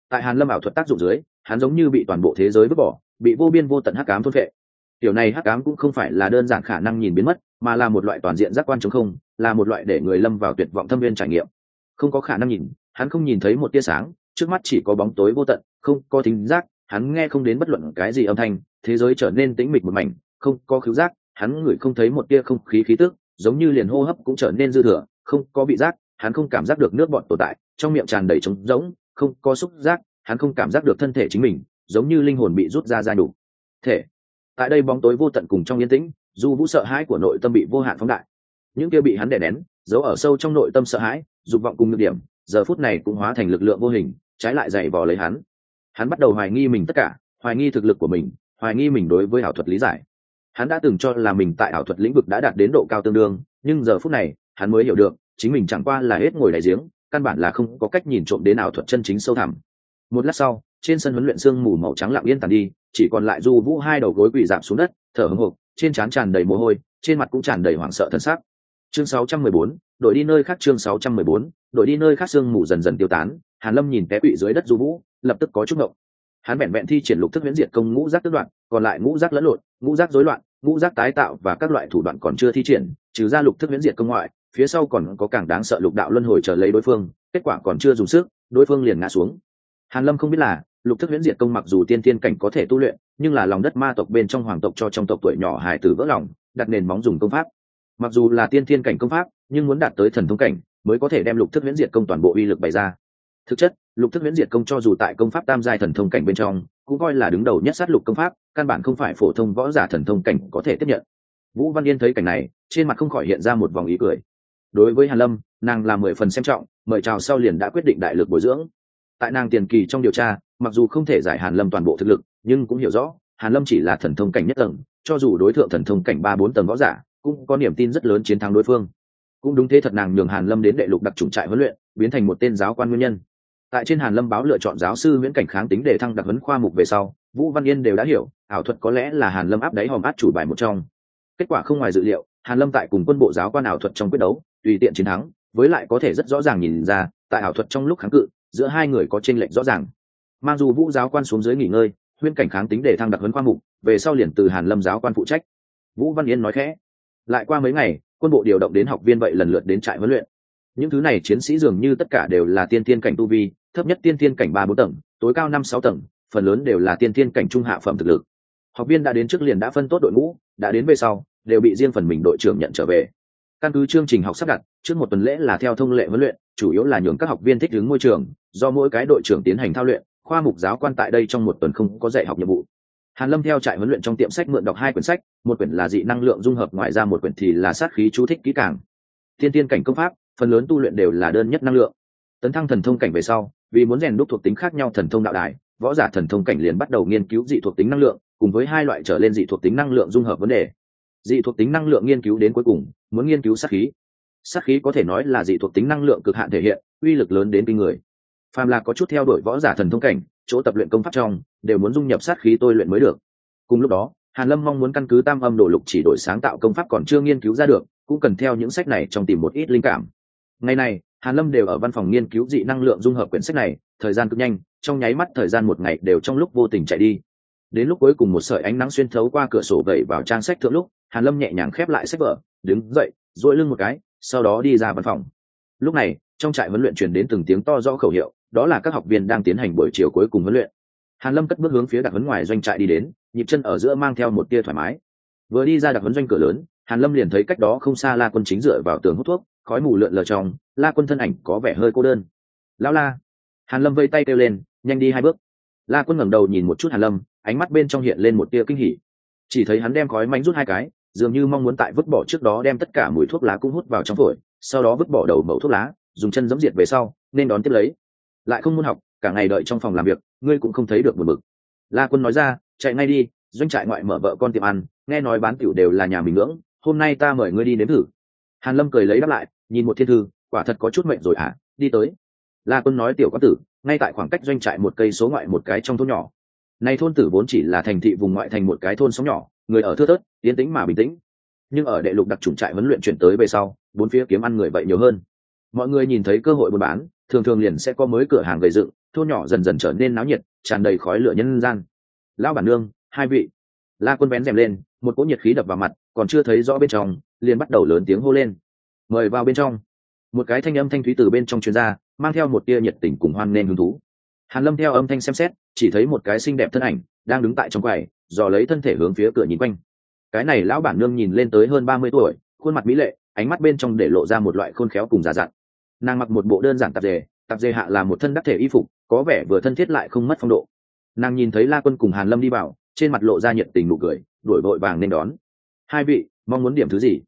Tại hàn lâm ảo thuật tác dụng dưới, hắn giống như bị toàn bộ thế giới vứt bỏ bị vô biên vô tận hắc ám thôn vệ điều này hắc ám cũng không phải là đơn giản khả năng nhìn biến mất, mà là một loại toàn diện giác quan chống không, là một loại để người lâm vào tuyệt vọng thâm viên trải nghiệm. Không có khả năng nhìn, hắn không nhìn thấy một tia sáng, trước mắt chỉ có bóng tối vô tận, không có thính giác, hắn nghe không đến bất luận cái gì âm thanh, thế giới trở nên tĩnh mịch một mảnh, không có khứu giác, hắn ngửi không thấy một tia không khí khí tức, giống như liền hô hấp cũng trở nên dư thừa, không có bị giác, hắn không cảm giác được nước bọt tồn tại, trong miệng tràn đầy trống rỗng, không có xúc giác, hắn không cảm giác được thân thể chính mình giống như linh hồn bị rút ra ra đủ. Thể, tại đây bóng tối vô tận cùng trong yên tĩnh, dù vũ sợ hãi của nội tâm bị vô hạn phóng đại. Những kia bị hắn đè nén, giấu ở sâu trong nội tâm sợ hãi, dục vọng cùng nhược điểm, giờ phút này cũng hóa thành lực lượng vô hình, trái lại dày vò lấy hắn. Hắn bắt đầu hoài nghi mình tất cả, hoài nghi thực lực của mình, hoài nghi mình đối với ảo thuật lý giải. Hắn đã từng cho là mình tại ảo thuật lĩnh vực đã đạt đến độ cao tương đương, nhưng giờ phút này, hắn mới hiểu được, chính mình chẳng qua là hết ngồi đại giếng, căn bản là không có cách nhìn trộm đến ảo thuật chân chính sâu thẳm. Một lát sau trên sân huấn luyện sương mù màu trắng lặng yên tàn đi chỉ còn lại du vũ hai đầu gối quỳ giảm xuống đất thở hững hộp trên trán tràn đầy mồ hôi trên mặt cũng tràn đầy hoảng sợ thân xác chương 614, đội đi nơi khác chương 614, đội đi nơi khác sương mù dần dần tiêu tán hàn lâm nhìn té quỵ dưới đất du vũ lập tức có chút ngộng. Hắn bèn bèn thi triển lục thức huyễn diệt công ngũ giác tứ đoạn còn lại ngũ giác lẫn lộn ngũ giác rối loạn ngũ giác tái tạo và các loại thủ đoạn còn chưa thi triển trừ ra lục thức huyễn diệt công ngoại phía sau còn có càng đáng sợ lục đạo luân hồi chờ lấy đối phương kết quả còn chưa dùng sức đối phương liền ngã xuống hàn lâm không biết là, lục thức huyễn diệt công mặc dù tiên tiên cảnh có thể tu luyện, nhưng là lòng đất ma tộc bên trong hoàng tộc cho trong tộc tuổi nhỏ hài tử vỡ lòng, đặt nền móng dùng công pháp. Mặc dù là tiên tiên cảnh công pháp, nhưng muốn đạt tới thần thông cảnh, mới có thể đem lục thức huyễn diệt công toàn bộ uy lực bày ra. Thực chất, lục thức huyễn diệt công cho dù tại công pháp tam giai thần thông cảnh bên trong, cũng coi là đứng đầu nhất sát lục công pháp, căn bản không phải phổ thông võ giả thần thông cảnh có thể tiếp nhận. Vũ văn yên thấy cảnh này, trên mặt không khỏi hiện ra một vòng ý cười. Đối với hàn lâm, nàng là mười phần xem trọng, mời chào sau liền đã quyết định đại lực bồi dưỡng tại nàng tiền kỳ trong điều tra, mặc dù không thể giải hàn lâm toàn bộ thực lực, nhưng cũng hiểu rõ, hàn lâm chỉ là thần thông cảnh nhất tầng, cho dù đối tượng thần thông cảnh ba bốn tầng võ giả, cũng có niềm tin rất lớn chiến thắng đối phương. Cũng đúng thế thật nàng nhường hàn lâm đến đệ lục đặc trùng trại huấn luyện, biến thành một tên giáo quan nguyên nhân. Tại trên hàn lâm báo lựa chọn giáo sư nguyễn cảnh kháng tính để thăng đặc huấn khoa mục về sau, vũ văn yên đều đã hiểu, ảo thuật có lẽ là hàn lâm áp đáy hòm át chủ bài một trong. Kết quả không ngoài dự liệu, hàn lâm tại cùng quân bộ giáo quan ảo thuật trong quyết đấu, tùy tiện chiến thắng, với lại có thể rất rõ ràng nhìn ra, tại ảo thuật trong lúc kháng cự giữa hai người có tranh lệch rõ ràng. Mang dù vũ giáo quan xuống dưới nghỉ ngơi, huyên cảnh kháng tính để thăng đặc huấn khoa mục, về sau liền từ hàn lâm giáo quan phụ trách. Vũ văn yên nói khẽ, lại qua mấy ngày, quân bộ điều động đến học viên vậy lần lượt đến trại huấn luyện. Những thứ này chiến sĩ dường như tất cả đều là tiên tiên cảnh tu vi, thấp nhất tiên tiên cảnh ba bốn tầng, tối cao năm sáu tầng, phần lớn đều là tiên tiên cảnh trung hạ phẩm thực lực. Học viên đã đến trước liền đã phân tốt đội ngũ, đã đến về sau, đều bị riêng phần mình đội trưởng nhận trở về. Căn cứ chương trình học sắp đặt trước một tuần lễ là theo thông lệ huấn luyện, chủ yếu là nhường các học viên thích ứng môi trường, do mỗi cái đội trưởng tiến hành thao luyện, khoa mục giáo quan tại đây trong một tuần không có dạy học nhiệm vụ. Hàn lâm theo trại huấn luyện trong tiệm sách mượn đọc hai quyển sách, một quyển là dị năng lượng dung hợp, ngoài ra một quyển thì là sát khí chú thích kỹ càng. Thiên tiên cảnh công pháp, phần lớn tu luyện đều là đơn nhất năng lượng. Tấn thăng thần thông cảnh về sau, vì muốn rèn đúc thuộc tính khác nhau thần thông đạo đài, võ giả thần thông cảnh liền bắt đầu nghiên cứu dị thuộc tính năng lượng, cùng với hai loại trở lên dị thuộc tính năng lượng dung hợp vấn đề. Dị thuộc tính năng lượng nghiên cứu đến cuối cùng, muốn nghiên cứu sát khí sát khí có thể nói là dị thuộc tính năng lượng cực hạn thể hiện, uy lực lớn đến kinh người. Phàm là có chút theo đuổi võ giả thần thông cảnh, chỗ tập luyện công pháp trong, đều muốn dung nhập sát khí tôi luyện mới được. Cùng lúc đó, hàn lâm mong muốn căn cứ tam âm đổ lục chỉ đổi sáng tạo công pháp còn chưa nghiên cứu ra được, cũng cần theo những sách này trong tìm một ít linh cảm. Ngày này, hàn lâm đều ở văn phòng nghiên cứu dị năng lượng dung hợp quyển sách này, thời gian cực nhanh, trong nháy mắt thời gian một ngày đều trong lúc vô tình chạy đi. Đến lúc cuối cùng một sợi ánh nắng xuyên thấu qua cửa sổ gậy vào trang sách thượng lúc, hàn lâm nhẹ nhàng khép lại sách vở, đứng dậy, duỗi lưng một cái sau đó đi ra văn phòng. Lúc này, trong trại huấn luyện truyền đến từng tiếng to rõ khẩu hiệu, đó là các học viên đang tiến hành buổi chiều cuối cùng huấn luyện. Hàn lâm cất bước hướng phía đặc huấn ngoài doanh trại đi đến, nhịp chân ở giữa mang theo một tia thoải mái. Vừa đi ra đặc huấn doanh cửa lớn, hàn lâm liền thấy cách đó không xa la quân chính dựa vào tường hút thuốc, khói mù lượn lờ trong, la quân thân ảnh có vẻ hơi cô đơn. Lão la. Hàn lâm vây tay kêu lên, nhanh đi hai bước. La quân ngẩng đầu nhìn một chút hàn lâm, ánh mắt bên trong hiện lên một tia kinh hỉ. Chỉ thấy hắn đem khói mánh rút hai cái dường như mong muốn tại vứt bỏ trước đó đem tất cả mùi thuốc lá cũng hút vào trong phổi sau đó vứt bỏ đầu mẫu thuốc lá dùng chân giẫm diệt về sau nên đón tiếp lấy. Lại không muốn học cả ngày đợi trong phòng làm việc ngươi cũng không thấy được buồn bực. La quân nói ra chạy ngay đi doanh trại ngoại mở vợ con tiệm ăn nghe nói bán tiểu đều là nhà mình ngưỡng hôm nay ta mời ngươi đi nếm thử. Hàn lâm cười lấy đáp lại nhìn một thiên thư quả thật có chút mệnh rồi à, đi tới. La quân nói tiểu có tử ngay tại khoảng cách doanh trại một cây số ngoại một cái trong thôn nhỏ. Này thôn tử vốn chỉ là thành thị vùng ngoại thành một cái thôn sóng nhỏ người ở thưa thớt tiến tĩnh mà bình tĩnh. Nhưng ở đệ lục đặc trùng trại huấn luyện chuyển tới về sau, bốn phía kiếm ăn người vậy nhiều hơn. Mọi người nhìn thấy cơ hội buôn bán, thường thường liền sẽ có mới cửa hàng gây dựng thôn nhỏ dần dần trở nên náo nhiệt, tràn đầy khói lửa nhân gian. Lão bản nương, hai vị. La quân vén rèm lên, một cỗ nhiệt khí đập vào mặt, còn chưa thấy rõ bên trong, liền bắt đầu lớn tiếng hô lên. Mời vào bên trong. Một cái thanh âm thanh thúy từ bên trong chuyên gia mang theo một tia nhiệt tình cùng hoan nên hứng thú. Hàn lâm theo âm thanh xem xét, chỉ thấy một cái xinh đẹp thân ảnh, đang đứng tại trong quầy dò lấy thân thể hướng phía cửa nhìn quanh. Cái này lão bản nương nhìn lên tới hơn ba mươi tuổi, khuôn mặt mỹ lệ, ánh mắt bên trong để lộ ra một loại khôn khéo cùng giả dặn. Nàng mặc một bộ đơn giản tạp dề tạp dề hạ là một thân đắc thể y phục, có vẻ vừa thân thiết lại không mất phong độ. Nàng nhìn thấy la quân cùng hàn lâm đi vào, trên mặt lộ ra nhiệt tình nụ cười đuổi vội vàng nên đón. Hai vị, mong muốn điểm thứ gì?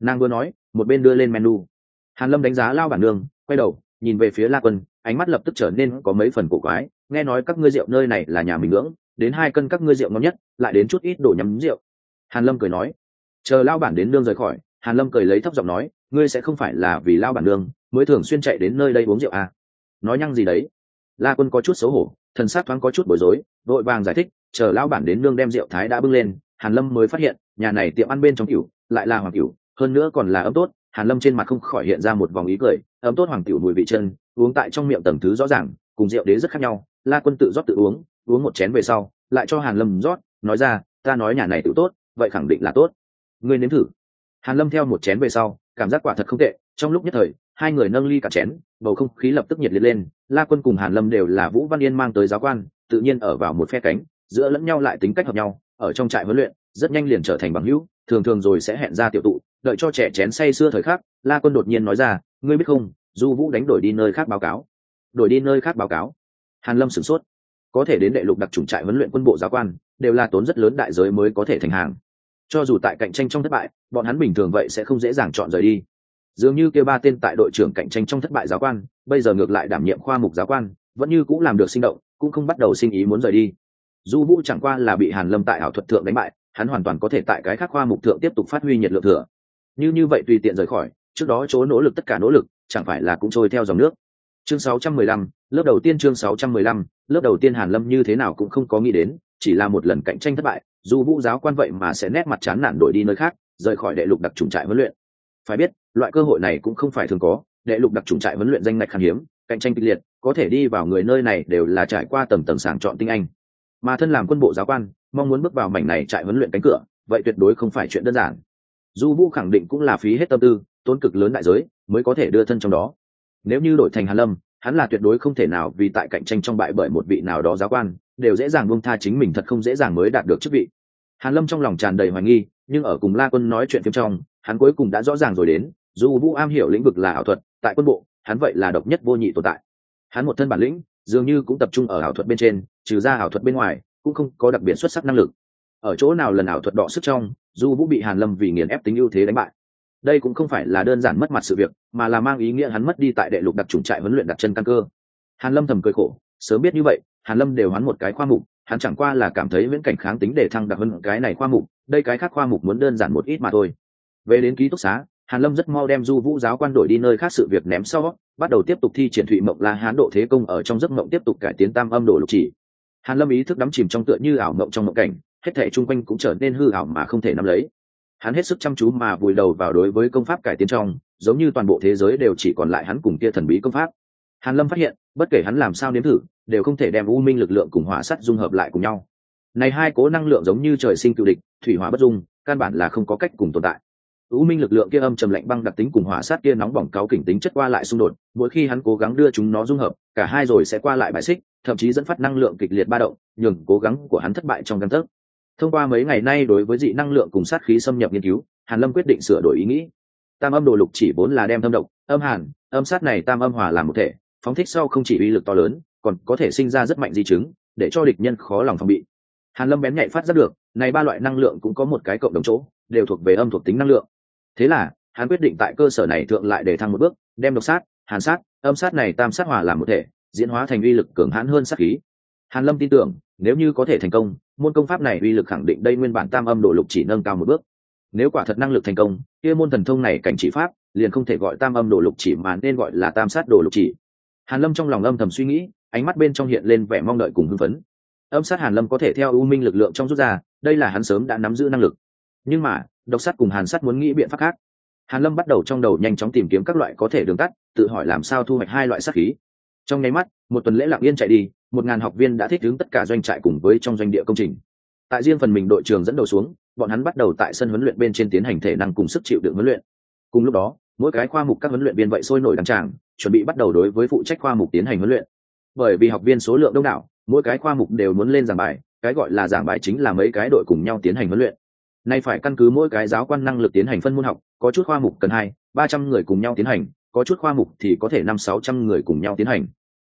Nàng vừa nói, một bên đưa lên menu. Hàn lâm đánh giá lao bản nương, quay đầu, nhìn về phía la quân, ánh mắt lập tức trở nên có mấy phần cổ quái, nghe nói các ngươi rượu nơi này là nhà mình ngưỡng đến hai cân các ngươi rượu ngon nhất, lại đến chút ít đồ nhắm rượu. Hàn lâm cười nói. Chờ lao bản đến nương rời khỏi, hàn lâm cười lấy thấp giọng nói, ngươi sẽ không phải là vì lao bản nương, mới thường xuyên chạy đến nơi đây uống rượu à? Nói nhăng gì đấy? La quân có chút xấu hổ, thần sát thoáng có chút bối rối, vội vàng giải thích, chờ lao bản đến nương đem rượu thái đã bưng lên, hàn lâm mới phát hiện, nhà này tiệm ăn bên trong cửu lại là hoàng cửu hơn nữa còn là ấm tốt. Hàn lâm trên mặt không khỏi hiện ra một vòng ý cười, ấm tốt hoàng cửu mùi vị chân, uống tại trong miệng tầng thứ rõ ràng, cùng rượu đế rất khác nhau, la quân tự rót tự uống uống một chén về sau, lại cho hàn lâm rót, nói ra, ta nói nhà này tự tốt, vậy khẳng định là tốt. Ngươi nếm thử. Hàn lâm theo một chén về sau, cảm giác quả thật không tệ. Trong lúc nhất thời, hai người nâng ly cả chén, bầu không khí lập tức nhiệt liệt lên. La quân cùng hàn lâm đều là vũ văn yên mang tới giáo quan, tự nhiên ở vào một phe cánh, giữa lẫn nhau lại tính cách hợp nhau, ở trong trại huấn luyện, rất nhanh liền trở thành bằng hữu, thường thường rồi sẽ hẹn ra tiểu tụ, đợi cho trẻ chén say xưa thời khắc, la quân đột nhiên nói ra, ngươi biết không, du vũ đánh đổi đi nơi khác báo cáo. Đổi đi nơi khác báo cáo? Hàn lâm sửng sốt có thể đến đệ lục đặc trùng trại huấn luyện quân bộ giáo quan đều là tốn rất lớn đại giới mới có thể thành hàng. Cho dù tại cạnh tranh trong thất bại bọn hắn bình thường vậy sẽ không dễ dàng chọn rời đi. Dường như kêu ba tên tại đội trưởng cạnh tranh trong thất bại giáo quan bây giờ ngược lại đảm nhiệm khoa mục giáo quan vẫn như cũng làm được sinh động cũng không bắt đầu sinh ý muốn rời đi. Du vũ chẳng qua là bị hàn lâm tại ảo thuật thượng đánh bại hắn hoàn toàn có thể tại cái khác khoa mục thượng tiếp tục phát huy nhiệt lượng thừa. Như như vậy tùy tiện rời khỏi trước đó chỗ nỗ lực tất cả nỗ lực chẳng phải là cũng trôi theo dòng nước. Chương 615, lớp đầu tiên chương 615, lớp đầu tiên hàn lâm như thế nào cũng không có nghĩ đến chỉ là một lần cạnh tranh thất bại dù vũ giáo quan vậy mà sẽ nét mặt chán nản đổi đi nơi khác rời khỏi đệ lục đặc trùng trại huấn luyện. Phải biết loại cơ hội này cũng không phải thường có đệ lục đặc trùng trại huấn luyện danh ngạch khan hiếm cạnh tranh kịch liệt có thể đi vào người nơi này đều là trải qua tầm tầng sàng chọn tinh anh. Mà thân làm quân bộ giáo quan mong muốn bước vào mảnh này trại huấn luyện cánh cửa vậy tuyệt đối không phải chuyện đơn giản. Dù vũ khẳng định cũng là phí hết tâm tư tốn cực lớn đại giới mới có thể đưa thân trong đó. Nếu như đổi thành hàn lâm hắn là tuyệt đối không thể nào vì tại cạnh tranh trong bại bởi một vị nào đó giáo quan, đều dễ dàng buông tha chính mình thật không dễ dàng mới đạt được chức vị. Hàn lâm trong lòng tràn đầy hoài nghi, nhưng ở cùng la quân nói chuyện phim trong, hắn cuối cùng đã rõ ràng rồi đến, dù vũ am hiểu lĩnh vực là ảo thuật, tại quân bộ, hắn vậy là độc nhất vô nhị tồn tại. Hắn một thân bản lĩnh, dường như cũng tập trung ở ảo thuật bên trên, trừ ra ảo thuật bên ngoài, cũng không có đặc biệt xuất sắc năng lực. Ở chỗ nào lần ảo thuật đọ sức trong du vũ bị hàn lâm vì nghiền ép tính ưu thế đánh bại đây cũng không phải là đơn giản mất mặt sự việc, mà là mang ý nghĩa hắn mất đi tại đệ lục đặc trùng trại huấn luyện đặt chân căn cơ. Hàn lâm thầm cười khổ, sớm biết như vậy, hàn lâm đều hắn một cái khoa mục, hắn chẳng qua là cảm thấy viễn cảnh kháng tính để thăng đặc hơn cái này khoa mục, đây cái khác khoa mục muốn đơn giản một ít mà thôi. Về đến ký túc xá, hàn lâm rất mau đem du vũ giáo quan đổi đi nơi khác sự việc ném sau, bắt đầu tiếp tục thi triển thụy mộng la hán độ thế công ở trong giấc mộng tiếp tục cải tiến tam âm độ lục chỉ. Hàn lâm ý thức đắm chìm trong tựa như ảo mộng trong mộng cảnh, hết thể chung quanh cũng trở nên hư ảo mà không thể nắm lấy hắn hết sức chăm chú mà vùi đầu vào đối với công pháp cải tiến trong, giống như toàn bộ thế giới đều chỉ còn lại hắn cùng kia thần bí công pháp. Hàn lâm phát hiện, bất kể hắn làm sao nếm thử, đều không thể đem u minh lực lượng cùng hỏa sắt dung hợp lại cùng nhau. Này hai cố năng lượng giống như trời sinh cựu địch, thủy hỏa bất dung, căn bản là không có cách cùng tồn tại. U minh lực lượng kia âm trầm lạnh băng đặc tính cùng hỏa sát kia nóng bỏng cáo kỉnh tính chất qua lại xung đột, mỗi khi hắn cố gắng đưa chúng nó dung hợp, cả hai rồi sẽ qua lại bài xích, thậm chí dẫn phát năng lượng kịch liệt ba động, nhường cố gắng của hắn thất bại trong căn thức thông qua mấy ngày nay đối với dị năng lượng cùng sát khí xâm nhập nghiên cứu, hàn lâm quyết định sửa đổi ý nghĩ. Tam âm đồ lục chỉ vốn là đem thâm độc, âm hàn, âm sát này tam âm hòa làm một thể, phóng thích sau không chỉ uy lực to lớn, còn có thể sinh ra rất mạnh di chứng, để cho địch nhân khó lòng phòng bị. Hàn lâm bén nhạy phát giác được, này ba loại năng lượng cũng có một cái cộng đồng chỗ, đều thuộc về âm thuộc tính năng lượng. Thế là, hắn quyết định tại cơ sở này thượng lại để thăng một bước, đem độc sát, hàn sát, âm sát này tam sát hòa làm một thể, diễn hóa thành uy lực cường hãn hơn sát khí. Hàn lâm tin tưởng, nếu như có thể thành công môn công pháp này uy lực khẳng định đây nguyên bản tam âm đổ lục chỉ nâng cao một bước. Nếu quả thật năng lực thành công, kia môn thần thông này cảnh chỉ pháp, liền không thể gọi tam âm đổ lục chỉ mà nên gọi là tam sát đổ lục chỉ. Hàn lâm trong lòng âm thầm suy nghĩ, ánh mắt bên trong hiện lên vẻ mong đợi cùng hưng phấn. Âm sát hàn lâm có thể theo ưu minh lực lượng trong rút ra, đây là hắn sớm đã nắm giữ năng lực. Nhưng mà, độc sát cùng hàn sát muốn nghĩ biện pháp khác. Hàn lâm bắt đầu trong đầu nhanh chóng tìm kiếm các loại có thể đường tắt, tự hỏi làm sao thu hoạch hai loại sát khí. Trong nháy mắt, một tuần lễ lặng yên chạy đi một ngàn học viên đã thích ứng tất cả doanh trại cùng với trong doanh địa công trình. Tại riêng phần mình đội trường dẫn đầu xuống, bọn hắn bắt đầu tại sân huấn luyện bên trên tiến hành thể năng cùng sức chịu đựng huấn luyện. Cùng lúc đó, mỗi cái khoa mục các huấn luyện viên vậy sôi nổi đăng tràng chuẩn bị bắt đầu đối với phụ trách khoa mục tiến hành huấn luyện. Bởi vì học viên số lượng đông đảo, mỗi cái khoa mục đều muốn lên giảng bài, cái gọi là giảng bài chính là mấy cái đội cùng nhau tiến hành huấn luyện. Nay phải căn cứ mỗi cái giáo quan năng lực tiến hành phân môn học, có chút khoa mục cần hai, ba trăm người cùng nhau tiến hành, có chút khoa mục thì có thể năm sáu trăm người cùng nhau tiến hành.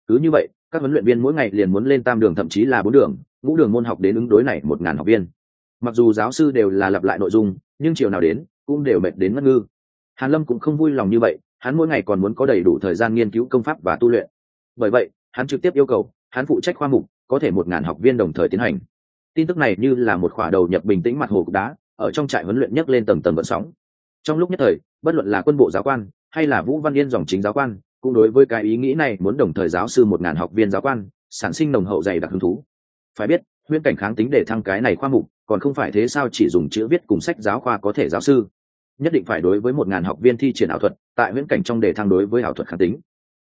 Cứ như vậy các huấn luyện viên mỗi ngày liền muốn lên tam đường thậm chí là bốn đường, ngũ đường môn học đến ứng đối này một ngàn học viên. Mặc dù giáo sư đều là lặp lại nội dung, nhưng chiều nào đến cũng đều mệt đến ngất ngư. Hàn lâm cũng không vui lòng như vậy, hắn mỗi ngày còn muốn có đầy đủ thời gian nghiên cứu công pháp và tu luyện. Bởi vậy, hắn trực tiếp yêu cầu, hắn phụ trách khoa mục, có thể một ngàn học viên đồng thời tiến hành. Tin tức này như là một khỏa đầu nhập bình tĩnh mặt hồ cục đá, ở trong trại huấn luyện nhấc lên tầng tầng vận sóng. Trong lúc nhất thời, bất luận là quân bộ giáo quan hay là vũ văn yên dòng chính giáo quan cũng đối với cái ý nghĩ này muốn đồng thời giáo sư một ngàn học viên giáo quan, sản sinh nồng hậu dày đặc hứng thú. Phải biết, huyễn cảnh kháng tính để thăng cái này khoa mục, còn không phải thế sao chỉ dùng chữ viết cùng sách giáo khoa có thể giáo sư. Nhất định phải đối với một ngàn học viên thi triển ảo thuật, tại huyễn cảnh trong đề thăng đối với ảo thuật kháng tính.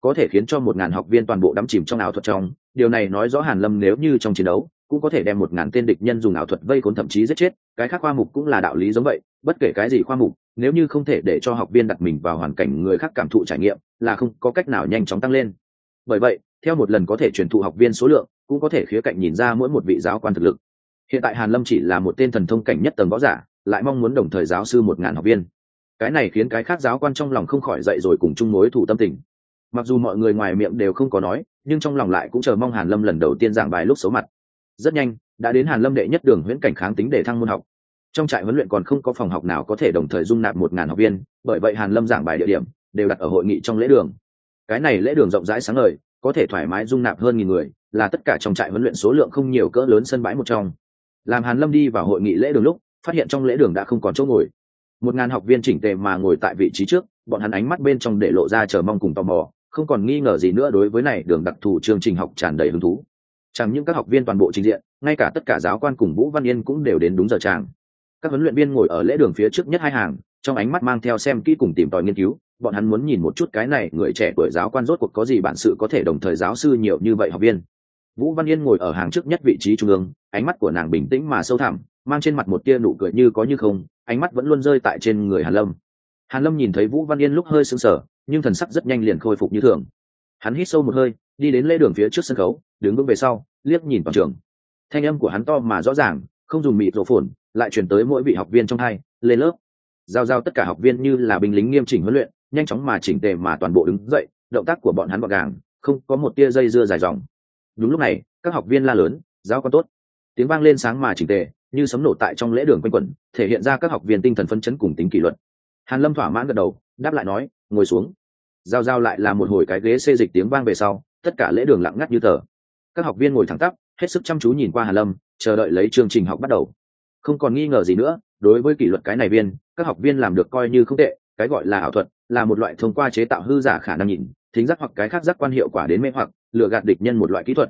Có thể khiến cho một ngàn học viên toàn bộ đắm chìm trong ảo thuật trong, điều này nói rõ hàn lâm nếu như trong chiến đấu cũng có thể đem một ngàn tên địch nhân dùng ảo thuật vây khốn thậm chí giết chết, cái khác khoa mục cũng là đạo lý giống vậy, bất kể cái gì khoa mục, nếu như không thể để cho học viên đặt mình vào hoàn cảnh người khác cảm thụ trải nghiệm, là không có cách nào nhanh chóng tăng lên. Bởi vậy, theo một lần có thể truyền thụ học viên số lượng, cũng có thể khía cạnh nhìn ra mỗi một vị giáo quan thực lực. Hiện tại hàn lâm chỉ là một tên thần thông cảnh nhất tầng võ giả, lại mong muốn đồng thời giáo sư một ngàn học viên. Cái này khiến cái khác giáo quan trong lòng không khỏi dậy rồi cùng chung mối thủ tâm tình. Mặc dù mọi người ngoài miệng đều không có nói, nhưng trong lòng lại cũng chờ mong hàn lâm lần đầu tiên giảng bài lúc xấu mặt rất nhanh, đã đến hàn lâm đệ nhất đường huyễn cảnh kháng tính để thăng môn học. Trong trại huấn luyện còn không có phòng học nào có thể đồng thời dung nạp một ngàn học viên, bởi vậy hàn lâm giảng bài địa điểm đều đặt ở hội nghị trong lễ đường. Cái này lễ đường rộng rãi sáng ngời, có thể thoải mái dung nạp hơn nghìn người, là tất cả trong trại huấn luyện số lượng không nhiều cỡ lớn sân bãi một trong. Làm hàn lâm đi vào hội nghị lễ đường lúc, phát hiện trong lễ đường đã không còn chỗ ngồi. Một ngàn học viên chỉnh tề mà ngồi tại vị trí trước, bọn hắn ánh mắt bên trong để lộ ra chờ mong cùng tò mò, không còn nghi ngờ gì nữa đối với này đường đặc thù chương trình học tràn đầy hứng thú chẳng những các học viên toàn bộ trình diện, ngay cả tất cả giáo quan cùng vũ văn yên cũng đều đến đúng giờ tràng. Các huấn luyện viên ngồi ở lễ đường phía trước nhất hai hàng, trong ánh mắt mang theo xem kỹ cùng tìm tòi nghiên cứu, bọn hắn muốn nhìn một chút cái này người trẻ tuổi giáo quan rốt cuộc có gì bản sự có thể đồng thời giáo sư nhiều như vậy học viên. Vũ văn yên ngồi ở hàng trước nhất vị trí trung ương, ánh mắt của nàng bình tĩnh mà sâu thẳm, mang trên mặt một tia nụ cười như có như không, ánh mắt vẫn luôn rơi tại trên người hàn lâm. Hàn lâm nhìn thấy vũ văn yên lúc hơi sững sờ, nhưng thần sắc rất nhanh liền khôi phục như thường. Hắn hít sâu một hơi, đi đến lễ đường phía trước sân khấu đứng vững về sau, liếc nhìn toàn trường. Thanh âm của hắn to mà rõ ràng, không dùng mịt rổ phồn, lại chuyển tới mỗi vị học viên trong hai, lên lớp. Giao giao tất cả học viên như là binh lính nghiêm chỉnh huấn luyện, nhanh chóng mà chỉnh tề mà toàn bộ đứng dậy, động tác của bọn hắn gọn gàng, không có một tia dây dưa dài dòng. Đúng lúc này, các học viên la lớn, giáo con tốt. Tiếng vang lên sáng mà chỉnh tề, như sấm nổ tại trong lễ đường quanh quẩn, thể hiện ra các học viên tinh thần phấn chấn cùng tính kỷ luật. Hàn lâm thỏa mãn gật đầu, đáp lại nói, ngồi xuống. Giao giao lại là một hồi cái ghế xê dịch tiếng vang về sau, tất cả lễ đường lặng ngắt như tờ các học viên ngồi thẳng tắp hết sức chăm chú nhìn qua hàn lâm chờ đợi lấy chương trình học bắt đầu. Không còn nghi ngờ gì nữa đối với kỷ luật cái này viên các học viên làm được coi như không tệ cái gọi là ảo thuật là một loại thông qua chế tạo hư giả khả năng nhìn thính giác hoặc cái khác giác quan hiệu quả đến mê hoặc lừa gạt địch nhân một loại kỹ thuật.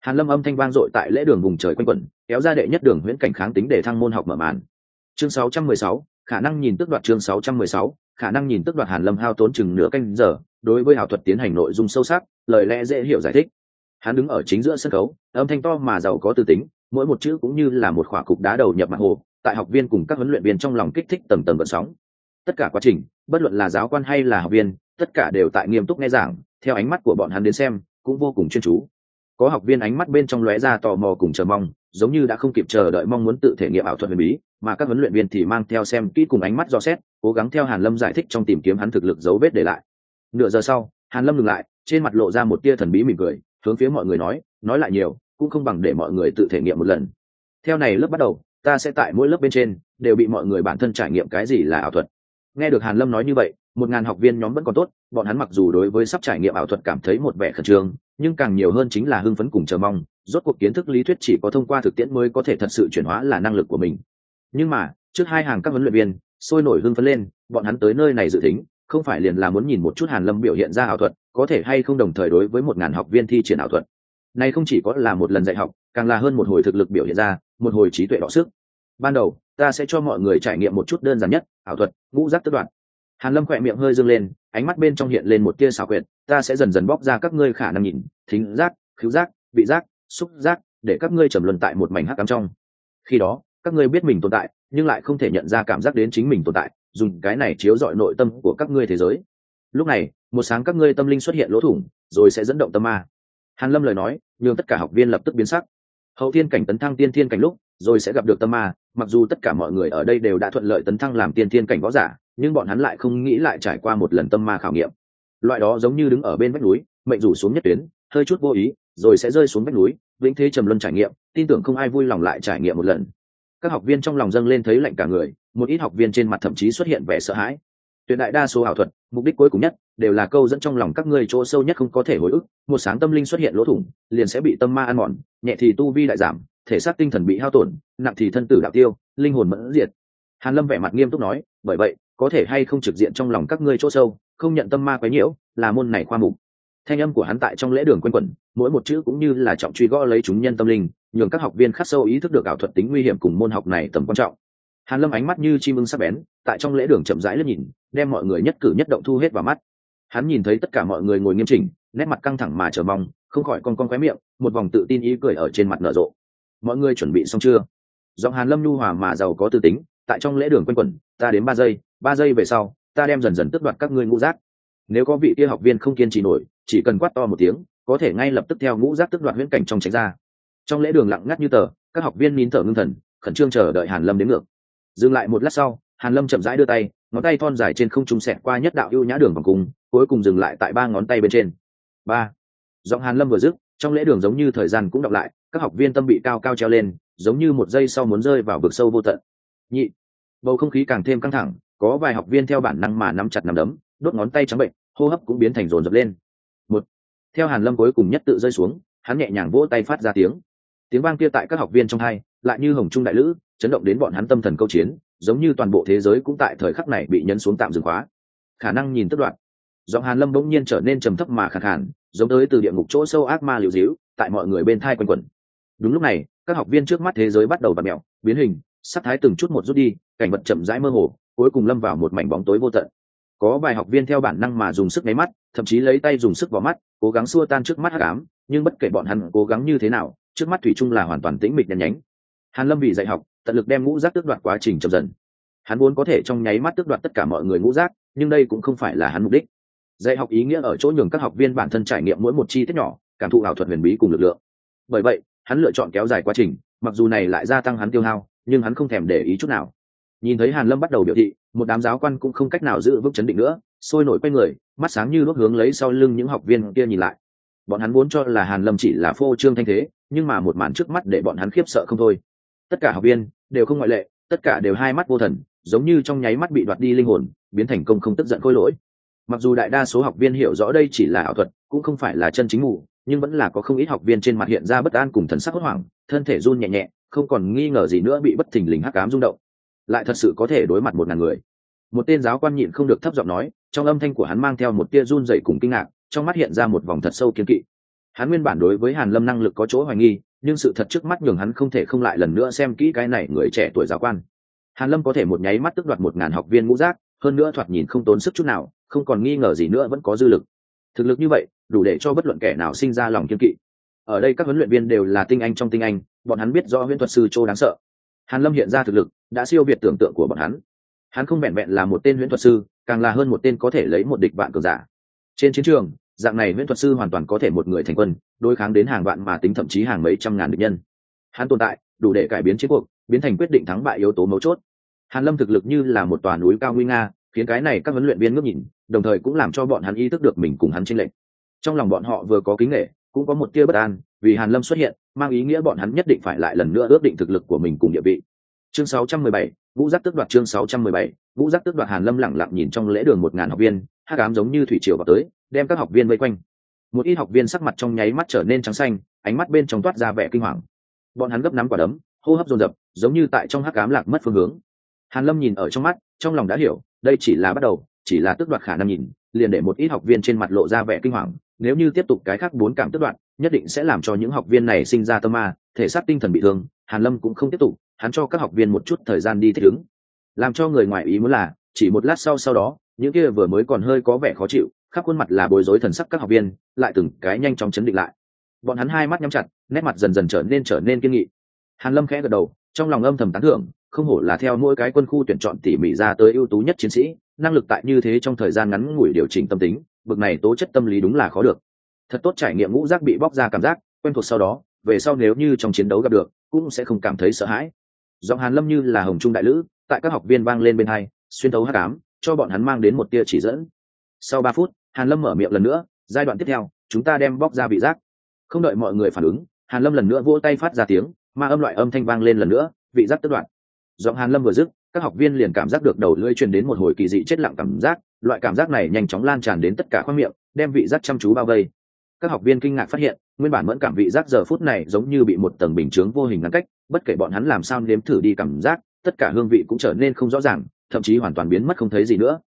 Hàn lâm âm thanh vang dội tại lễ đường vùng trời quanh quẩn kéo ra đệ nhất đường huyễn cảnh kháng tính để thăng môn học mở màn. Chương 616, khả năng nhìn tức đoạt chương 616, khả năng nhìn tức đoạt hàn lâm hao tốn chừng nửa canh giờ đối với ảo thuật tiến hành nội dung sâu sắc lời lẽ dễ hiểu giải thích hắn đứng ở chính giữa sân khấu, âm thanh to mà giàu có tư tính, mỗi một chữ cũng như là một khỏa cục đá đầu nhập mặt hồ, tại học viên cùng các huấn luyện viên trong lòng kích thích tầng tầng vận sóng. Tất cả quá trình, bất luận là giáo quan hay là học viên, tất cả đều tại nghiêm túc nghe giảng, theo ánh mắt của bọn hắn đến xem, cũng vô cùng chuyên chú. Có học viên ánh mắt bên trong lóe ra tò mò cùng chờ mong, giống như đã không kịp chờ đợi mong muốn tự thể nghiệm ảo thuật huyền bí, mà các huấn luyện viên thì mang theo xem kỹ cùng ánh mắt do xét, cố gắng theo hàn lâm giải thích trong tìm kiếm hắn thực lực dấu vết để lại. Nửa giờ sau, hàn lâm ngừng lại, trên mặt lộ ra một tia thần bí mỉm cười hướng phía mọi người nói nói lại nhiều, cũng không bằng để mọi người tự thể nghiệm một lần. Theo này lớp bắt đầu, ta sẽ tại mỗi lớp bên trên, đều bị mọi người bản thân trải nghiệm cái gì là ảo thuật. Nghe được hàn lâm nói như vậy, một ngàn học viên nhóm vẫn còn tốt, bọn hắn mặc dù đối với sắp trải nghiệm ảo thuật cảm thấy một vẻ khẩn trương, nhưng càng nhiều hơn chính là hưng phấn cùng chờ mong, rốt cuộc kiến thức lý thuyết chỉ có thông qua thực tiễn mới có thể thật sự chuyển hóa là năng lực của mình. Nhưng mà, trước hai hàng các huấn luyện viên, sôi nổi hưng phấn lên, bọn hắn tới nơi này dự tính, không phải liền là muốn nhìn một chút hàn lâm biểu hiện ra ảo thuật có thể hay không đồng thời đối với một ngàn học viên thi triển ảo thuật. Này không chỉ có là một lần dạy học, càng là hơn một hồi thực lực biểu hiện ra, một hồi trí tuệ đọ sức. Ban đầu, ta sẽ cho mọi người trải nghiệm một chút đơn giản nhất, ảo thuật, ngũ giác tất đoạn. Hàn lâm khỏe miệng hơi dương lên, ánh mắt bên trong hiện lên một tia xảo quyệt, ta sẽ dần dần bóc ra các ngươi khả năng nhìn, thính giác, khứu giác, vị giác, xúc giác, để các ngươi trầm luân tại một mảnh hắc cắm trong. Khi đó, các ngươi biết mình tồn tại, nhưng lại không thể nhận ra cảm giác đến chính mình tồn tại, dùng cái này chiếu dọi nội tâm của các ngươi thế giới. Lúc này một sáng các ngươi tâm linh xuất hiện lỗ thủng, rồi sẽ dẫn động tâm ma. Hàn lâm lời nói nhưng tất cả học viên lập tức biến sắc. Hậu thiên cảnh tấn thăng tiên thiên cảnh lúc, rồi sẽ gặp được tâm ma, mặc dù tất cả mọi người ở đây đều đã thuận lợi tấn thăng làm tiên thiên cảnh võ giả, nhưng bọn hắn lại không nghĩ lại trải qua một lần tâm ma khảo nghiệm. Loại đó giống như đứng ở bên vách núi, mệnh rủ xuống nhất tuyến, hơi chút vô ý, rồi sẽ rơi xuống vách núi, vĩnh thế trầm luân trải nghiệm, tin tưởng không ai vui lòng lại trải nghiệm một lần. Các học viên trong lòng dâng lên thấy lạnh cả người, một ít học viên trên mặt thậm chí xuất hiện vẻ sợ hãi. Tuyệt đại đa số ảo thuật mục đích cuối cùng nhất đều là câu dẫn trong lòng các ngươi chỗ sâu nhất không có thể hồi ức. Một sáng tâm linh xuất hiện lỗ thủng, liền sẽ bị tâm ma ăn mòn, nhẹ thì tu vi đại giảm, thể xác tinh thần bị hao tổn, nặng thì thân tử đạo tiêu, linh hồn mẫn diệt. Hàn lâm vẻ mặt nghiêm túc nói, bởi vậy, có thể hay không trực diện trong lòng các ngươi chỗ sâu, không nhận tâm ma quấy nhiễu, là môn này khoa mục. Thanh âm của hắn tại trong lễ đường quanh quẩn, mỗi một chữ cũng như là trọng truy gõ lấy chúng nhân tâm linh, nhường các học viên khắc sâu ý thức được ảo thuật tính nguy hiểm cùng môn học này tầm quan trọng hàn lâm ánh mắt như chim ưng sắc bén, tại trong lễ đường chậm rãi lướt nhìn, đem mọi người nhất cử nhất động thu hết vào mắt. Hắn nhìn thấy tất cả mọi người ngồi nghiêm chỉnh, nét mặt căng thẳng mà chờ mong, không khỏi con con khóe miệng, một vòng tự tin ý cười ở trên mặt nở rộ. Mọi người chuẩn bị xong chưa? Giọng hàn lâm nhu hòa mà giàu có tư tính, tại trong lễ đường quanh quẩn, ta đến ba giây ba giây về sau, ta đem dần dần tước đoạt các ngươi ngũ giác. Nếu có vị kia học viên không kiên trì nổi, chỉ cần quát to một tiếng, có thể ngay lập tức theo ngũ giác tước đoạt huyễn cảnh trong tránh ra. Trong lễ đường lặng ngắt như tờ, các học viên nín thở ngưng thần, khẩn trương chờ đợi hàn lâm đến ngược dừng lại một lát sau, hàn lâm chậm rãi đưa tay, ngón tay thon dài trên không trung sẹt qua nhất đạo ưu nhã đường vòng cung, cuối cùng dừng lại tại ba ngón tay bên trên. Ba. Giọng hàn lâm vừa dứt, trong lễ đường giống như thời gian cũng đọc lại, các học viên tâm bị cao cao treo lên, giống như một giây sau muốn rơi vào vực sâu vô tận. Nhị. Bầu không khí càng thêm căng thẳng, có vài học viên theo bản năng mà nắm chặt nắm đấm, đốt ngón tay trắng bệnh, hô hấp cũng biến thành rồn rập lên. Một. Theo hàn lâm cuối cùng nhất tự rơi xuống, hắn nhẹ nhàng vỗ tay phát ra tiếng. Tiếng vang kia tại các học viên trong hai, lại như hồng trung đại lữ chấn động đến bọn hắn tâm thần câu chiến, giống như toàn bộ thế giới cũng tại thời khắc này bị nhấn xuống tạm dừng khóa. Khả năng nhìn tức đoạn. Giọng hàn lâm bỗng nhiên trở nên trầm thấp mà khẳng khàn, giống tới từ địa ngục chỗ sâu ác ma liều dĩu, tại mọi người bên thai quanh quẩn. Đúng lúc này, các học viên trước mắt thế giới bắt đầu bật mẹo biến hình, sắc thái từng chút một rút đi, cảnh vật chậm rãi mơ hồ, cuối cùng lâm vào một mảnh bóng tối vô tận. Có vài học viên theo bản năng mà dùng sức nháy mắt, thậm chí lấy tay dùng sức vào mắt, cố gắng xua tan trước mắt hắc ám, nhưng bất kể bọn hắn cố gắng như thế nào, trước mắt thủy chung là hoàn toàn tĩnh mịch nhăn nhánh. Hàn lâm vì dạy học tận lực đem ngũ giác tước đoạt quá trình chậm dần. Hắn muốn có thể trong nháy mắt tước đoạt tất cả mọi người ngũ giác nhưng đây cũng không phải là hắn mục đích. Dạy học ý nghĩa ở chỗ nhường các học viên bản thân trải nghiệm mỗi một chi tiết nhỏ, cảm thụ ảo thuật huyền bí cùng lực lượng. Bởi vậy, hắn lựa chọn kéo dài quá trình, mặc dù này lại gia tăng hắn tiêu hao, nhưng hắn không thèm để ý chút nào. Nhìn thấy hàn lâm bắt đầu biểu thị, một đám giáo quan cũng không cách nào giữ vững chấn định nữa, sôi nổi quay người, mắt sáng như đốt hướng lấy sau lưng những học viên kia nhìn lại. Bọn hắn muốn cho là hàn lâm chỉ là phô trương thanh thế, nhưng mà một màn trước mắt để bọn hắn khiếp sợ không thôi. Tất cả học viên đều không ngoại lệ tất cả đều hai mắt vô thần giống như trong nháy mắt bị đoạt đi linh hồn biến thành công không tức giận khôi lỗi. Mặc dù đại đa số học viên hiểu rõ đây chỉ là ảo thuật cũng không phải là chân chính ngủ, nhưng vẫn là có không ít học viên trên mặt hiện ra bất an cùng thần sắc hốt hoảng thân thể run nhẹ nhẹ không còn nghi ngờ gì nữa bị bất thình lình hắc ám rung động. Lại thật sự có thể đối mặt một ngàn người. Một tên giáo quan nhịn không được thấp giọng nói trong âm thanh của hắn mang theo một tia run dậy cùng kinh ngạc trong mắt hiện ra một vòng thật sâu kiên kỵ. Hắn nguyên bản đối với hàn lâm năng lực có chỗ hoài nghi nhưng sự thật trước mắt nhường hắn không thể không lại lần nữa xem kỹ cái này người trẻ tuổi giáo quan. Hàn lâm có thể một nháy mắt tức đoạt một ngàn học viên ngũ giác, hơn nữa thoạt nhìn không tốn sức chút nào, không còn nghi ngờ gì nữa vẫn có dư lực. Thực lực như vậy, đủ để cho bất luận kẻ nào sinh ra lòng kiên kỵ. Ở đây các huấn luyện viên đều là tinh anh trong tinh anh, bọn hắn biết rõ huyễn thuật sư châu đáng sợ. Hàn lâm hiện ra thực lực, đã siêu việt tưởng tượng của bọn hắn. Hắn không vẹn vẹn là một tên huyễn thuật sư, càng là hơn một tên có thể lấy một địch vạn cường giả. Trên chiến trường dạng này viễn thuật sư hoàn toàn có thể một người thành quân đối kháng đến hàng vạn mà tính thậm chí hàng mấy trăm ngàn địch nhân. Hắn tồn tại đủ để cải biến chiến cuộc biến thành quyết định thắng bại yếu tố mấu chốt. Hàn lâm thực lực như là một tòa núi cao nguy nga khiến cái này các huấn luyện viên ngước nhìn đồng thời cũng làm cho bọn hắn ý thức được mình cùng hắn chênh lệch. Trong lòng bọn họ vừa có kính nghệ cũng có một tia bất an vì hàn lâm xuất hiện mang ý nghĩa bọn hắn nhất định phải lại lần nữa ước định thực lực của mình cùng địa vị. Chương 617, vũ giác tước đoạt chương 617, vũ giác tước đoạt hàn lâm lặng lặng nhìn trong lễ đường một ngàn học viên hắc ám giống như thủy triều vào tới đem các học viên vây quanh. Một ít học viên sắc mặt trong nháy mắt trở nên trắng xanh, ánh mắt bên trong toát ra vẻ kinh hoàng. Bọn hắn gấp nắm quả đấm, hô hấp dồn dập, giống như tại trong hắc ám lạc mất phương hướng. Hàn lâm nhìn ở trong mắt, trong lòng đã hiểu, đây chỉ là bắt đầu, chỉ là tước đoạt khả năng nhìn, liền để một ít học viên trên mặt lộ ra vẻ kinh hoàng. Nếu như tiếp tục cái khác bốn cảm tước đoạt, nhất định sẽ làm cho những học viên này sinh ra tâm ma, thể xác tinh thần bị thương, hàn lâm cũng không tiếp tục, hắn cho các học viên một chút thời gian đi thích ứng. Làm cho người ngoài ý muốn là, chỉ một lát sau sau đó, những kia vừa mới còn hơi có vẻ khó chịu khắp khuôn mặt là bối rối thần sắc các học viên, lại từng cái nhanh chóng chấn định lại. Bọn hắn hai mắt nhắm chặt, nét mặt dần dần trở nên trở nên kiên nghị. Hàn lâm khẽ gật đầu, trong lòng âm thầm tán thưởng, không hổ là theo mỗi cái quân khu tuyển chọn tỉ mỉ ra tới ưu tú nhất chiến sĩ, năng lực tại như thế trong thời gian ngắn ngủi điều chỉnh tâm tính, bực này tố chất tâm lý đúng là khó được. Thật tốt trải nghiệm ngũ giác bị bóc ra cảm giác, quen thuộc sau đó, về sau nếu như trong chiến đấu gặp được, cũng sẽ không cảm thấy sợ hãi. Giọng hàn lâm như là hồng trung đại lữ, tại các học viên vang lên bên hai, xuyên thấu hắc ám, cho bọn hắn mang đến một tia chỉ dẫn sau ba phút, hàn lâm mở miệng lần nữa, giai đoạn tiếp theo, chúng ta đem bóc ra vị giác. Không đợi mọi người phản ứng, hàn lâm lần nữa vỗ tay phát ra tiếng ma âm loại âm thanh vang lên lần nữa, vị giác tức đoạn. Giọng hàn lâm vừa dứt, các học viên liền cảm giác được đầu lưỡi truyền đến một hồi kỳ dị chết lặng cảm giác, loại cảm giác này nhanh chóng lan tràn đến tất cả khoang miệng, đem vị giác chăm chú bao vây. Các học viên kinh ngạc phát hiện, nguyên bản mẫn cảm vị giác giờ phút này giống như bị một tầng bình chướng vô hình ngăn cách, bất kể bọn hắn làm sao nếm thử đi cảm giác, tất cả hương vị cũng trở nên không rõ ràng, thậm chí hoàn toàn biến mất không thấy gì nữa.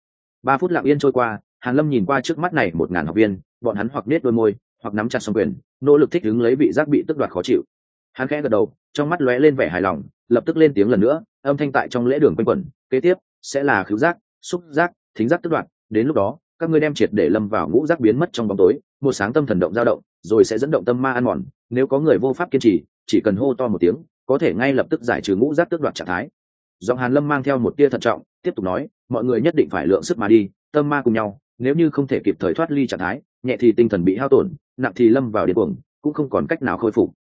Ba phút lặng yên trôi qua hàn lâm nhìn qua trước mắt này một ngàn học viên, bọn hắn hoặc nết đôi môi, hoặc nắm chặt song quyền, nỗ lực thích ứng lấy vị giác bị tức đoạt khó chịu. Hắn khẽ gật đầu, trong mắt lóe lên vẻ hài lòng, lập tức lên tiếng lần nữa, âm thanh tại trong lễ đường quanh quẩn, kế tiếp, sẽ là khứu giác, xúc giác, thính giác tức đoạt, đến lúc đó, các ngươi đem triệt để lâm vào ngũ giác biến mất trong bóng tối, một sáng tâm thần động dao động, rồi sẽ dẫn động tâm ma ăn mòn, nếu có người vô pháp kiên trì, chỉ cần hô to một tiếng, có thể ngay lập tức giải trừ ngũ giác tước đoạt trạng thái. Giọng hàn lâm mang theo một tia thận trọng, tiếp tục nói, mọi người nhất định phải lượng sức mà đi, tâm ma cùng nhau nếu như không thể kịp thời thoát ly trạng thái, nhẹ thì tinh thần bị hao tổn, nặng thì lâm vào điên cuồng, cũng không còn cách nào khôi phục.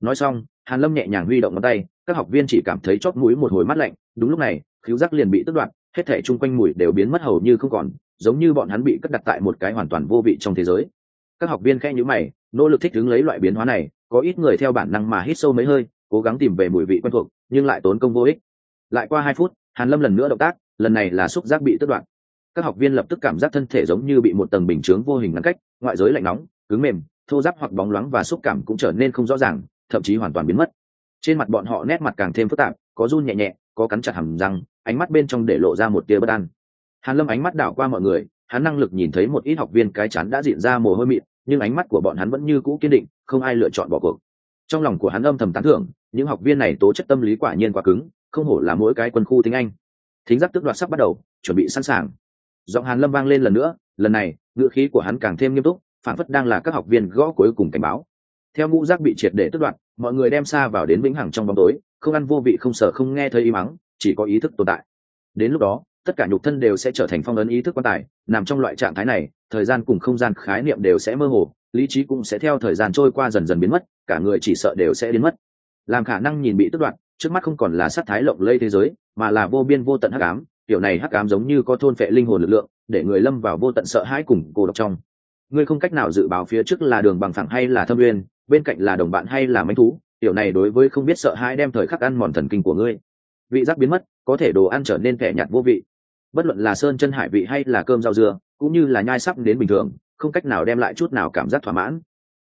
Nói xong, hàn lâm nhẹ nhàng huy động ngón tay, các học viên chỉ cảm thấy chót mũi một hồi mát lạnh, đúng lúc này khiếu giác liền bị tước đoạt, hết thể chung quanh mùi đều biến mất hầu như không còn, giống như bọn hắn bị cất đặt tại một cái hoàn toàn vô vị trong thế giới. Các học viên khẽ nhíu mày, nỗ lực thích ứng lấy loại biến hóa này, có ít người theo bản năng mà hít sâu mấy hơi, cố gắng tìm về mùi vị quen thuộc, nhưng lại tốn công vô ích. Lại qua hai phút, hàn lâm lần nữa động tác, lần này là xúc giác bị tước đoạn các học viên lập tức cảm giác thân thể giống như bị một tầng bình chướng vô hình ngăn cách, ngoại giới lạnh nóng, cứng mềm, thô giáp hoặc bóng loáng và xúc cảm cũng trở nên không rõ ràng, thậm chí hoàn toàn biến mất. Trên mặt bọn họ nét mặt càng thêm phức tạp, có run nhẹ nhẹ, có cắn chặt hầm răng, ánh mắt bên trong để lộ ra một tia bất an. Hàn lâm ánh mắt đảo qua mọi người, hắn năng lực nhìn thấy một ít học viên cái chán đã diện ra mồ hôi mịn, nhưng ánh mắt của bọn hắn vẫn như cũ kiên định, không ai lựa chọn bỏ cuộc. Trong lòng của hắn âm thầm tán thưởng, những học viên này tố chất tâm lý quả nhiên quá cứng, không hổ là mỗi cái quân khu tiếng anh. Thính giác tức đoạt sắp bắt đầu, chuẩn bị sẵn sàng giọng hàn lâm vang lên lần nữa, lần này, ngữ khí của hắn càng thêm nghiêm túc phản phất đang là các học viên gõ cuối cùng cảnh báo. Theo ngũ giác bị triệt để tức đoạt, mọi người đem xa vào đến vĩnh hằng trong bóng tối, không ăn vô vị, không sợ, không nghe thấy ý mắng, chỉ có ý thức tồn tại. Đến lúc đó, tất cả nhục thân đều sẽ trở thành phong ấn ý thức quan tài, nằm trong loại trạng thái này, thời gian cùng không gian khái niệm đều sẽ mơ hồ, lý trí cũng sẽ theo thời gian trôi qua dần dần biến mất, cả người chỉ sợ đều sẽ biến mất. Làm khả năng nhìn bị tức đoạt, trước mắt không còn là sát thái lộng lây thế giới, mà là vô biên vô tận hắc ám kiểu này hắc ám giống như có thôn phệ linh hồn lực lượng, để người lâm vào vô tận sợ hãi cùng cô độc trong. Ngươi không cách nào dự báo phía trước là đường bằng phẳng hay là thâm uyên bên cạnh là đồng bạn hay là manh thú, Tiểu này đối với không biết sợ hãi đem thời khắc ăn mòn thần kinh của ngươi. Vị giác biến mất, có thể đồ ăn trở nên kẻ nhạt vô vị. Bất luận là sơn chân hải vị hay là cơm rau dưa, cũng như là nhai sắp đến bình thường, không cách nào đem lại chút nào cảm giác thỏa mãn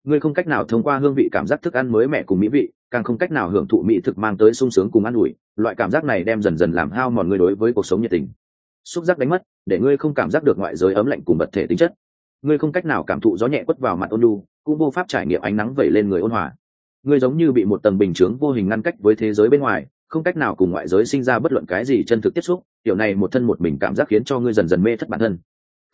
ngươi không cách nào thông qua hương vị cảm giác thức ăn mới mẻ cùng mỹ vị, càng không cách nào hưởng thụ mỹ thực mang tới sung sướng cùng ăn ủi, loại cảm giác này đem dần dần làm hao mòn ngươi đối với cuộc sống nhiệt tình. Xúc giác đánh mất, để ngươi không cảm giác được ngoại giới ấm lạnh cùng vật thể tính chất. Ngươi không cách nào cảm thụ gió nhẹ quất vào mặt ôn lu cũng vô pháp trải nghiệm ánh nắng vẩy lên người ôn hòa. Ngươi giống như bị một tầng bình chướng vô hình ngăn cách với thế giới bên ngoài, không cách nào cùng ngoại giới sinh ra bất luận cái gì chân thực tiếp xúc, kiểu này một thân một mình cảm giác khiến cho ngươi dần dần mê thất bản thân.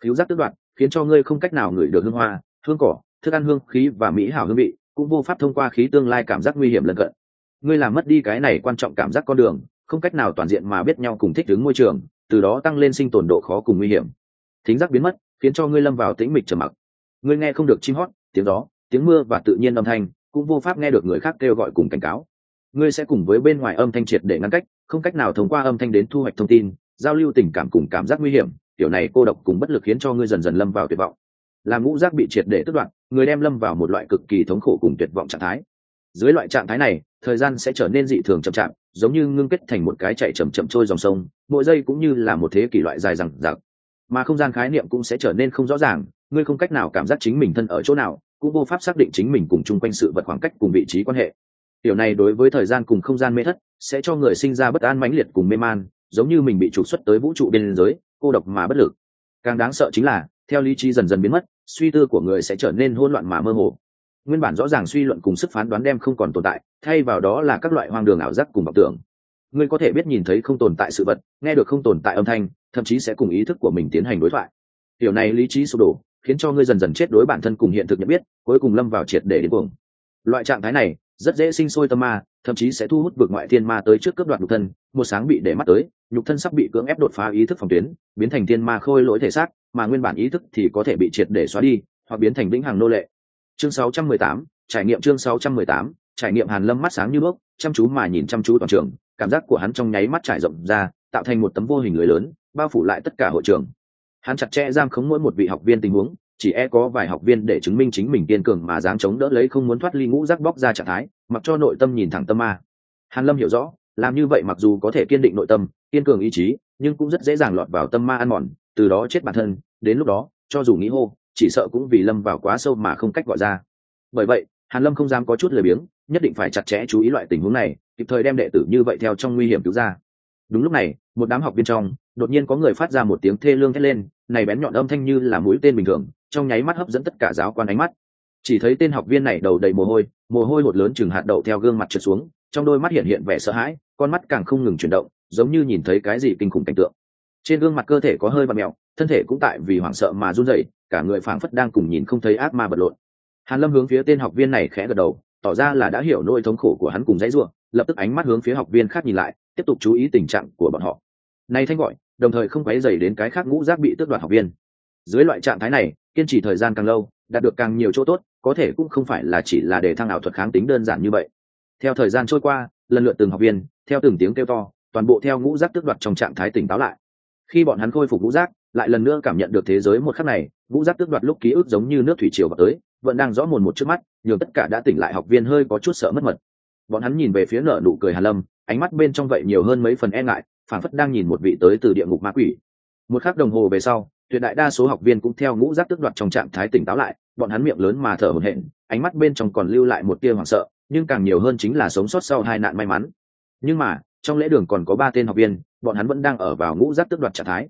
Cứu giác tước đoạn khiến cho ngươi không cách nào ngửi được hương hoa, hương cỏ thức ăn hương khí và mỹ hảo hương vị, cũng vô pháp thông qua khí tương lai cảm giác nguy hiểm lần cận. Ngươi làm mất đi cái này quan trọng cảm giác con đường, không cách nào toàn diện mà biết nhau cùng thích ứng môi trường, từ đó tăng lên sinh tồn độ khó cùng nguy hiểm. Thính giác biến mất, khiến cho ngươi lâm vào tĩnh mịch trầm mặc. Ngươi nghe không được chim hót, tiếng gió, tiếng mưa và tự nhiên âm thanh, cũng vô pháp nghe được người khác kêu gọi cùng cảnh cáo. Ngươi sẽ cùng với bên ngoài âm thanh triệt để ngăn cách, không cách nào thông qua âm thanh đến thu hoạch thông tin, giao lưu tình cảm cùng cảm giác nguy hiểm, kiểu này cô độc cùng bất lực khiến cho ngươi dần dần lâm vào tuyệt vọng làm ngũ giác bị triệt để tức đoạn người đem lâm vào một loại cực kỳ thống khổ cùng tuyệt vọng trạng thái. Dưới loại trạng thái này, thời gian sẽ trở nên dị thường chậm chạp, giống như ngưng kết thành một cái chạy chậm chậm trôi dòng sông, mỗi giây cũng như là một thế kỷ loại dài rằng rặc mà không gian khái niệm cũng sẽ trở nên không rõ ràng, ngươi không cách nào cảm giác chính mình thân ở chỗ nào, cũng vô pháp xác định chính mình cùng chung quanh sự vật khoảng cách cùng vị trí quan hệ. Điều này đối với thời gian cùng không gian mê thất, sẽ cho người sinh ra bất an mãnh liệt cùng mê man, giống như mình bị trục xuất tới vũ trụ biên giới cô độc mà bất lực. Càng đáng sợ chính là, theo lý trí dần dần biến mất suy tư của người sẽ trở nên hỗn loạn mà mơ hồ. Nguyên bản rõ ràng suy luận cùng sức phán đoán đem không còn tồn tại, thay vào đó là các loại hoang đường ảo giác cùng vọng tưởng. Ngươi có thể biết nhìn thấy không tồn tại sự vật, nghe được không tồn tại âm thanh, thậm chí sẽ cùng ý thức của mình tiến hành đối thoại. Điều này lý trí sụp đổ, khiến cho ngươi dần dần chết đối bản thân cùng hiện thực nhận biết, cuối cùng lâm vào triệt để đến cuồng. Loại trạng thái này, rất dễ sinh sôi tâm ma, thậm chí sẽ thu hút vượt ngoại thiên ma tới trước cướp đoạt nhục thân, một sáng bị để mắt tới, nhục thân sắp bị cưỡng ép đột phá ý thức phòng tuyến, biến thành thiên ma khôi lỗi thể xác mà nguyên bản ý thức thì có thể bị triệt để xóa đi hoặc biến thành vĩnh hằng nô lệ. Chương 618, trải nghiệm chương 618, trải nghiệm hàn lâm mắt sáng như bước chăm chú mà nhìn chăm chú toàn trường cảm giác của hắn trong nháy mắt trải rộng ra tạo thành một tấm vô hình lưới lớn bao phủ lại tất cả hội trường. Hắn chặt chẽ giam khống mỗi một vị học viên tình huống chỉ e có vài học viên để chứng minh chính mình kiên cường mà dáng chống đỡ lấy không muốn thoát ly ngũ rác bóc ra trạng thái mặc cho nội tâm nhìn thẳng tâm ma. Hàn lâm hiểu rõ làm như vậy mặc dù có thể kiên định nội tâm kiên cường ý chí nhưng cũng rất dễ dàng lọt vào tâm ma ăn mòn từ đó chết bản thân, đến lúc đó, cho dù nghĩ hô, chỉ sợ cũng vì lâm vào quá sâu mà không cách gọi ra. Bởi vậy, hàn lâm không dám có chút lười biếng, nhất định phải chặt chẽ chú ý loại tình huống này, kịp thời đem đệ tử như vậy theo trong nguy hiểm cứu ra. Đúng lúc này, một đám học viên trong, đột nhiên có người phát ra một tiếng thê lương thét lên, này bén nhọn âm thanh như là mũi tên bình thường, trong nháy mắt hấp dẫn tất cả giáo quan ánh mắt. Chỉ thấy tên học viên này đầu đầy mồ hôi mồ hôi hột lớn chừng hạt đậu theo gương mặt trượt xuống, trong đôi mắt hiện hiện vẻ sợ hãi, con mắt càng không ngừng chuyển động, giống như nhìn thấy cái gì kinh khủng cảnh tượng trên gương mặt cơ thể có hơi và mẹo thân thể cũng tại vì hoảng sợ mà run rẩy, cả người phảng phất đang cùng nhìn không thấy ác ma bật lộn. Hàn lâm hướng phía tên học viên này khẽ gật đầu, tỏ ra là đã hiểu nỗi thống khổ của hắn cùng dãy ruộng lập tức ánh mắt hướng phía học viên khác nhìn lại, tiếp tục chú ý tình trạng của bọn họ. Này thanh gọi, đồng thời không quấy dày đến cái khác ngũ giác bị tước đoạt học viên. Dưới loại trạng thái này, kiên trì thời gian càng lâu, đạt được càng nhiều chỗ tốt, có thể cũng không phải là chỉ là để thăng ảo thuật kháng tính đơn giản như vậy. Theo thời gian trôi qua, lần lượt từng học viên, theo từng tiếng kêu to, toàn bộ theo ngũ giác tước đoạt trong trạng thái tỉnh táo lại khi bọn hắn khôi phục ngũ giác, lại lần nữa cảm nhận được thế giới một khắc này ngũ giác tước đoạt lúc ký ức giống như nước thủy triều vào tới, vẫn đang rõ mồn một trước mắt, nhường tất cả đã tỉnh lại học viên hơi có chút sợ mất mật. Bọn hắn nhìn về phía nợ nụ cười hàn lâm, ánh mắt bên trong vậy nhiều hơn mấy phần e ngại phản phất đang nhìn một vị tới từ địa ngục ma quỷ. Một khắc đồng hồ về sau, tuyệt đại đa số học viên cũng theo ngũ giác tước đoạt trong trạng thái tỉnh táo lại, bọn hắn miệng lớn mà thở hổn hển, ánh mắt bên trong còn lưu lại một tia hoảng sợ, nhưng càng nhiều hơn chính là sống sót sau hai nạn may mắn. Nhưng mà, trong lễ đường còn có ba tên học viên bọn hắn vẫn đang ở vào ngũ giác tước đoạt trạng thái.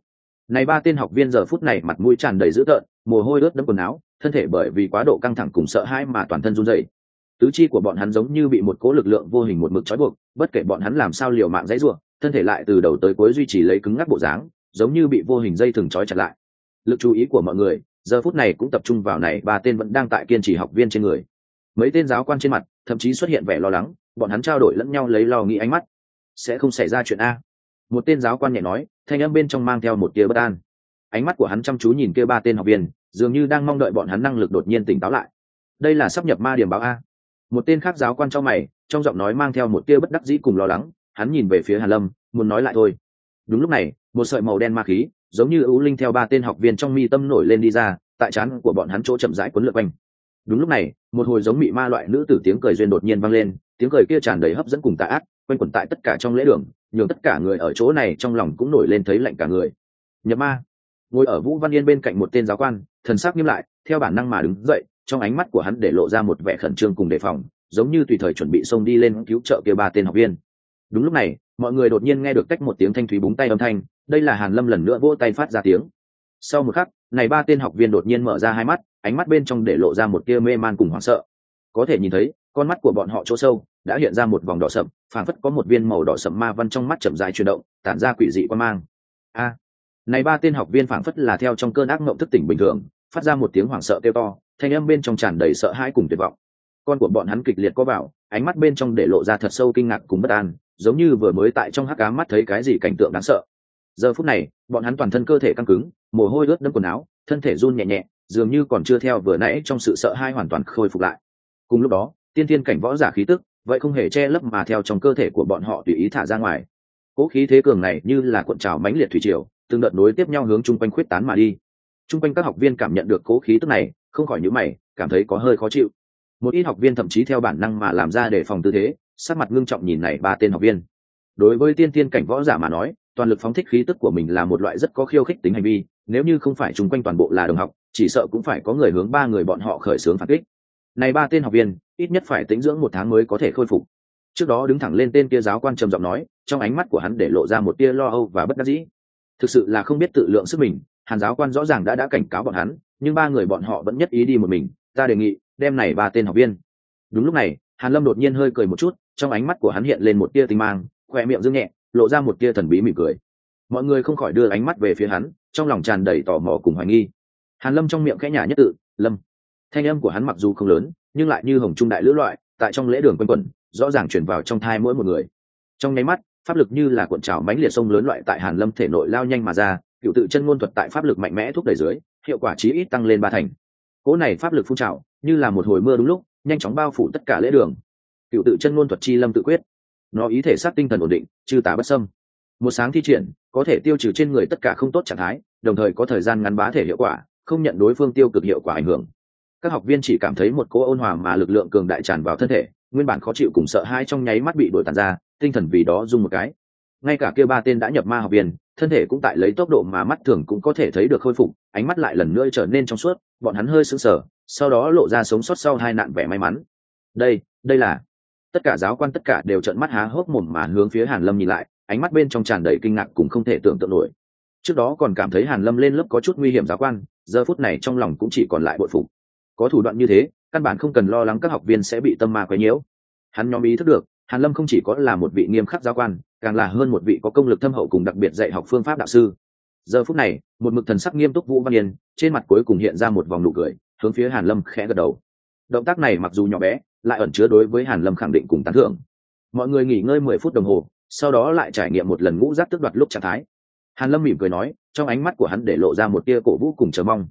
Này ba tên học viên giờ phút này mặt mũi tràn đầy dữ tợn, mồ hôi ướt đẫm quần áo, thân thể bởi vì quá độ căng thẳng cùng sợ hãi mà toàn thân run rẩy. Tứ chi của bọn hắn giống như bị một cố lực lượng vô hình một mực trói buộc, bất kể bọn hắn làm sao liều mạng dãy rủa, thân thể lại từ đầu tới cuối duy trì lấy cứng ngắc bộ dáng, giống như bị vô hình dây thừng trói chặt lại. Lực chú ý của mọi người, giờ phút này cũng tập trung vào này ba tên vẫn đang tại kiên trì học viên trên người. Mấy tên giáo quan trên mặt, thậm chí xuất hiện vẻ lo lắng, bọn hắn trao đổi lẫn nhau lấy lo nghĩ ánh mắt. Sẽ không xảy ra chuyện a một tên giáo quan nhẹ nói, thanh âm bên trong mang theo một tia bất an. Ánh mắt của hắn chăm chú nhìn kia ba tên học viên, dường như đang mong đợi bọn hắn năng lực đột nhiên tỉnh táo lại. Đây là sắp nhập ma điểm báo a. Một tên khác giáo quan trong mày, trong giọng nói mang theo một tia bất đắc dĩ cùng lo lắng, hắn nhìn về phía hàn lâm, muốn nói lại thôi. Đúng lúc này, một sợi màu đen ma khí, giống như ưu linh theo ba tên học viên trong mi tâm nổi lên đi ra, tại trán của bọn hắn chỗ chậm rãi cuốn lượn quanh. Đúng lúc này, một hồi giống mị ma loại nữ tử tiếng cười duyên đột nhiên vang lên, tiếng cười kia tràn đầy hấp dẫn cùng tà ác, quanh quẩn tại tất cả trong lễ đường nhường tất cả người ở chỗ này trong lòng cũng nổi lên thấy lạnh cả người. Nhập ma. Ngồi ở vũ văn yên bên cạnh một tên giáo quan, thần sắc nghiêm lại, theo bản năng mà đứng dậy, trong ánh mắt của hắn để lộ ra một vẻ khẩn trương cùng đề phòng, giống như tùy thời chuẩn bị xông đi lên cứu trợ kia ba tên học viên. Đúng lúc này, mọi người đột nhiên nghe được cách một tiếng thanh thúy búng tay âm thanh, đây là hàn lâm lần nữa vỗ tay phát ra tiếng. Sau một khắc, này ba tên học viên đột nhiên mở ra hai mắt, ánh mắt bên trong để lộ ra một tia mê man cùng hoảng sợ. Có thể nhìn thấy con mắt của bọn họ chỗ sâu, đã hiện ra một vòng đỏ sậm, phảng phất có một viên màu đỏ sậm ma văn trong mắt chậm dài chuyển động, tản ra quỷ dị quan mang. A! Này ba tên học viên phảng phất là theo trong cơn ác mộng thức tỉnh bình thường, phát ra một tiếng hoảng sợ kêu to, thanh âm bên trong tràn đầy sợ hãi cùng tuyệt vọng. Con của bọn hắn kịch liệt có bảo, ánh mắt bên trong để lộ ra thật sâu kinh ngạc cùng bất an, giống như vừa mới tại trong hắc ám mắt thấy cái gì cảnh tượng đáng sợ. Giờ phút này, bọn hắn toàn thân cơ thể căng cứng, mồ hôi ướt đẫm quần áo, thân thể run nhẹ nhẹ, dường như còn chưa theo vừa nãy trong sự sợ hãi hoàn toàn khôi phục lại. Cùng lúc đó tiên thiên cảnh võ giả khí tức, vậy không hề che lấp mà theo trong cơ thể của bọn họ tùy ý thả ra ngoài. Cỗ khí thế cường này như là cuộn trào mãnh liệt thủy triều, từng đợt nối tiếp nhau hướng chung quanh khuyết tán mà đi. Chung quanh các học viên cảm nhận được cố khí tức này, không khỏi nhíu mày, cảm thấy có hơi khó chịu. Một ít học viên thậm chí theo bản năng mà làm ra để phòng tư thế sát mặt ngưng trọng nhìn này ba tên học viên. Đối với tiên tiên cảnh võ giả mà nói, toàn lực phóng thích khí tức của mình là một loại rất có khiêu khích tính hành vi, nếu như không phải chung quanh toàn bộ là đồng học, chỉ sợ cũng phải có người hướng ba người bọn họ khởi xướng phản kích này ba tên học viên, ít nhất phải tính dưỡng một tháng mới có thể khôi phục. Trước đó đứng thẳng lên tên kia giáo quan trầm giọng nói, trong ánh mắt của hắn để lộ ra một tia lo âu và bất đắc dĩ. Thực sự là không biết tự lượng sức mình, hàn giáo quan rõ ràng đã đã cảnh cáo bọn hắn, nhưng ba người bọn họ vẫn nhất ý đi một mình, ta đề nghị, đem này ba tên học viên. Đúng lúc này, hàn lâm đột nhiên hơi cười một chút, trong ánh mắt của hắn hiện lên một tia tinh mang khoe miệng dương nhẹ, lộ ra một tia thần bí mỉm cười. Mọi người không khỏi đưa ánh mắt về phía hắn, trong lòng tràn đầy tò mò cùng hoài nghi. Hàn lâm trong miệng khẽ nhả nhất tự, lâm thanh âm của hắn mặc dù không lớn, nhưng lại như hồng trung đại lữ loại, tại trong lễ đường quanh quẩn, rõ ràng chuyển vào trong thai mỗi một người. Trong nháy mắt, pháp lực như là cuộn trào mánh liệt sông lớn loại tại hàn lâm thể nội lao nhanh mà ra, cựu tự chân ngôn thuật tại pháp lực mạnh mẽ thúc đẩy dưới, hiệu quả chí ít tăng lên ba thành. Cỗ này pháp lực phun trào, như là một hồi mưa đúng lúc, nhanh chóng bao phủ tất cả lễ đường. Cựu tự chân ngôn thuật chi lâm tự quyết. Nó ý thể sát tinh thần ổn định, chư tả bất sâm một sáng thi triển, có thể tiêu trừ trên người tất cả không tốt trạng thái, đồng thời có thời gian ngắn bá thể hiệu quả, không nhận đối phương tiêu cực hiệu quả ảnh hưởng các học viên chỉ cảm thấy một cỗ ôn hòa mà lực lượng cường đại tràn vào thân thể, nguyên bản khó chịu cùng sợ hai trong nháy mắt bị đổi tàn ra, tinh thần vì đó rung một cái. Ngay cả kia ba tên đã nhập ma học viên, thân thể cũng tại lấy tốc độ mà mắt thường cũng có thể thấy được khôi phục, ánh mắt lại lần nữa trở nên trong suốt, bọn hắn hơi sững sờ, sau đó lộ ra sống sót sau hai nạn vẻ may mắn. Đây đây là. Tất cả giáo quan tất cả đều trợn mắt há hốc mồm mà hướng phía hàn lâm nhìn lại, ánh mắt bên trong tràn đầy kinh ngạc cũng không thể tưởng tượng nổi. Trước đó còn cảm thấy hàn lâm lên lớp có chút nguy hiểm giáo quan, giờ phút này trong lòng cũng chỉ còn lại bội phục có thủ đoạn như thế, căn bản không cần lo lắng các học viên sẽ bị tâm ma quấy nhiễu. Hắn nhóm ý thức được, hàn lâm không chỉ có là một vị nghiêm khắc giáo quan, càng là hơn một vị có công lực thâm hậu cùng đặc biệt dạy học phương pháp đạo sư. Giờ phút này, một mực thần sắc nghiêm túc vũ văn yên, trên mặt cuối cùng hiện ra một vòng nụ cười, hướng phía hàn lâm khẽ gật đầu. Động tác này mặc dù nhỏ bé, lại ẩn chứa đối với hàn lâm khẳng định cùng tán thưởng. Mọi người nghỉ ngơi mười phút đồng hồ, sau đó lại trải nghiệm một lần ngũ giác tức đoạt lúc trạng thái. Hàn lâm mỉm cười nói, trong ánh mắt của hắn để lộ ra một tia cổ vũ cùng chờ mong.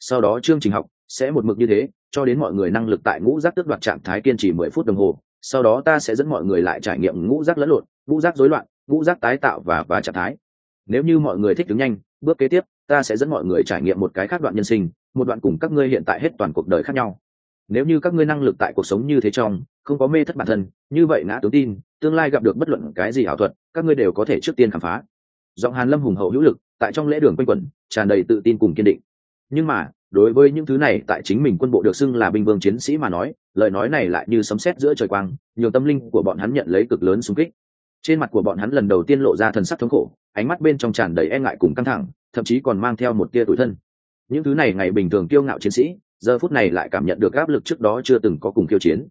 Sau đó chương trình học sẽ một mực như thế, cho đến mọi người năng lực tại ngũ giác tước đoạt trạng thái kiên trì mười phút đồng hồ, sau đó ta sẽ dẫn mọi người lại trải nghiệm ngũ giác lẫn lộn, ngũ giác rối loạn, ngũ giác tái tạo và và trạng thái. Nếu như mọi người thích đứng nhanh, bước kế tiếp, ta sẽ dẫn mọi người trải nghiệm một cái khác đoạn nhân sinh, một đoạn cùng các ngươi hiện tại hết toàn cuộc đời khác nhau. Nếu như các ngươi năng lực tại cuộc sống như thế trong, không có mê thất bản thân, như vậy ngã tướng tin, tương lai gặp được bất luận cái gì ảo thuật, các ngươi đều có thể trước tiên khám phá. Giọng hàn lâm hùng hậu hữu lực, tại trong lễ đường quanh quẩn, tràn đầy tự tin cùng kiên định. Nhưng mà đối với những thứ này, tại chính mình quân bộ được xưng là binh vương chiến sĩ mà nói, lời nói này lại như sấm sét giữa trời quang nhiều tâm linh của bọn hắn nhận lấy cực lớn xung kích. Trên mặt của bọn hắn lần đầu tiên lộ ra thần sắc thống khổ, ánh mắt bên trong tràn đầy e ngại cùng căng thẳng, thậm chí còn mang theo một tia tủi thân. Những thứ này ngày bình thường kiêu ngạo chiến sĩ, giờ phút này lại cảm nhận được áp lực trước đó chưa từng có cùng kiêu chiến.